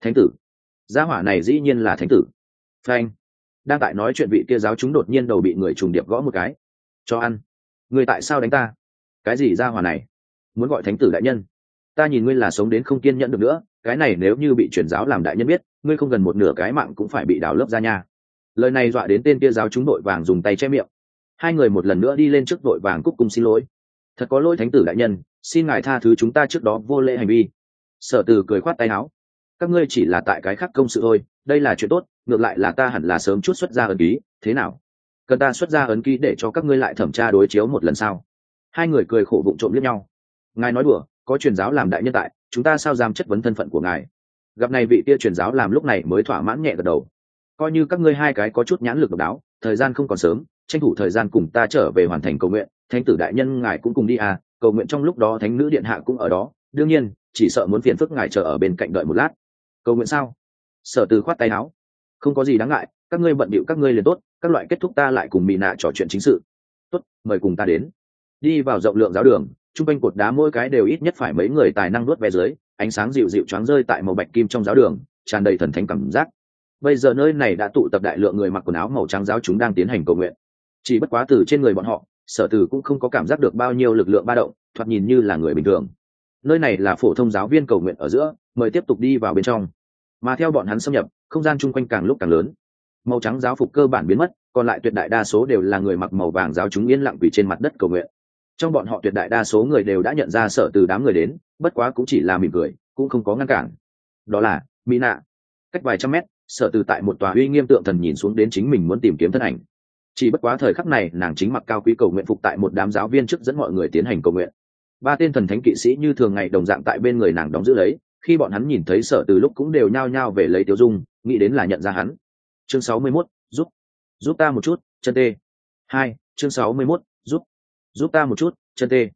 [SPEAKER 1] Thánh tử. Gia hỏa này dĩ nhiên là thánh tử. Frank đang tại nói chuyện vị kia giáo chúng đột nhiên đầu bị người trùng điệp gõ một cái. Cho ăn. Người tại sao đánh ta? Cái gì gia hỏa này? Muốn gọi thánh tử đại nhân ta nhìn ngươi là sống đến không kiên nhẫn được nữa, cái này nếu như bị truyền giáo làm đại nhân biết, ngươi không gần một nửa cái mạng cũng phải bị đào lớp ra nha. Lời này dọa đến tên kia giáo chúng đội vàng dùng tay che miệng. Hai người một lần nữa đi lên trước đội vàng cúc cung xin lỗi. Thật có lỗi thánh tử đại nhân, xin ngài tha thứ chúng ta trước đó vô lễ hành vi. Sở từ cười khoát tay áo. Các ngươi chỉ là tại cái khác công sự thôi, đây là chuyện tốt, ngược lại là ta hẳn là sớm chút xuất ra ấn ký, thế nào? Cần ta xuất ra ấn ký để cho các ngươi lại thẩm tra đối chiếu một lần sau. Hai người cười khổ vụng trộm liếc nhau. Ngài nói đùa có truyền giáo làm đại nhân tại, chúng ta sao dám chất vấn thân phận của ngài? Gặp này vị kia truyền giáo làm lúc này mới thỏa mãn nhẹ gật đầu. Coi như các ngươi hai cái có chút nhãn lực độc đáo, thời gian không còn sớm, tranh thủ thời gian cùng ta trở về hoàn thành cầu nguyện. Thánh tử đại nhân ngài cũng cùng đi à cầu nguyện trong lúc đó thánh nữ điện hạ cũng ở đó. Đương nhiên, chỉ sợ muốn phiền phức ngài chờ ở bên cạnh đợi một lát. Cầu nguyện sao? Sở từ khoát tay áo. Không có gì đáng ngại, các ngươi bận bịu các ngươi liền tốt, các loại kết thúc ta lại cùng mỹ nạ trò chuyện chính sự. Tốt, mời cùng ta đến. Đi vào rộng lượng giáo đường chung quanh cột đá mỗi cái đều ít nhất phải mấy người tài năng nuốt ve dưới, ánh sáng dịu dịu choáng rơi tại màu bạch kim trong giáo đường, tràn đầy thần thánh cảm giác. Bây giờ nơi này đã tụ tập đại lượng người mặc quần áo màu trắng giáo chúng đang tiến hành cầu nguyện. Chỉ bất quá từ trên người bọn họ, sở tử cũng không có cảm giác được bao nhiêu lực lượng ba động, thoạt nhìn như là người bình thường. Nơi này là phổ thông giáo viên cầu nguyện ở giữa, mời tiếp tục đi vào bên trong. Mà theo bọn hắn xâm nhập, không gian chung quanh càng lúc càng lớn. Màu trắng giáo phục cơ bản biến mất, còn lại tuyệt đại đa số đều là người mặc màu vàng giáo chúng yên lặng quỷ trên mặt đất cầu nguyện trong bọn họ tuyệt đại đa số người đều đã nhận ra sợ từ đám người đến bất quá cũng chỉ là mỉm cười cũng không có ngăn cản. Đó là mỹ nạ cách vài trăm mét sợ từ tại một tòa uy nghiêm tượng thần nhìn xuống đến chính mình muốn tìm kiếm thân ảnh. Chỉ bất quá thời khắc này nàng chính mặc cao quý cầu nguyện phục tại một đám giáo viên trước dẫn mọi người tiến hành cầu nguyện. Ba tên thần thánh kỵ sĩ như thường ngày đồng dạng tại bên người nàng đóng giữ lấy khi bọn hắn nhìn thấy sở từ lúc cũng đều nhao nhao về lấy tiêu dung nghĩ đến là nhận ra hắn. Chương sáu mươi 61, giúp. Giúp ta một chút chân tê. Hai chương sáu mươi 61, giúp giúp ta một chút, chân tê.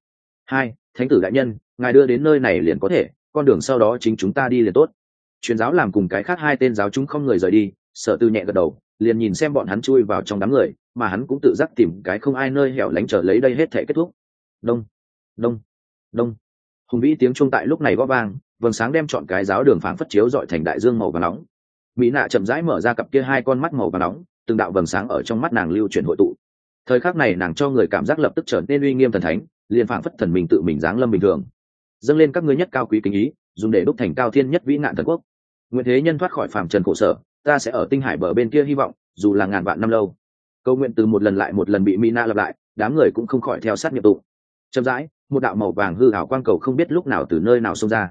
[SPEAKER 1] Hai, thánh tử đại nhân, ngài đưa đến nơi này liền có thể, con đường sau đó chính chúng ta đi liền tốt. Truyền giáo làm cùng cái khác hai tên giáo chúng không người rời đi sở tư nhẹ gật đầu, liền nhìn xem bọn hắn chui vào trong đám người, mà hắn cũng tự giác tìm cái không ai nơi hẻo lánh trở lấy đây hết thể kết thúc. Đông đông đông. Hùng vĩ tiếng chuông tại lúc này gõ vang, vầng sáng đem chọn cái giáo đường phảng phất chiếu dọi thành đại dương màu và nóng. Mỹ nạ chậm rãi mở ra cặp kia hai con mắt màu và nóng, từng đạo vầng sáng ở trong mắt nàng lưu chuyển hội tụ thời khắc này nàng cho người cảm giác lập tức trở nên uy nghiêm thần thánh, liền phảng phất thần mình tự mình giáng lâm bình thường. Dâng lên các ngươi nhất cao quý kính ý, dùng để đúc thành cao thiên nhất vĩ ngạn thần quốc. Nguyện thế nhân thoát khỏi phàm trần khổ sở, ta sẽ ở tinh hải bờ bên kia hy vọng, dù là ngàn vạn năm lâu. Câu nguyện từ một lần lại một lần bị mina lặp lại, đám người cũng không khỏi theo sát nghiệp tụ. Chậm rãi, một đạo màu vàng hư hảo quang cầu không biết lúc nào từ nơi nào xông ra.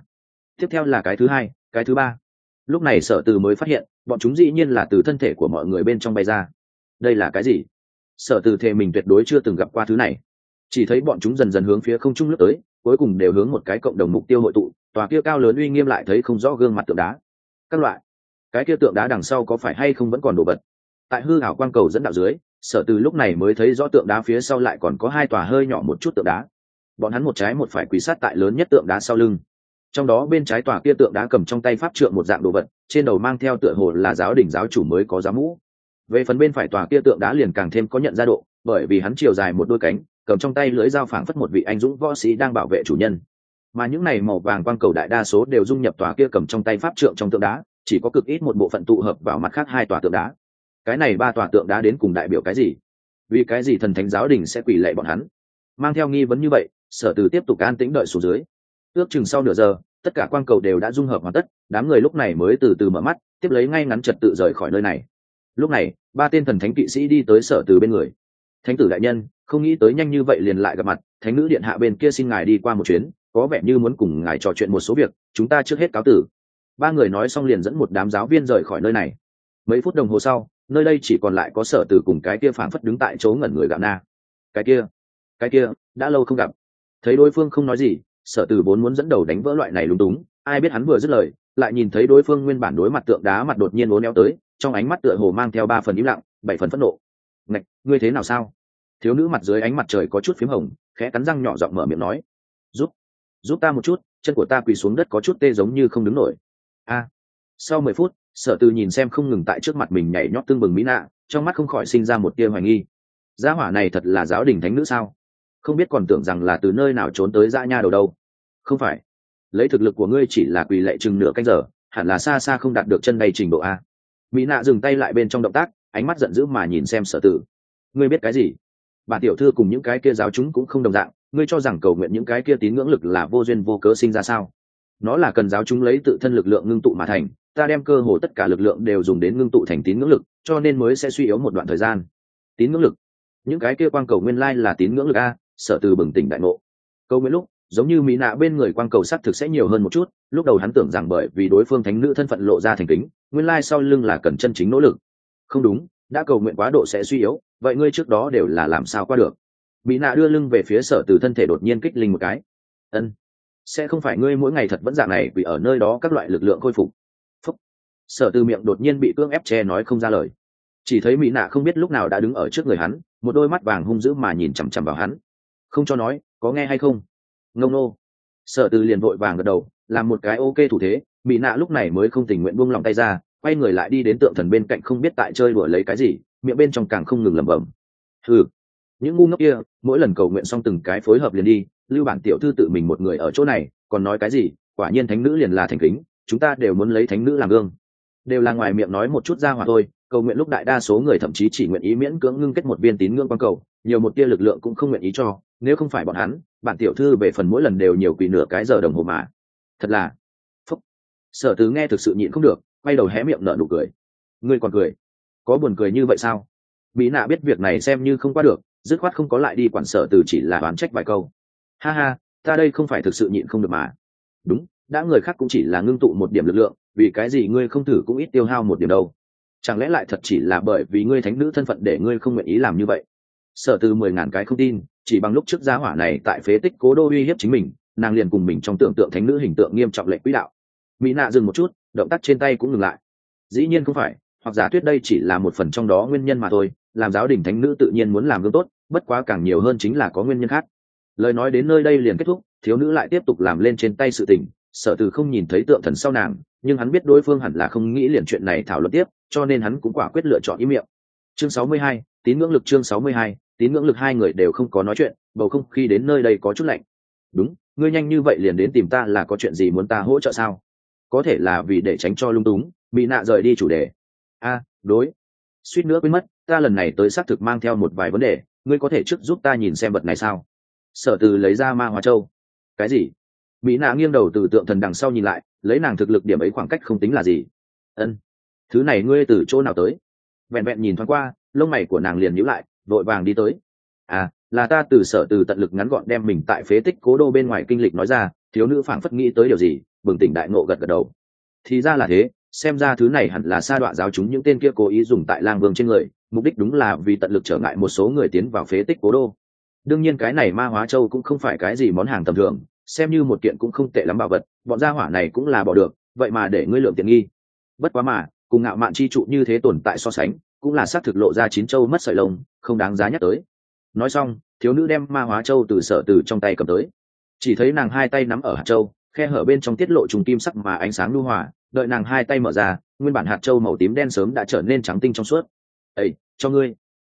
[SPEAKER 1] Tiếp theo là cái thứ hai, cái thứ ba. Lúc này sở từ mới phát hiện, bọn chúng dĩ nhiên là từ thân thể của mọi người bên trong bay ra. Đây là cái gì? Sở từ thề mình tuyệt đối chưa từng gặp qua thứ này. Chỉ thấy bọn chúng dần dần hướng phía không trung lướt tới, cuối cùng đều hướng một cái cộng đồng mục tiêu hội tụ, tòa kia cao lớn uy nghiêm lại thấy không rõ gương mặt tượng đá. Các loại, cái kia tượng đá đằng sau có phải hay không vẫn còn đồ vật? Tại hư hảo quang cầu dẫn đạo dưới, sở từ lúc này mới thấy rõ tượng đá phía sau lại còn có hai tòa hơi nhỏ một chút tượng đá. Bọn hắn một trái một phải quỳ sát tại lớn nhất tượng đá sau lưng. Trong đó bên trái tòa kia tượng đá cầm trong tay pháp trượng một dạng đồ vật, trên đầu mang theo tựa hồ là giáo đỉnh giáo chủ mới có giá mũ về phần bên phải tòa kia tượng đá liền càng thêm có nhận ra độ, bởi vì hắn chiều dài một đôi cánh, cầm trong tay lưới dao phảng phất một vị anh dũng võ sĩ đang bảo vệ chủ nhân. Mà những này màu vàng quang cầu đại đa số đều dung nhập tòa kia cầm trong tay pháp trượng trong tượng đá, chỉ có cực ít một bộ phận tụ hợp vào mặt khác hai tòa tượng đá. Cái này ba tòa tượng đá đến cùng đại biểu cái gì? Vì cái gì thần thánh giáo đình sẽ quỷ lệ bọn hắn? Mang theo nghi vấn như vậy, sở từ tiếp tục an tĩnh đợi xuống dưới. Ước chừng sau nửa giờ, tất cả quang cầu đều đã dung hợp hoàn tất, đám người lúc này mới từ từ mở mắt, tiếp lấy ngay ngắn trật tự rời khỏi nơi này lúc này, ba tên thần thánh kỵ sĩ đi tới sở từ bên người. Thánh tử đại nhân, không nghĩ tới nhanh như vậy liền lại gặp mặt, thánh nữ điện hạ bên kia xin ngài đi qua một chuyến, có vẻ như muốn cùng ngài trò chuyện một số việc, chúng ta trước hết cáo tử. Ba người nói xong liền dẫn một đám giáo viên rời khỏi nơi này. Mấy phút đồng hồ sau, nơi đây chỉ còn lại có sở từ cùng cái kia phảng phất đứng tại chỗ ngẩn người gạo na. Cái kia cái kia, đã lâu không gặp. Thấy đối phương không nói gì, sở từ vốn muốn dẫn đầu đánh vỡ loại này lúng túng, ai biết hắn vừa dứt lời, lại nhìn thấy đối phương nguyên bản đối mặt tượng đá mặt đột nhiên uốn éo tới trong ánh mắt tựa hồ mang theo ba phần im lặng, bảy phần phẫn nộ. Ngạch, ngươi thế nào sao? Thiếu nữ mặt dưới ánh mặt trời có chút p h í m hồng, khẽ cắn răng nhỏ giọng mở miệng nói. Giúp giúp ta một chút, chân của ta quỳ xuống đất có chút tê giống như không đứng nổi. A. Sau mười phút, sở từ nhìn xem không ngừng tại trước mặt mình nhảy nhót tương bừng mỹ nạ, trong mắt không khỏi sinh ra một tia hoài nghi. Gia hỏa này thật là giáo đình thánh nữ sao? Không biết còn tưởng rằng là từ nơi nào trốn tới dã nha đầu đâu. Không phải. Lấy thực lực của ngươi chỉ là quỳ lệ chừng nửa canh giờ, hẳn là xa xa không đạt được chân đầy trình độ a mỹ nạ dừng tay lại bên trong động tác, ánh mắt giận dữ mà nhìn xem sở tử. Ngươi biết cái gì? Bà tiểu thư cùng những cái kia giáo chúng cũng không đồng dạng, ngươi cho rằng cầu nguyện những cái kia tín ngưỡng lực là vô duyên vô cớ sinh ra sao? Nó là cần giáo chúng lấy tự thân lực lượng ngưng tụ mà thành, ta đem cơ hồ tất cả lực lượng đều dùng đến ngưng tụ thành tín ngưỡng lực, cho nên mới sẽ suy yếu một đoạn thời gian. Tín ngưỡng lực? Những cái kia quang cầu nguyên lai là tín ngưỡng lực a, sở từ bừng tỉnh đại ngộ. Câu nguyễn lúc giống như mỹ nạ bên người quang cầu s thực sẽ nhiều hơn một chút, lúc đầu hắn tưởng rằng bởi vì đối phương thánh nữ thân phận lộ ra thành kính, nguyên lai sau lưng là cần chân chính nỗ lực. Không đúng, đã cầu nguyện quá độ sẽ suy yếu, vậy ngươi trước đó đều là làm sao qua được? Mỹ nạ đưa lưng về phía sở từ thân thể đột nhiên kích linh một cái. Ân, sẽ không phải ngươi mỗi ngày thật vẫn dạng này vì ở nơi đó các loại lực lượng khôi phục. Phúc. sở từ miệng đột nhiên bị cưỡng ép che nói không ra lời. Chỉ thấy mỹ nạ không biết lúc nào đã đứng ở trước người hắn, một đôi mắt vàng hung dữ mà nhìn chằm chằm vào hắn. Không cho nói, có nghe hay không? Ngông nô. Sở từ liền vội vàng gật đầu, làm một cái ok thủ thế mỹ nạ lúc này mới không tình nguyện buông lòng tay ra, quay người lại đi đến tượng thần bên cạnh không biết tại chơi đùa lấy cái gì, miệng bên trong càng không ngừng lẩm bẩm. Ừ những ngu ngốc kia, mỗi lần cầu nguyện xong từng cái phối hợp liền đi, lưu bản tiểu thư tự mình một người ở chỗ này, còn nói cái gì, quả nhiên thánh nữ liền là thành kính, chúng ta đều muốn lấy thánh nữ làm gương. Đều là ngoài miệng nói một chút ra hòa thôi cầu nguyện lúc đại đa số người thậm chí chỉ nguyện ý miễn cưỡng ngưng kết một viên tín ngưỡng quan cầu, nhiều một tia lực lượng cũng không nguyện ý cho, nếu không phải bọn hắn, bản tiểu thư về phần mỗi lần đều nhiều quỷ nửa cái giờ đồng hồ mà. Thật là, phúc. Sở tứ nghe thực sự nhịn không được, quay đầu hé miệng nở nụ cười. Ngươi còn cười? Có buồn cười như vậy sao? Mỹ nạ biết việc này xem như không qua được, dứt khoát không có lại đi quản sở từ chỉ là đoán trách vài câu. Ha ha, ta đây không phải thực sự nhịn không được mà. Đúng, đã người khác cũng chỉ là ngưng tụ một điểm lực lượng, vì cái gì ngươi không thử cũng ít tiêu hao một điểm đâu chẳng lẽ lại thật chỉ là bởi vì ngươi thánh nữ thân phận để ngươi không nguyện ý làm như vậy? Sở từ mười ngàn cái không tin, chỉ bằng lúc trước giá hỏa này tại phế tích cố đô uy hiếp chính mình, nàng liền cùng mình trong tưởng tượng thánh nữ hình tượng nghiêm trọng lệnh quỹ đạo. Mỹ nạ dừng một chút, động tác trên tay cũng ngừng lại. Dĩ nhiên không phải, hoặc giả thuyết đây chỉ là một phần trong đó nguyên nhân mà thôi, làm giáo đình thánh nữ tự nhiên muốn làm gương tốt, bất quá càng nhiều hơn chính là có nguyên nhân khác. Lời nói đến nơi đây liền kết thúc, thiếu nữ lại tiếp tục làm lên trên tay sự tình, sở từ không nhìn thấy tượng thần sau nàng nhưng hắn biết đối phương hẳn là không nghĩ liền chuyện này thảo luận tiếp cho nên hắn cũng quả quyết lựa chọn ý miệng. Chương 62, tín ngưỡng lực chương 62, tín ngưỡng lực hai người đều không có nói chuyện bầu không khí đến nơi đây có chút lạnh. Đúng ngươi nhanh như vậy liền đến tìm ta là có chuyện gì muốn ta hỗ trợ sao? Có thể là vì để tránh cho lung túng bị nạ rời đi chủ đề. A đối. Suýt nữa quên mất ta lần này tới xác thực mang theo một vài vấn đề ngươi có thể trước giúp ta nhìn xem vật này sao? Sở từ lấy ra ma hóa châu. Cái gì? Mỹ nạ nghiêng đầu từ tượng thần đằng sau nhìn lại lấy nàng thực lực điểm ấy khoảng cách không tính là gì. Ân, thứ này ngươi từ chỗ nào tới? Vẹn vẹn nhìn thoáng qua, lông mày của nàng liền nhíu lại, vội vàng đi tới. À là ta từ sở từ tận lực ngắn gọn đem mình tại phế tích cố đô bên ngoài kinh lịch nói ra, thiếu nữ phảng phất nghĩ tới điều gì, bừng tỉnh đại ngộ gật gật đầu. Thì ra là thế, xem ra thứ này hẳn là sa đoạn giáo chúng những tên kia cố ý dùng tại lang vương trên người, mục đích đúng là vì tận lực trở ngại một số người tiến vào phế tích cố đô. Đương nhiên cái này ma hóa châu cũng không phải cái gì món hàng tầm thường xem như một kiện cũng không tệ lắm bảo vật, bọn gia hỏa này cũng là bỏ được, vậy mà để ngươi lượng tiện nghi. Bất quá mà, cùng ngạo mạn chi trụ như thế tồn tại so sánh, cũng là xác thực lộ ra chín châu mất sợi lông, không đáng giá nhắc tới. Nói xong, thiếu nữ đem ma hóa châu từ sở từ trong tay cầm tới. Chỉ thấy nàng hai tay nắm ở hạt châu, khe hở bên trong tiết lộ trùng kim sắc mà ánh sáng lưu hòa, đợi nàng hai tay mở ra, nguyên bản hạt châu màu tím đen sớm đã trở nên trắng tinh trong suốt. Ấy cho ngươi.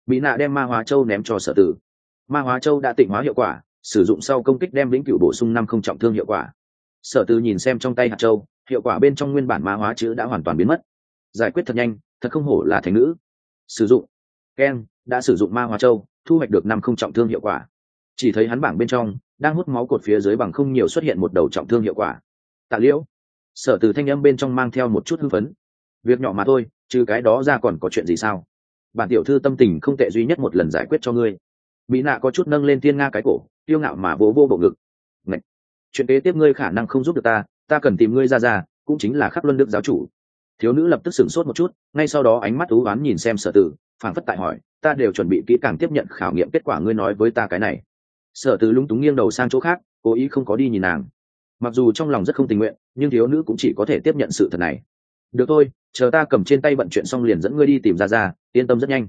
[SPEAKER 1] Mỹ nạ đem ma hóa châu ném cho sở tử. Ma hóa châu đã tịnh hóa hiệu quả sử dụng sau công kích đem lĩnh cửu bổ sung năm không trọng thương hiệu quả. Sở tư nhìn xem trong tay hạt châu, hiệu quả bên trong nguyên bản ma hóa chữ đã hoàn toàn biến mất. Giải quyết thật nhanh, thật không hổ là thành nữ. Sử dụng. Ken, đã sử dụng ma hóa châu, thu hoạch được năm không trọng thương hiệu quả. Chỉ thấy hắn bảng bên trong, đang hút máu cột phía dưới bằng không nhiều xuất hiện một đầu trọng thương hiệu quả. Tạ liễu. Sở từ thanh âm bên trong mang theo một chút hưng phấn. Việc nhỏ mà thôi chứ cái đó ra còn có chuyện gì sao? Bản tiểu thư tâm tình không tệ duy nhất một lần giải quyết cho ngươi mỹ nạ có chút nâng lên tiên nga cái cổ tiêu ngạo mà vỗ vô bộ ngực. Ngậy! chuyện kế tiếp ngươi khả năng không giúp được ta ta cần tìm ngươi ra ra, cũng chính là khắc luân đức giáo chủ. Thiếu nữ lập tức sửng sốt một chút, ngay sau đó ánh mắt thú oán nhìn xem sở tử, phảng phất tại hỏi, ta đều chuẩn bị kỹ càng tiếp nhận khảo nghiệm kết quả ngươi nói với ta cái này. Sở tử lúng túng nghiêng đầu sang chỗ khác, cố ý không có đi nhìn nàng. Mặc dù trong lòng rất không tình nguyện, nhưng thiếu nữ cũng chỉ có thể tiếp nhận sự thật này. Được thôi, chờ ta cầm trên tay bận chuyện xong liền dẫn ngươi đi tìm ra ra, yên tâm rất nhanh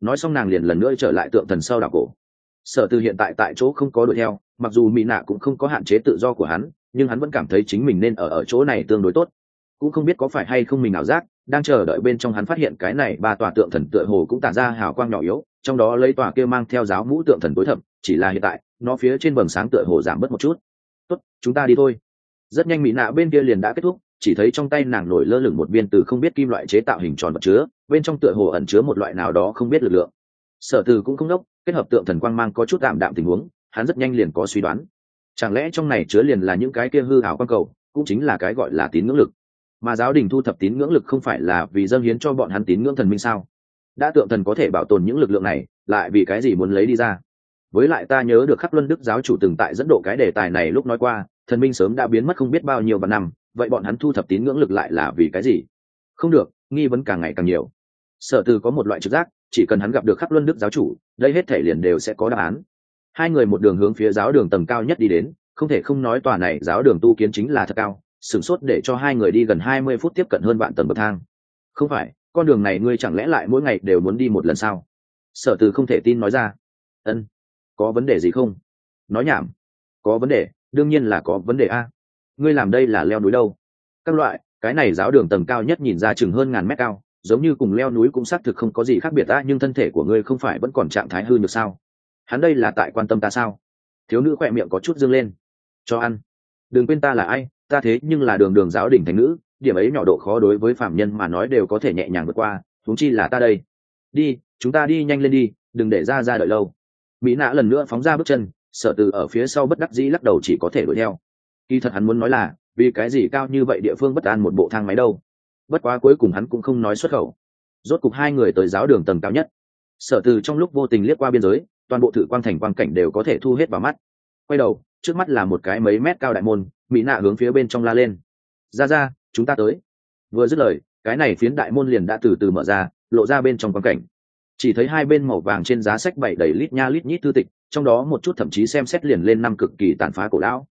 [SPEAKER 1] nói xong nàng liền lần nữa trở lại tượng thần sau đảo cổ. Sở từ hiện tại tại chỗ không có đuổi theo, mặc dù mỹ nạ cũng không có hạn chế tự do của hắn, nhưng hắn vẫn cảm thấy chính mình nên ở ở chỗ này tương đối tốt. Cũng không biết có phải hay không mình ảo giác, đang chờ đợi bên trong hắn phát hiện cái này ba tòa tượng thần tựa hồ cũng tản ra hào quang nhỏ yếu, trong đó lấy tòa kia mang theo giáo mũ tượng thần tối thẩm chỉ là hiện tại, nó phía trên vầng sáng tựa hồ giảm bớt một chút. Tốt, chúng ta đi thôi. Rất nhanh mỹ nạ bên kia liền đã kết thúc chỉ thấy trong tay nàng nổi lơ lửng một viên từ không biết kim loại chế tạo hình tròn vật chứa, bên trong tựa hồ ẩn chứa một loại nào đó không biết lực lượng. Sở từ cũng không đốc, kết hợp tượng thần quang mang có chút tạm đạm tình huống, hắn rất nhanh liền có suy đoán. Chẳng lẽ trong này chứa liền là những cái kia hư hảo quang cầu, cũng chính là cái gọi là tín ngưỡng lực? Mà giáo đình thu thập tín ngưỡng lực không phải là vì dâng hiến cho bọn hắn tín ngưỡng thần minh sao? Đã tượng thần có thể bảo tồn những lực lượng này, lại vì cái gì muốn lấy đi ra? Với lại ta nhớ được khắc luân đức giáo chủ từng tại dẫn độ cái đề tài này lúc nói qua, thần minh sớm đã biến mất không biết bao nhiêu vạn năm vậy bọn hắn thu thập tín ngưỡng lực lại là vì cái gì? Không được, nghi vấn càng ngày càng nhiều. Sở từ có một loại trực giác, chỉ cần hắn gặp được khắc luân đức giáo chủ, đây hết thể liền đều sẽ có đáp án. Hai người một đường hướng phía giáo đường tầng cao nhất đi đến, không thể không nói tòa này giáo đường tu kiến chính là thật cao, sửng sốt để cho hai người đi gần hai mươi phút tiếp cận hơn vạn tầng bậc thang. Không phải, con đường này ngươi chẳng lẽ lại mỗi ngày đều muốn đi một lần sao? Sở từ không thể tin nói ra. Ân, có vấn đề gì không? Nói nhảm. Có vấn đề, đương nhiên là có vấn đề a ngươi làm đây là leo núi đâu? Các loại, cái này giáo đường tầng cao nhất nhìn ra chừng hơn ngàn mét cao, giống như cùng leo núi cũng xác thực không có gì khác biệt ta nhưng thân thể của ngươi không phải vẫn còn trạng thái hư được sao? Hắn đây là tại quan tâm ta sao? Thiếu nữ khỏe miệng có chút dâng lên. Cho ăn. Đừng quên ta là ai, ta thế nhưng là đường đường giáo đỉnh thành nữ, điểm ấy nhỏ độ khó đối với phạm nhân mà nói đều có thể nhẹ nhàng vượt qua thúng chi là ta đây. Đi, chúng ta đi nhanh lên đi, đừng để ra ra đợi lâu. Mỹ nạ lần nữa phóng ra bước chân sở từ ở phía sau bất đắc dĩ lắc đầu chỉ có thể đuổi theo kỳ thật hắn muốn nói là, vì cái gì cao như vậy địa phương bất an một bộ thang máy đâu? Bất quá cuối cùng hắn cũng không nói xuất khẩu. Rốt cục hai người tới giáo đường tầng cao nhất. Sở từ trong lúc vô tình liếc qua biên giới, toàn bộ thử quang thành quang cảnh đều có thể thu hết vào mắt. Quay đầu, trước mắt là một cái mấy mét cao đại môn, mỹ nạ hướng phía bên trong la lên. Ra ra, chúng ta tới. Vừa dứt lời, cái này phiến đại môn liền đã từ từ mở ra, lộ ra bên trong quang cảnh. Chỉ thấy hai bên màu vàng trên giá sách bảy đầy lít nha lít nhít thư tịch, trong đó một chút thậm chí xem xét liền lên năm cực kỳ tàn phá cổ lão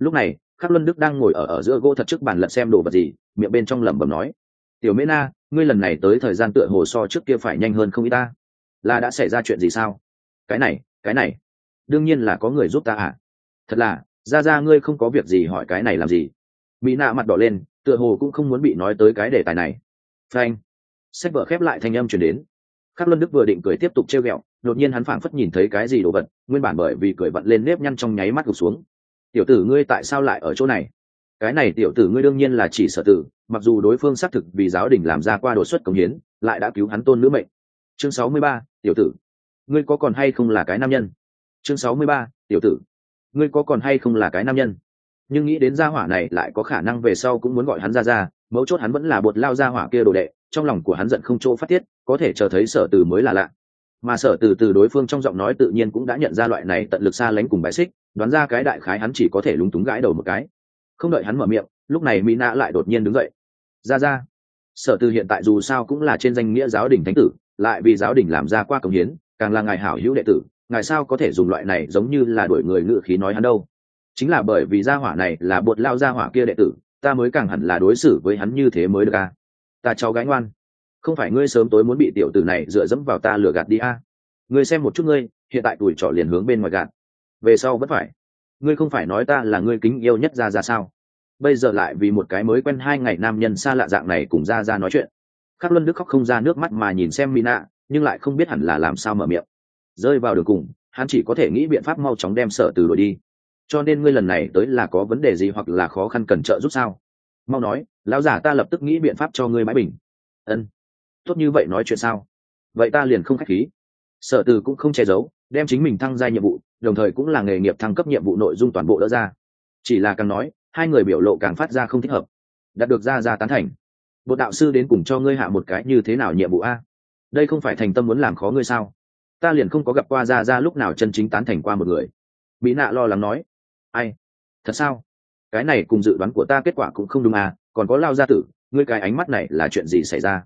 [SPEAKER 1] lúc này, khắc luân đức đang ngồi ở ở giữa gỗ thật trước bàn lật xem đồ vật gì, miệng bên trong lẩm bẩm nói, tiểu mễ na, ngươi lần này tới thời gian tựa hồ so trước kia phải nhanh hơn không ít ta. Là đã xảy ra chuyện gì sao? Cái này cái này. Đương nhiên là có người giúp ta à thật là, ra ra ngươi không có việc gì hỏi cái này làm gì? Mỹ nạ mặt đỏ lên, tựa hồ cũng không muốn bị nói tới cái đề tài này. Frank sách vở khép lại thanh âm chuyển đến. Khắc luân đức vừa định cười tiếp tục trêu ghẹo, đột nhiên hắn phảng phất nhìn thấy cái gì đồ vật, nguyên bản bởi vì cười vận lên nếp nhăn trong nháy mắt gục xuống tiểu tử ngươi tại sao lại ở chỗ này? Cái này tiểu tử ngươi đương nhiên là chỉ sở tử mặc dù đối phương xác thực vì giáo đình làm ra qua đột xuất công hiến lại đã cứu hắn tôn nữ mệnh. Chương sáu mươi ba, tiểu tử. Ngươi có còn hay không là cái nam nhân? Chương sáu mươi ba, tiểu tử. Ngươi có còn hay không là cái nam nhân? Nhưng nghĩ đến gia hỏa này lại có khả năng về sau cũng muốn gọi hắn ra ra mấu chốt hắn vẫn là bột lao gia hỏa kia đồ đệ trong lòng của hắn giận không chỗ phát tiết có thể chờ thấy sở từ mới là lạ. Mà sở từ từ đối phương trong giọng nói tự nhiên cũng đã nhận ra loại này tận lực xa lánh cùng bài xích đoán ra cái đại khái hắn chỉ có thể lúng túng gãi đầu một cái. Không đợi hắn mở miệng, lúc này mỹ nạ lại đột nhiên đứng dậy. Ra ra. Sở từ hiện tại dù sao cũng là trên danh nghĩa giáo đình thánh tử, lại vì giáo đình làm ra qua công hiến, càng là ngài hảo hữu đệ tử, ngài sao có thể dùng loại này giống như là đuổi người ngự khí nói hắn đâu? Chính là bởi vì gia hỏa này là bột lao gia hỏa kia đệ tử, ta mới càng hẳn là đối xử với hắn như thế mới được à. ta cháu gái ngoan. Không phải ngươi sớm tối muốn bị tiểu tử này dựa dẫm vào ta lừa gạt đi à. ngươi xem một chút ngươi, hiện tại tuổi trọ liền hướng bên ngoài gạt về sau vẫn phải. Ngươi không phải nói ta là ngươi kính yêu nhất ra ra sao? Bây giờ lại vì một cái mới quen hai ngày nam nhân xa lạ dạng này cùng ra ra nói chuyện. Khắc luân đức khóc không ra nước mắt mà nhìn xem mina, nhưng lại không biết hẳn là làm sao mở miệng. Rơi vào đường cùng, hắn chỉ có thể nghĩ biện pháp mau chóng đem sở từ đổi đi. Cho nên ngươi lần này tới là có vấn đề gì hoặc là khó khăn cần trợ giúp sao? Mau nói, lão giả ta lập tức nghĩ biện pháp cho ngươi mãi bình. Ân. Tốt như vậy nói chuyện sao? Vậy ta liền không k h á c h khí. Sở từ cũng không che giấu, đem chính mình thăng gia nhiệm vụ đồng thời cũng là nghề nghiệp thăng cấp nhiệm vụ nội dung toàn bộ đỡ ra. Chỉ là càng nói, hai người biểu lộ càng phát ra không thích hợp. Đạt được ra ra tán thành. Bộ đạo sư đến cùng cho ngươi hạ một cái như thế nào nhiệm vụ a? Đây không phải thành tâm muốn làm khó ngươi sao? Ta liền không có gặp qua ra ra lúc nào chân chính tán thành qua một người. Mỹ nạ lo lắng nói. Ai? Thật sao? Cái này cùng dự đoán của ta kết quả cũng không đúng à còn có lao gia tử, ngươi cái ánh mắt này là chuyện gì xảy ra?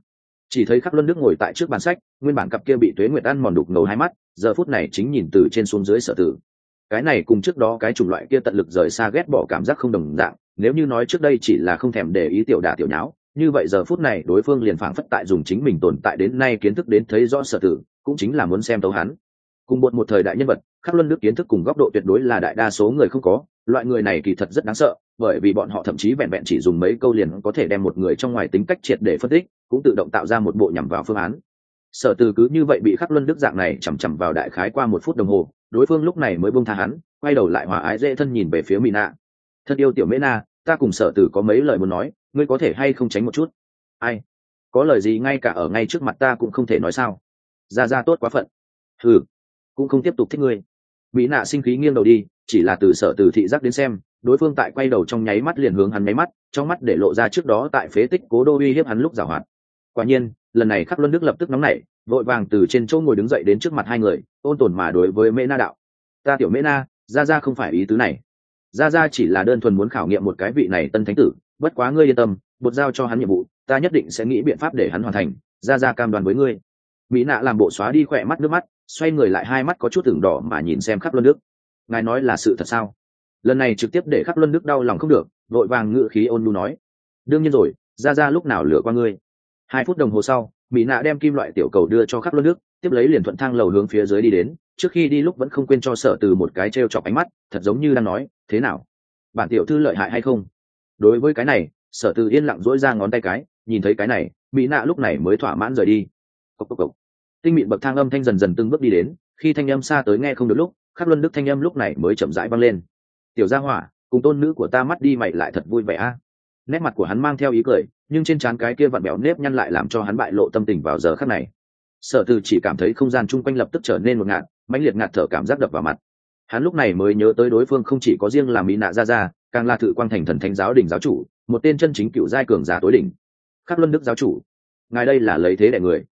[SPEAKER 1] Chỉ thấy khắc luân đức ngồi tại trước bàn sách, nguyên bản cặp kia bị tuế nguyệt ăn mòn đục ngầu hai mắt, giờ phút này chính nhìn từ trên xuống dưới sở tử. Cái này cùng trước đó cái chủng loại kia tận lực rời xa ghét bỏ cảm giác không đồng dạng, nếu như nói trước đây chỉ là không thèm để ý tiểu đả tiểu nháo, như vậy giờ phút này đối phương liền phảng phất tại dùng chính mình tồn tại đến nay kiến thức đến thấy rõ sở tử, cũng chính là muốn xem tấu hắn. Cùng một một thời đại nhân vật, khắc luân đức kiến thức cùng góc độ tuyệt đối là đại đa số người không có, loại người này kỳ thật rất đáng sợ bởi vì bọn họ thậm chí vẹn vẹn chỉ dùng mấy câu liền có thể đem một người trong ngoài tính cách triệt để phân tích, cũng tự động tạo ra một bộ nhằm vào phương án. Sở từ cứ như vậy bị khắc luân đức dạng này chằm chằm vào đại khái qua một phút đồng hồ, đối phương lúc này mới bông tha hắn, quay đầu lại hòa ái dễ thân nhìn về phía mỹ nạ thân yêu tiểu mễ na, ta cùng sở từ có mấy lời muốn nói, ngươi có thể hay không tránh một chút? Ai? Có lời gì ngay cả ở ngay trước mặt ta cũng không thể nói sao? Ra ra tốt quá phận. Ừ cũng không tiếp tục thích ngươi. Mỹ nạ sinh khí nghiêng đầu đi, chỉ là từ sở từ thị giác đến xem đối phương tại quay đầu trong nháy mắt liền hướng hắn nháy mắt, trong mắt để lộ ra trước đó tại phế tích cố đô uy hiếp hắn lúc giảo hoạt. Quả nhiên, lần này khắc luân đức lập tức nóng nảy, vội vàng từ trên chỗ ngồi đứng dậy đến trước mặt hai người, ôn tồn mà đối với mễ na đạo. Ta tiểu mễ na ra ra không phải ý tứ này. Ra ra chỉ là đơn thuần muốn khảo nghiệm một cái vị này tân thánh tử, bất quá ngươi yên tâm, bột giao cho hắn nhiệm vụ, ta nhất định sẽ nghĩ biện pháp để hắn hoàn thành ra ra cam đoan với ngươi. Mỹ nạ làm bộ xóa đi khỏe mắt nước mắt, xoay người lại hai mắt có chút tưởng đỏ mà nhìn xem khắc luân đức. Ngài nói là sự thật sao? Lần này trực tiếp để khắc luân đức đau lòng không được, vội vàng ngự khí ôn lu nói. Đương nhiên rồi ra ra lúc nào lửa qua ngươi? Hai phút đồng hồ sau, mỹ nạ đem kim loại tiểu cầu đưa cho khắc luân đức, tiếp lấy liền thuận thang lầu hướng phía dưới đi đến, trước khi đi lúc vẫn không quên cho sở từ một cái t r e o chọc ánh mắt, thật giống như đang nói, thế nào? Bản tiểu thư lợi hại hay không? Đối với cái này, sở từ yên lặng dỗi ra ngón tay cái, nhìn thấy cái này, mỹ nạ lúc này mới thỏa mãn rời đi. Cốc cốc cốc. tinh mịn bậc thang âm thanh dần dần từng bước đi đến, khi thanh âm xa tới nghe không được lúc, khắc luân đức thanh âm lúc này mới chậm rãi băng lên tiểu gia hỏa, cùng tôn nữ của ta mắt đi mày lại thật vui vẻ a. Nét mặt của hắn mang theo ý cười, nhưng trên trán cái kia vặn bẹo nếp nhăn lại làm cho hắn bại lộ tâm tình vào giờ khắc này. Sở từ chỉ cảm thấy không gian chung quanh lập tức trở nên một ngạt, mãnh liệt ngạt thở cảm giác đập vào mặt. Hắn lúc này mới nhớ tới đối phương không chỉ có riêng là mỹ nạ ra ra càng là thự quang thành thần thánh giáo đình giáo chủ, một tên chân chính cựu giai cường giả tối đỉnh. Khắc luân đức giáo chủ, ngài đây là lấy thế đại người.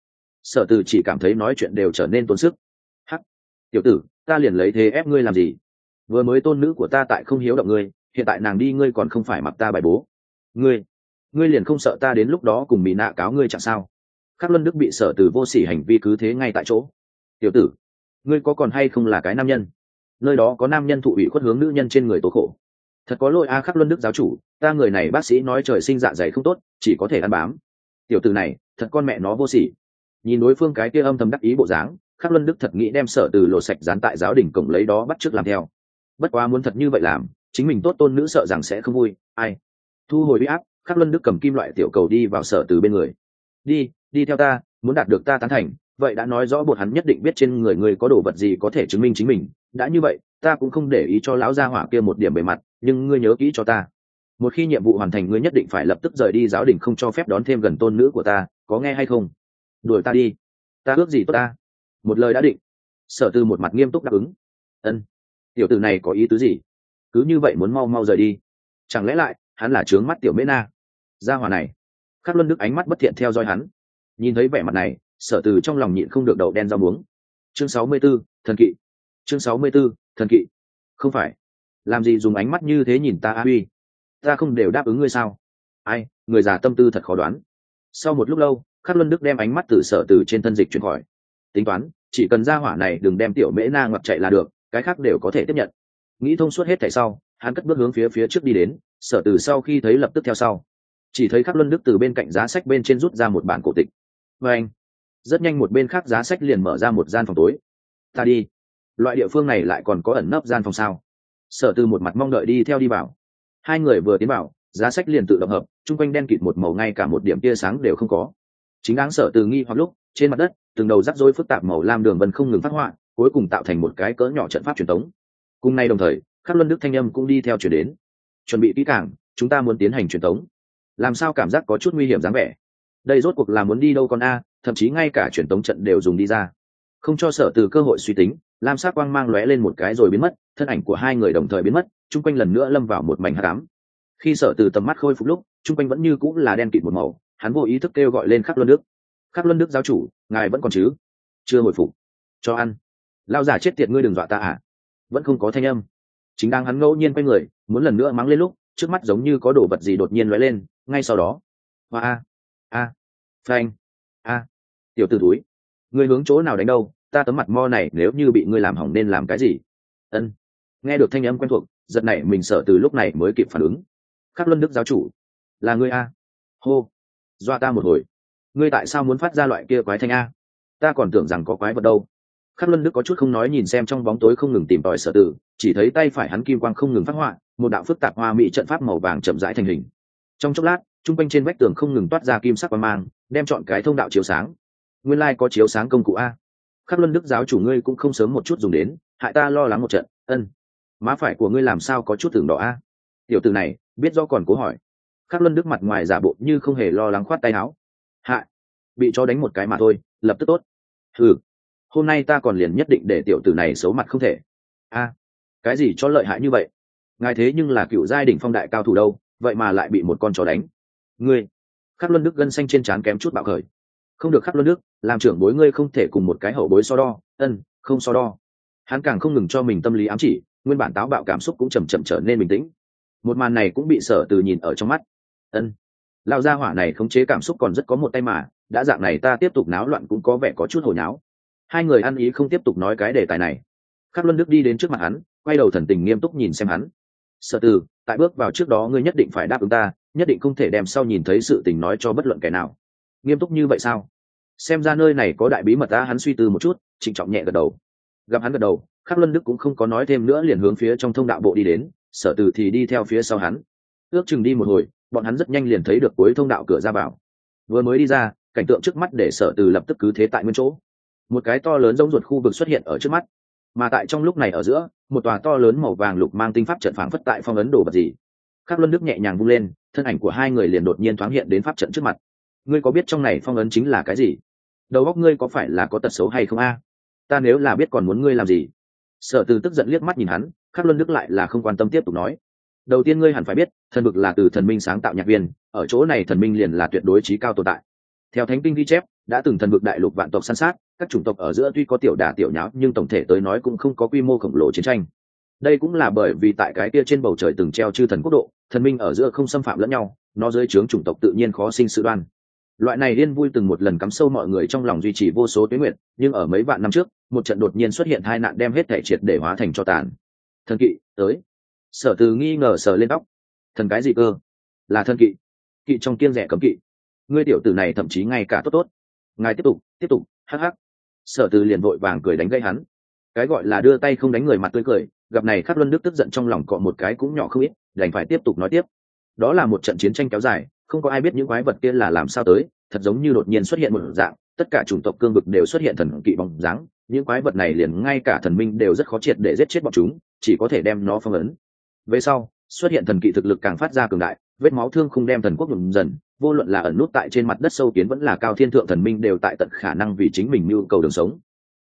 [SPEAKER 1] Sở từ chỉ cảm thấy nói chuyện đều trở nên tốn sức. Hắc, tiểu tử, ta liền lấy thế ép ngươi làm gì? Vừa mới tôn nữ của ta tại không hiếu động ngươi, hiện tại nàng đi ngươi còn không phải mặc ta bài bố. Ngươi ngươi liền không sợ ta đến lúc đó cùng mỹ nạ cáo ngươi chẳng sao? Khắc luân đức bị sở từ vô sỉ hành vi cứ thế ngay tại chỗ. Tiểu tử, ngươi có còn hay không là cái nam nhân? Nơi đó có nam nhân thụ ủy khuất hướng nữ nhân trên người tố khổ. Thật có lỗi a, khắc luân đức giáo chủ, ta người này bác sĩ nói trời sinh dạ dày không tốt, chỉ có thể ăn bám. Tiểu tử này, thật con mẹ nó vô sỉ. Nhìn đối phương cái kia âm thầm đắc ý bộ dáng, khắc luân đức thật nghĩ đem sở từ lộ sạch dán tại giáo đình cổng lấy đó bắt trước làm theo bất quá muốn thật như vậy làm, chính mình tốt tôn nữ sợ rằng sẽ không vui, ai? Thu hồi huy áp, khắc luân đức cầm kim loại tiểu cầu đi vào sở từ bên người. Đi đi theo ta, muốn đạt được ta tán thành, vậy đã nói rõ bột hắn nhất định biết trên người người có đồ vật gì có thể chứng minh chính mình. Đã như vậy, ta cũng không để ý cho lão gia hỏa kia một điểm bề mặt, nhưng ngươi nhớ kỹ cho ta. Một khi nhiệm vụ hoàn thành, ngươi nhất định phải lập tức rời đi giáo đình không cho phép đón thêm gần tôn nữ của ta, có nghe hay không? Đuổi ta đi. Ta ước gì tốt ta. Một lời đã định. Sở tư một mặt nghiêm túc đáp ứng. Ân tiểu tử này có ý tứ gì? Cứ như vậy muốn mau mau rời đi. Chẳng lẽ lại hắn là trướng mắt tiểu mễ na? Gia hòa này. Khắc luân đức ánh mắt bất thiện theo dõi hắn. Nhìn thấy vẻ mặt này sở từ trong lòng nhịn không được đậu đen rau muống. Chương sáu mươi 64, thần kỵ. Chương sáu mươi 64, thần kỵ. Không phải. Làm gì dùng ánh mắt như thế nhìn ta a huy? Ta không đều đáp ứng ngươi sao? Ai người già tâm tư thật khó đoán. Sau một lúc lâu khắc luân đức đem ánh mắt từ sở từ trên thân dịch chuyển khỏi. Tính toán chỉ cần ra hỏa này đừng đem tiểu mễ na ngập chạy là được cái khác đều có thể tiếp nhận. Nghĩ thông suốt hết thảy sau, hắn cất bước hướng phía phía trước đi đến, sở từ sau khi thấy lập tức theo sau. Chỉ thấy khắc luân đức từ bên cạnh giá sách bên trên rút ra một bản cổ tịch. Và anh, rất nhanh một bên khác giá sách liền mở ra một gian phòng tối. Ta đi. Loại địa phương này lại còn có ẩn nấp gian phòng sao? Sở từ một mặt mong đợi đi theo đi vào. Hai người vừa tiến vào, giá sách liền tự động hợp, chung quanh đen kịt một màu ngay cả một điểm tia sáng đều không có. Chính đáng sở từ nghi hoặc lúc, trên mặt đất, từng đầu rắc rối phức tạp màu lam đường vân không ngừng phát họa cuối cùng tạo thành một cái cỡ nhỏ trận pháp truyền thống cùng nay đồng thời, khắc luân đức thanh âm cũng đi theo chuyển đến. Chuẩn bị kỹ càng, chúng ta muốn tiến hành truyền thống làm sao cảm giác có chút nguy hiểm dáng vẻ? Đây rốt cuộc là muốn đi đâu con a, thậm chí ngay cả truyền thống trận đều dùng đi ra. Không cho sở từ cơ hội suy tính, lam sát quang mang lóe lên một cái rồi biến mất, thân ảnh của hai người đồng thời biến mất, chung quanh lần nữa lâm vào một mảnh hát cám khi sở từ tầm mắt khôi phục lúc, chung quanh vẫn như cũng là đen kịt một màu, hắn vô ý thức kêu gọi lên khắc luân đức. Khắc luân đức giáo chủ, ngài vẫn còn chứ? Chưa hồi phục. Cho ăn lao giả chết tiệt ngươi đừng dọa ta à? Vẫn không có thanh âm. Chính đang hắn ngẫu nhiên quay người, muốn lần nữa mắng lên lúc, trước mắt giống như có đồ vật gì đột nhiên lóe lên, ngay sau đó. Hoa a a, phanh, a, tiểu t ử túi ngươi hướng chỗ nào đánh đâu? Ta tấm mặt mo này nếu như bị ngươi làm hỏng nên làm cái gì? Ân. Nghe được thanh âm quen thuộc, giật này mình sợ từ lúc này mới kịp phản ứng. Khắc luân đức giáo chủ. Là ngươi a? Hô. Dọa ta một hồi. Ngươi tại sao muốn phát ra loại kia quái thanh a? Ta còn tưởng rằng có quái vật đâu khắc luân đức có chút không nói nhìn xem trong bóng tối không ngừng tìm tòi sở tử, chỉ thấy tay phải hắn kim quang không ngừng phát họa, một đạo phức tạp hoa mỹ trận pháp màu vàng chậm rãi thành hình. Trong chốc lát, trung quanh trên vách tường không ngừng toát ra kim sắc và mang, đem chọn cái thông đạo chiếu sáng. Nguyên lai、like、có chiếu sáng công cụ a. Khắc luân đức giáo chủ ngươi cũng không sớm một chút dùng đến, hại ta lo lắng một trận, ân. Má phải của ngươi làm sao có chút tường đỏ a? Tiểu từ này, biết do còn cố hỏi. Khắc luân đức mặt ngoài giả bộ như không hề lo lắng khoát tay áo. Hại. Bị cho đánh một cái mà thôi, lập tức tốt. Ừ hôm nay ta còn liền nhất định để tiểu tử này xấu mặt không thể. A, cái gì cho lợi hại như vậy? Ngài thế nhưng là cựu giai đỉnh phong đại cao thủ đâu, vậy mà lại bị một con chó đánh. Ngươi, khắc luân đức gân xanh trên trán kém chút bạo khởi. Không được khắc luân đức, làm trưởng bối ngươi không thể cùng một cái hậu bối so đo. Ân, không so đo. Hắn càng không ngừng cho mình tâm lý ám chỉ, nguyên bản táo bạo cảm xúc cũng chầm chậm trở nên bình tĩnh. Một màn này cũng bị sở từ nhìn ở trong mắt. Ân lao gia hỏa này khống chế cảm xúc còn rất có một tay mà, đã dạng này ta tiếp tục náo loạn cũng có vẻ có chút hồi náo hai người ăn ý không tiếp tục nói cái đề tài này. Khắc luân đức đi đến trước mặt hắn, quay đầu thần tình nghiêm túc nhìn xem hắn. Sở từ tại bước vào trước đó ngươi nhất định phải đáp ứng ta, nhất định không thể đem sau nhìn thấy sự tình nói cho bất luận kẻ nào. Nghiêm túc như vậy sao? Xem ra nơi này có đại bí mật ta, hắn suy tư một chút, trịnh trọng nhẹ gật đầu. Gặp hắn gật đầu, khắc luân đức cũng không có nói thêm nữa liền hướng phía trong thông đạo bộ đi đến, sở từ thì đi theo phía sau hắn. Ước chừng đi một hồi, bọn hắn rất nhanh liền thấy được cuối thông đạo cửa ra vào. Vừa mới đi ra, cảnh tượng trước mắt để sở từ lập tức cứ thế tại nguyên chỗ một cái to lớn giống ruột khu vực xuất hiện ở trước mắt. Mà tại trong lúc này ở giữa, một tòa to lớn màu vàng lục mang tinh pháp trận phảng phất tại phong ấn đồ vật gì. Khắc luân đức nhẹ nhàng vung lên, thân ảnh của hai người liền đột nhiên thoáng hiện đến pháp trận trước mặt. Ngươi có biết trong này phong ấn chính là cái gì? Đầu óc ngươi có phải là có tật xấu hay không a? Ta nếu là biết còn muốn ngươi làm gì? Sở từ tức giận liếc mắt nhìn hắn, khắc luân đức lại là không quan tâm tiếp tục nói. Đầu tiên ngươi hẳn phải biết, thần vực là từ thần minh sáng tạo nhạc viên, ở chỗ này thần minh liền là tuyệt đối trí cao tồn tại theo thánh kinh ghi chép, đã từng thần vực đại lục vạn tộc săn sát, các chủng tộc ở giữa tuy có tiểu đà tiểu nháo, nhưng tổng thể tới nói cũng không có quy mô khổng lồ chiến tranh. Đây cũng là bởi vì tại cái kia trên bầu trời từng treo chư thần quốc độ, thần minh ở giữa không xâm phạm lẫn nhau, nó dưới trướng chủng tộc tự nhiên khó sinh sự đoan. Loại này điên vui từng một lần cắm sâu mọi người trong lòng duy trì vô số tuyến nguyện, nhưng ở mấy vạn năm trước, một trận đột nhiên xuất hiện hai nạn đem hết thể triệt để hóa thành cho tàn. Thần kỵ, tới. Sở từ nghi ngờ sở lên tóc. Thần cái gì cơ? Là thần kỵ. Kỵ trong kiên rẻ cấm kỵ ngươi tiểu tử này thậm chí ngay cả tốt tốt. Ngài tiếp tục tiếp tục, hắc hắc. Sở từ liền vội vàng cười đánh gây hắn. Cái gọi là đưa tay không đánh người mặt tươi cười, gặp này khắc luân đức tức giận trong lòng cọ một cái cũng nhỏ không ít, đành phải tiếp tục nói tiếp. Đó là một trận chiến tranh kéo dài, không có ai biết những quái vật kia là làm sao tới, thật giống như đột nhiên xuất hiện một dạng, tất cả chủng tộc cương vực đều xuất hiện thần kỵ bóng dáng, những quái vật này liền ngay cả thần minh đều rất khó triệt để giết chết bọn chúng, chỉ có thể đem nó phong ấn. Về sau, xuất hiện thần kỵ thực lực càng phát ra cường đại vết máu thương không đem thần quốc nhuộm dần, vô luận là ẩn nút tại trên mặt đất sâu kiến vẫn là cao thiên thượng thần minh đều tại tận khả năng vì chính mình nhu cầu đường sống.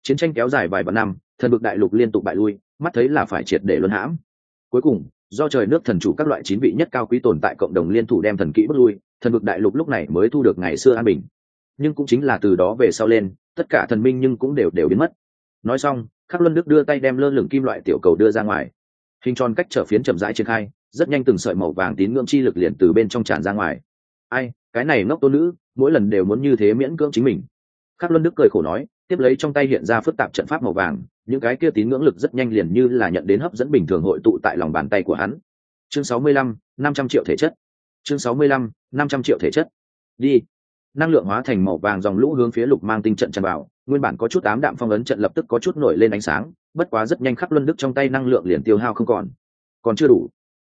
[SPEAKER 1] Chiến tranh kéo dài vài vạn năm, thần vực đại lục liên tục bại lui, mắt thấy là phải triệt để luân hãm. Cuối cùng, do trời nước thần chủ các loại chín vị nhất cao quý tồn tại cộng đồng liên thủ đem thần kỹ bước lui, thần vực đại lục lúc này mới thu được ngày xưa an bình. Nhưng cũng chính là từ đó về sau lên, tất cả thần minh nhưng cũng đều đều biến mất. Nói xong, khắc luân đức đưa tay đem lơ lửng kim loại tiểu cầu đưa ra ngoài hình tròn cách trở phiến chậm rãi triển khai, rất nhanh từng sợi màu vàng tín ngưỡng chi lực liền từ bên trong tràn ra ngoài. Ai, cái này ngốc tôn nữ, mỗi lần đều muốn như thế miễn cưỡng chính mình. Khắc luân đức cười khổ nói, tiếp lấy trong tay hiện ra phức tạp trận pháp màu vàng, những cái kia tín ngưỡng lực rất nhanh liền như là nhận đến hấp dẫn bình thường hội tụ tại lòng bàn tay của hắn. Chương sáu mươi lăm, năm trăm triệu thể chất. Chương sáu mươi lăm, năm trăm triệu thể chất. Đi năng lượng hóa thành màu vàng dòng lũ hướng phía lục mang tinh trận tràn vào, nguyên bản có chút ám đạm phong ấn trận lập tức có chút nổi lên ánh sáng, bất quá rất nhanh khắc luân đức trong tay năng lượng liền tiêu hao không còn. Còn chưa đủ.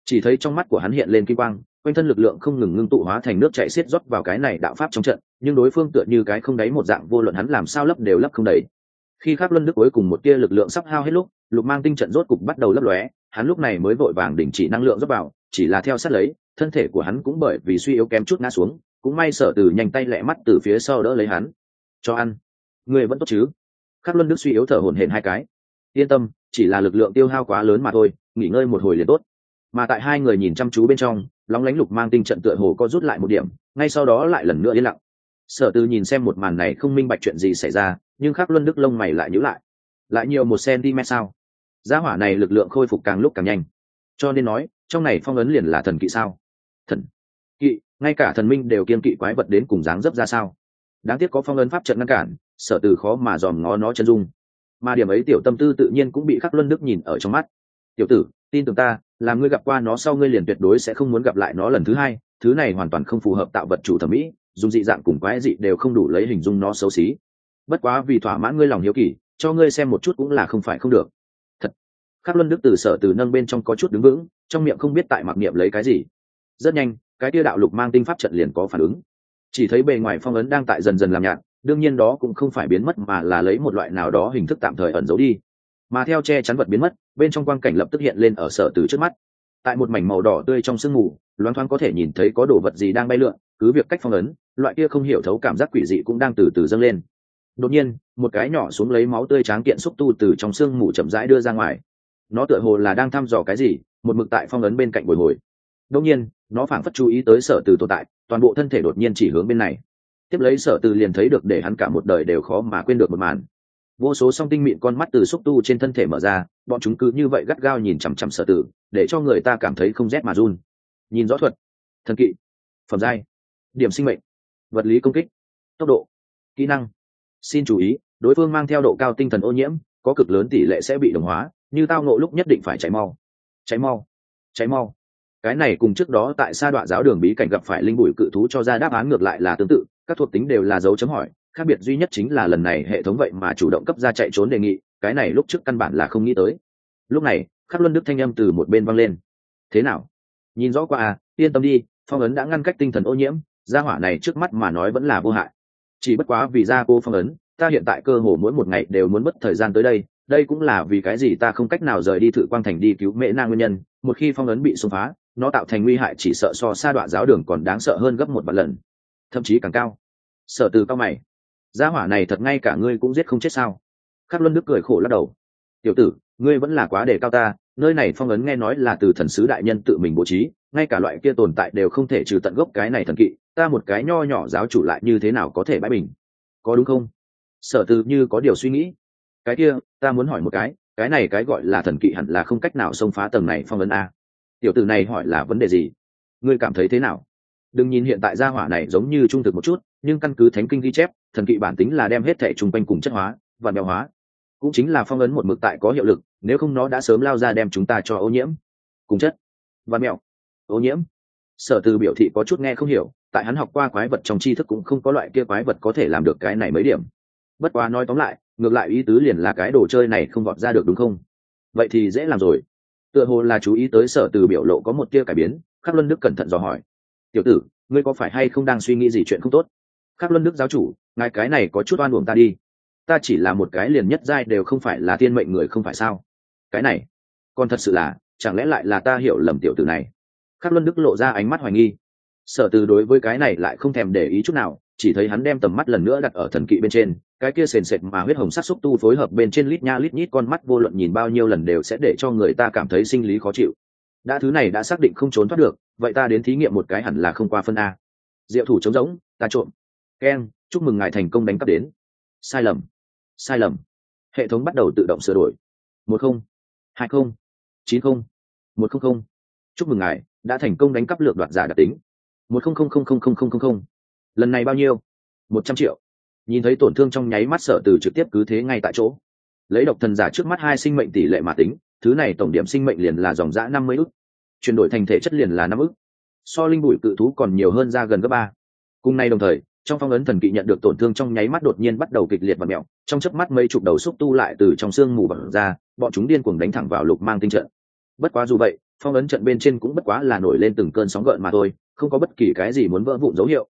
[SPEAKER 1] Chỉ thấy trong mắt của hắn hiện lên kim quang, quanh thân lực lượng không ngừng ngưng tụ hóa thành nước chạy xiết rót vào cái này đạo pháp trong trận, nhưng đối phương tựa như cái không đáy một dạng vô luận hắn làm sao lấp đều lấp không đầy. Khi khắc luân đức cuối cùng một tia lực lượng sắp hao hết lúc, lục mang tinh trận rốt cục bắt đầu lấp lóe, hắn lúc này mới vội vàng đình chỉ năng lượng rót vào, chỉ là theo sát lấy, thân thể của hắn cũng bởi vì suy yếu kém chút ngã xuống cũng may sở từ nhanh tay lẹ mắt từ phía sau đỡ lấy hắn. Cho ăn. Người vẫn tốt chứ? Khắc luân đức suy yếu thở hổn hển hai cái. Yên tâm, chỉ là lực lượng tiêu hao quá lớn mà thôi, nghỉ ngơi một hồi liền tốt. Mà tại hai người nhìn chăm chú bên trong, lóng lánh lục mang tinh trận tựa hồ có rút lại một điểm, ngay sau đó lại lần nữa yên lặng. Sở từ nhìn xem một màn này không minh bạch chuyện gì xảy ra, nhưng khắc luân đức lông mày lại nhữ lại. Lại nhiều một cm sao? Giá hỏa này lực lượng khôi phục càng lúc càng nhanh. Cho nên nói, trong này phong ấn liền là thần kỵ sao? Thần kỵ? Ngay cả thần minh đều kiên kỵ quái vật đến cùng dáng dấp ra sao? Đáng tiếc có phong ấn pháp trận ngăn cản sở từ khó mà dòm ngó nó chân dung. Mà điểm ấy tiểu tâm tư tự nhiên cũng bị khắc luân đức nhìn ở trong mắt. Tiểu tử, tin tưởng ta, là ngươi gặp qua nó sau ngươi liền tuyệt đối sẽ không muốn gặp lại nó lần thứ hai, thứ này hoàn toàn không phù hợp tạo vật chủ thẩm mỹ, dùng dị dạng cùng quái dị đều không đủ lấy hình dung nó xấu xí. Bất quá vì thỏa mãn ngươi lòng hiếu kỳ, cho ngươi xem một chút cũng là không phải không được. Thật. Khắc luân đức từ sở từ nâng bên trong có chút đứng vững, trong miệng không biết tại mặc niệm lấy cái gì. Rất nhanh cái tia đạo lục mang tinh pháp trận liền có phản ứng. Chỉ thấy bề ngoài phong ấn đang tại dần dần làm nhạt, đương nhiên đó cũng không phải biến mất mà là lấy một loại nào đó hình thức tạm thời ẩn giấu đi. Mà theo che chắn vật biến mất, bên trong quang cảnh lập tức hiện lên ở sở từ trước mắt. Tại một mảnh màu đỏ tươi trong sương mù, loáng thoáng có thể nhìn thấy có đồ vật gì đang bay lượn, cứ việc cách phong ấn, loại kia không hiểu thấu cảm giác quỷ dị cũng đang từ từ dâng lên. Đột nhiên, một cái nhỏ xuống lấy máu tươi tráng kiện xúc tu từ trong sương mù chậm rãi đưa ra ngoài. Nó tựa hồ là đang thăm dò cái gì, một mực tại phong ấn bên cạnh bồi hồi. Đột nhiên nó phảng phất chú ý tới sở từ tồn tại, toàn bộ thân thể đột nhiên chỉ hướng bên này. Tiếp lấy sở từ liền thấy được để hắn cả một đời đều khó mà quên được một màn. Vô số song tinh mịn con mắt từ xúc tu trên thân thể mở ra, bọn chúng cứ như vậy gắt gao nhìn chằm chằm sở tử để cho người ta cảm thấy không rét mà run. Nhìn rõ thuật, thần kỵ, phẩm giai, điểm sinh mệnh, vật lý công kích, tốc độ, kỹ năng. Xin chú ý, đối phương mang theo độ cao tinh thần ô nhiễm, có cực lớn tỷ lệ sẽ bị đồng hóa, như tao nộ lúc nhất định phải cháy mau. Cháy mau cháy mau cái này cùng trước đó tại sa đoạn giáo đường bí cảnh gặp phải linh bụi cự thú cho ra đáp án ngược lại là tương tự, các thuộc tính đều là dấu chấm hỏi, khác biệt duy nhất chính là lần này hệ thống vậy mà chủ động cấp ra chạy trốn đề nghị, cái này lúc trước căn bản là không nghĩ tới. Lúc này, khắc luân đức thanh âm từ một bên văng lên. Thế nào? Nhìn rõ qua à yên tâm đi, phong ấn đã ngăn cách tinh thần ô nhiễm, gia hỏa này trước mắt mà nói vẫn là vô hại. Chỉ bất quá vì gia cô phong ấn, ta hiện tại cơ hồ mỗi một ngày đều muốn mất thời gian tới đây đây cũng là vì cái gì ta không cách nào rời đi thử quang thành đi cứu mễ na nguyên nhân, một khi phong ấn bị xung phá nó tạo thành nguy hại chỉ sợ so sa đoạn giáo đường còn đáng sợ hơn gấp một vạn lần. Thậm chí càng cao. Sợ từ cao mày. Gia hỏa này thật ngay cả ngươi cũng giết không chết sao? Khắc luân đức cười khổ lắc đầu. Tiểu tử, ngươi vẫn là quá đề cao ta, nơi này phong ấn nghe nói là từ thần sứ đại nhân tự mình bố trí, ngay cả loại kia tồn tại đều không thể trừ tận gốc cái này thần kỵ, ta một cái nho nhỏ giáo chủ lại như thế nào có thể bãi bình? Có đúng không? Sở từ như có điều suy nghĩ. Cái kia, ta muốn hỏi một cái cái này cái gọi là thần kỵ hẳn là không cách nào xông phá tầng này phong ấn a tiểu tử này hỏi là vấn đề gì? Ngươi cảm thấy thế nào? Đừng nhìn hiện tại gia hỏa này giống như trung thực một chút, nhưng căn cứ thánh kinh ghi chép, thần kỵ bản tính là đem hết thể chung quanh cùng chất hóa và mèo hóa. Cũng chính là phong ấn một mực tại có hiệu lực, nếu không nó đã sớm lao ra đem chúng ta cho ô nhiễm. Cùng chất. Và mèo ô nhiễm. Sở từ biểu thị có chút nghe không hiểu, tại hắn học qua quái vật trong tri thức cũng không có loại kia quái vật có thể làm được cái này mấy điểm. Bất quá nói tóm lại, ngược lại ý tứ liền là cái đồ chơi này không gọt ra được đúng không? Vậy thì dễ làm rồi tựa hồ là chú ý tới sở từ biểu lộ có một tia cải biến, khắc luân đức cẩn thận dò hỏi. Tiểu tử, ngươi có phải hay không đang suy nghĩ gì chuyện không tốt? Khắc luân đức giáo chủ, ngài cái này có chút oan uổng ta đi. Ta chỉ là một cái liền nhất giai đều không phải là tiên mệnh người không phải sao? Cái này, còn thật sự là, chẳng lẽ lại là ta hiểu lầm tiểu tử này? Khắc luân đức lộ ra ánh mắt hoài nghi. Sở từ đối với cái này lại không thèm để ý chút nào, chỉ thấy hắn đem tầm mắt lần nữa đặt ở thần kỵ bên trên cái kia sền sệt mà huyết hồng sắc xúc tu phối hợp bên trên lít nha lít nhít con mắt vô luận nhìn bao nhiêu lần đều sẽ để cho người ta cảm thấy sinh lý khó chịu. Đã thứ này đã xác định không trốn thoát được, vậy ta đến thí nghiệm một cái hẳn là không qua phân a. Diệu thủ chống rỗng ta trộm. Keng chúc mừng ngài thành công đánh cắp đến. Sai lầm. Sai lầm. Hệ thống bắt đầu tự động sửa đổi. Một không, hai không, chín không, một không không. Chúc mừng ngài, đã thành công đánh cắp lược đoạt giả đặc tính. Một không không không không không không không. Lần này bao nhiêu? Một trăm triệu nhìn thấy tổn thương trong nháy mắt sở từ trực tiếp cứ thế ngay tại chỗ. Lấy độc thần giả trước mắt hai sinh mệnh tỷ lệ mà tính, thứ này tổng điểm sinh mệnh liền là dòng giã năm mươi ức. Chuyển đổi thành thể chất liền là năm ức. So linh bụi cự thú còn nhiều hơn ra gần gấp ba. Cùng nay đồng thời, trong phong ấn thần kỵ nhận được tổn thương trong nháy mắt đột nhiên bắt đầu kịch liệt và mẹo, trong chớp mắt mấy chục đầu xúc tu lại từ trong xương mù bẩn ra, bọn chúng điên cuồng đánh thẳng vào lục mang tinh trận. Bất quá dù vậy, phong ấn trận bên trên cũng bất quá là nổi lên từng cơn sóng gợn mà thôi, không có bất kỳ cái gì muốn vỡ vụn dấu hiệu.